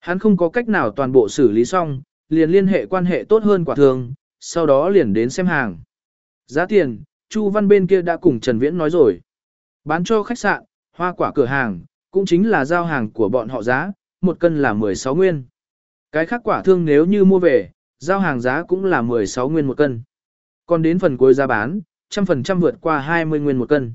Hắn không có cách nào toàn bộ xử lý xong, liền liên hệ quan hệ tốt hơn quả thường, sau đó liền đến xem hàng. Giá tiền, Chu Văn bên kia đã cùng Trần Viễn nói rồi. Bán cho khách sạn, hoa quả cửa hàng, cũng chính là giao hàng của bọn họ giá, một cân là 16 nguyên. Cái khác quả thương nếu như mua về, giao hàng giá cũng là 16 nguyên một cân. Còn đến phần cuối giá bán, trăm phần trăm vượt qua 20 nguyên một cân.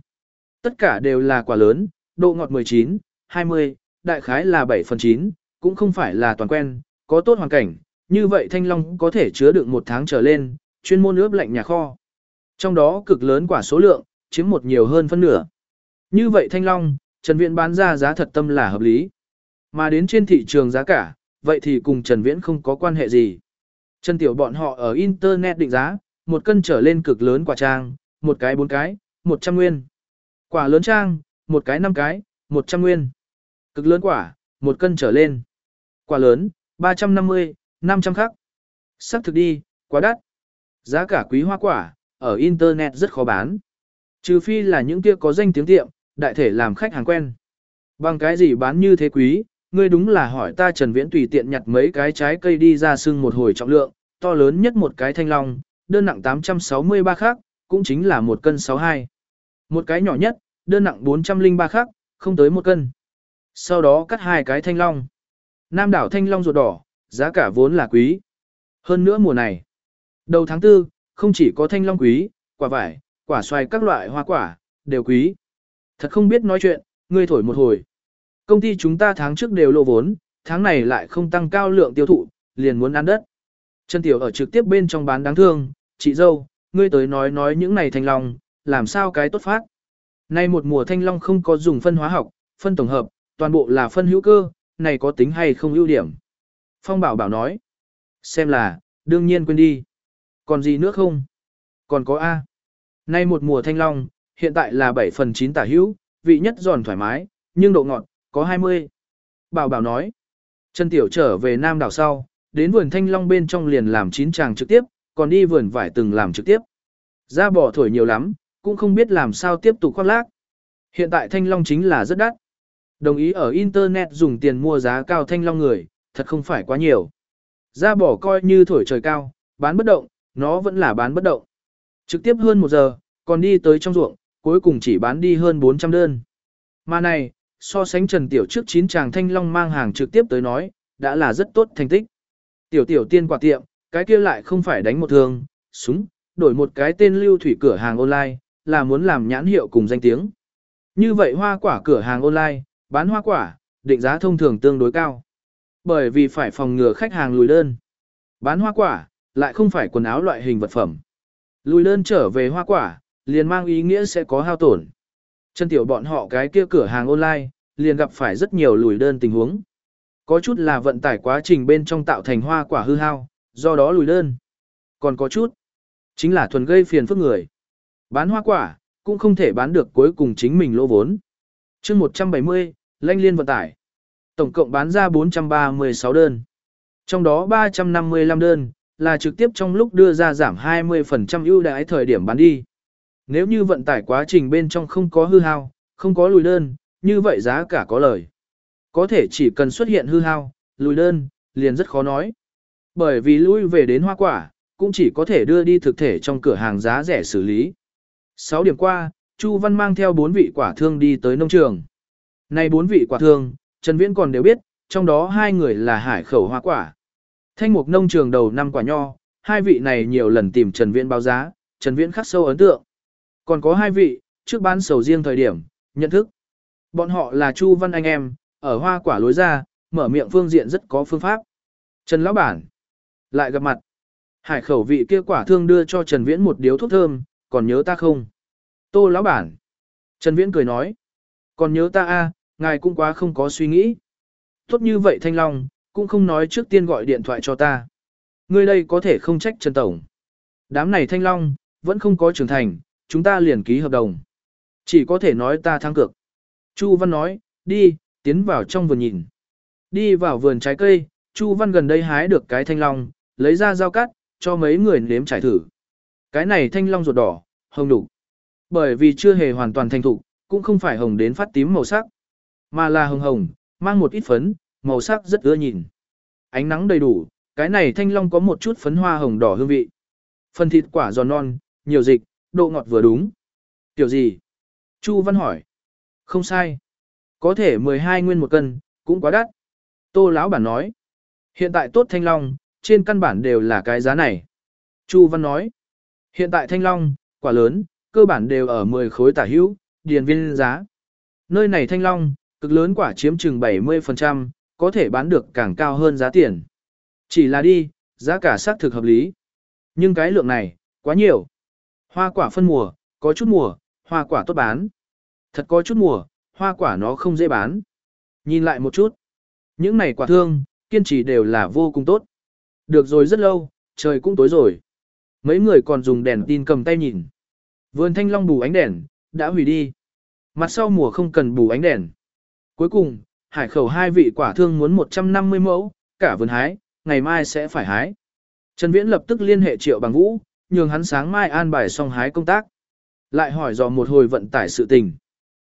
Tất cả đều là quả lớn, độ ngọt 19, 20, đại khái là 7 phần 9, cũng không phải là toàn quen, có tốt hoàn cảnh, như vậy thanh long có thể chứa đựng một tháng trở lên, chuyên môn ướp lạnh nhà kho. Trong đó cực lớn quả số lượng, chiếm một nhiều hơn phân nửa. Như vậy thanh long, Trần Viễn bán ra giá thật tâm là hợp lý. Mà đến trên thị trường giá cả, vậy thì cùng Trần Viễn không có quan hệ gì. Trần Tiểu bọn họ ở Internet định giá, một cân trở lên cực lớn quả trang, một cái bốn cái, 100 nguyên. Quả lớn trang, một cái năm cái, 100 nguyên. Cực lớn quả, một cân trở lên. Quả lớn, 350, 500 khắc. Sắc thực đi, quá đắt. Giá cả quý hoa quả, ở Internet rất khó bán. Trừ phi là những kia có danh tiếng tiệm, đại thể làm khách hàng quen. Bằng cái gì bán như thế quý, ngươi đúng là hỏi ta Trần Viễn tùy tiện nhặt mấy cái trái cây đi ra sưng một hồi trọng lượng, to lớn nhất một cái thanh long, đơn nặng 863 khắc, cũng chính là một cân 62. Một cái nhỏ nhất, đơn nặng 403 khắc, không tới một cân. Sau đó cắt hai cái thanh long. Nam đảo thanh long ruột đỏ, giá cả vốn là quý. Hơn nữa mùa này, đầu tháng 4, không chỉ có thanh long quý, quả vải, quả xoài các loại hoa quả, đều quý. Thật không biết nói chuyện, ngươi thổi một hồi. Công ty chúng ta tháng trước đều lộ vốn, tháng này lại không tăng cao lượng tiêu thụ, liền muốn ăn đất. Trần Tiểu ở trực tiếp bên trong bán đáng thương, chị dâu, ngươi tới nói nói những này thanh long, làm sao cái tốt phát. Nay một mùa thanh long không có dùng phân hóa học, phân tổng hợp, toàn bộ là phân hữu cơ, này có tính hay không ưu điểm. Phong bảo bảo nói, xem là, đương nhiên quên đi. Còn gì nữa không? Còn có A. Nay một mùa thanh long, hiện tại là 7 phần 9 tả hữu, vị nhất giòn thoải mái, nhưng độ ngọt, có 20. Bảo bảo nói, Trần Tiểu trở về Nam đảo sau, đến vườn thanh long bên trong liền làm chín chàng trực tiếp, còn đi vườn vải từng làm trực tiếp. Ra bỏ thổi nhiều lắm, cũng không biết làm sao tiếp tục khoác lác. Hiện tại thanh long chính là rất đắt. Đồng ý ở Internet dùng tiền mua giá cao thanh long người, thật không phải quá nhiều. Ra bỏ coi như thổi trời cao, bán bất động, nó vẫn là bán bất động. Trực tiếp hơn một giờ, còn đi tới trong ruộng, cuối cùng chỉ bán đi hơn 400 đơn. Mà này, so sánh Trần Tiểu trước 9 chàng thanh long mang hàng trực tiếp tới nói, đã là rất tốt thành tích. Tiểu tiểu tiên quả tiệm, cái kia lại không phải đánh một thường, súng, đổi một cái tên lưu thủy cửa hàng online, là muốn làm nhãn hiệu cùng danh tiếng. Như vậy hoa quả cửa hàng online, bán hoa quả, định giá thông thường tương đối cao. Bởi vì phải phòng ngừa khách hàng lùi đơn. Bán hoa quả, lại không phải quần áo loại hình vật phẩm. Lùi đơn trở về hoa quả, liền mang ý nghĩa sẽ có hao tổn. Chân tiểu bọn họ cái kia cửa hàng online, liền gặp phải rất nhiều lùi đơn tình huống. Có chút là vận tải quá trình bên trong tạo thành hoa quả hư hao, do đó lùi đơn. Còn có chút, chính là thuần gây phiền phức người. Bán hoa quả, cũng không thể bán được cuối cùng chính mình lỗ vốn. chương 170, lanh liên vận tải. Tổng cộng bán ra 436 đơn. Trong đó 355 đơn, là trực tiếp trong lúc đưa ra giảm 20% ưu đãi thời điểm bán đi. Nếu như vận tải quá trình bên trong không có hư hao, không có lùi đơn, như vậy giá cả có lời. Có thể chỉ cần xuất hiện hư hao, lùi đơn, liền rất khó nói. Bởi vì lui về đến hoa quả, cũng chỉ có thể đưa đi thực thể trong cửa hàng giá rẻ xử lý. 6 điểm qua, Chu Văn mang theo 4 vị quả thương đi tới nông trường. Này 4 vị quả thương, Trần Viễn còn đều biết, trong đó hai người là hải khẩu hoa quả. Thanh mục nông trường đầu năm quả nho, hai vị này nhiều lần tìm Trần Viễn báo giá, Trần Viễn khắc sâu ấn tượng. Còn có hai vị, trước bán sầu riêng thời điểm, nhận thức. Bọn họ là Chu Văn anh em, ở hoa quả lối ra, mở miệng phương diện rất có phương pháp. Trần Lão Bản, lại gặp mặt. Hải khẩu vị kia quả thương đưa cho Trần Viễn một điếu thuốc thơm, còn nhớ ta không? Tô Lão Bản. Trần Viễn cười nói, còn nhớ ta a, ngài cũng quá không có suy nghĩ. Tốt như vậy Thanh Long, cũng không nói trước tiên gọi điện thoại cho ta. Ngươi đây có thể không trách Trần Tổng. Đám này Thanh Long, vẫn không có trưởng thành, chúng ta liền ký hợp đồng. Chỉ có thể nói ta thắng cược. Chu Văn nói, đi, tiến vào trong vườn nhìn. Đi vào vườn trái cây, Chu Văn gần đây hái được cái thanh long, lấy ra dao cắt, cho mấy người nếm trải thử. Cái này thanh long ruột đỏ, hồng đủ, Bởi vì chưa hề hoàn toàn thành thục, cũng không phải hồng đến phát tím màu sắc, mà là hồng hồng, mang một ít phấn, màu sắc rất ưa nhìn. Ánh nắng đầy đủ, cái này thanh long có một chút phấn hoa hồng đỏ hương vị. Phần thịt quả giòn non, nhiều dịch, độ ngọt vừa đúng. Tiểu gì? Chu Văn hỏi. Không sai. Có thể 12 nguyên một cân, cũng quá đắt. Tô lão bản nói. Hiện tại tốt thanh long, trên căn bản đều là cái giá này. Chu Văn nói. Hiện tại thanh long, quả lớn, cơ bản đều ở 10 khối tả hữu, điền viên giá. Nơi này thanh long, cực lớn quả chiếm chừng 70%, có thể bán được càng cao hơn giá tiền. Chỉ là đi, giá cả xác thực hợp lý. Nhưng cái lượng này, quá nhiều. Hoa quả phân mùa, có chút mùa, hoa quả tốt bán. Thật có chút mùa, hoa quả nó không dễ bán. Nhìn lại một chút. Những này quả thương, kiên trì đều là vô cùng tốt. Được rồi rất lâu, trời cũng tối rồi. Mấy người còn dùng đèn tin cầm tay nhìn. Vườn thanh long bù ánh đèn, đã hủy đi. Mặt sau mùa không cần bù ánh đèn. Cuối cùng, hải khẩu hai vị quả thương muốn 150 mẫu, cả vườn hái, ngày mai sẽ phải hái. Trần Viễn lập tức liên hệ triệu bằng vũ, nhường hắn sáng mai an bài xong hái công tác. Lại hỏi dò một hồi vận tải sự tình.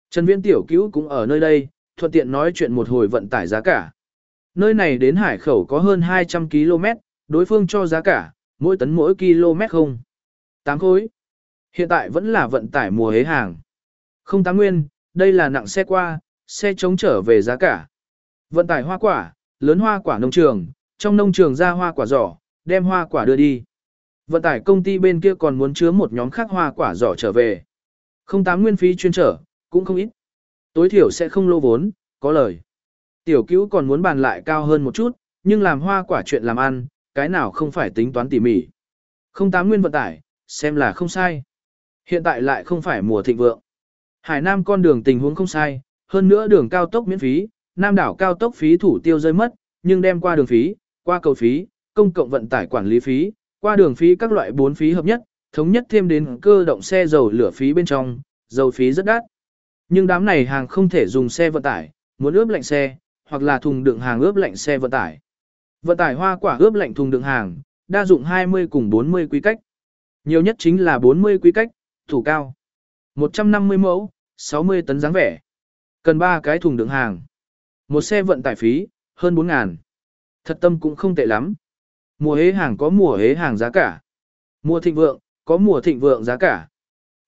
Trần Viễn tiểu cứu cũng ở nơi đây, thuận tiện nói chuyện một hồi vận tải giá cả. Nơi này đến hải khẩu có hơn 200 km, đối phương cho giá cả, mỗi tấn mỗi km không. 8 khối. Hiện tại vẫn là vận tải mùa hế hàng. Không tám nguyên, đây là nặng xe qua, xe chống trở về giá cả. Vận tải hoa quả, lớn hoa quả nông trường, trong nông trường ra hoa quả giỏ, đem hoa quả đưa đi. Vận tải công ty bên kia còn muốn chứa một nhóm khác hoa quả giỏ trở về. Không tám nguyên phí chuyên trở, cũng không ít. Tối thiểu sẽ không lô vốn, có lời. Tiểu cứu còn muốn bàn lại cao hơn một chút, nhưng làm hoa quả chuyện làm ăn, cái nào không phải tính toán tỉ mỉ. Không tám nguyên vận tải, xem là không sai. Hiện tại lại không phải mùa thịnh vượng. Hải Nam con đường tình huống không sai, hơn nữa đường cao tốc miễn phí, Nam đảo cao tốc phí thủ tiêu rơi mất, nhưng đem qua đường phí, qua cầu phí, công cộng vận tải quản lý phí, qua đường phí các loại bốn phí hợp nhất, thống nhất thêm đến cơ động xe dầu lửa phí bên trong, dầu phí rất đắt. Nhưng đám này hàng không thể dùng xe vận tải, muốn ướp lạnh xe, hoặc là thùng đựng hàng ướp lạnh xe vận tải. Vận tải hoa quả ướp lạnh thùng đựng hàng, đa dụng 20 cùng 40 quy cách. Nhiều nhất chính là 40 quy cách, thủ cao. 150 mẫu, 60 tấn dáng vẻ. Cần 3 cái thùng đựng hàng. Một xe vận tải phí, hơn 4 ngàn. Thật tâm cũng không tệ lắm. Mùa hế hàng có mùa hế hàng giá cả. Mùa thịnh vượng, có mùa thịnh vượng giá cả.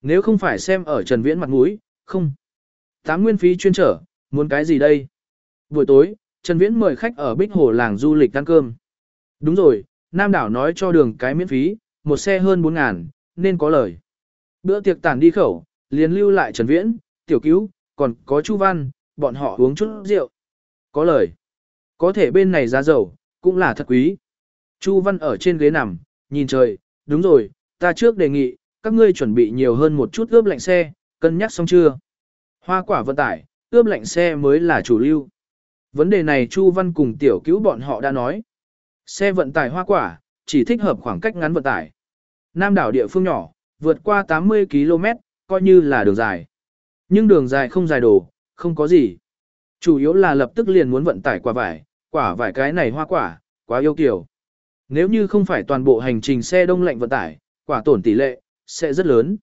Nếu không phải xem ở Trần Viễn mặt mũi, không. Tám nguyên phí chuyên trở, muốn cái gì đây? Buổi tối, Trần Viễn mời khách ở Bích Hồ làng du lịch ăn cơm. Đúng rồi, Nam đảo nói cho đường cái miễn phí, một xe hơn 4 ngàn, nên có lời. Bữa tiệc tàn đi khẩu, liền lưu lại Trần Viễn, Tiểu Cứu, còn có Chu Văn, bọn họ uống chút rượu. Có lời. Có thể bên này giá dầu, cũng là thật quý. Chu Văn ở trên ghế nằm, nhìn trời, đúng rồi, ta trước đề nghị, các ngươi chuẩn bị nhiều hơn một chút ướp lạnh xe, cân nhắc xong chưa? Hoa quả vận tải, ướp lạnh xe mới là chủ lưu. Vấn đề này Chu Văn cùng tiểu cứu bọn họ đã nói. Xe vận tải hoa quả, chỉ thích hợp khoảng cách ngắn vận tải. Nam đảo địa phương nhỏ, vượt qua 80 km, coi như là đường dài. Nhưng đường dài không dài đồ, không có gì. Chủ yếu là lập tức liền muốn vận tải quả vải, quả vải cái này hoa quả, quá yêu kiều. Nếu như không phải toàn bộ hành trình xe đông lạnh vận tải, quả tổn tỷ lệ, sẽ rất lớn.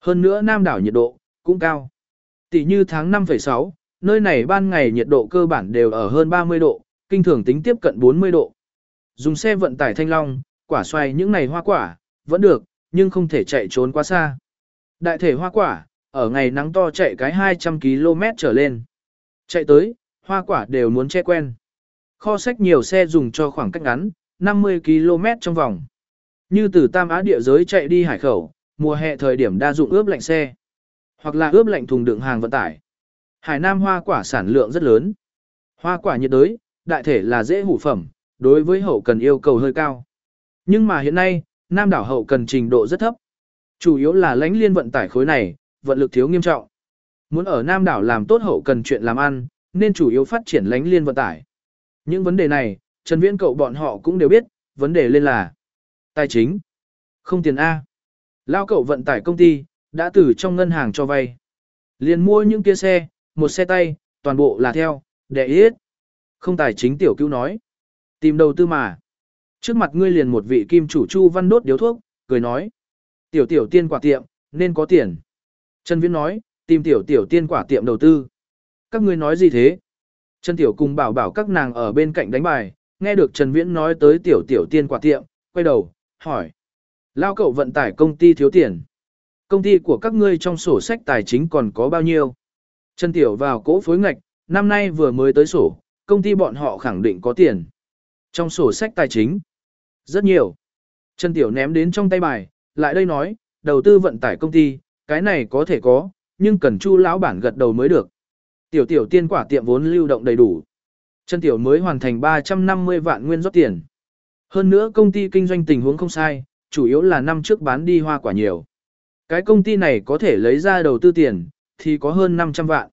Hơn nữa nam đảo nhiệt độ, cũng cao. Tỷ như tháng 5,6, nơi này ban ngày nhiệt độ cơ bản đều ở hơn 30 độ, kinh thường tính tiếp cận 40 độ. Dùng xe vận tải thanh long, quả xoay những này hoa quả, vẫn được, nhưng không thể chạy trốn quá xa. Đại thể hoa quả, ở ngày nắng to chạy cái 200 km trở lên. Chạy tới, hoa quả đều muốn che quen. Kho sách nhiều xe dùng cho khoảng cách ngắn, 50 km trong vòng. Như từ Tam Á địa giới chạy đi hải khẩu, mùa hè thời điểm đa dụng ướp lạnh xe, hoặc là ướp lạnh thùng đựng hàng vận tải. Hải Nam hoa quả sản lượng rất lớn. Hoa quả nhiệt đới, đại thể là dễ hủ phẩm, đối với hậu cần yêu cầu hơi cao. Nhưng mà hiện nay, Nam đảo hậu cần trình độ rất thấp. Chủ yếu là lãnh liên vận tải khối này, vận lực thiếu nghiêm trọng. Muốn ở Nam đảo làm tốt hậu cần chuyện làm ăn, nên chủ yếu phát triển lánh liên vận tải. Những vấn đề này, Trần Viễn cậu bọn họ cũng đều biết, vấn đề lên là tài chính, không tiền A. Lao cậu vận tải công ty, đã từ trong ngân hàng cho vay. Liền mua những kia xe, một xe tay, toàn bộ là theo, để ít. Không tài chính tiểu cứu nói. Tìm đầu tư mà. Trước mặt ngươi liền một vị kim chủ chu văn đốt điếu thuốc, cười nói. Tiểu tiểu tiên quả tiệm, nên có tiền. Trần Viễn nói, tìm tiểu tiểu tiên quả tiệm đầu tư. Các ngươi nói gì thế? Trần Tiểu cùng bảo bảo các nàng ở bên cạnh đánh bài, nghe được Trần Viễn nói tới tiểu tiểu tiên quả tiệm, quay đầu, hỏi. Lao cậu vận tải công ty thiếu tiền. Công ty của các ngươi trong sổ sách tài chính còn có bao nhiêu? Trần Tiểu vào cỗ phối ngạch, năm nay vừa mới tới sổ, công ty bọn họ khẳng định có tiền. Trong sổ sách tài chính, rất nhiều. Trần Tiểu ném đến trong tay bài, lại đây nói, đầu tư vận tải công ty, cái này có thể có, nhưng cần chu lão bản gật đầu mới được. Tiểu tiểu tiên quả tiệm vốn lưu động đầy đủ. chân Tiểu mới hoàn thành 350 vạn nguyên rót tiền. Hơn nữa công ty kinh doanh tình huống không sai, chủ yếu là năm trước bán đi hoa quả nhiều. Cái công ty này có thể lấy ra đầu tư tiền, thì có hơn 500 vạn.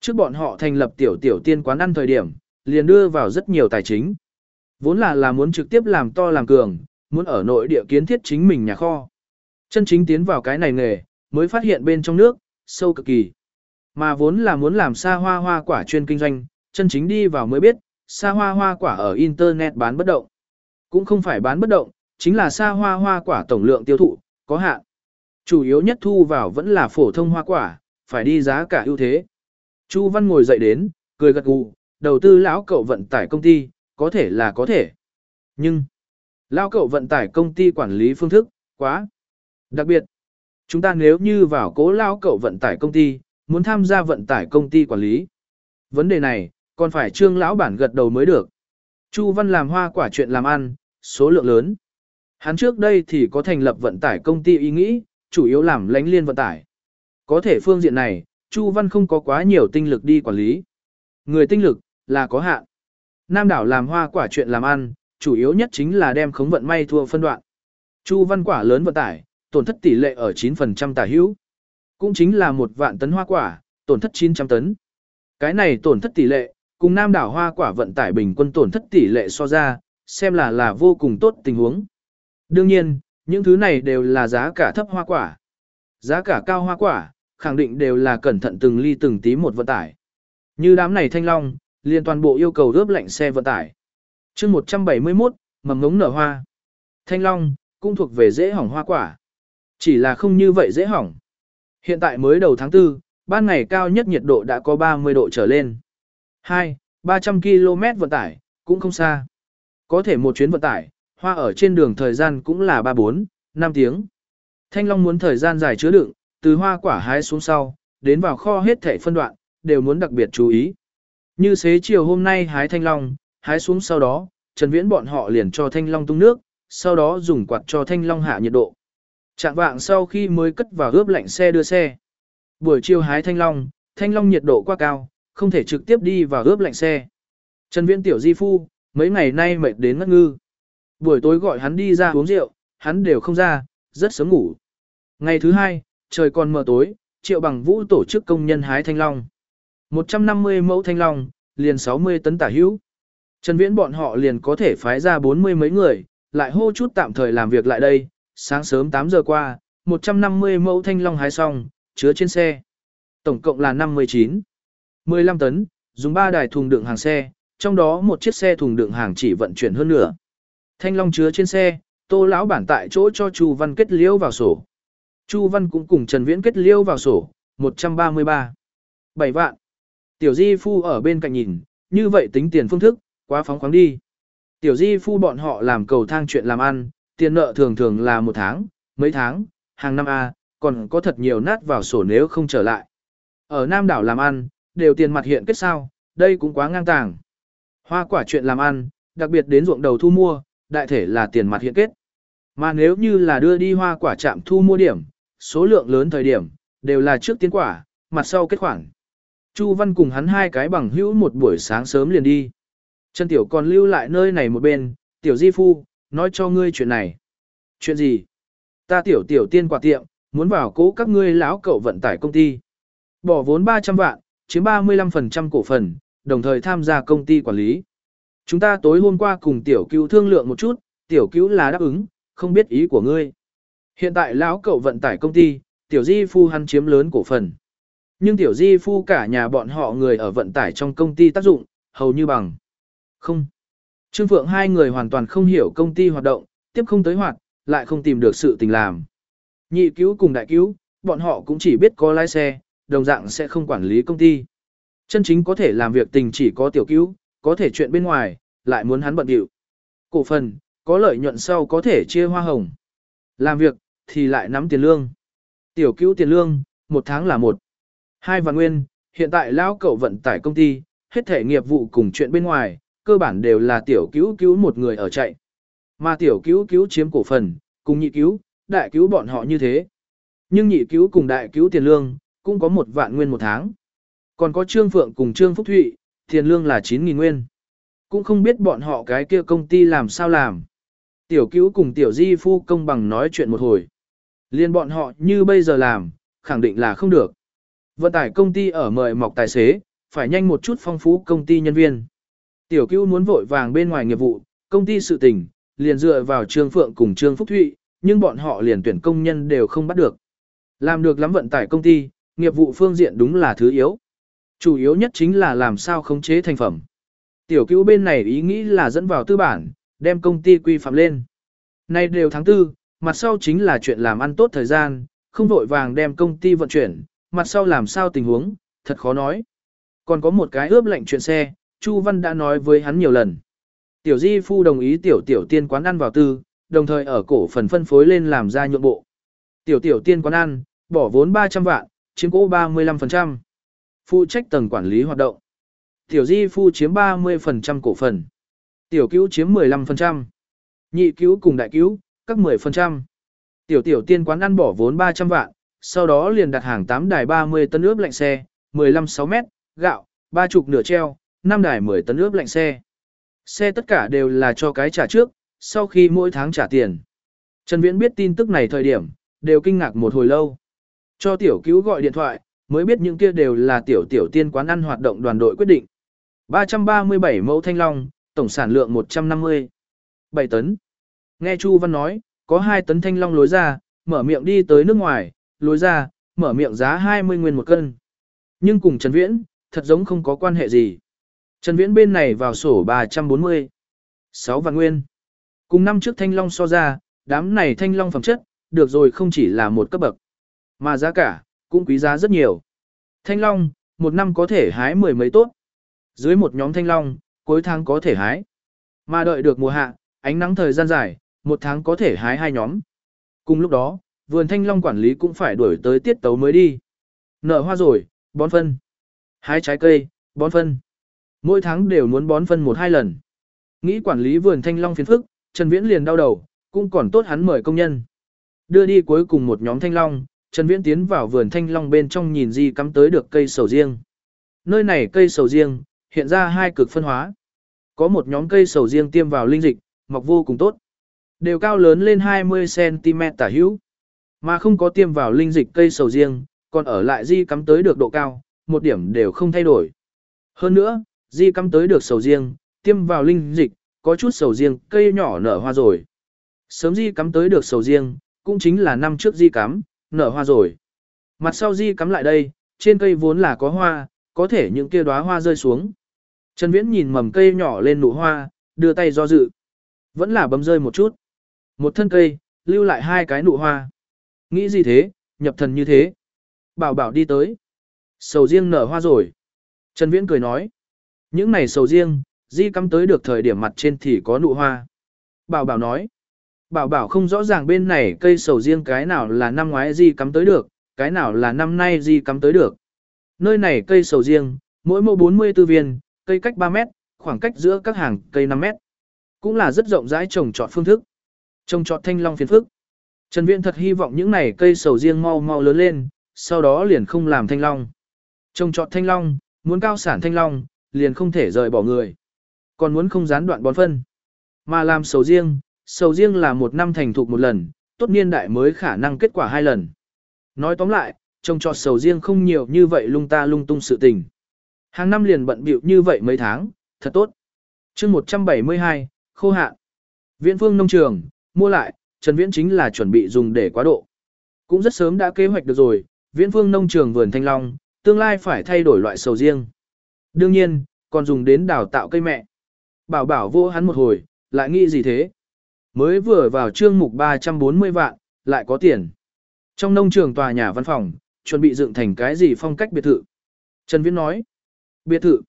Trước bọn họ thành lập tiểu tiểu tiên quán ăn thời điểm, liền đưa vào rất nhiều tài chính. Vốn là là muốn trực tiếp làm to làm cường, muốn ở nội địa kiến thiết chính mình nhà kho. Chân chính tiến vào cái này nghề, mới phát hiện bên trong nước, sâu cực kỳ. Mà vốn là muốn làm xa hoa hoa quả chuyên kinh doanh, chân chính đi vào mới biết, xa hoa hoa quả ở Internet bán bất động. Cũng không phải bán bất động, chính là xa hoa hoa quả tổng lượng tiêu thụ, có hạn. Chủ yếu nhất thu vào vẫn là phổ thông hoa quả, phải đi giá cả ưu thế. Chu Văn ngồi dậy đến, cười gật gù, đầu tư lão cậu vận tải công ty, có thể là có thể. Nhưng, lão cậu vận tải công ty quản lý phương thức, quá. Đặc biệt, chúng ta nếu như vào cố lão cậu vận tải công ty, muốn tham gia vận tải công ty quản lý. Vấn đề này, còn phải trương lão bản gật đầu mới được. Chu Văn làm hoa quả chuyện làm ăn, số lượng lớn. Hắn trước đây thì có thành lập vận tải công ty ý nghĩ, chủ yếu làm lánh liên vận tải. Có thể phương diện này, Chu Văn không có quá nhiều tinh lực đi quản lý. Người tinh lực, là có hạn. Nam đảo làm hoa quả chuyện làm ăn, chủ yếu nhất chính là đem khống vận may thua phân đoạn. Chu Văn quả lớn vận tải, tổn thất tỷ lệ ở 9% tả hữu. Cũng chính là một vạn tấn hoa quả, tổn thất 900 tấn. Cái này tổn thất tỷ lệ, cùng Nam đảo hoa quả vận tải bình quân tổn thất tỷ lệ so ra, xem là là vô cùng tốt tình huống. Đương nhiên, những thứ này đều là giá cả thấp hoa quả. Giá cả cao hoa quả, khẳng định đều là cẩn thận từng ly từng tí một vận tải. Như đám này thanh long, liền toàn bộ yêu cầu rớp lạnh xe vận tải. chương 171, mầm ngống nở hoa. Thanh long, cũng thuộc về dễ hỏng hoa quả. Chỉ là không như vậy dễ hỏng. Hiện tại mới đầu tháng 4, ban ngày cao nhất nhiệt độ đã có 30 độ trở lên. 2, 300 km vận tải, cũng không xa. Có thể một chuyến vận tải, hoa ở trên đường thời gian cũng là 3-4, 5 tiếng. Thanh Long muốn thời gian dài chứa đựng, từ hoa quả hái xuống sau, đến vào kho hết thể phân đoạn, đều muốn đặc biệt chú ý. Như xế chiều hôm nay hái Thanh Long, hái xuống sau đó, Trần Viễn bọn họ liền cho Thanh Long tung nước, sau đó dùng quạt cho Thanh Long hạ nhiệt độ. Trạng vạng sau khi mới cất vào ướp lạnh xe đưa xe. Buổi chiều hái Thanh Long, Thanh Long nhiệt độ quá cao, không thể trực tiếp đi vào ướp lạnh xe. Trần Viễn tiểu di phu, mấy ngày nay mệt đến ngất ngư. Buổi tối gọi hắn đi ra uống rượu, hắn đều không ra, rất sớm ngủ. Ngày thứ hai, trời còn mờ tối, triệu bằng vũ tổ chức công nhân hái thanh long. 150 mẫu thanh long, liền 60 tấn tả hữu. Trần Viễn bọn họ liền có thể phái ra 40 mấy người, lại hô chút tạm thời làm việc lại đây, sáng sớm 8 giờ qua, 150 mẫu thanh long hái xong, chứa trên xe. Tổng cộng là 59. 15 tấn, dùng 3 đài thùng đựng hàng xe, trong đó một chiếc xe thùng đựng hàng chỉ vận chuyển hơn nửa. Thanh long chứa trên xe, Tô lão bản tại chỗ cho Chu Văn kết liễu vào sổ. Chu Văn cũng cùng Trần Viễn kết liễu vào sổ, 133. 7 vạn. Tiểu Di Phu ở bên cạnh nhìn, như vậy tính tiền phương thức, quá phóng khoáng đi. Tiểu Di Phu bọn họ làm cầu thang chuyện làm ăn, tiền nợ thường thường là một tháng, mấy tháng, hàng năm A, còn có thật nhiều nát vào sổ nếu không trở lại. Ở Nam đảo làm ăn, đều tiền mặt hiện kết sao, đây cũng quá ngang tàng. Hoa quả chuyện làm ăn, đặc biệt đến ruộng đầu thu mua, đại thể là tiền mặt hiện kết. Mà nếu như là đưa đi hoa quả trạm thu mua điểm, số lượng lớn thời điểm, đều là trước tiến quả, mặt sau kết khoản. Chu Văn cùng hắn hai cái bằng hữu một buổi sáng sớm liền đi. Trần Tiểu còn lưu lại nơi này một bên, Tiểu Di Phu, nói cho ngươi chuyện này. Chuyện gì? Ta Tiểu Tiểu tiên quả tiệm, muốn vào cố các ngươi lão cậu vận tải công ty. Bỏ vốn 300 vạn, chiếm 35% cổ phần, đồng thời tham gia công ty quản lý. Chúng ta tối hôm qua cùng tiểu cứu thương lượng một chút, tiểu cứu là đáp ứng, không biết ý của ngươi. Hiện tại lão cậu vận tải công ty, tiểu di phu hắn chiếm lớn cổ phần. Nhưng tiểu di phu cả nhà bọn họ người ở vận tải trong công ty tác dụng, hầu như bằng. Không. Trương Phượng hai người hoàn toàn không hiểu công ty hoạt động, tiếp không tới hoạt, lại không tìm được sự tình làm. Nhị cứu cùng đại cứu, bọn họ cũng chỉ biết có lái xe, đồng dạng sẽ không quản lý công ty. Chân chính có thể làm việc tình chỉ có tiểu cứu, có thể chuyện bên ngoài, lại muốn hắn bận điệu. Cổ phần, có lợi nhuận sau có thể chia hoa hồng. Làm việc, thì lại nắm tiền lương. Tiểu cứu tiền lương, một tháng là một. Hai vạn nguyên, hiện tại lão cậu vận tải công ty, hết thể nghiệp vụ cùng chuyện bên ngoài, cơ bản đều là tiểu cứu cứu một người ở chạy. Mà tiểu cứu cứu chiếm cổ phần, cùng nhị cứu, đại cứu bọn họ như thế. Nhưng nhị cứu cùng đại cứu tiền lương, cũng có một vạn nguyên một tháng. Còn có Trương Phượng cùng Trương Phúc Thụy, tiền lương là 9.000 nguyên. Cũng không biết bọn họ cái kia công ty làm sao làm. Tiểu cứu cùng tiểu di phu công bằng nói chuyện một hồi. Liên bọn họ như bây giờ làm, khẳng định là không được. Vận tải công ty ở mời mọc tài xế, phải nhanh một chút phong phú công ty nhân viên. Tiểu cứu muốn vội vàng bên ngoài nghiệp vụ, công ty sự tình, liền dựa vào Trương Phượng cùng Trương Phúc Thụy, nhưng bọn họ liền tuyển công nhân đều không bắt được. Làm được lắm vận tải công ty, nghiệp vụ phương diện đúng là thứ yếu. Chủ yếu nhất chính là làm sao khống chế thành phẩm. Tiểu cứu bên này ý nghĩ là dẫn vào tư bản, đem công ty quy phạm lên. Nay đều tháng 4, mặt sau chính là chuyện làm ăn tốt thời gian, không vội vàng đem công ty vận chuyển, mặt sau làm sao tình huống, thật khó nói. Còn có một cái ướp lệnh chuyện xe, Chu Văn đã nói với hắn nhiều lần. Tiểu Di Phu đồng ý tiểu tiểu tiên quán ăn vào tư, đồng thời ở cổ phần phân phối lên làm ra nhượng bộ. Tiểu tiểu tiên quán ăn, bỏ vốn 300 vạn, chiếm cổ 35%. Phụ trách tầng quản lý hoạt động. Tiểu Di Phu chiếm 30% cổ phần. Tiểu cứu chiếm 15%. Nhị cứu cùng đại cứu, các 10%. Tiểu tiểu tiên quán ăn bỏ vốn 300 vạn, sau đó liền đặt hàng 8 đài 30 tấn ướp lạnh xe, 15-6 mét, gạo, ba chục nửa treo, Năm đài 10 tấn ướp lạnh xe. Xe tất cả đều là cho cái trả trước, sau khi mỗi tháng trả tiền. Trần Viễn biết tin tức này thời điểm, đều kinh ngạc một hồi lâu. Cho tiểu cứu gọi điện thoại, mới biết những kia đều là tiểu tiểu tiên quán ăn hoạt động đoàn đội quyết định. 337 mẫu thanh long, tổng sản lượng 150. 7 tấn. Nghe Chu Văn nói, có 2 tấn thanh long lối ra, mở miệng đi tới nước ngoài, lối ra, mở miệng giá 20 nguyên một cân. Nhưng cùng Trần Viễn, thật giống không có quan hệ gì. Trần Viễn bên này vào sổ 340. 6 vạn nguyên. Cùng năm trước thanh long so ra, đám này thanh long phẩm chất, được rồi không chỉ là một cấp bậc, mà giá cả, cũng quý giá rất nhiều. Thanh long, một năm có thể hái mười mấy tốt. Dưới một nhóm thanh long, cuối tháng có thể hái. Mà đợi được mùa hạ, ánh nắng thời gian dài, một tháng có thể hái hai nhóm. Cùng lúc đó, vườn thanh long quản lý cũng phải đuổi tới tiết tấu mới đi. Nở hoa rồi, bón phân. Hái trái cây, bón phân. Mỗi tháng đều muốn bón phân một hai lần. Nghĩ quản lý vườn thanh long phiền phức, Trần Viễn liền đau đầu, cũng còn tốt hắn mời công nhân. Đưa đi cuối cùng một nhóm thanh long, Trần Viễn tiến vào vườn thanh long bên trong nhìn gì cắm tới được cây sầu riêng. Nơi này cây sầu riêng, hiện ra hai cực phân hóa. Có một nhóm cây sầu riêng tiêm vào linh dịch, mọc vô cùng tốt. Đều cao lớn lên 20cm tả hữu. Mà không có tiêm vào linh dịch cây sầu riêng, còn ở lại di cắm tới được độ cao, một điểm đều không thay đổi. Hơn nữa, di cắm tới được sầu riêng, tiêm vào linh dịch, có chút sầu riêng, cây nhỏ nở hoa rồi. Sớm di cắm tới được sầu riêng, cũng chính là năm trước di cắm, nở hoa rồi. Mặt sau di cắm lại đây, trên cây vốn là có hoa, có thể những kia đóa hoa rơi xuống. Trần Viễn nhìn mầm cây nhỏ lên nụ hoa, đưa tay do dự. Vẫn là bấm rơi một chút. Một thân cây, lưu lại hai cái nụ hoa. Nghĩ gì thế, nhập thần như thế. Bảo bảo đi tới. Sầu riêng nở hoa rồi. Trần Viễn cười nói. Những này sầu riêng, di cắm tới được thời điểm mặt trên thì có nụ hoa. Bảo bảo nói. Bảo bảo không rõ ràng bên này cây sầu riêng cái nào là năm ngoái di cắm tới được, cái nào là năm nay di cắm tới được. Nơi này cây sầu riêng, mỗi mẫu 44 viên, cây cách 3 mét, khoảng cách giữa các hàng cây 5 mét. Cũng là rất rộng rãi trồng trọt phương thức. Trồng trọt thanh long phiền phức. Trần Viễn thật hy vọng những này cây sầu riêng mau mau lớn lên, sau đó liền không làm thanh long. Trồng trọt thanh long, muốn cao sản thanh long, liền không thể rời bỏ người. Còn muốn không gián đoạn bón phân. Mà làm sầu riêng, sầu riêng là một năm thành thục một lần, tốt niên đại mới khả năng kết quả hai lần. Nói tóm lại, trông trọt sầu riêng không nhiều như vậy lung ta lung tung sự tình. Hàng năm liền bận bịu như vậy mấy tháng, thật tốt. chương 172, khô hạn. Viễn phương nông trường, mua lại, Trần Viễn chính là chuẩn bị dùng để quá độ. Cũng rất sớm đã kế hoạch được rồi, Viễn phương nông trường vườn thanh long, tương lai phải thay đổi loại sầu riêng. Đương nhiên, còn dùng đến đào tạo cây mẹ. Bảo bảo vô hắn một hồi, lại nghĩ gì thế? Mới vừa vào chương mục 340 vạn, lại có tiền. Trong nông trường tòa nhà văn phòng, chuẩn bị dựng thành cái gì phong cách biệt thự. Trần Viễn nói, biệt thự.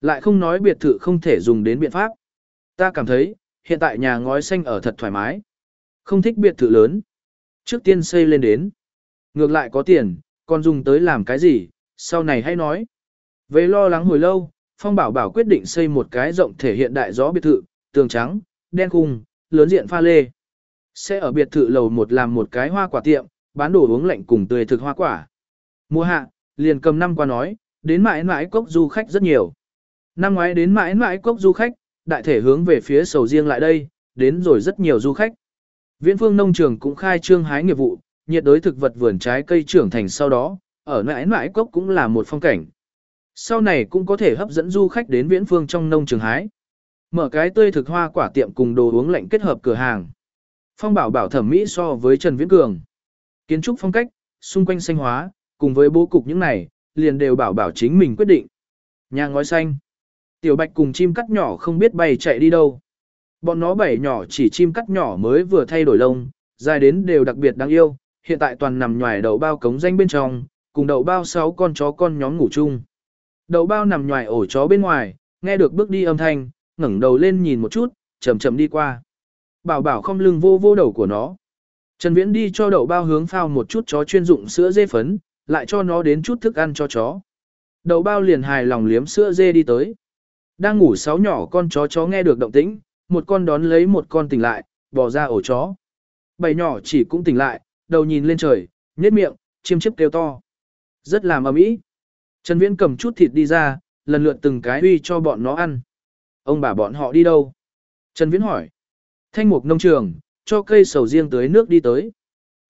Lại không nói biệt thự không thể dùng đến biện pháp. Ta cảm thấy, hiện tại nhà ngói xanh ở thật thoải mái. Không thích biệt thự lớn. Trước tiên xây lên đến. Ngược lại có tiền, còn dùng tới làm cái gì, sau này hãy nói. Về lo lắng hồi lâu, Phong Bảo Bảo quyết định xây một cái rộng thể hiện đại gió biệt thự, tường trắng, đen khung, lớn diện pha lê. Sẽ ở biệt thự lầu một làm một cái hoa quả tiệm, bán đồ uống lạnh cùng tươi thực hoa quả. Mùa hạ, liền cầm năm qua nói, đến mãi mãi cốc du khách rất nhiều. Năm ngoái đến mãi mãi cốc du khách, đại thể hướng về phía sầu riêng lại đây, đến rồi rất nhiều du khách. Viễn phương nông trường cũng khai trương hái nghiệp vụ, nhiệt đối thực vật vườn trái cây trưởng thành sau đó, ở mãi mãi cốc cũng là một phong cảnh. Sau này cũng có thể hấp dẫn du khách đến viễn phương trong nông trường hái. Mở cái tươi thực hoa quả tiệm cùng đồ uống lạnh kết hợp cửa hàng. Phong bảo bảo thẩm mỹ so với Trần Viễn Cường. Kiến trúc phong cách, xung quanh xanh hóa, cùng với bố cục những này, liền đều bảo bảo chính mình quyết định. Nhà ngói xanh. Tiểu bạch cùng chim cắt nhỏ không biết bay chạy đi đâu. Bọn nó bảy nhỏ chỉ chim cắt nhỏ mới vừa thay đổi lông, dài đến đều đặc biệt đáng yêu, hiện tại toàn nằm nhòi đậu bao cống danh bên trong, cùng đậu bao sáu con chó con nhóm ngủ chung. Đậu bao nằm nhòi ổ chó bên ngoài, nghe được bước đi âm thanh, ngẩng đầu lên nhìn một chút, chậm chậm đi qua. Bảo bảo không lưng vô vô đầu của nó. Trần Viễn đi cho đậu bao hướng phao một chút chó chuyên dụng sữa dê phấn, lại cho nó đến chút thức ăn cho chó. Đậu bao liền hài lòng liếm sữa dê đi tới. Đang ngủ sáu nhỏ con chó chó nghe được động tĩnh, một con đón lấy một con tỉnh lại, bỏ ra ổ chó. Bảy nhỏ chỉ cũng tỉnh lại, đầu nhìn lên trời, nhếch miệng, chiêm chiếp kêu to. Rất làm ầm ĩ. Trần Viễn cầm chút thịt đi ra, lần lượt từng cái uy cho bọn nó ăn. Ông bà bọn họ đi đâu? Trần Viễn hỏi. Thanh mục nông trường, cho cây sầu riêng tưới nước đi tới.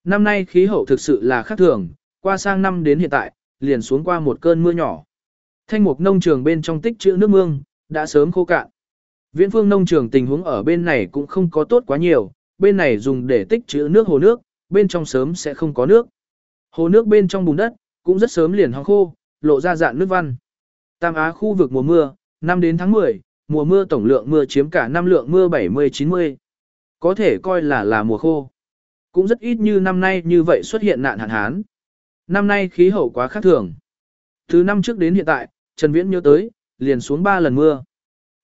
Năm nay khí hậu thực sự là khác thường, qua sang năm đến hiện tại, liền xuống qua một cơn mưa nhỏ. Thanh mục nông trường bên trong tích trữ nước mương, đã sớm khô cạn. Viễn phương nông trường tình huống ở bên này cũng không có tốt quá nhiều, bên này dùng để tích trữ nước hồ nước, bên trong sớm sẽ không có nước. Hồ nước bên trong bùn đất, cũng rất sớm liền hong khô, lộ ra dạng nước văn. Tam Á khu vực mùa mưa, năm đến tháng 10, mùa mưa tổng lượng mưa chiếm cả năm lượng mưa 70-90. Có thể coi là là mùa khô. Cũng rất ít như năm nay như vậy xuất hiện nạn hạn hán. Năm nay khí hậu quá khác thường. Từ năm trước đến hiện tại, Trần Viễn nhớ tới, liền xuống 3 lần mưa.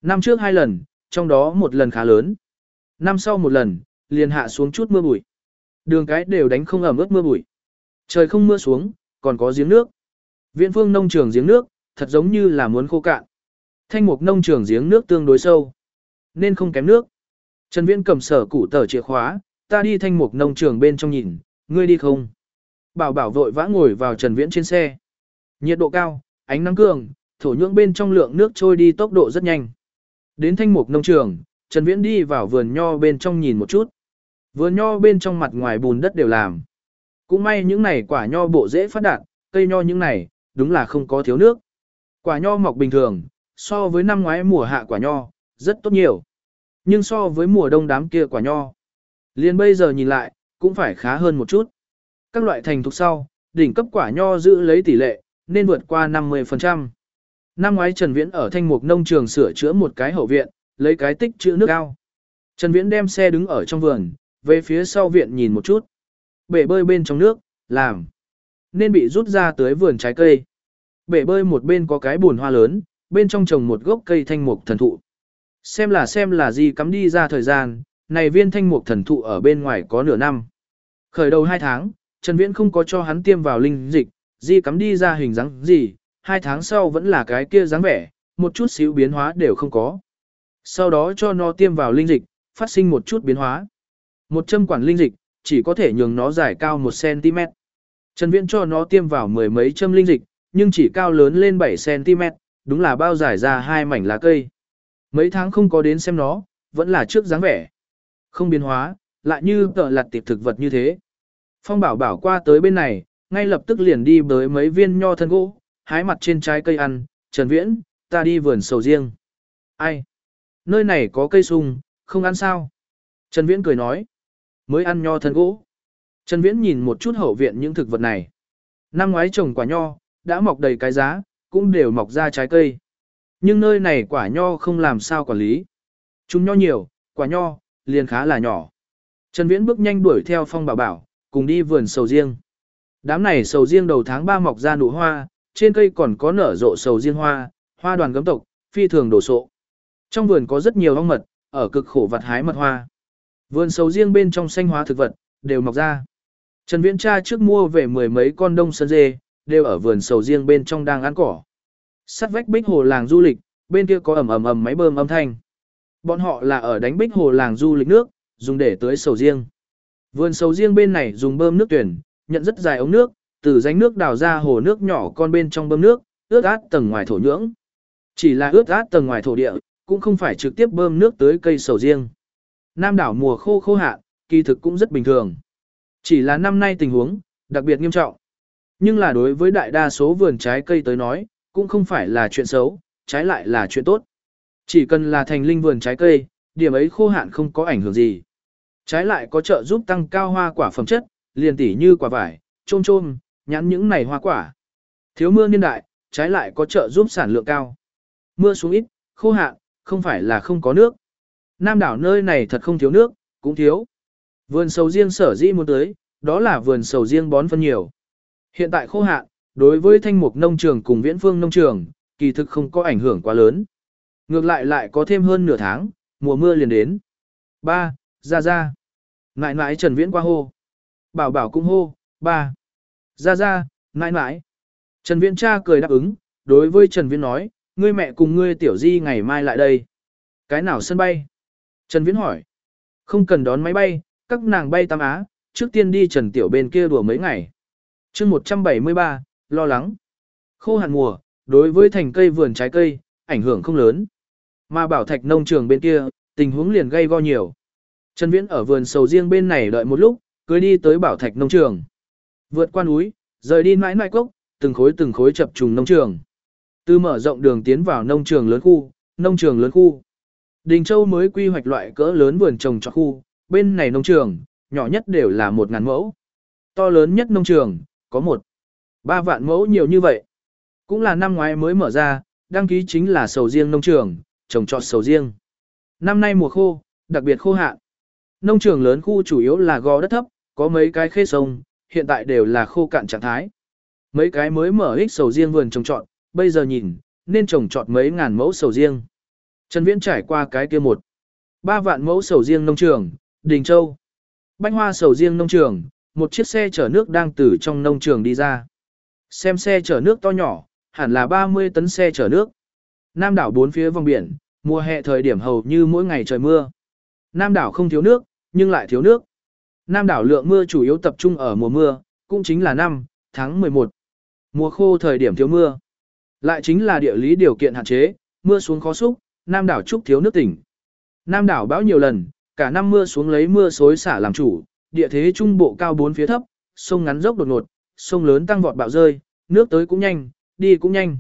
Năm trước 2 lần, trong đó một lần khá lớn. Năm sau một lần, liền hạ xuống chút mưa bụi. Đường cái đều đánh không ẩm ướt mưa bụi. Trời không mưa xuống, còn có giếng nước. Viễn phương nông trường giếng nước, thật giống như là muốn khô cạn. Thanh mục nông trường giếng nước tương đối sâu, nên không kém nước. Trần Viễn cầm sở cụ tờ chìa khóa, ta đi thanh mục nông trường bên trong nhìn, ngươi đi không? Bảo bảo vội vã ngồi vào Trần Viễn trên xe. Nhiệt độ cao, ánh nắng cường, thổ nhưỡng bên trong lượng nước trôi đi tốc độ rất nhanh. Đến thanh mục nông trường, Trần Viễn đi vào vườn nho bên trong nhìn một chút. Vườn nho bên trong mặt ngoài bùn đất đều làm. Cũng may những này quả nho bộ dễ phát đạt, cây nho những này, đúng là không có thiếu nước. Quả nho mọc bình thường, so với năm ngoái mùa hạ quả nho, rất tốt nhiều. Nhưng so với mùa đông đám kia quả nho, liền bây giờ nhìn lại, cũng phải khá hơn một chút. Các loại thành thục sau, đỉnh cấp quả nho giữ lấy tỷ lệ, nên vượt qua 50%. Năm ngoái Trần Viễn ở thanh mục nông trường sửa chữa một cái hậu viện, lấy cái tích chữ nước ao. Trần Viễn đem xe đứng ở trong vườn, về phía sau viện nhìn một chút. Bể bơi bên trong nước, làm. Nên bị rút ra tới vườn trái cây. Bể bơi một bên có cái bồn hoa lớn, bên trong trồng một gốc cây thanh mục thần thụ. Xem là xem là gì cắm đi ra thời gian, này viên thanh mục thần thụ ở bên ngoài có nửa năm. Khởi đầu hai tháng, Trần Viễn không có cho hắn tiêm vào linh dịch, di cắm đi ra hình dáng gì, hai tháng sau vẫn là cái kia dáng vẻ, một chút xíu biến hóa đều không có. Sau đó cho nó tiêm vào linh dịch, phát sinh một chút biến hóa. Một châm quản linh dịch, chỉ có thể nhường nó dài cao 1cm. Trần Viễn cho nó tiêm vào mười mấy châm linh dịch, nhưng chỉ cao lớn lên 7cm, đúng là bao dài ra hai mảnh lá cây. Mấy tháng không có đến xem nó, vẫn là trước dáng vẻ. Không biến hóa, lại như tợ lặt tiệp thực vật như thế. Phong bảo bảo qua tới bên này, ngay lập tức liền đi với mấy viên nho thân gỗ, hái mặt trên trái cây ăn, Trần Viễn, ta đi vườn sầu riêng. Ai? Nơi này có cây sung, không ăn sao? Trần Viễn cười nói. Mới ăn nho thân gỗ. Trần Viễn nhìn một chút hậu viện những thực vật này. Năm ngoái trồng quả nho, đã mọc đầy cái giá, cũng đều mọc ra trái cây. Nhưng nơi này quả nho không làm sao quản lý. Chúng nho nhiều, quả nho, liền khá là nhỏ. Trần Viễn bước nhanh đuổi theo Phong Bảo Bảo, cùng đi vườn sầu riêng. Đám này sầu riêng đầu tháng 3 mọc ra nụ hoa, trên cây còn có nở rộ sầu riêng hoa, hoa đoàn gấm tộc, phi thường đổ sộ. Trong vườn có rất nhiều ong mật, ở cực khổ vặt hái mật hoa. Vườn sầu riêng bên trong xanh hóa thực vật, đều mọc ra. Trần Viễn cha trước mua về mười mấy con đông sơn dê, đều ở vườn sầu riêng bên trong đang ăn cỏ. Sắt vách bích hồ làng du lịch, bên kia có ầm ầm ầm máy bơm âm thanh. Bọn họ là ở đánh bích hồ làng du lịch nước, dùng để tưới sầu riêng. Vườn sầu riêng bên này dùng bơm nước tuyển, nhận rất dài ống nước, từ rãnh nước đào ra hồ nước nhỏ con bên trong bơm nước, ướt át tầng ngoài thổ nhưỡng. Chỉ là ướt át tầng ngoài thổ địa, cũng không phải trực tiếp bơm nước tới cây sầu riêng. Nam đảo mùa khô khô hạn, kỳ thực cũng rất bình thường. Chỉ là năm nay tình huống, đặc biệt nghiêm trọng. Nhưng là đối với đại đa số vườn trái cây tới nói, cũng không phải là chuyện xấu, trái lại là chuyện tốt. Chỉ cần là thành linh vườn trái cây, điểm ấy khô hạn không có ảnh hưởng gì. Trái lại có trợ giúp tăng cao hoa quả phẩm chất, liền tỉ như quả vải, trôm trôm, nhãn những này hoa quả. Thiếu mưa niên đại, trái lại có trợ giúp sản lượng cao. Mưa xuống ít, khô hạn, không phải là không có nước. Nam đảo nơi này thật không thiếu nước, cũng thiếu. Vườn sầu riêng sở dĩ muốn tới, đó là vườn sầu riêng bón phân nhiều. Hiện tại khô hạn, đối với thanh mục nông trường cùng viễn phương nông trường, kỳ thực không có ảnh hưởng quá lớn. Ngược lại lại có thêm hơn nửa tháng, mùa mưa liền đến. Ba, ra ra. Nãi nãi Trần Viễn qua hô. Bảo bảo cũng hô, ba. Ra ra, nãi nãi. Trần Viễn cha cười đáp ứng, đối với Trần Viễn nói, ngươi mẹ cùng ngươi tiểu di ngày mai lại đây. Cái nào sân bay? Trần Viễn hỏi. Không cần đón máy bay, các nàng bay Tam Á, trước tiên đi Trần Tiểu bên kia đùa mấy ngày. chương 173, lo lắng. Khô hạn mùa, đối với thành cây vườn trái cây, ảnh hưởng không lớn. Mà bảo thạch nông trường bên kia, tình huống liền gây go nhiều. Trần Viễn ở vườn sầu riêng bên này đợi một lúc, cưới đi tới bảo thạch nông trường. Vượt qua núi, rời đi mãi mãi cốc, từng khối từng khối chập trùng nông trường. Từ mở rộng đường tiến vào nông trường lớn khu, nông trường lớn khu. Đình Châu mới quy hoạch loại cỡ lớn vườn trồng cho khu, bên này nông trường, nhỏ nhất đều là một ngàn mẫu. To lớn nhất nông trường, có một ba vạn mẫu nhiều như vậy. Cũng là năm ngoái mới mở ra, đăng ký chính là sầu riêng nông trường, trồng trọt sầu riêng. Năm nay mùa khô, đặc biệt khô hạn. Nông trường lớn khu chủ yếu là gò đất thấp, có mấy cái khê sông, hiện tại đều là khô cạn trạng thái. Mấy cái mới mở ích sầu riêng vườn trồng trọt, bây giờ nhìn, nên trồng trọt mấy ngàn mẫu sầu riêng. Trần Viễn trải qua cái kia một. ba vạn mẫu sầu riêng nông trường, Đình Châu. Bánh hoa sầu riêng nông trường, một chiếc xe chở nước đang từ trong nông trường đi ra. Xem xe chở nước to nhỏ, hẳn là 30 tấn xe chở nước. Nam đảo bốn phía vòng biển, mùa hè thời điểm hầu như mỗi ngày trời mưa. Nam đảo không thiếu nước, nhưng lại thiếu nước. Nam đảo lượng mưa chủ yếu tập trung ở mùa mưa, cũng chính là năm, tháng 11. Mùa khô thời điểm thiếu mưa. Lại chính là địa lý điều kiện hạn chế, mưa xuống khó xúc, Nam đảo trúc thiếu nước tỉnh. Nam đảo bão nhiều lần, cả năm mưa xuống lấy mưa xối xả làm chủ, địa thế trung bộ cao bốn phía thấp, sông ngắn dốc đột ngột, sông lớn tăng vọt bạo rơi, nước tới cũng nhanh, đi cũng nhanh.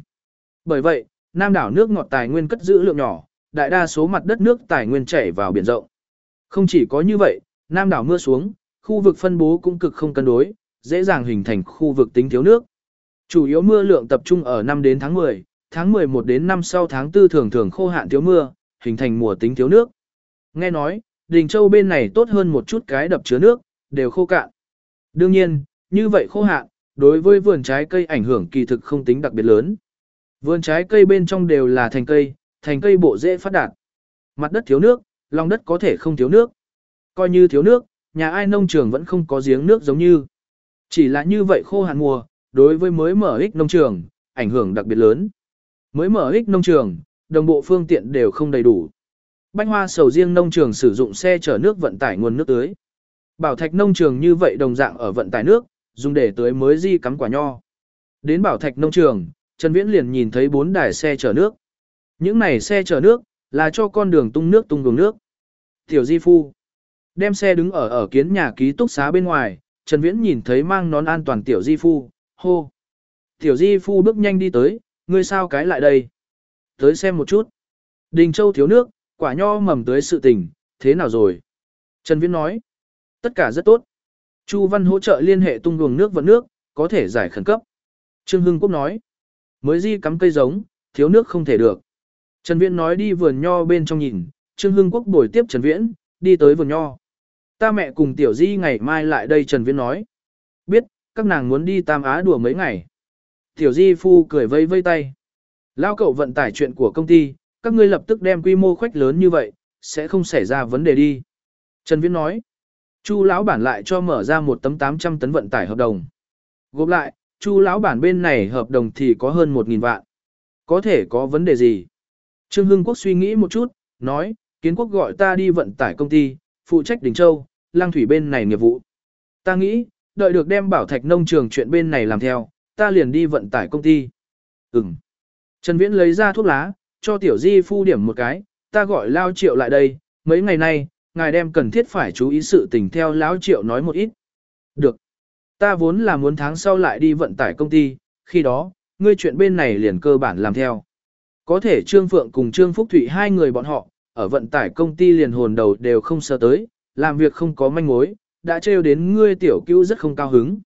Bởi vậy, Nam đảo nước ngọt tài nguyên cất giữ lượng nhỏ, đại đa số mặt đất nước tài nguyên chảy vào biển rộng. Không chỉ có như vậy, Nam đảo mưa xuống, khu vực phân bố cũng cực không cân đối, dễ dàng hình thành khu vực tính thiếu nước. Chủ yếu mưa lượng tập trung ở năm đến tháng 10, tháng 11 đến năm sau tháng 4 thường thường khô hạn thiếu mưa, hình thành mùa tính thiếu nước. Nghe nói, Đình Châu bên này tốt hơn một chút cái đập chứa nước, đều khô cạn. Đương nhiên, như vậy khô hạn, đối với vườn trái cây ảnh hưởng kỳ thực không tính đặc biệt lớn. Vườn trái cây bên trong đều là thành cây, thành cây bộ dễ phát đạt. Mặt đất thiếu nước, lòng đất có thể không thiếu nước. Coi như thiếu nước, nhà ai nông trường vẫn không có giếng nước giống như. Chỉ là như vậy khô hạn mùa, đối với mới mở ích nông trường, ảnh hưởng đặc biệt lớn. Mới mở ích nông trường, đồng bộ phương tiện đều không đầy đủ. Bánh hoa sầu riêng nông trường sử dụng xe chở nước vận tải nguồn nước tưới. Bảo thạch nông trường như vậy đồng dạng ở vận tải nước, dùng để tưới mới di cắm quả nho. Đến bảo thạch nông trường, Trần Viễn liền nhìn thấy bốn đài xe chở nước. Những này xe chở nước, là cho con đường tung nước tung đường nước. Tiểu Di Phu đem xe đứng ở ở kiến nhà ký túc xá bên ngoài, Trần Viễn nhìn thấy mang nón an toàn Tiểu Di Phu, hô. Tiểu Di Phu bước nhanh đi tới, ngươi sao cái lại đây? Tới xem một chút. Đình Châu thiếu nước, quả nho mầm tới sự tình, thế nào rồi? Trần Viễn nói, tất cả rất tốt. Chu Văn hỗ trợ liên hệ tung luồng nước vận nước, có thể giải khẩn cấp. Trương Hưng Quốc nói, mới di cắm cây giống, thiếu nước không thể được. Trần Viễn nói đi vườn nho bên trong nhìn, Trương Hưng Quốc bồi tiếp Trần Viễn, đi tới vườn nho. Ta mẹ cùng Tiểu Di ngày mai lại đây Trần Viễn nói. Biết, các nàng muốn đi Tam Á đùa mấy ngày. Tiểu Di Phu cười vây vây tay. Lao cậu vận tải chuyện của công ty, các ngươi lập tức đem quy mô khoách lớn như vậy, sẽ không xảy ra vấn đề đi. Trần Viễn nói. Chu lão bản lại cho mở ra một tấm 800 tấn vận tải hợp đồng. Gộp lại, Chu lão bản bên này hợp đồng thì có hơn 1000 vạn. Có thể có vấn đề gì? Trương Hưng Quốc suy nghĩ một chút, nói, kiến quốc gọi ta đi vận tải công ty, phụ trách Đình Châu, Lang Thủy bên này nghiệp vụ. Ta nghĩ, đợi được đem bảo thạch nông trường chuyện bên này làm theo, ta liền đi vận tải công ty. Ừm. Trần Viễn lấy ra thuốc lá, cho tiểu di phu điểm một cái, ta gọi lao triệu lại đây, mấy ngày nay, ngài đem cần thiết phải chú ý sự tình theo lão triệu nói một ít. Được. Ta vốn là muốn tháng sau lại đi vận tải công ty, khi đó, ngươi chuyện bên này liền cơ bản làm theo. Có thể Trương Phượng cùng Trương Phúc Thụy hai người bọn họ, ở vận tải công ty liền hồn đầu đều không sơ tới, làm việc không có manh mối, đã trêu đến ngươi tiểu cứu rất không cao hứng.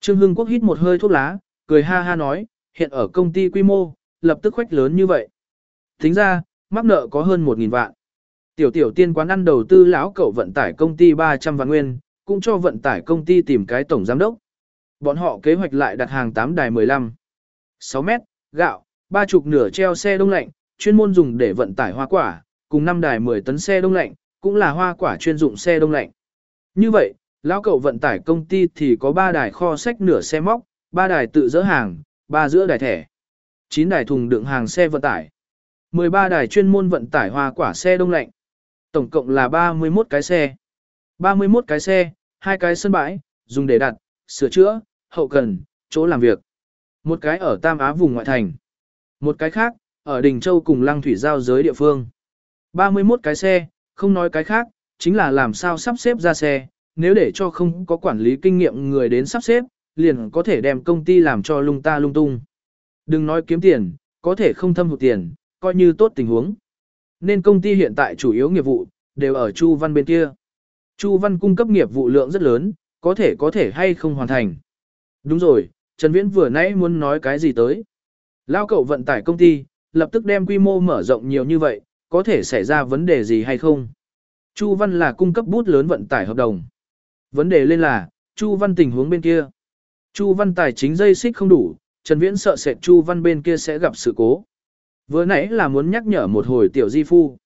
Trương Hưng Quốc hít một hơi thuốc lá, cười ha ha nói, hiện ở công ty quy mô, lập tức khoách lớn như vậy. Tính ra, mắc nợ có hơn 1.000 vạn. Tiểu tiểu tiên quán ăn đầu tư lão cậu vận tải công ty 300 vạn nguyên, cũng cho vận tải công ty tìm cái tổng giám đốc. Bọn họ kế hoạch lại đặt hàng 8 đài 15. 6 mét, gạo, ba chục nửa treo xe đông lạnh, chuyên môn dùng để vận tải hoa quả, cùng 5 đài 10 tấn xe đông lạnh, cũng là hoa quả chuyên dụng xe đông lạnh. Như vậy, lão cậu vận tải công ty thì có 3 đài kho sách nửa xe móc, 3 đài tự dỡ hàng, 3 giữa đài thẻ, 9 đài thùng đựng hàng xe vận tải, 13 đài chuyên môn vận tải hoa quả xe đông lạnh. Tổng cộng là 31 cái xe. 31 cái xe, hai cái sân bãi, dùng để đặt, sửa chữa, hậu cần, chỗ làm việc. Một cái ở Tam Á vùng ngoại thành. Một cái khác, ở Đình Châu cùng Lăng Thủy giao giới địa phương. 31 cái xe, không nói cái khác, chính là làm sao sắp xếp ra xe, nếu để cho không có quản lý kinh nghiệm người đến sắp xếp, liền có thể đem công ty làm cho lung ta lung tung. Đừng nói kiếm tiền, có thể không thâm hụt tiền, coi như tốt tình huống. Nên công ty hiện tại chủ yếu nghiệp vụ, đều ở Chu Văn bên kia. Chu Văn cung cấp nghiệp vụ lượng rất lớn, có thể có thể hay không hoàn thành. Đúng rồi, Trần Viễn vừa nãy muốn nói cái gì tới. Lao cậu vận tải công ty, lập tức đem quy mô mở rộng nhiều như vậy, có thể xảy ra vấn đề gì hay không? Chu Văn là cung cấp bút lớn vận tải hợp đồng. Vấn đề lên là, Chu Văn tình huống bên kia. Chu Văn tài chính dây xích không đủ, Trần Viễn sợ sệt Chu Văn bên kia sẽ gặp sự cố. Vừa nãy là muốn nhắc nhở một hồi tiểu di phu.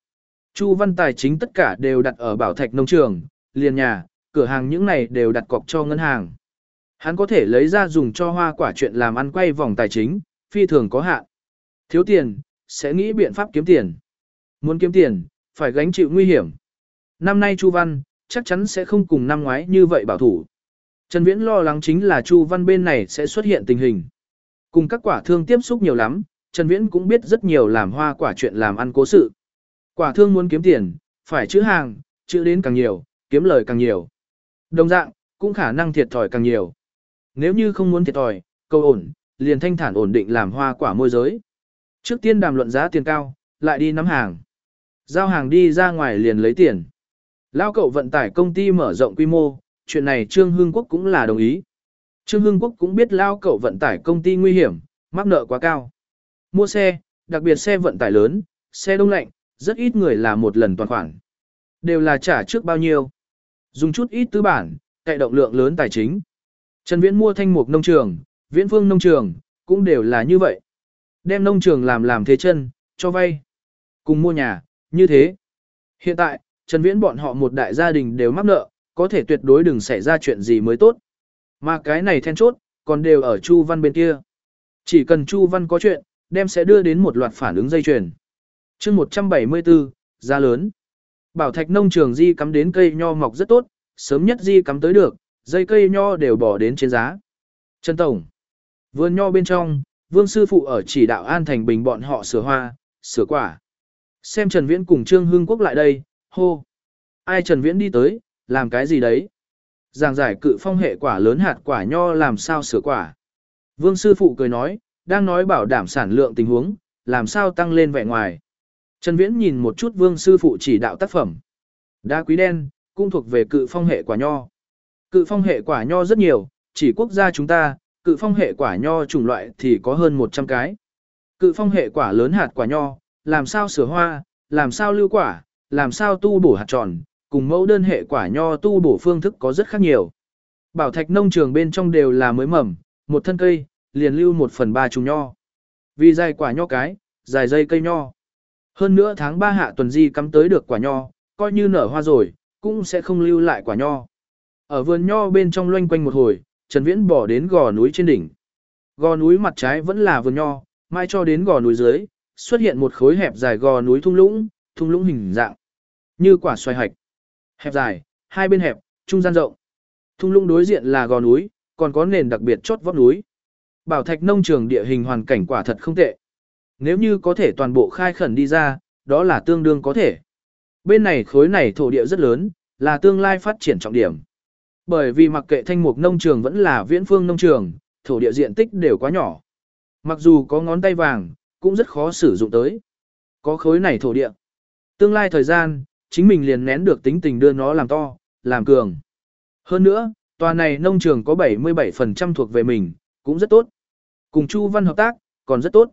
Chu văn tài chính tất cả đều đặt ở bảo thạch nông trường, liền nhà, cửa hàng những này đều đặt cọc cho ngân hàng. Hắn có thể lấy ra dùng cho hoa quả chuyện làm ăn quay vòng tài chính, phi thường có hạn. Thiếu tiền, sẽ nghĩ biện pháp kiếm tiền. Muốn kiếm tiền, phải gánh chịu nguy hiểm. Năm nay Chu Văn, chắc chắn sẽ không cùng năm ngoái như vậy bảo thủ. Trần Viễn lo lắng chính là Chu Văn bên này sẽ xuất hiện tình hình. Cùng các quả thương tiếp xúc nhiều lắm, Trần Viễn cũng biết rất nhiều làm hoa quả chuyện làm ăn cố sự. Quả thương muốn kiếm tiền, phải chữ hàng, chữ đến càng nhiều, kiếm lời càng nhiều. Đồng dạng, cũng khả năng thiệt thòi càng nhiều. Nếu như không muốn thiệt thòi, câu ổn, liền thanh thản ổn định làm hoa quả môi giới. Trước tiên đàm luận giá tiền cao, lại đi nắm hàng. Giao hàng đi ra ngoài liền lấy tiền. Lao cậu vận tải công ty mở rộng quy mô, chuyện này Trương Hưng Quốc cũng là đồng ý. Trương Hưng Quốc cũng biết Lao cậu vận tải công ty nguy hiểm, mắc nợ quá cao. Mua xe, đặc biệt xe vận tải lớn, xe đông lạnh, rất ít người là một lần toàn khoản. Đều là trả trước bao nhiêu. Dùng chút ít tư bản, cậy động lượng lớn tài chính. Trần Viễn mua thanh mục nông trường, Viễn Phương nông trường, cũng đều là như vậy. Đem nông trường làm làm thế chân, cho vay. Cùng mua nhà, như thế. Hiện tại, Trần Viễn bọn họ một đại gia đình đều mắc nợ, có thể tuyệt đối đừng xảy ra chuyện gì mới tốt. Mà cái này then chốt, còn đều ở Chu Văn bên kia. Chỉ cần Chu Văn có chuyện, đem sẽ đưa đến một loạt phản ứng dây chuyền. chương 174, giá lớn. Bảo thạch nông trường di cắm đến cây nho mọc rất tốt, sớm nhất di cắm tới được, dây cây nho đều bỏ đến trên giá. Trần Tổng. Vườn nho bên trong, vương sư phụ ở chỉ đạo an thành bình bọn họ sửa hoa, sửa quả. Xem Trần Viễn cùng Trương Hưng Quốc lại đây, hô. Ai Trần Viễn đi tới, làm cái gì đấy? Giảng giải cự phong hệ quả lớn hạt quả nho làm sao sửa quả. Vương sư phụ cười nói, đang nói bảo đảm sản lượng tình huống, làm sao tăng lên vẻ ngoài. Trần Viễn nhìn một chút vương sư phụ chỉ đạo tác phẩm. Đá quý đen, cũng thuộc về cự phong hệ quả nho. Cự phong hệ quả nho rất nhiều, chỉ quốc gia chúng ta, cự phong hệ quả nho chủng loại thì có hơn 100 cái. Cự phong hệ quả lớn hạt quả nho, làm sao sửa hoa, làm sao lưu quả, làm sao tu bổ hạt tròn, cùng mẫu đơn hệ quả nho tu bổ phương thức có rất khác nhiều. Bảo thạch nông trường bên trong đều là mới mầm, một thân cây, liền lưu một phần ba chùm nho. Vì dài quả nho cái, dài dây cây nho. Hơn nữa tháng 3 hạ tuần di cắm tới được quả nho, coi như nở hoa rồi, cũng sẽ không lưu lại quả nho. Ở vườn nho bên trong loanh quanh một hồi, Trần Viễn bỏ đến gò núi trên đỉnh. Gò núi mặt trái vẫn là vườn nho, mai cho đến gò núi dưới, xuất hiện một khối hẹp dài gò núi thung lũng, thung lũng hình dạng như quả xoài hạch. Hẹp dài, hai bên hẹp, trung gian rộng. Thung lũng đối diện là gò núi, còn có nền đặc biệt chót vót núi. Bảo thạch nông trường địa hình hoàn cảnh quả thật không tệ. Nếu như có thể toàn bộ khai khẩn đi ra, đó là tương đương có thể. Bên này khối này thổ địa rất lớn, là tương lai phát triển trọng điểm. Bởi vì mặc kệ thanh mục nông trường vẫn là viễn phương nông trường, thổ địa diện tích đều quá nhỏ. Mặc dù có ngón tay vàng, cũng rất khó sử dụng tới. Có khối này thổ địa. Tương lai thời gian, chính mình liền nén được tính tình đưa nó làm to, làm cường. Hơn nữa, tòa này nông trường có 77% thuộc về mình, cũng rất tốt. Cùng Chu Văn hợp tác, còn rất tốt.